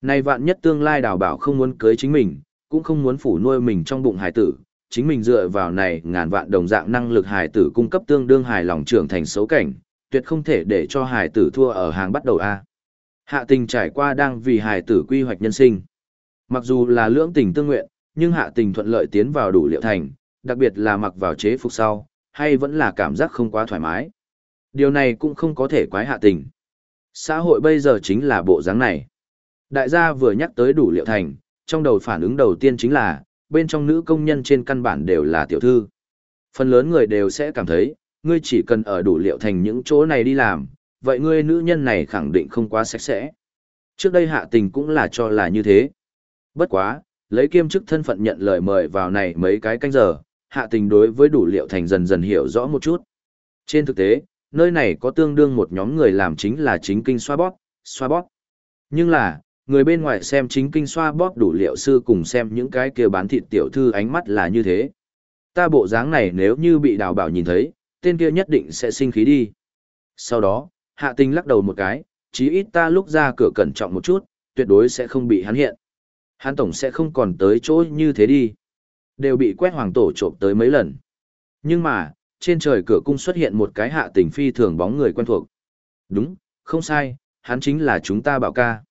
Nay vạn nhất tương lai đào bảo không muốn cưới chính mình, cũng không muốn phủ nuôi mình trong bụng hải tử, chính mình dựa vào này ngàn vạn đồng dạng năng lực Hải tử cung cấp tương đương hài lòng trưởng thành xấu cảnh, tuyệt không thể để cho Hải tử thua ở hàng bắt đầu A. Hạ tình trải qua đang vì Hải tử quy hoạch nhân sinh. Mặc dù là lưỡng tình tương nguyện, nhưng hạ tình thuận lợi tiến vào đủ liệu thành, đặc biệt là mặc vào chế phục sau, hay vẫn là cảm giác không quá thoải mái. Điều này cũng không có thể quái hạ tình. Xã hội bây giờ chính là bộ dáng này. Đại gia vừa nhắc tới đủ liệu thành, trong đầu phản ứng đầu tiên chính là, bên trong nữ công nhân trên căn bản đều là tiểu thư. Phần lớn người đều sẽ cảm thấy, ngươi chỉ cần ở đủ liệu thành những chỗ này đi làm, vậy ngươi nữ nhân này khẳng định không quá sạch sẽ. Trước đây hạ tình cũng là cho là như thế. Bất quá, lấy kiêm chức thân phận nhận lời mời vào này mấy cái canh giờ, hạ tình đối với đủ liệu thành dần dần hiểu rõ một chút. Trên thực tế, nơi này có tương đương một nhóm người làm chính là chính kinh xoa bóp, xoa bóp. Nhưng là, người bên ngoài xem chính kinh xoa bóp đủ liệu sư cùng xem những cái kia bán thịt tiểu thư ánh mắt là như thế. Ta bộ dáng này nếu như bị đào bảo nhìn thấy, tên kia nhất định sẽ sinh khí đi. Sau đó, hạ tình lắc đầu một cái, chí ít ta lúc ra cửa cẩn trọng một chút, tuyệt đối sẽ không bị hắn hiện. Hắn tổng sẽ không còn tới chỗ như thế đi. Đều bị quét hoàng tổ trộm tới mấy lần. Nhưng mà, trên trời cửa cung xuất hiện một cái hạ tình phi thường bóng người quen thuộc. Đúng, không sai, hắn chính là chúng ta bảo ca.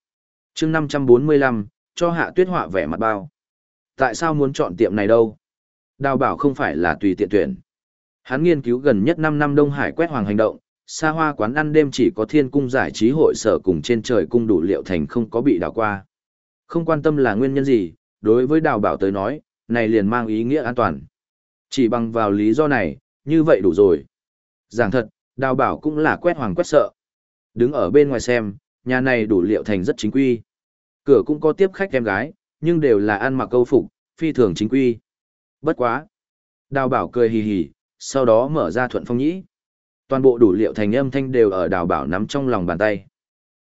chương 545, cho hạ tuyết họa vẻ mặt bao. Tại sao muốn chọn tiệm này đâu? Đào bảo không phải là tùy tiện tuyển. Hắn nghiên cứu gần nhất 5 năm Đông Hải quét hoàng hành động, xa hoa quán ăn đêm chỉ có thiên cung giải trí hội sở cùng trên trời cung đủ liệu thành không có bị đào qua. Không quan tâm là nguyên nhân gì, đối với đào bảo tới nói, này liền mang ý nghĩa an toàn. Chỉ bằng vào lý do này, như vậy đủ rồi. Giảng thật, đào bảo cũng là quét hoàng quét sợ. Đứng ở bên ngoài xem, nhà này đủ liệu thành rất chính quy. Cửa cũng có tiếp khách em gái, nhưng đều là ăn mặc câu phục, phi thường chính quy. Bất quá. Đào bảo cười hì hì, sau đó mở ra thuận phong nhĩ. Toàn bộ đủ liệu thành âm thanh đều ở đào bảo nắm trong lòng bàn tay.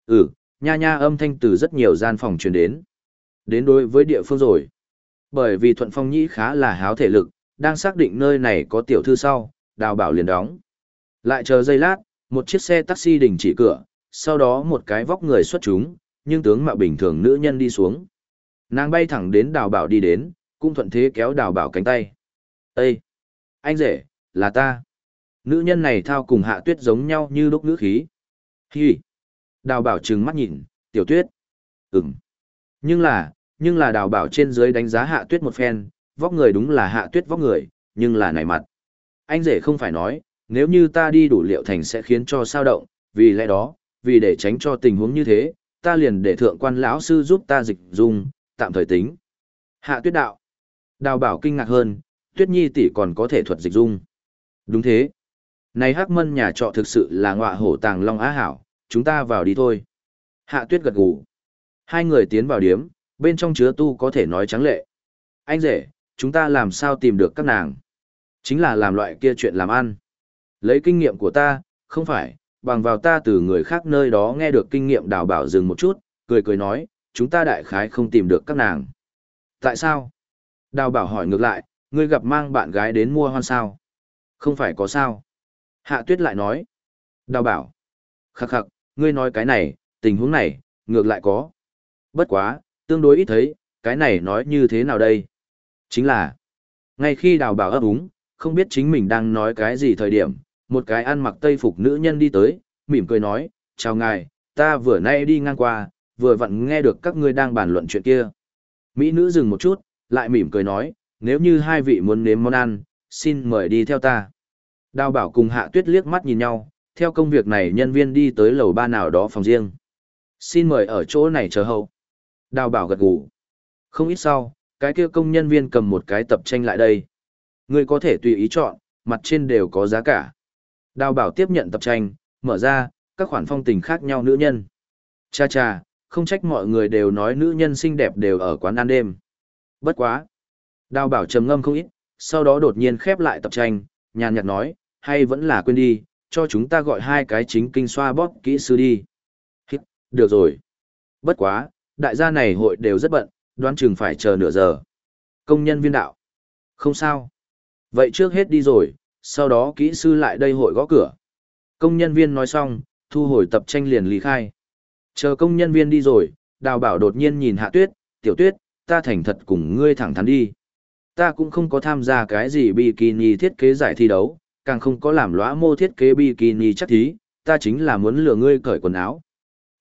Ừ, nha nha âm thanh từ rất nhiều gian phòng truyền đến. Đến đối với địa phương rồi. Bởi vì thuận phong nhĩ khá là háo thể lực, đang xác định nơi này có tiểu thư sau, đào bảo liền đóng. Lại chờ giây lát, một chiếc xe taxi đình chỉ cửa, sau đó một cái vóc người xuất chúng, nhưng tướng mạo bình thường nữ nhân đi xuống. Nàng bay thẳng đến đào bảo đi đến, cũng thuận thế kéo đào bảo cánh tay. Ê! Anh rể, là ta. Nữ nhân này thao cùng hạ tuyết giống nhau như đúc ngữ khí. Hi! Đào bảo trừng mắt nhìn, tiểu tuyết. Ừm. Nhưng là, nhưng là đào bảo trên dưới đánh giá hạ tuyết một phen, vóc người đúng là hạ tuyết vóc người, nhưng là nảy mặt. Anh rể không phải nói, nếu như ta đi đủ liệu thành sẽ khiến cho sao động, vì lẽ đó, vì để tránh cho tình huống như thế, ta liền để thượng quan lão sư giúp ta dịch dung, tạm thời tính. Hạ tuyết đạo. Đào bảo kinh ngạc hơn, tuyết nhi tỷ còn có thể thuật dịch dung. Đúng thế. Này hắc mân nhà trọ thực sự là ngọa hổ tàng long á hảo, chúng ta vào đi thôi. Hạ tuyết gật gù. Hai người tiến vào điếm, bên trong chứa tu có thể nói trắng lệ. Anh rể, chúng ta làm sao tìm được các nàng? Chính là làm loại kia chuyện làm ăn. Lấy kinh nghiệm của ta, không phải, bằng vào ta từ người khác nơi đó nghe được kinh nghiệm đào bảo dừng một chút, cười cười nói, chúng ta đại khái không tìm được các nàng. Tại sao? Đào bảo hỏi ngược lại, ngươi gặp mang bạn gái đến mua hoan sao? Không phải có sao? Hạ tuyết lại nói. Đào bảo. Khắc khắc, ngươi nói cái này, tình huống này, ngược lại có. Bất quá, tương đối ít thấy, cái này nói như thế nào đây? Chính là, ngay khi đào bảo ấp úng, không biết chính mình đang nói cái gì thời điểm, một cái ăn mặc tây phục nữ nhân đi tới, mỉm cười nói, chào ngài, ta vừa nay đi ngang qua, vừa vặn nghe được các ngươi đang bàn luận chuyện kia. Mỹ nữ dừng một chút, lại mỉm cười nói, nếu như hai vị muốn nếm món ăn, xin mời đi theo ta. Đào bảo cùng hạ tuyết liếc mắt nhìn nhau, theo công việc này nhân viên đi tới lầu ba nào đó phòng riêng. Xin mời ở chỗ này chờ hậu. Đào bảo gật gù. Không ít sau, cái kia công nhân viên cầm một cái tập tranh lại đây. Ngươi có thể tùy ý chọn, mặt trên đều có giá cả. Đào bảo tiếp nhận tập tranh, mở ra, các khoản phong tình khác nhau nữ nhân. Cha cha, không trách mọi người đều nói nữ nhân xinh đẹp đều ở quán ăn đêm. Bất quá. Đào bảo trầm ngâm không ít, sau đó đột nhiên khép lại tập tranh, nhàn nhạt nói, hay vẫn là quên đi, cho chúng ta gọi hai cái chính kinh xoa bóp kỹ sư đi. Hít, được rồi. Bất quá, đại gia này hội đều rất bận, đoán chừng phải chờ nửa giờ. Công nhân viên đạo. Không sao. Vậy trước hết đi rồi, sau đó kỹ sư lại đây hội gõ cửa. Công nhân viên nói xong, thu hồi tập tranh liền lý khai. Chờ công nhân viên đi rồi, đào bảo đột nhiên nhìn hạ tuyết, tiểu tuyết, ta thành thật cùng ngươi thẳng thắn đi. Ta cũng không có tham gia cái gì bikini thiết kế giải thi đấu, càng không có làm lõa mô thiết kế bikini chắc thí, ta chính là muốn lừa ngươi cởi quần áo.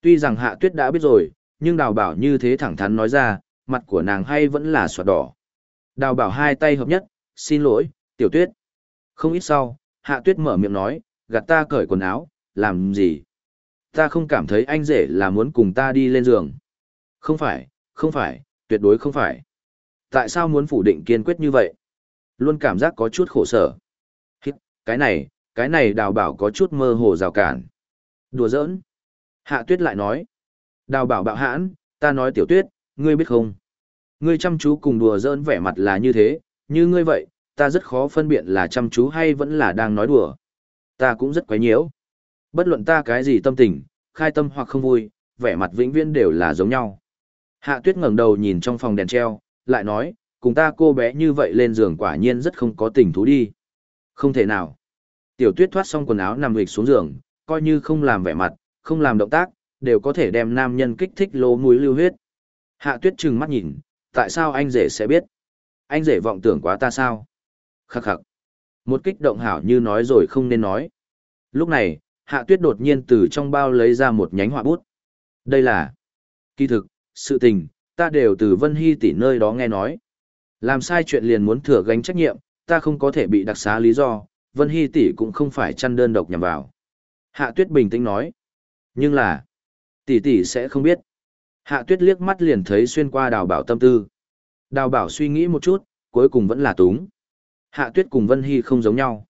Tuy rằng hạ tuyết đã biết rồi, nhưng đào bảo như thế thẳng thắn nói ra, mặt của nàng hay vẫn là soạt đỏ. Đào bảo hai tay hợp nhất, xin lỗi, tiểu tuyết. Không ít sau, hạ tuyết mở miệng nói, gạt ta cởi quần áo, làm gì? Ta không cảm thấy anh rể là muốn cùng ta đi lên giường. Không phải, không phải, tuyệt đối không phải. Tại sao muốn phủ định kiên quyết như vậy? Luôn cảm giác có chút khổ sở. Hít, cái này, cái này đào bảo có chút mơ hồ rào cản. Đùa giỡn. Hạ tuyết lại nói. Đào bảo bạo hãn, ta nói tiểu tuyết, ngươi biết không? Ngươi chăm chú cùng đùa giỡn vẻ mặt là như thế, như ngươi vậy, ta rất khó phân biệt là chăm chú hay vẫn là đang nói đùa. Ta cũng rất quấy nhiễu. Bất luận ta cái gì tâm tình, khai tâm hoặc không vui, vẻ mặt vĩnh viễn đều là giống nhau. Hạ tuyết ngẩng đầu nhìn trong phòng đèn treo, lại nói, cùng ta cô bé như vậy lên giường quả nhiên rất không có tình thú đi. Không thể nào. Tiểu tuyết thoát xong quần áo nằm hịch xuống giường, coi như không làm vẻ mặt, không làm động tác, đều có thể đem nam nhân kích thích lỗ mũi lưu huyết. Hạ tuyết trừng mắt nhìn, tại sao anh rể sẽ biết? Anh rể vọng tưởng quá ta sao? Khắc khắc. Một kích động hảo như nói rồi không nên nói. Lúc này, hạ tuyết đột nhiên từ trong bao lấy ra một nhánh họa bút. Đây là... Kỳ thực, sự tình, ta đều từ Vân Hy tỷ nơi đó nghe nói. Làm sai chuyện liền muốn thừa gánh trách nhiệm, ta không có thể bị đặc xá lý do, Vân Hy tỷ cũng không phải chăn đơn độc nhằm vào. Hạ Tuyết bình tĩnh nói. Nhưng là, tỷ tỷ sẽ không biết. Hạ Tuyết liếc mắt liền thấy xuyên qua đào bảo tâm tư. Đào bảo suy nghĩ một chút, cuối cùng vẫn là túng. Hạ Tuyết cùng Vân Hy không giống nhau.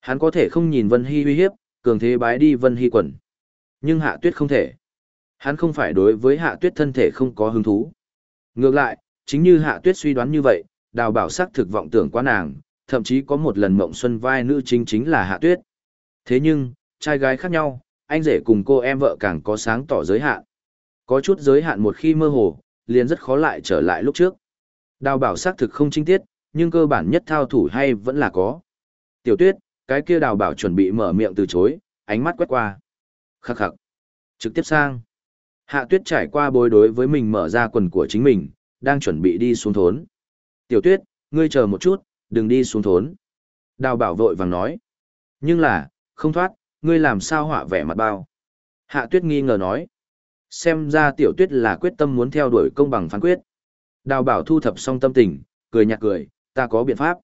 Hắn có thể không nhìn Vân Hy uy hiếp, cường thế bái đi Vân Hy quần. Nhưng Hạ Tuyết không thể. Hắn không phải đối với Hạ Tuyết thân thể không có hứng thú. Ngược lại, chính như Hạ Tuyết suy đoán như vậy, đào bảo sắc thực vọng tưởng quá nàng, thậm chí có một lần mộng xuân vai nữ chính chính là Hạ Tuyết. Thế nhưng, trai gái khác nhau, anh rể cùng cô em vợ càng có sáng tỏ giới hạn. Có chút giới hạn một khi mơ hồ, liền rất khó lại trở lại lúc trước. Đào bảo xác thực không chính tiết, nhưng cơ bản nhất thao thủ hay vẫn là có. Tiểu tuyết, cái kia đào bảo chuẩn bị mở miệng từ chối, ánh mắt quét qua. Khắc khắc. Trực tiếp sang. Hạ tuyết trải qua bối đối với mình mở ra quần của chính mình, đang chuẩn bị đi xuống thốn. Tiểu tuyết, ngươi chờ một chút, đừng đi xuống thốn. Đào bảo vội vàng nói. Nhưng là, không thoát, ngươi làm sao họa vẻ mặt bao. Hạ tuyết nghi ngờ nói. Xem ra tiểu tuyết là quyết tâm muốn theo đuổi công bằng phán quyết. Đào bảo thu thập xong tâm tình, cười nhạt cười, ta có biện pháp.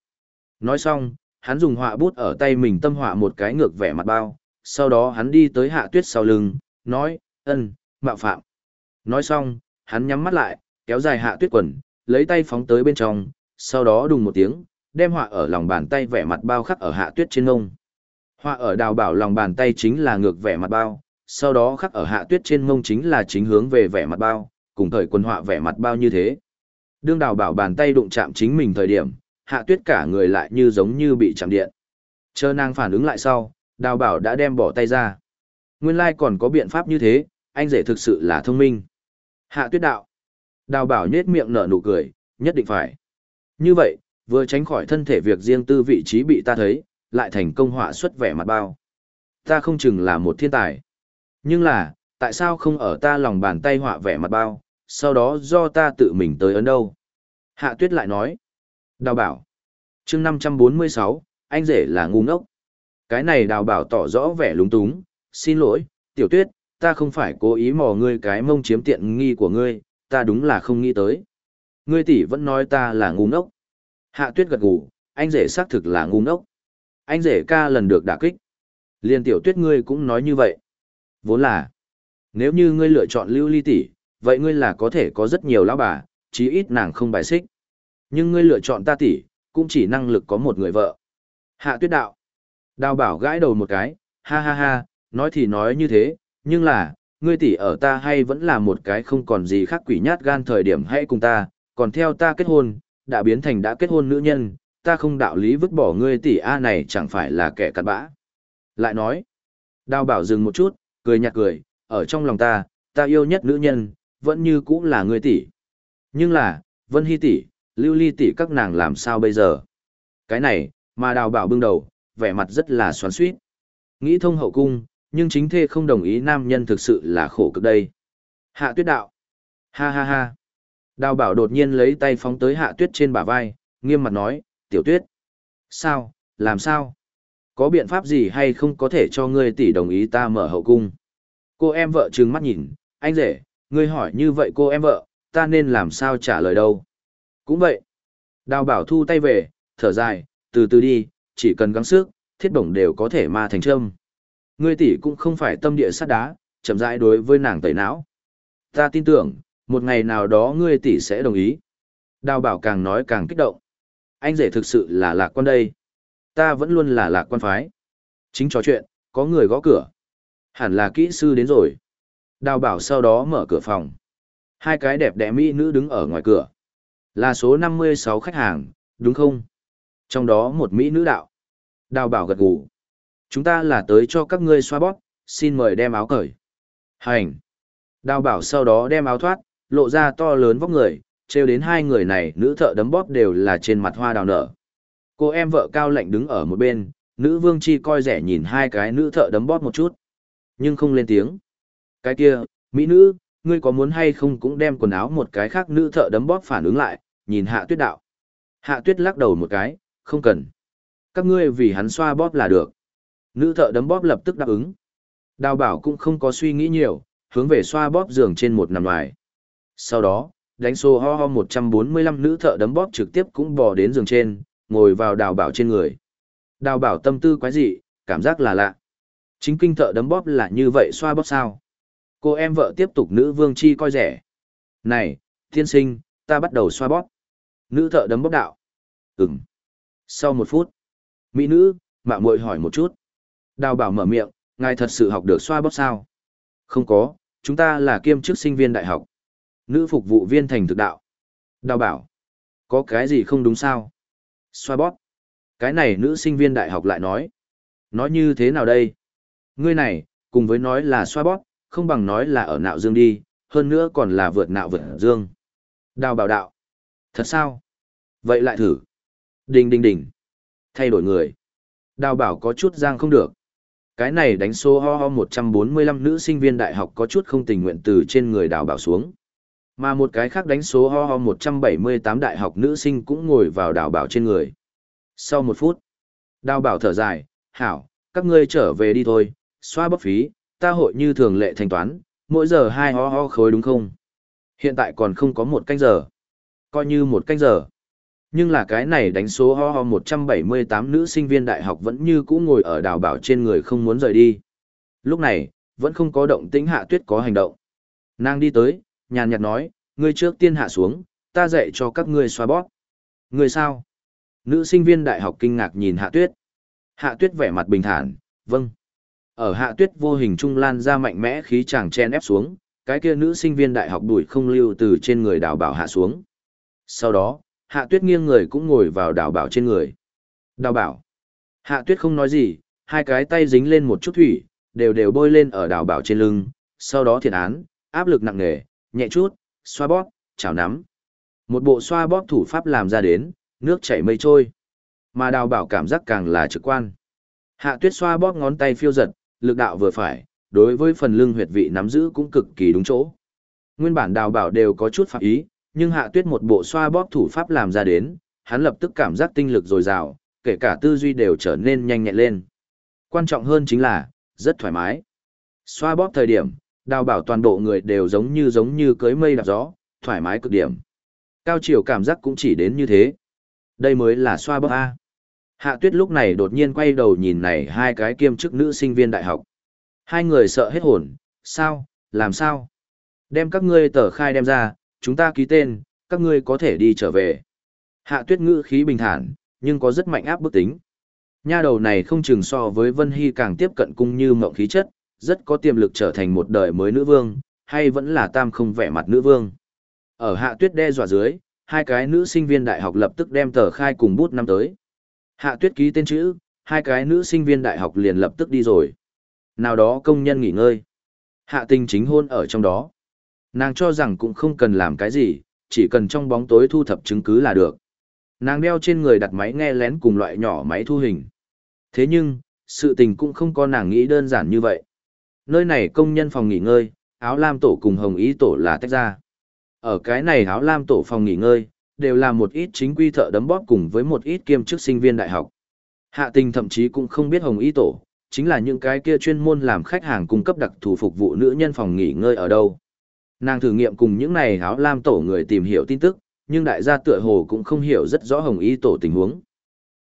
Nói xong, hắn dùng họa bút ở tay mình tâm họa một cái ngược vẻ mặt bao, sau đó hắn đi tới hạ tuyết sau lưng, nói, ân, mạo phạm. Nói xong, hắn nhắm mắt lại, kéo dài hạ tuyết quần, lấy tay phóng tới bên trong, sau đó đùng một tiếng, đem họa ở lòng bàn tay vẻ mặt bao khắc ở hạ tuyết trên ngông. Họa ở đào bảo lòng bàn tay chính là ngược vẻ mặt bao, sau đó khắc ở hạ tuyết trên ngông chính là chính hướng về vẻ mặt bao, cùng thời quân họa vẻ mặt bao như thế. Đương đào bảo bàn tay đụng chạm chính mình thời điểm, hạ tuyết cả người lại như giống như bị chạm điện. Chờ nàng phản ứng lại sau, đào bảo đã đem bỏ tay ra. Nguyên lai còn có biện pháp như thế, anh rể thực sự là thông minh. Hạ tuyết đạo. Đào bảo nhết miệng nở nụ cười, nhất định phải. Như vậy, vừa tránh khỏi thân thể việc riêng tư vị trí bị ta thấy, lại thành công họa xuất vẻ mặt bao. Ta không chừng là một thiên tài. Nhưng là, tại sao không ở ta lòng bàn tay họa vẻ mặt bao, sau đó do ta tự mình tới ấn đâu? Hạ tuyết lại nói. Đào bảo. chương 546, anh rể là ngu ngốc. Cái này đào bảo tỏ rõ vẻ lúng túng. Xin lỗi, tiểu tuyết, ta không phải cố ý mò ngươi cái mông chiếm tiện nghi của ngươi, ta đúng là không nghĩ tới. Ngươi tỷ vẫn nói ta là ngu ngốc. Hạ tuyết gật gù, anh rể xác thực là ngu ngốc. Anh rể ca lần được đả kích. Liên tiểu tuyết ngươi cũng nói như vậy. Vốn là, nếu như ngươi lựa chọn lưu ly tỷ, vậy ngươi là có thể có rất nhiều lão bà, chí ít nàng không bài xích. Nhưng ngươi lựa chọn ta tỷ, cũng chỉ năng lực có một người vợ. Hạ tuyết đạo. Đào bảo gãi đầu một cái, ha ha ha, nói thì nói như thế, nhưng là, ngươi tỷ ở ta hay vẫn là một cái không còn gì khác quỷ nhát gan thời điểm hãy cùng ta, còn theo ta kết hôn, đã biến thành đã kết hôn nữ nhân, ta không đạo lý vứt bỏ ngươi tỷ A này chẳng phải là kẻ cặn bã. Lại nói, đào bảo dừng một chút, cười nhạt cười, ở trong lòng ta, ta yêu nhất nữ nhân, vẫn như cũ là người tỷ. Nhưng là, Vân Hy tỷ, Lưu Ly tỷ các nàng làm sao bây giờ? Cái này, mà đào bảo bưng đầu, vẻ mặt rất là xoắn xuýt. Nghĩ thông hậu cung, nhưng chính thê không đồng ý nam nhân thực sự là khổ cực đây. Hạ tuyết đạo. Ha ha ha. Đào bảo đột nhiên lấy tay phóng tới hạ tuyết trên bả vai, nghiêm mặt nói, tiểu tuyết. Sao, làm sao? Có biện pháp gì hay không có thể cho ngươi tỷ đồng ý ta mở hậu cung? Cô em vợ trừng mắt nhìn, anh rể, ngươi hỏi như vậy cô em vợ, ta nên làm sao trả lời đâu? Cũng vậy. Đào bảo thu tay về, thở dài, từ từ đi, chỉ cần gắng sức, thiết bổng đều có thể ma thành trâm. Ngươi tỷ cũng không phải tâm địa sắt đá, chậm rãi đối với nàng tẩy não. Ta tin tưởng, một ngày nào đó ngươi tỷ sẽ đồng ý. Đào bảo càng nói càng kích động. Anh rể thực sự là lạc quan đây. Ta vẫn luôn là lạc quan phái. Chính trò chuyện, có người gõ cửa. Hẳn là kỹ sư đến rồi. Đào bảo sau đó mở cửa phòng. Hai cái đẹp đẽ mỹ nữ đứng ở ngoài cửa. Là số 56 khách hàng, đúng không? Trong đó một mỹ nữ đạo. Đào bảo gật gù. Chúng ta là tới cho các ngươi xoa bóp, xin mời đem áo cởi. Hành. Đào bảo sau đó đem áo thoát, lộ ra to lớn vóc người, treo đến hai người này nữ thợ đấm bóp đều là trên mặt hoa đào nở. Cô em vợ cao lạnh đứng ở một bên, nữ vương chi coi rẻ nhìn hai cái nữ thợ đấm bóp một chút, nhưng không lên tiếng. Cái kia, Mỹ nữ, ngươi có muốn hay không cũng đem quần áo một cái khác nữ thợ đấm bóp phản ứng lại, nhìn hạ tuyết đạo. Hạ tuyết lắc đầu một cái, không cần. Các ngươi vì hắn xoa bóp là được. Nữ thợ đấm bóp lập tức đáp ứng. Đào bảo cũng không có suy nghĩ nhiều, hướng về xoa bóp giường trên một nằm ngoài. Sau đó, đánh xô ho ho 145 nữ thợ đấm bóp trực tiếp cũng bò đến giường trên, ngồi vào đào bảo trên người. Đào bảo tâm tư quái dị, cảm giác là lạ. Chính kinh thợ đấm bóp là như vậy xoa bóp sao? Cô em vợ tiếp tục nữ vương chi coi rẻ. Này, thiên sinh, ta bắt đầu xoa bóp. Nữ thợ đấm bóp đạo. Ừm. Sau một phút, mỹ nữ, mạng muội hỏi một chút. Đào bảo mở miệng, ngài thật sự học được xoa bóp sao? Không có, chúng ta là kiêm chức sinh viên đại học. Nữ phục vụ viên thành thực đạo. Đào bảo. Có cái gì không đúng sao? Xoa bóp. Cái này nữ sinh viên đại học lại nói. Nói như thế nào đây? Ngươi này, cùng với nói là xoa bóp, không bằng nói là ở nạo dương đi, hơn nữa còn là vượt nạo vượt dương. Đào bảo đạo. Thật sao? Vậy lại thử. Đình đình đình. Thay đổi người. Đào bảo có chút giang không được. Cái này đánh số ho ho 145 nữ sinh viên đại học có chút không tình nguyện từ trên người đào bảo xuống. Mà một cái khác đánh số ho ho 178 đại học nữ sinh cũng ngồi vào đào bảo trên người. Sau một phút, đào bảo thở dài, hảo, các ngươi trở về đi thôi, xoa bấp phí, ta hội như thường lệ thanh toán, mỗi giờ hai ho ho khối đúng không? Hiện tại còn không có một canh giờ. Coi như một canh giờ. Nhưng là cái này đánh số ho ho 178 nữ sinh viên đại học vẫn như cũ ngồi ở đào bảo trên người không muốn rời đi. Lúc này, vẫn không có động tĩnh hạ tuyết có hành động. Nàng đi tới, nhàn nhạt nói, ngươi trước tiên hạ xuống, ta dạy cho các ngươi xoa bóp. Ngươi sao? Nữ sinh viên đại học kinh ngạc nhìn hạ tuyết. Hạ tuyết vẻ mặt bình thản, vâng. Ở hạ tuyết vô hình trung lan ra mạnh mẽ khí chàng chen ép xuống, cái kia nữ sinh viên đại học đuổi không lưu từ trên người đào bảo hạ xuống. Sau đó, hạ tuyết nghiêng người cũng ngồi vào đào bảo trên người. Đào bảo. Hạ tuyết không nói gì, hai cái tay dính lên một chút thủy, đều đều bôi lên ở đào bảo trên lưng, sau đó thiện án, áp lực nặng nề, nhẹ chút, xoa bóp, chảo nắm. Một bộ xoa bóp thủ pháp làm ra đến, nước chảy mây trôi. Mà đào bảo cảm giác càng là trực quan. Hạ tuyết xoa bóp ngón tay phiêu giật, lực đạo vừa phải, đối với phần lưng huyệt vị nắm giữ cũng cực kỳ đúng chỗ. Nguyên bản đào bảo đều có chút phạm ý, nhưng hạ tuyết một bộ xoa bóp thủ pháp làm ra đến, hắn lập tức cảm giác tinh lực dồi dào, kể cả tư duy đều trở nên nhanh nhẹn lên. Quan trọng hơn chính là, rất thoải mái. Xoa bóp thời điểm, đào bảo toàn bộ người đều giống như giống như cưới mây đạp gió, thoải mái cực điểm. Cao chiều cảm giác cũng chỉ đến như thế. Đây mới là xoa bóp A. Hạ tuyết lúc này đột nhiên quay đầu nhìn này hai cái kiêm chức nữ sinh viên đại học. Hai người sợ hết hồn, sao, làm sao? Đem các ngươi tờ khai đem ra, chúng ta ký tên, các ngươi có thể đi trở về. Hạ tuyết ngữ khí bình thản, nhưng có rất mạnh áp bức tính. Nha đầu này không chừng so với Vân Hy càng tiếp cận cung như mộng khí chất, rất có tiềm lực trở thành một đời mới nữ vương, hay vẫn là tam không vẻ mặt nữ vương. Ở hạ tuyết đe dọa dưới, hai cái nữ sinh viên đại học lập tức đem tờ khai cùng bút năm tới. Hạ tuyết ký tên chữ, hai cái nữ sinh viên đại học liền lập tức đi rồi. Nào đó công nhân nghỉ ngơi. Hạ tình chính hôn ở trong đó. Nàng cho rằng cũng không cần làm cái gì, chỉ cần trong bóng tối thu thập chứng cứ là được. Nàng đeo trên người đặt máy nghe lén cùng loại nhỏ máy thu hình. Thế nhưng, sự tình cũng không có nàng nghĩ đơn giản như vậy. Nơi này công nhân phòng nghỉ ngơi, áo lam tổ cùng hồng ý tổ là tách ra. Ở cái này áo lam tổ phòng nghỉ ngơi, đều là một ít chính quy thợ đấm bóp cùng với một ít kiêm chức sinh viên đại học. Hạ tình thậm chí cũng không biết hồng y tổ, chính là những cái kia chuyên môn làm khách hàng cung cấp đặc thù phục vụ nữ nhân phòng nghỉ ngơi ở đâu. Nàng thử nghiệm cùng những này áo lam tổ người tìm hiểu tin tức, nhưng đại gia tựa hồ cũng không hiểu rất rõ hồng y tổ tình huống.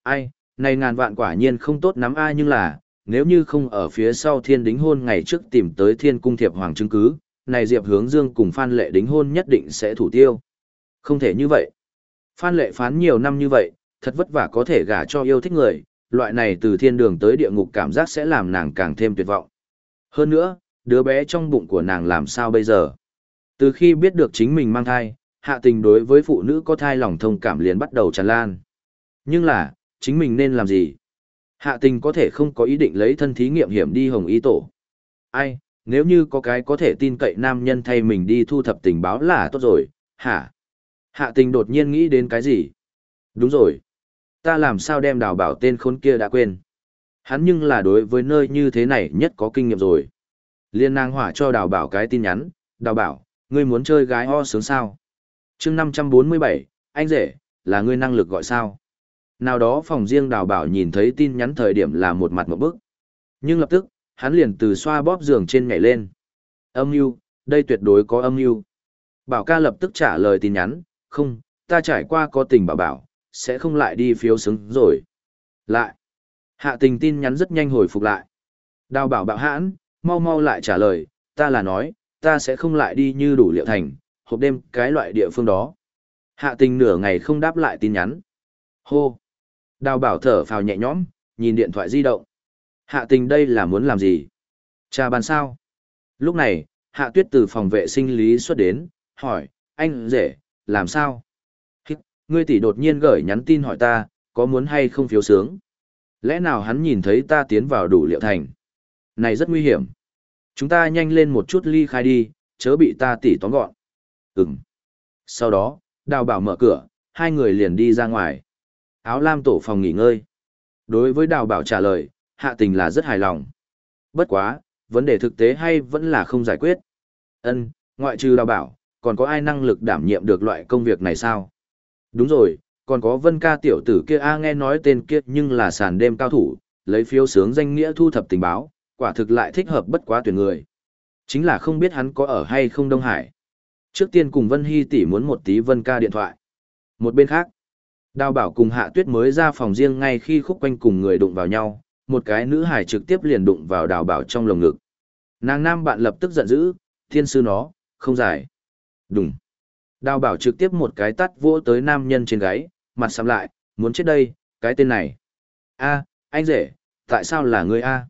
Ai, này ngàn vạn quả nhiên không tốt nắm ai nhưng là, nếu như không ở phía sau thiên đính hôn ngày trước tìm tới thiên cung thiệp hoàng chứng cứ, này Diệp hướng dương cùng Phan Lệ đính hôn nhất định sẽ thủ tiêu. Không thể như vậy. Phan Lệ phán nhiều năm như vậy, thật vất vả có thể gả cho yêu thích người, loại này từ thiên đường tới địa ngục cảm giác sẽ làm nàng càng thêm tuyệt vọng. Hơn nữa, đứa bé trong bụng của nàng làm sao bây giờ? Từ khi biết được chính mình mang thai, hạ tình đối với phụ nữ có thai lòng thông cảm liền bắt đầu tràn lan. Nhưng là, chính mình nên làm gì? Hạ tình có thể không có ý định lấy thân thí nghiệm hiểm đi hồng ý tổ. Ai, nếu như có cái có thể tin cậy nam nhân thay mình đi thu thập tình báo là tốt rồi, hả? Hạ tình đột nhiên nghĩ đến cái gì? Đúng rồi. Ta làm sao đem đào bảo tên khốn kia đã quên. Hắn nhưng là đối với nơi như thế này nhất có kinh nghiệm rồi. Liên nàng hỏa cho đào bảo cái tin nhắn, đào bảo, ngươi muốn chơi gái ho sướng sao? chương 547, anh rể, là ngươi năng lực gọi sao? Nào đó phòng riêng đào bảo nhìn thấy tin nhắn thời điểm là một mặt một bức. Nhưng lập tức, hắn liền từ xoa bóp giường trên nhảy lên. Âm mưu đây tuyệt đối có âm mưu Bảo ca lập tức trả lời tin nhắn, không, ta trải qua có tình bảo bảo, sẽ không lại đi phiếu xứng rồi. Lại. Hạ tình tin nhắn rất nhanh hồi phục lại. Đào bảo bảo hãn, mau mau lại trả lời, ta là nói, ta sẽ không lại đi như đủ liệu thành, hộp đêm cái loại địa phương đó. Hạ tình nửa ngày không đáp lại tin nhắn. Hô. Đào bảo thở phào nhẹ nhõm, nhìn điện thoại di động. Hạ tình đây là muốn làm gì? Trà bàn sao? Lúc này, hạ tuyết từ phòng vệ sinh lý xuất đến, hỏi, anh rể, làm sao? Hít, ngươi tỷ đột nhiên gửi nhắn tin hỏi ta, có muốn hay không phiếu sướng? Lẽ nào hắn nhìn thấy ta tiến vào đủ liệu thành? Này rất nguy hiểm. Chúng ta nhanh lên một chút ly khai đi, chớ bị ta tỷ tóm gọn. Ừm. Sau đó, đào bảo mở cửa, hai người liền đi ra ngoài. Áo lam tổ phòng nghỉ ngơi. Đối với đào bảo trả lời, hạ tình là rất hài lòng. Bất quá, vấn đề thực tế hay vẫn là không giải quyết. Ân, ngoại trừ đào bảo, còn có ai năng lực đảm nhiệm được loại công việc này sao? Đúng rồi, còn có vân ca tiểu tử kia a nghe nói tên kia nhưng là sàn đêm cao thủ, lấy phiếu sướng danh nghĩa thu thập tình báo, quả thực lại thích hợp bất quá tuyển người. Chính là không biết hắn có ở hay không Đông Hải. Trước tiên cùng Vân Hy tỷ muốn một tí Vân ca điện thoại. Một bên khác, Đào Bảo cùng Hạ Tuyết mới ra phòng riêng ngay khi khúc quanh cùng người đụng vào nhau, một cái nữ hải trực tiếp liền đụng vào Đào Bảo trong lồng ngực. Nàng nam bạn lập tức giận dữ, thiên sư nó, không giải. Đúng. Đào Bảo trực tiếp một cái tắt vỗ tới nam nhân trên gáy, mặt sầm lại, muốn chết đây, cái tên này. a anh rể, tại sao là ngươi a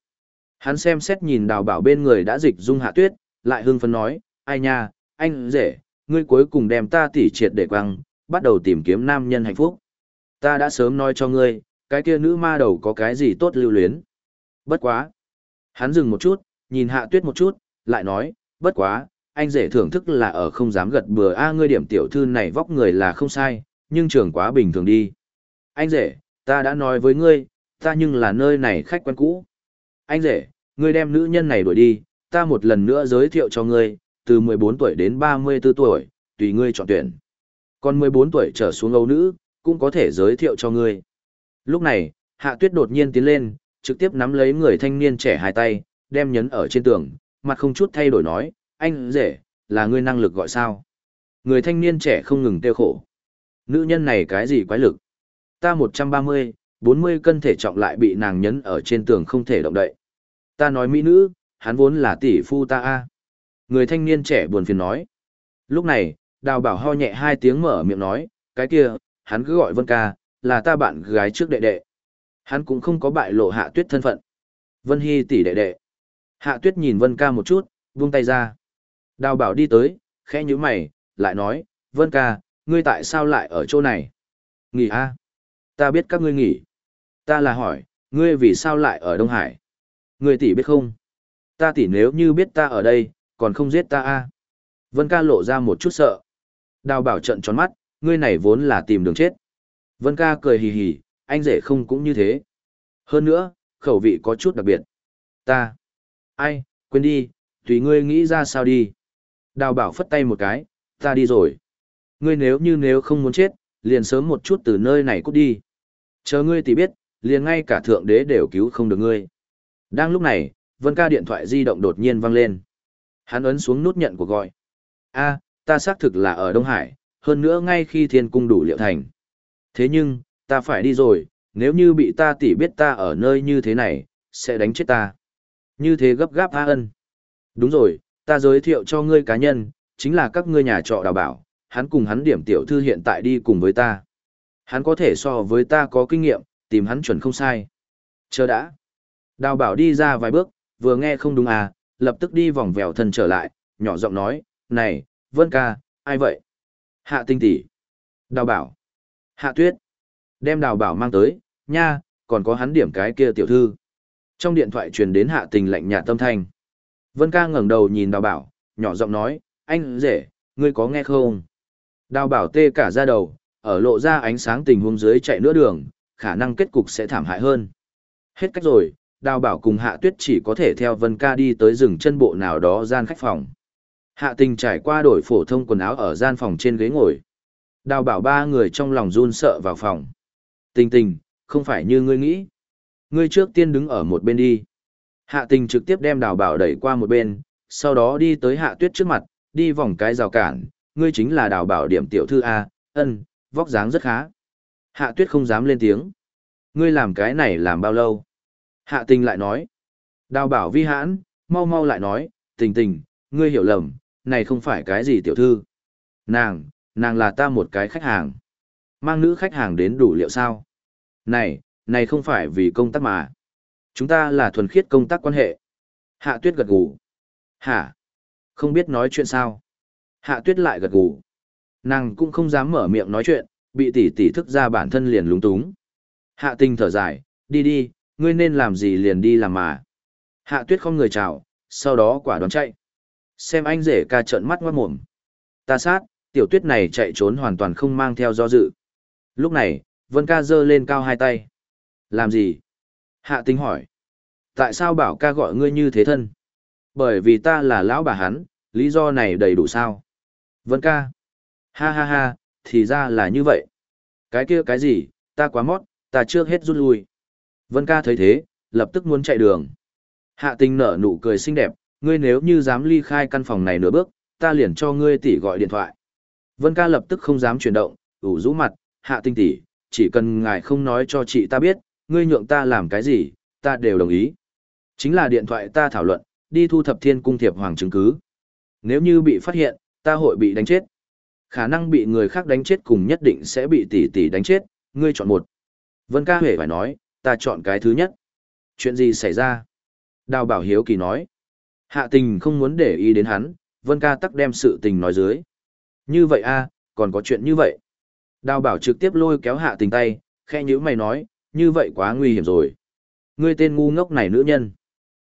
Hắn xem xét nhìn đào bảo bên người đã dịch dung hạ tuyết, lại hưng phấn nói, ai nha, anh rể, ngươi cuối cùng đem ta tỉ triệt để quăng, bắt đầu tìm kiếm nam nhân hạnh phúc. Ta đã sớm nói cho ngươi, cái kia nữ ma đầu có cái gì tốt lưu luyến. Bất quá. Hắn dừng một chút, nhìn hạ tuyết một chút, lại nói, bất quá, anh rể thưởng thức là ở không dám gật bừa a ngươi điểm tiểu thư này vóc người là không sai, nhưng trường quá bình thường đi. Anh rể, ta đã nói với ngươi, ta nhưng là nơi này khách quen cũ. Anh rể, ngươi đem nữ nhân này đuổi đi, ta một lần nữa giới thiệu cho ngươi, từ 14 tuổi đến 34 tuổi, tùy ngươi chọn tuyển. Còn 14 tuổi trở xuống âu nữ, cũng có thể giới thiệu cho ngươi. Lúc này, Hạ Tuyết đột nhiên tiến lên, trực tiếp nắm lấy người thanh niên trẻ hai tay, đem nhấn ở trên tường, mặt không chút thay đổi nói, anh rể, là ngươi năng lực gọi sao. Người thanh niên trẻ không ngừng tiêu khổ. Nữ nhân này cái gì quái lực? Ta 130, 40 cân thể trọng lại bị nàng nhấn ở trên tường không thể động đậy. Ta nói mỹ nữ, hắn vốn là tỷ phu ta a. Người thanh niên trẻ buồn phiền nói. Lúc này, đào bảo ho nhẹ hai tiếng mở miệng nói, cái kia, hắn cứ gọi Vân ca, là ta bạn gái trước đệ đệ. Hắn cũng không có bại lộ hạ tuyết thân phận. Vân Hy tỷ đệ đệ. Hạ tuyết nhìn Vân ca một chút, buông tay ra. Đào bảo đi tới, khẽ như mày, lại nói, Vân ca, ngươi tại sao lại ở chỗ này? Nghỉ a? Ta biết các ngươi nghỉ. Ta là hỏi, ngươi vì sao lại ở Đông Hải? Ngươi tỷ biết không? Ta tỷ nếu như biết ta ở đây, còn không giết ta a? Vân ca lộ ra một chút sợ. Đào bảo trận tròn mắt, ngươi này vốn là tìm đường chết. Vân ca cười hì hì, anh rể không cũng như thế. Hơn nữa, khẩu vị có chút đặc biệt. Ta. Ai, quên đi, tùy ngươi nghĩ ra sao đi. Đào bảo phất tay một cái, ta đi rồi. Ngươi nếu như nếu không muốn chết, liền sớm một chút từ nơi này cút đi. Chờ ngươi thì biết, liền ngay cả thượng đế đều cứu không được ngươi. Đang lúc này, Vân ca điện thoại di động đột nhiên vang lên. Hắn ấn xuống nút nhận cuộc gọi. a ta xác thực là ở Đông Hải, hơn nữa ngay khi thiên cung đủ liệu thành. Thế nhưng, ta phải đi rồi, nếu như bị ta tỷ biết ta ở nơi như thế này, sẽ đánh chết ta. Như thế gấp gáp a ân. Đúng rồi, ta giới thiệu cho ngươi cá nhân, chính là các ngươi nhà trọ đào bảo, hắn cùng hắn điểm tiểu thư hiện tại đi cùng với ta. Hắn có thể so với ta có kinh nghiệm, tìm hắn chuẩn không sai. Chờ đã. Đào bảo đi ra vài bước, vừa nghe không đúng à, lập tức đi vòng vèo thân trở lại, nhỏ giọng nói, này, Vân ca, ai vậy? Hạ tinh tỷ. Đào bảo. Hạ tuyết. Đem đào bảo mang tới, nha, còn có hắn điểm cái kia tiểu thư. Trong điện thoại truyền đến hạ tình lạnh nhạt tâm thanh. Vân ca ngẩng đầu nhìn đào bảo, nhỏ giọng nói, anh rể, ngươi có nghe không? Đào bảo tê cả ra đầu, ở lộ ra ánh sáng tình huống dưới chạy nửa đường, khả năng kết cục sẽ thảm hại hơn. Hết cách rồi, đào bảo cùng hạ tuyết chỉ có thể theo vân ca đi tới rừng chân bộ nào đó gian khách phòng. Hạ tình trải qua đổi phổ thông quần áo ở gian phòng trên ghế ngồi. Đào bảo ba người trong lòng run sợ vào phòng. Tình tình, không phải như ngươi nghĩ. Ngươi trước tiên đứng ở một bên đi. Hạ tình trực tiếp đem đào bảo đẩy qua một bên, sau đó đi tới hạ tuyết trước mặt, đi vòng cái rào cản. Ngươi chính là đào bảo điểm tiểu thư A, ân, vóc dáng rất khá. Hạ tuyết không dám lên tiếng. Ngươi làm cái này làm bao lâu? Hạ tình lại nói. Đào bảo vi hãn, mau mau lại nói, tình tình, ngươi hiểu lầm, này không phải cái gì tiểu thư. Nàng, nàng là ta một cái khách hàng. Mang nữ khách hàng đến đủ liệu sao? Này, này không phải vì công tác mà. Chúng ta là thuần khiết công tác quan hệ. Hạ tuyết gật gù. Hả? Không biết nói chuyện sao? Hạ tuyết lại gật gù. Nàng cũng không dám mở miệng nói chuyện, bị tỷ tỷ thức ra bản thân liền lúng túng. Hạ tình thở dài, đi đi, ngươi nên làm gì liền đi làm mà. Hạ tuyết không người chào, sau đó quả đoán chạy. Xem anh rể ca trợn mắt ngoát mồm. Ta sát, tiểu tuyết này chạy trốn hoàn toàn không mang theo do dự. Lúc này, Vân ca giơ lên cao hai tay. Làm gì? Hạ Tinh hỏi. Tại sao bảo ca gọi ngươi như thế thân? Bởi vì ta là lão bà hắn, lý do này đầy đủ sao? Vân ca. Ha ha ha, thì ra là như vậy. Cái kia cái gì, ta quá mót, ta trước hết rút lui. Vân ca thấy thế, lập tức muốn chạy đường. Hạ tình nở nụ cười xinh đẹp, ngươi nếu như dám ly khai căn phòng này nửa bước, ta liền cho ngươi tỷ gọi điện thoại. Vân ca lập tức không dám chuyển động, ủ rũ mặt, hạ tinh tỷ, chỉ cần ngài không nói cho chị ta biết, ngươi nhượng ta làm cái gì, ta đều đồng ý. Chính là điện thoại ta thảo luận, đi thu thập thiên cung thiệp hoàng chứng cứ. Nếu như bị phát hiện, ta hội bị đánh chết. Khả năng bị người khác đánh chết cùng nhất định sẽ bị tỷ tỷ đánh chết, ngươi chọn một. Vân ca hề phải nói, ta chọn cái thứ nhất. Chuyện gì xảy ra? Đào bảo hiếu kỳ nói. Hạ tình không muốn để ý đến hắn, Vân ca tắc đem sự tình nói dưới. Như vậy a còn có chuyện như vậy. Đào bảo trực tiếp lôi kéo hạ tình tay, khe nhữ mày nói, như vậy quá nguy hiểm rồi. Ngươi tên ngu ngốc này nữ nhân.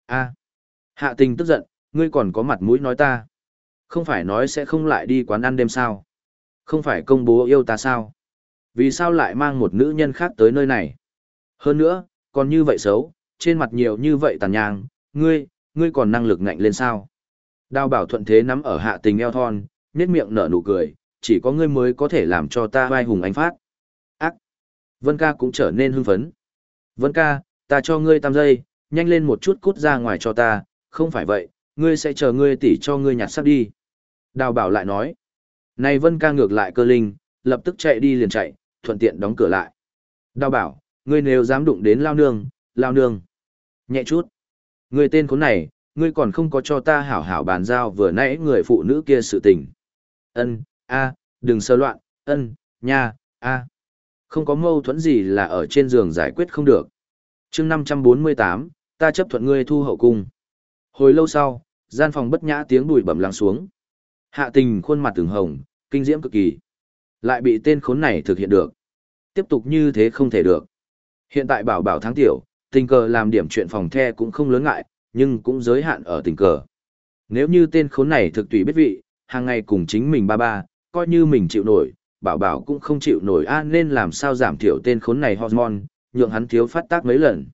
a hạ tình tức giận, ngươi còn có mặt mũi nói ta. Không phải nói sẽ không lại đi quán ăn đêm sao. Không phải công bố yêu ta sao. Vì sao lại mang một nữ nhân khác tới nơi này? Hơn nữa, còn như vậy xấu, trên mặt nhiều như vậy tàn nhang, ngươi, ngươi còn năng lực ngạnh lên sao? Đào bảo thuận thế nắm ở hạ tình eo thon, nét miệng nở nụ cười, chỉ có ngươi mới có thể làm cho ta vai hùng ánh phát. Vân ca cũng trở nên hưng phấn. Vân ca, ta cho ngươi tam giây, nhanh lên một chút cút ra ngoài cho ta, không phải vậy, ngươi sẽ chờ ngươi tỉ cho ngươi nhặt sắc đi. Đào bảo lại nói. Này Vân ca ngược lại cơ linh, lập tức chạy đi liền chạy, thuận tiện đóng cửa lại. Đào bảo, ngươi nếu dám đụng đến lao nương, lao nương. Nhẹ chút. Ngươi tên khốn này, ngươi còn không có cho ta hảo hảo bàn giao vừa nãy người phụ nữ kia sự tình. Ân, a, đừng sơ loạn, ân, nha, a. Không có mâu thuẫn gì là ở trên giường giải quyết không được. chương 548, ta chấp thuận ngươi thu hậu cung. Hồi lâu sau, gian phòng bất nhã tiếng bụi bẩm lắng xuống. Hạ tình khuôn mặt từng hồng, kinh diễm cực kỳ. Lại bị tên khốn này thực hiện được. Tiếp tục như thế không thể được. Hiện tại bảo bảo tháng tiểu, tình cờ làm điểm chuyện phòng the cũng không lớn ngại, nhưng cũng giới hạn ở tình cờ. Nếu như tên khốn này thực tùy biết vị, hàng ngày cùng chính mình ba ba, coi như mình chịu nổi, bảo bảo cũng không chịu nổi a nên làm sao giảm thiểu tên khốn này hormone, nhượng hắn thiếu phát tác mấy lần.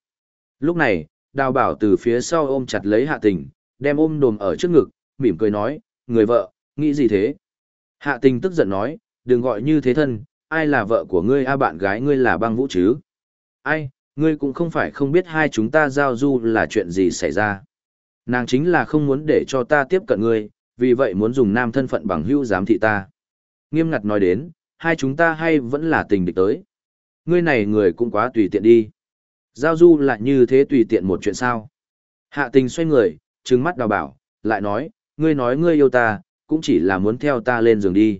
Lúc này, đào bảo từ phía sau ôm chặt lấy hạ tình, đem ôm đồm ở trước ngực, mỉm cười nói, người vợ, nghĩ gì thế? Hạ tình tức giận nói, đừng gọi như thế thân, ai là vợ của ngươi a bạn gái ngươi là băng vũ chứ? Ai, ngươi cũng không phải không biết hai chúng ta giao du là chuyện gì xảy ra. Nàng chính là không muốn để cho ta tiếp cận ngươi, vì vậy muốn dùng nam thân phận bằng hữu giám thị ta. Nghiêm ngặt nói đến, hai chúng ta hay vẫn là tình địch tới. Ngươi này người cũng quá tùy tiện đi. Giao du lại như thế tùy tiện một chuyện sao. Hạ tình xoay người, trừng mắt đào bảo, lại nói, ngươi nói ngươi yêu ta, cũng chỉ là muốn theo ta lên giường đi.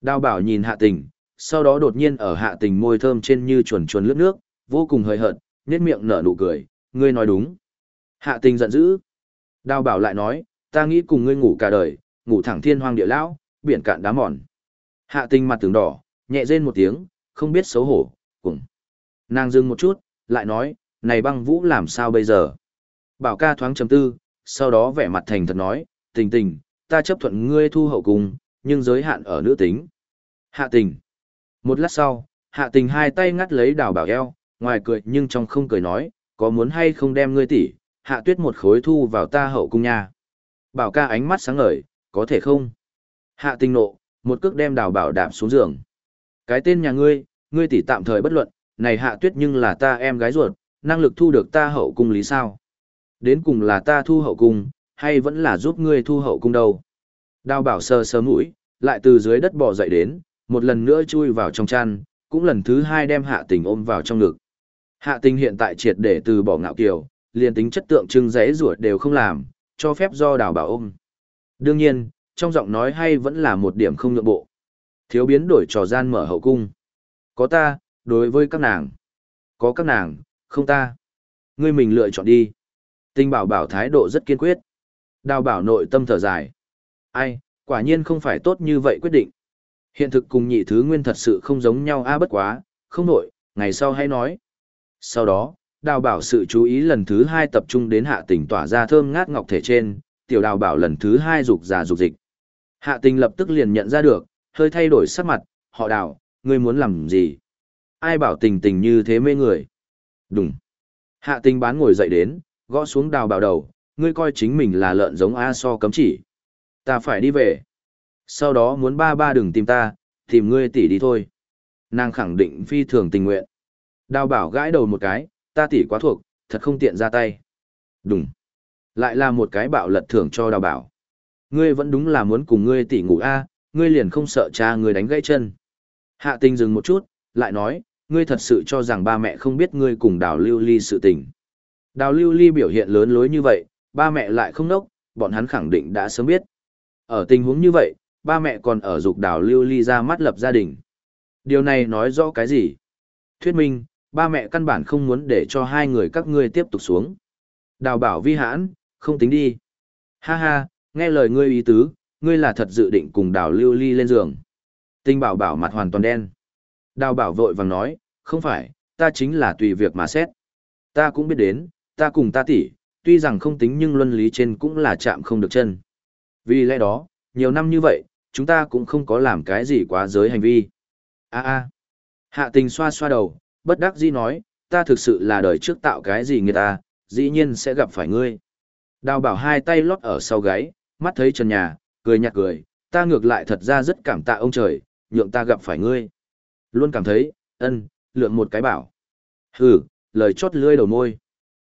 Đào bảo nhìn hạ tình, sau đó đột nhiên ở hạ tình môi thơm trên như chuồn chuồn lướt nước, vô cùng hơi hợt, nhếch miệng nở nụ cười, ngươi nói đúng. Hạ tình giận dữ. Đào bảo lại nói, ta nghĩ cùng ngươi ngủ cả đời, ngủ thẳng thiên hoang địa lão, biển cạn đá mòn. Hạ tình mặt tường đỏ, nhẹ rên một tiếng, không biết xấu hổ, cùng. Nàng dừng một chút, lại nói, này băng vũ làm sao bây giờ? Bảo ca thoáng trầm tư, sau đó vẻ mặt thành thật nói, tình tình, ta chấp thuận ngươi thu hậu cung, nhưng giới hạn ở nữ tính. Hạ tình. Một lát sau, hạ tình hai tay ngắt lấy đào bảo eo, ngoài cười nhưng trong không cười nói, có muốn hay không đem ngươi tỷ, hạ tuyết một khối thu vào ta hậu cung nha. Bảo ca ánh mắt sáng ngời, có thể không? Hạ tình nộ, một cước đem đào bảo đạp xuống giường. Cái tên nhà ngươi, ngươi tỷ tạm thời bất luận, này hạ tuyết nhưng là ta em gái ruột, năng lực thu được ta hậu cung lý sao? Đến cùng là ta thu hậu cung, hay vẫn là giúp ngươi thu hậu cung đâu? Đào bảo sờ sờ mũi, lại từ dưới đất bò dậy đến, một lần nữa chui vào trong chăn, cũng lần thứ hai đem hạ tình ôm vào trong ngực. Hạ tình hiện tại triệt để từ bỏ ngạo kiều, liền tính chất tượng trưng giấy ruột đều không làm, cho phép do đào bảo ôm. Đương nhiên, trong giọng nói hay vẫn là một điểm không nhượng bộ. Thiếu biến đổi trò gian mở hậu cung. Có ta, đối với các nàng. Có các nàng, không ta. Ngươi mình lựa chọn đi. Tinh bảo bảo thái độ rất kiên quyết. Đào bảo nội tâm thở dài. Ai, quả nhiên không phải tốt như vậy quyết định. Hiện thực cùng nhị thứ nguyên thật sự không giống nhau a bất quá, không nội, ngày sau hay nói. Sau đó, đào bảo sự chú ý lần thứ hai tập trung đến hạ tình tỏa ra thơm ngát ngọc thể trên, tiểu đào bảo lần thứ hai rục già rục dịch. Hạ tình lập tức liền nhận ra được, hơi thay đổi sắc mặt, họ đào, ngươi muốn làm gì? Ai bảo tình tình như thế mê người? Đúng. Hạ tình bán ngồi dậy đến, gõ xuống đào bảo đầu, ngươi coi chính mình là lợn giống A so cấm chỉ. Ta phải đi về. Sau đó muốn ba ba đừng tìm ta, tìm ngươi tỷ đi thôi. Nàng khẳng định phi thường tình nguyện. Đào bảo gãi đầu một cái, ta tỷ quá thuộc, thật không tiện ra tay. Đúng. Lại là một cái bạo lật thưởng cho đào bảo. Ngươi vẫn đúng là muốn cùng ngươi tỷ ngủ A, ngươi liền không sợ cha ngươi đánh gãy chân. Hạ tình dừng một chút, lại nói, ngươi thật sự cho rằng ba mẹ không biết ngươi cùng đào lưu ly sự tình. Đào lưu ly biểu hiện lớn lối như vậy, ba mẹ lại không nốc, bọn hắn khẳng định đã sớm biết. Ở tình huống như vậy, ba mẹ còn ở dục đào lưu ly ra mắt lập gia đình. Điều này nói rõ cái gì? Thuyết minh, ba mẹ căn bản không muốn để cho hai người các ngươi tiếp tục xuống. Đào bảo vi hãn, không tính đi. Ha ha, nghe lời ngươi ý tứ, ngươi là thật dự định cùng đào lưu ly lên giường. Tinh bảo bảo mặt hoàn toàn đen. Đào bảo vội vàng nói, không phải, ta chính là tùy việc mà xét. Ta cũng biết đến, ta cùng ta tỷ, tuy rằng không tính nhưng luân lý trên cũng là chạm không được chân. Vì lẽ đó, nhiều năm như vậy, chúng ta cũng không có làm cái gì quá giới hành vi. a a Hạ tình xoa xoa đầu, bất đắc dĩ nói, ta thực sự là đời trước tạo cái gì người ta, dĩ nhiên sẽ gặp phải ngươi. Đào bảo hai tay lót ở sau gáy, mắt thấy trần nhà, cười nhạt cười, ta ngược lại thật ra rất cảm tạ ông trời, nhượng ta gặp phải ngươi. Luôn cảm thấy, ân, lượng một cái bảo. Hừ, lời chót lưỡi đầu môi.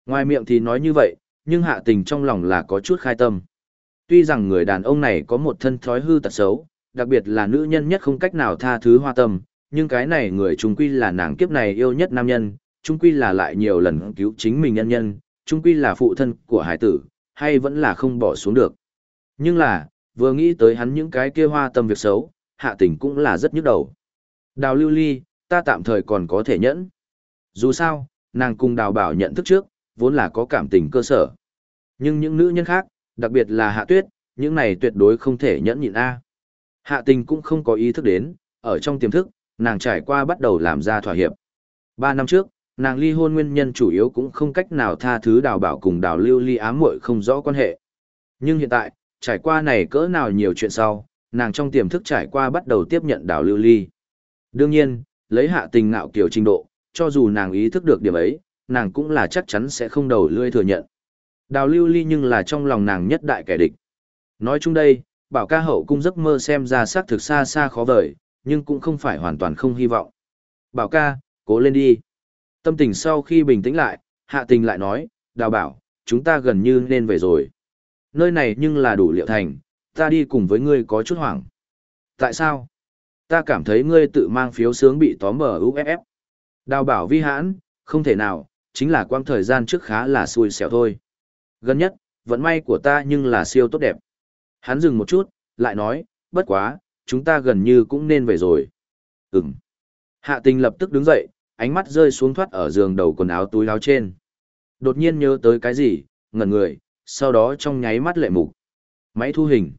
Ngoài miệng thì nói như vậy, nhưng hạ tình trong lòng là có chút khai tâm. Tuy rằng người đàn ông này có một thân thói hư tật xấu, đặc biệt là nữ nhân nhất không cách nào tha thứ hoa tâm, nhưng cái này người trung quy là nàng kiếp này yêu nhất nam nhân, trung quy là lại nhiều lần cứu chính mình nhân nhân, trung quy là phụ thân của hải tử, hay vẫn là không bỏ xuống được. Nhưng là, vừa nghĩ tới hắn những cái kia hoa tâm việc xấu, hạ tình cũng là rất nhức đầu. Đào lưu ly, ta tạm thời còn có thể nhẫn. Dù sao, nàng cùng đào bảo nhận thức trước, vốn là có cảm tình cơ sở. Nhưng những nữ nhân khác, đặc biệt là hạ tuyết, những này tuyệt đối không thể nhẫn nhịn A. Hạ tình cũng không có ý thức đến, ở trong tiềm thức, nàng trải qua bắt đầu làm ra thỏa hiệp. Ba năm trước, nàng ly hôn nguyên nhân chủ yếu cũng không cách nào tha thứ đào bảo cùng đào lưu ly ám muội không rõ quan hệ. Nhưng hiện tại, trải qua này cỡ nào nhiều chuyện sau, nàng trong tiềm thức trải qua bắt đầu tiếp nhận đào lưu ly. Đương nhiên, lấy hạ tình ngạo kiểu trình độ, cho dù nàng ý thức được điểm ấy, nàng cũng là chắc chắn sẽ không đầu lươi thừa nhận. Đào lưu ly nhưng là trong lòng nàng nhất đại kẻ địch. Nói chung đây, bảo ca hậu cung giấc mơ xem ra xác thực xa xa khó vời, nhưng cũng không phải hoàn toàn không hy vọng. Bảo ca, cố lên đi. Tâm tình sau khi bình tĩnh lại, hạ tình lại nói, đào bảo, chúng ta gần như nên về rồi. Nơi này nhưng là đủ liệu thành, ta đi cùng với ngươi có chút hoảng. Tại sao? Ta cảm thấy ngươi tự mang phiếu sướng bị tóm mở UFF. Đào bảo vi hãn, không thể nào, chính là quang thời gian trước khá là xui xẻo thôi. Gần nhất, vận may của ta nhưng là siêu tốt đẹp. Hắn dừng một chút, lại nói, bất quá, chúng ta gần như cũng nên về rồi. Ừm. Hạ tình lập tức đứng dậy, ánh mắt rơi xuống thoát ở giường đầu quần áo túi áo trên. Đột nhiên nhớ tới cái gì, ngẩn người, sau đó trong nháy mắt lệ mục. Máy thu hình.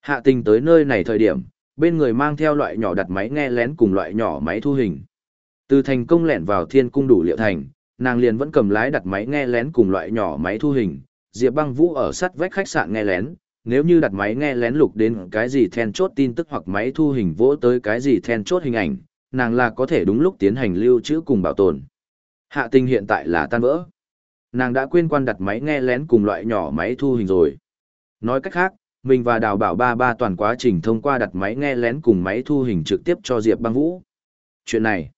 Hạ tình tới nơi này thời điểm, bên người mang theo loại nhỏ đặt máy nghe lén cùng loại nhỏ máy thu hình. Từ thành công lẻn vào thiên cung đủ liệu thành, nàng liền vẫn cầm lái đặt máy nghe lén cùng loại nhỏ máy thu hình. Diệp băng vũ ở sắt vách khách sạn nghe lén, nếu như đặt máy nghe lén lục đến cái gì then chốt tin tức hoặc máy thu hình vỗ tới cái gì then chốt hình ảnh, nàng là có thể đúng lúc tiến hành lưu trữ cùng bảo tồn. Hạ tình hiện tại là tan vỡ. Nàng đã quên quan đặt máy nghe lén cùng loại nhỏ máy thu hình rồi. Nói cách khác, mình và đào bảo ba ba toàn quá trình thông qua đặt máy nghe lén cùng máy thu hình trực tiếp cho Diệp băng vũ. Chuyện này.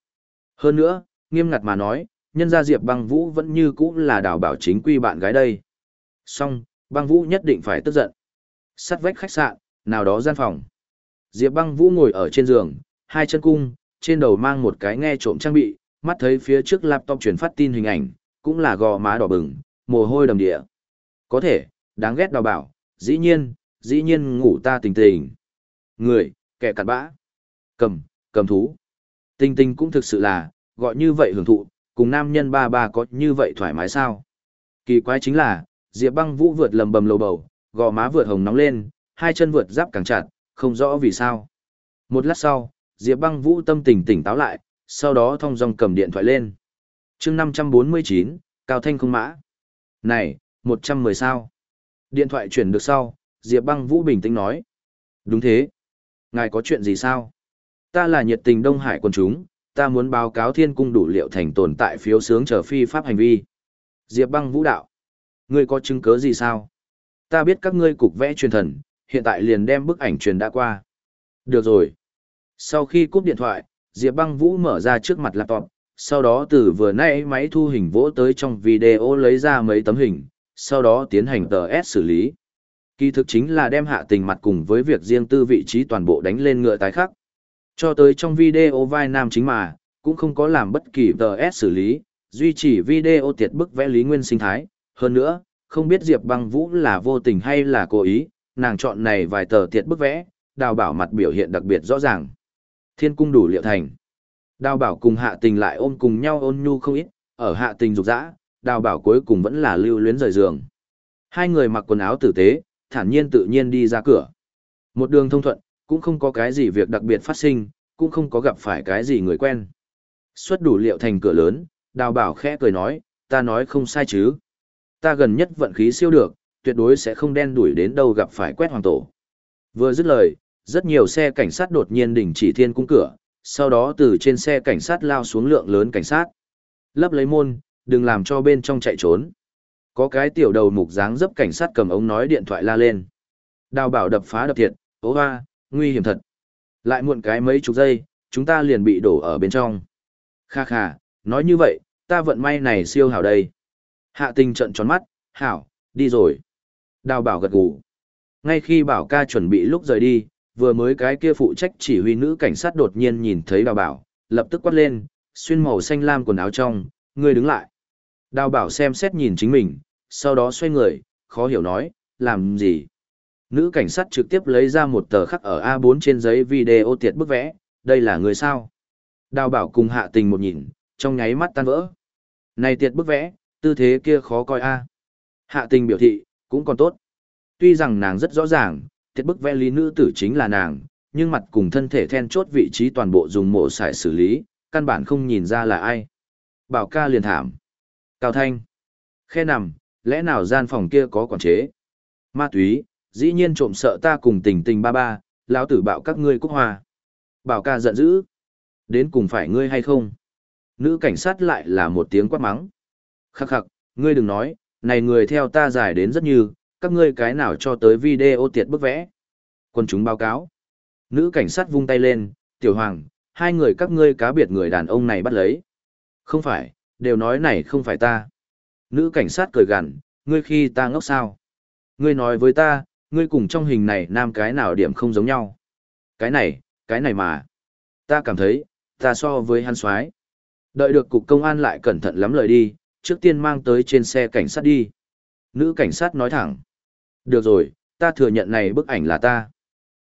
Hơn nữa, nghiêm ngặt mà nói, nhân gia Diệp băng vũ vẫn như cũ là đào bảo chính quy bạn gái đây. Xong, băng vũ nhất định phải tức giận. Sắt vách khách sạn, nào đó gian phòng. Diệp băng vũ ngồi ở trên giường, hai chân cung, trên đầu mang một cái nghe trộm trang bị, mắt thấy phía trước laptop truyền phát tin hình ảnh, cũng là gò má đỏ bừng, mồ hôi đầm địa. Có thể, đáng ghét đào bảo, dĩ nhiên, dĩ nhiên ngủ ta tình tình. Người, kẻ cặn bã. Cầm, cầm thú. Tình tình cũng thực sự là, gọi như vậy hưởng thụ, cùng nam nhân ba ba có như vậy thoải mái sao. Kỳ quái chính là, Diệp băng vũ vượt lầm bầm lầu bầu, gò má vượt hồng nóng lên, hai chân vượt giáp càng chặt, không rõ vì sao. Một lát sau, Diệp băng vũ tâm tình tỉnh táo lại, sau đó thong dong cầm điện thoại lên chương 549, Cao Thanh không mã. Này, 110 sao? Điện thoại chuyển được sau, Diệp băng vũ bình tĩnh nói. Đúng thế. Ngài có chuyện gì sao? Ta là nhiệt tình Đông Hải quân chúng, ta muốn báo cáo thiên cung đủ liệu thành tồn tại phiếu sướng trở phi pháp hành vi. Diệp băng vũ đạo. Ngươi có chứng cứ gì sao? Ta biết các ngươi cục vẽ truyền thần, hiện tại liền đem bức ảnh truyền đã qua. Được rồi. Sau khi cúp điện thoại, Diệp băng vũ mở ra trước mặt laptop, sau đó từ vừa nãy máy thu hình vỗ tới trong video lấy ra mấy tấm hình, sau đó tiến hành tờ S xử lý. Kỳ thực chính là đem hạ tình mặt cùng với việc riêng tư vị trí toàn bộ đánh lên ngựa tái khắc. Cho tới trong video vai nam chính mà, cũng không có làm bất kỳ tờ S xử lý, duy trì video tiệt bức vẽ lý nguyên sinh thái. Hơn nữa, không biết Diệp băng vũ là vô tình hay là cố ý, nàng chọn này vài tờ tiệt bức vẽ, đào bảo mặt biểu hiện đặc biệt rõ ràng. Thiên cung đủ liệu thành. Đào bảo cùng hạ tình lại ôm cùng nhau ôn nhu không ít, ở hạ tình rục rã, đào bảo cuối cùng vẫn là lưu luyến rời giường. Hai người mặc quần áo tử tế, thản nhiên tự nhiên đi ra cửa. Một đường thông thuận, cũng không có cái gì việc đặc biệt phát sinh, cũng không có gặp phải cái gì người quen. Xuất đủ liệu thành cửa lớn, đào bảo khẽ cười nói, ta nói không sai chứ. Ta gần nhất vận khí siêu được, tuyệt đối sẽ không đen đuổi đến đâu gặp phải quét hoàng tổ. Vừa dứt lời, rất nhiều xe cảnh sát đột nhiên đình chỉ thiên cung cửa, sau đó từ trên xe cảnh sát lao xuống lượng lớn cảnh sát. Lấp lấy môn, đừng làm cho bên trong chạy trốn. Có cái tiểu đầu mục dáng dấp cảnh sát cầm ống nói điện thoại la lên. Đào bảo đập phá đập thiệt, ố hoa, nguy hiểm thật. Lại muộn cái mấy chục giây, chúng ta liền bị đổ ở bên trong. Kha kha, nói như vậy, ta vận may này siêu hảo đây. Hạ tình trận tròn mắt, hảo, đi rồi. Đào bảo gật gù. Ngay khi bảo ca chuẩn bị lúc rời đi, vừa mới cái kia phụ trách chỉ huy nữ cảnh sát đột nhiên nhìn thấy đào bảo, lập tức quát lên, xuyên màu xanh lam quần áo trong, ngươi đứng lại. Đào bảo xem xét nhìn chính mình, sau đó xoay người, khó hiểu nói, làm gì? Nữ cảnh sát trực tiếp lấy ra một tờ khắc ở A4 trên giấy video tiệt bức vẽ, đây là người sao? Đào bảo cùng hạ tình một nhìn, trong nháy mắt tan vỡ. Này tiệt bức vẽ, tư thế kia khó coi a. Hạ tình biểu thị, cũng còn tốt. Tuy rằng nàng rất rõ ràng, Tiết bức vẽ lý nữ tử chính là nàng, nhưng mặt cùng thân thể then chốt vị trí toàn bộ dùng mổ sải xử lý, căn bản không nhìn ra là ai. Bảo ca liền thảm. Cao Thanh. Khe nằm, lẽ nào gian phòng kia có quản chế? Ma túy, dĩ nhiên trộm sợ ta cùng tình tình ba ba, lão tử bạo các ngươi cúc hoa. Bảo ca giận dữ. Đến cùng phải ngươi hay không? Nữ cảnh sát lại là một tiếng quát mắng. Khắc khắc, ngươi đừng nói, này người theo ta giải đến rất như, các ngươi cái nào cho tới video tiệt bức vẽ. Quân chúng báo cáo. Nữ cảnh sát vung tay lên, tiểu hoàng, hai người các ngươi cá biệt người đàn ông này bắt lấy. Không phải, đều nói này không phải ta. Nữ cảnh sát cười gằn, ngươi khi ta ngốc sao? Ngươi nói với ta, ngươi cùng trong hình này nam cái nào điểm không giống nhau. Cái này, cái này mà. Ta cảm thấy, ta so với hắn soái Đợi được cục công an lại cẩn thận lắm lời đi, trước tiên mang tới trên xe cảnh sát đi. Nữ cảnh sát nói thẳng. Được rồi, ta thừa nhận này bức ảnh là ta.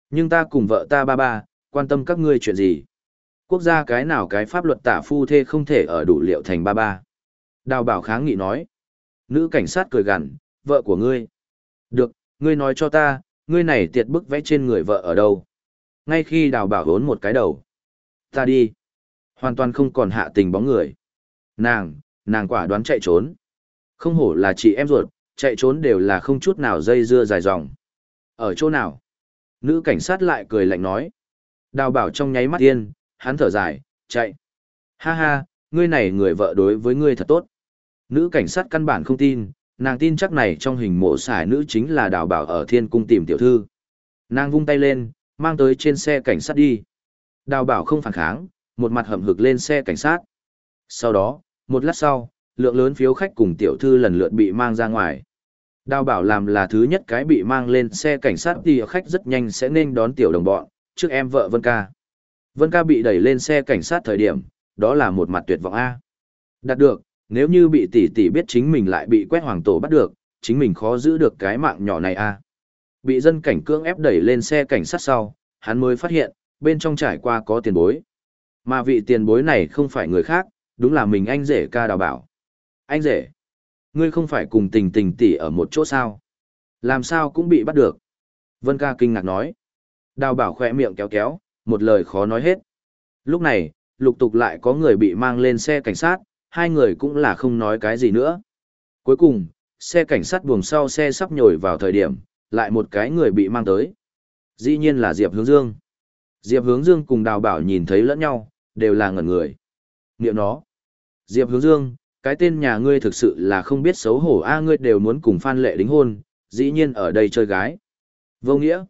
Nhưng ta cùng vợ ta ba ba, quan tâm các ngươi chuyện gì? Quốc gia cái nào cái pháp luật tả phu thê không thể ở đủ liệu thành ba ba. Đào bảo kháng nghị nói. Nữ cảnh sát cười gằn, vợ của ngươi. Được, ngươi nói cho ta, ngươi này tiệt bức vẽ trên người vợ ở đâu? Ngay khi đào bảo hốn một cái đầu. Ta đi. Hoàn toàn không còn hạ tình bóng người. Nàng, nàng quả đoán chạy trốn. Không hổ là chị em ruột, chạy trốn đều là không chút nào dây dưa dài dòng. Ở chỗ nào? Nữ cảnh sát lại cười lạnh nói. Đào bảo trong nháy mắt tiên, hắn thở dài, chạy. Ha ha, ngươi này người vợ đối với ngươi thật tốt. Nữ cảnh sát căn bản không tin, Nàng tin chắc này trong hình mộ xài nữ chính là đào bảo ở thiên cung tìm tiểu thư. Nàng vung tay lên, mang tới trên xe cảnh sát đi. Đào bảo không phản kháng, một mặt hậm hực lên xe cảnh sát. Sau đó, một lát sau, lượng lớn phiếu khách cùng tiểu thư lần lượt bị mang ra ngoài. Đào bảo làm là thứ nhất cái bị mang lên xe cảnh sát thì khách rất nhanh sẽ nên đón tiểu đồng bọn, trước em vợ Vân Ca. Vân Ca bị đẩy lên xe cảnh sát thời điểm, đó là một mặt tuyệt vọng A. Đạt được, nếu như bị tỷ tỷ biết chính mình lại bị quét hoàng tổ bắt được, chính mình khó giữ được cái mạng nhỏ này A. Bị dân cảnh cưỡng ép đẩy lên xe cảnh sát sau, hắn mới phát hiện, bên trong trải qua có tiền bối. Mà vị tiền bối này không phải người khác, đúng là mình anh rể ca đào bảo. Anh rể, ngươi không phải cùng tình tình tỷ ở một chỗ sao? Làm sao cũng bị bắt được? Vân ca kinh ngạc nói. Đào bảo khỏe miệng kéo kéo, một lời khó nói hết. Lúc này, lục tục lại có người bị mang lên xe cảnh sát, hai người cũng là không nói cái gì nữa. Cuối cùng, xe cảnh sát buồng sau xe sắp nhồi vào thời điểm, lại một cái người bị mang tới. Dĩ nhiên là Diệp Hướng Dương. Diệp Hướng Dương cùng Đào Bảo nhìn thấy lẫn nhau, đều là ngẩn người. Niệm nó. Diệp Hướng Dương, cái tên nhà ngươi thực sự là không biết xấu hổ a ngươi đều muốn cùng Phan Lệ đính hôn, dĩ nhiên ở đây chơi gái. Vô nghĩa.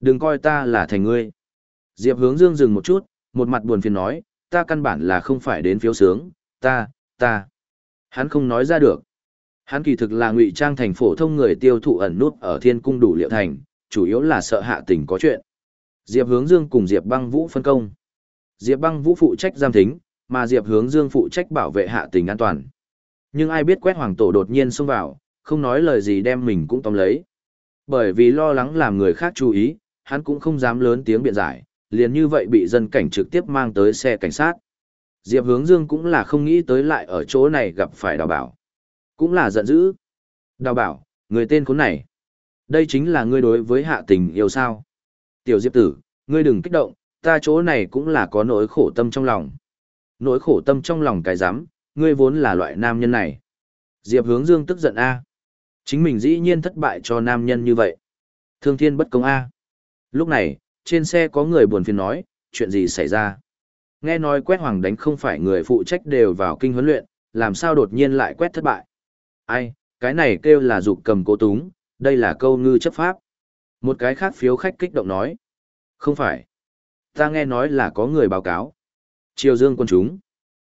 Đừng coi ta là thành ngươi. Diệp Hướng Dương dừng một chút, một mặt buồn phiền nói, ta căn bản là không phải đến phiếu sướng, ta, ta. Hắn không nói ra được. Hắn kỳ thực là ngụy trang thành phổ thông người tiêu thụ ẩn nút ở thiên cung đủ liệu thành, chủ yếu là sợ hạ tình có chuyện. Diệp Hướng Dương cùng Diệp Băng Vũ phân công. Diệp Băng Vũ phụ trách giam thính, mà Diệp Hướng Dương phụ trách bảo vệ hạ tình an toàn. Nhưng ai biết quét hoàng tổ đột nhiên xông vào, không nói lời gì đem mình cũng tóm lấy. Bởi vì lo lắng làm người khác chú ý, hắn cũng không dám lớn tiếng biện giải, liền như vậy bị dân cảnh trực tiếp mang tới xe cảnh sát. Diệp Hướng Dương cũng là không nghĩ tới lại ở chỗ này gặp phải đào bảo. Cũng là giận dữ. Đào bảo, người tên khốn này. Đây chính là ngươi đối với hạ tình yêu sao. Tiểu Diệp tử, ngươi đừng kích động, ta chỗ này cũng là có nỗi khổ tâm trong lòng. Nỗi khổ tâm trong lòng cái giám, ngươi vốn là loại nam nhân này. Diệp hướng dương tức giận A. Chính mình dĩ nhiên thất bại cho nam nhân như vậy. Thương thiên bất công A. Lúc này, trên xe có người buồn phiền nói, chuyện gì xảy ra. Nghe nói quét hoàng đánh không phải người phụ trách đều vào kinh huấn luyện, làm sao đột nhiên lại quét thất bại. Ai, cái này kêu là dục cầm cố túng, đây là câu ngư chấp pháp. Một cái khác phiếu khách kích động nói. Không phải. Ta nghe nói là có người báo cáo. Triều Dương quân chúng.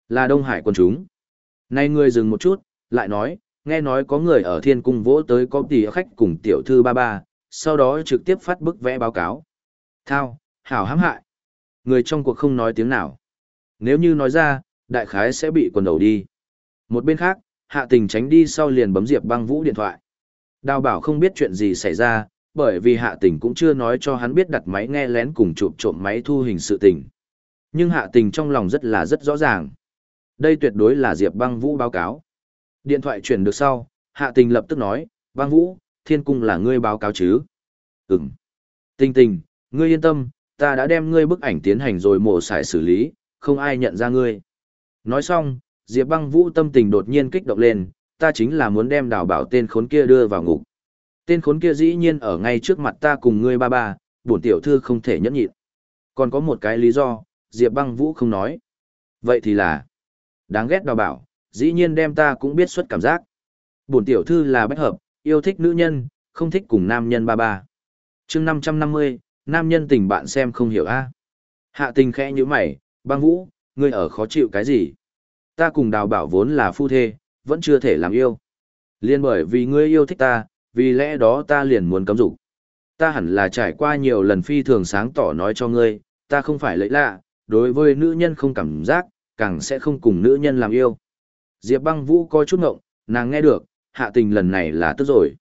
Là Đông Hải quân chúng. Nay ngươi dừng một chút, lại nói, nghe nói có người ở thiên cung vỗ tới có tỷ khách cùng tiểu thư ba ba, sau đó trực tiếp phát bức vẽ báo cáo. Thao, hảo hãm hại. Người trong cuộc không nói tiếng nào. Nếu như nói ra, đại khái sẽ bị quần đầu đi. Một bên khác, hạ tình tránh đi sau liền bấm diệp băng vũ điện thoại. Đào bảo không biết chuyện gì xảy ra, bởi vì hạ tình cũng chưa nói cho hắn biết đặt máy nghe lén cùng chụp trộm máy thu hình sự tình. Nhưng hạ tình trong lòng rất là rất rõ ràng. Đây tuyệt đối là Diệp băng vũ báo cáo. Điện thoại chuyển được sau, hạ tình lập tức nói, băng vũ, thiên cung là ngươi báo cáo chứ? Ừm. Tình tình, ngươi yên tâm, ta đã đem ngươi bức ảnh tiến hành rồi mổ xài xử lý, không ai nhận ra ngươi. Nói xong, Diệp băng vũ tâm tình đột nhiên kích động lên, ta chính là muốn đem đào bảo tên khốn kia đưa vào ngục. Tên khốn kia dĩ nhiên ở ngay trước mặt ta cùng ngươi ba ba, bổn tiểu thư không thể nhẫn nhịn. Còn có một cái lý do, Diệp băng vũ không nói. Vậy thì là, đáng ghét đào bảo, dĩ nhiên đem ta cũng biết xuất cảm giác. Bổn tiểu thư là bách hợp, yêu thích nữ nhân, không thích cùng nam nhân ba ba. chương năm trăm năm mươi, nam nhân tình bạn xem không hiểu a Hạ tình khẽ như mày, băng vũ, ngươi ở khó chịu cái gì? Ta cùng đào bảo vốn là phu thê, vẫn chưa thể làm yêu. Liên bởi vì ngươi yêu thích ta, vì lẽ đó ta liền muốn cấm dục. Ta hẳn là trải qua nhiều lần phi thường sáng tỏ nói cho ngươi, ta không phải lấy lạ, đối với nữ nhân không cảm giác, càng sẽ không cùng nữ nhân làm yêu. Diệp băng vũ coi chút ngộng, nàng nghe được, hạ tình lần này là tức rồi.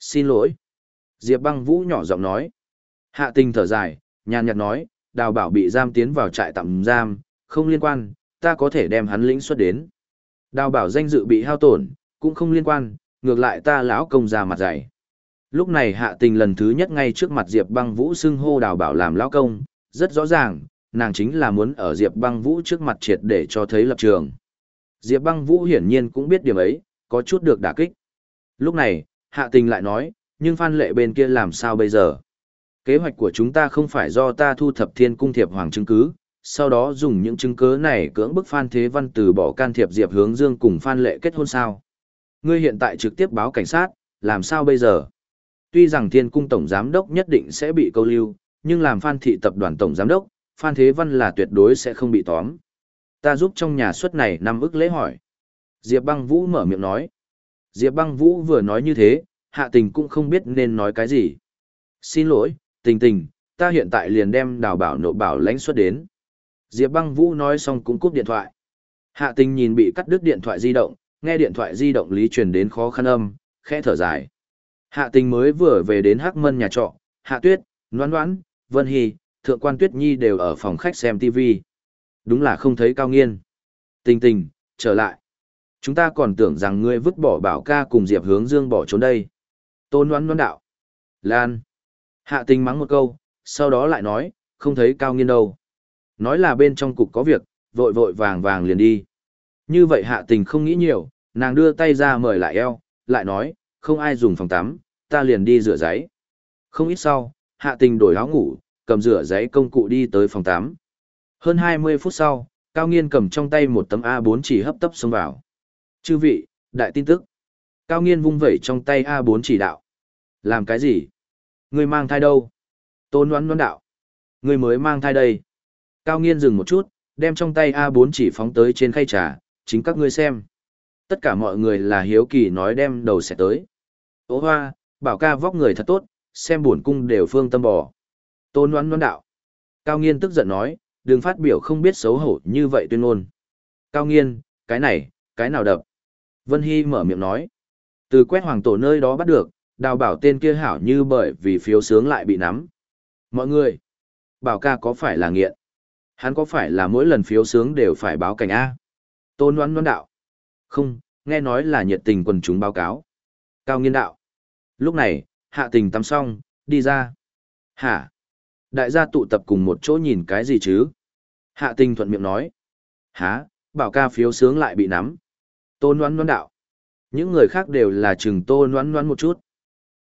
Xin lỗi. Diệp băng vũ nhỏ giọng nói. Hạ tình thở dài, nhàn nhạt nói, đào bảo bị giam tiến vào trại tạm giam, không liên quan, ta có thể đem hắn lĩnh xuất đến. Đào bảo danh dự bị hao tổn, cũng không liên quan, ngược lại ta lão công ra mặt dày. Lúc này hạ tình lần thứ nhất ngay trước mặt Diệp băng vũ xưng hô đào bảo làm lão công, rất rõ ràng, nàng chính là muốn ở Diệp băng vũ trước mặt triệt để cho thấy lập trường. Diệp băng vũ hiển nhiên cũng biết điểm ấy, có chút được đả kích. Lúc này, hạ tình lại nói, nhưng phan lệ bên kia làm sao bây giờ? Kế hoạch của chúng ta không phải do ta thu thập thiên cung thiệp hoàng chứng cứ, sau đó dùng những chứng cứ này cưỡng bức phan thế văn từ bỏ can thiệp Diệp hướng dương cùng phan lệ kết hôn sao? Ngươi hiện tại trực tiếp báo cảnh sát, làm sao bây giờ? Tuy rằng thiên cung tổng giám đốc nhất định sẽ bị câu lưu, nhưng làm phan thị tập đoàn tổng giám đốc, phan thế văn là tuyệt đối sẽ không bị tóm. Ta giúp trong nhà suất này năm ức lễ hỏi. Diệp băng vũ mở miệng nói. Diệp băng vũ vừa nói như thế, hạ tình cũng không biết nên nói cái gì. Xin lỗi, tình tình, ta hiện tại liền đem đào bảo nộp bảo lãnh xuất đến. Diệp băng vũ nói xong cũng cúp điện thoại. Hạ tình nhìn bị cắt đứt điện thoại di động, nghe điện thoại di động lý truyền đến khó khăn âm, khẽ thở dài. Hạ tình mới vừa về đến Hắc Mân nhà trọ, Hạ Tuyết, Noãn Noãn, Vân Hy, Thượng quan Tuyết Nhi đều ở phòng khách xem TV. Đúng là không thấy cao nghiên. Tình tình, trở lại. Chúng ta còn tưởng rằng ngươi vứt bỏ bảo ca cùng Diệp hướng dương bỏ trốn đây. Tôn Noãn Noãn đạo. Lan. Hạ tình mắng một câu, sau đó lại nói, không thấy cao nghiên đâu. Nói là bên trong cục có việc, vội vội vàng vàng liền đi. Như vậy hạ tình không nghĩ nhiều, nàng đưa tay ra mời lại eo, lại nói, không ai dùng phòng tắm, ta liền đi rửa giấy. Không ít sau, hạ tình đổi áo ngủ, cầm rửa giấy công cụ đi tới phòng tắm. Hơn 20 phút sau, Cao Nghiên cầm trong tay một tấm A4 chỉ hấp tấp xông vào. Chư vị, đại tin tức. Cao Nghiên vung vẩy trong tay A4 chỉ đạo. Làm cái gì? Người mang thai đâu? Tôn đoán đoán đạo. Người mới mang thai đây. Cao Nghiên dừng một chút, đem trong tay A4 chỉ phóng tới trên khay trà, chính các ngươi xem. Tất cả mọi người là hiếu kỳ nói đem đầu sẽ tới. Ô hoa, bảo ca vóc người thật tốt, xem buồn cung đều phương tâm bò. Tôn oán oán đạo. Cao Nghiên tức giận nói, đừng phát biểu không biết xấu hổ như vậy tuyên ngôn. Cao Nghiên, cái này, cái nào đập? Vân Hy mở miệng nói. Từ quét hoàng tổ nơi đó bắt được, đào bảo tên kia hảo như bởi vì phiếu sướng lại bị nắm. Mọi người, bảo ca có phải là nghiện? Hắn có phải là mỗi lần phiếu sướng đều phải báo cảnh A? Tôn oán oán đạo. Không, nghe nói là nhiệt tình quần chúng báo cáo. Cao nghiên đạo. Lúc này, hạ tình tắm xong, đi ra. Hả? Đại gia tụ tập cùng một chỗ nhìn cái gì chứ? Hạ tình thuận miệng nói. Hả? Bảo ca phiếu sướng lại bị nắm. Tôn đoán đoán đạo. Những người khác đều là chừng tô noan noan một chút.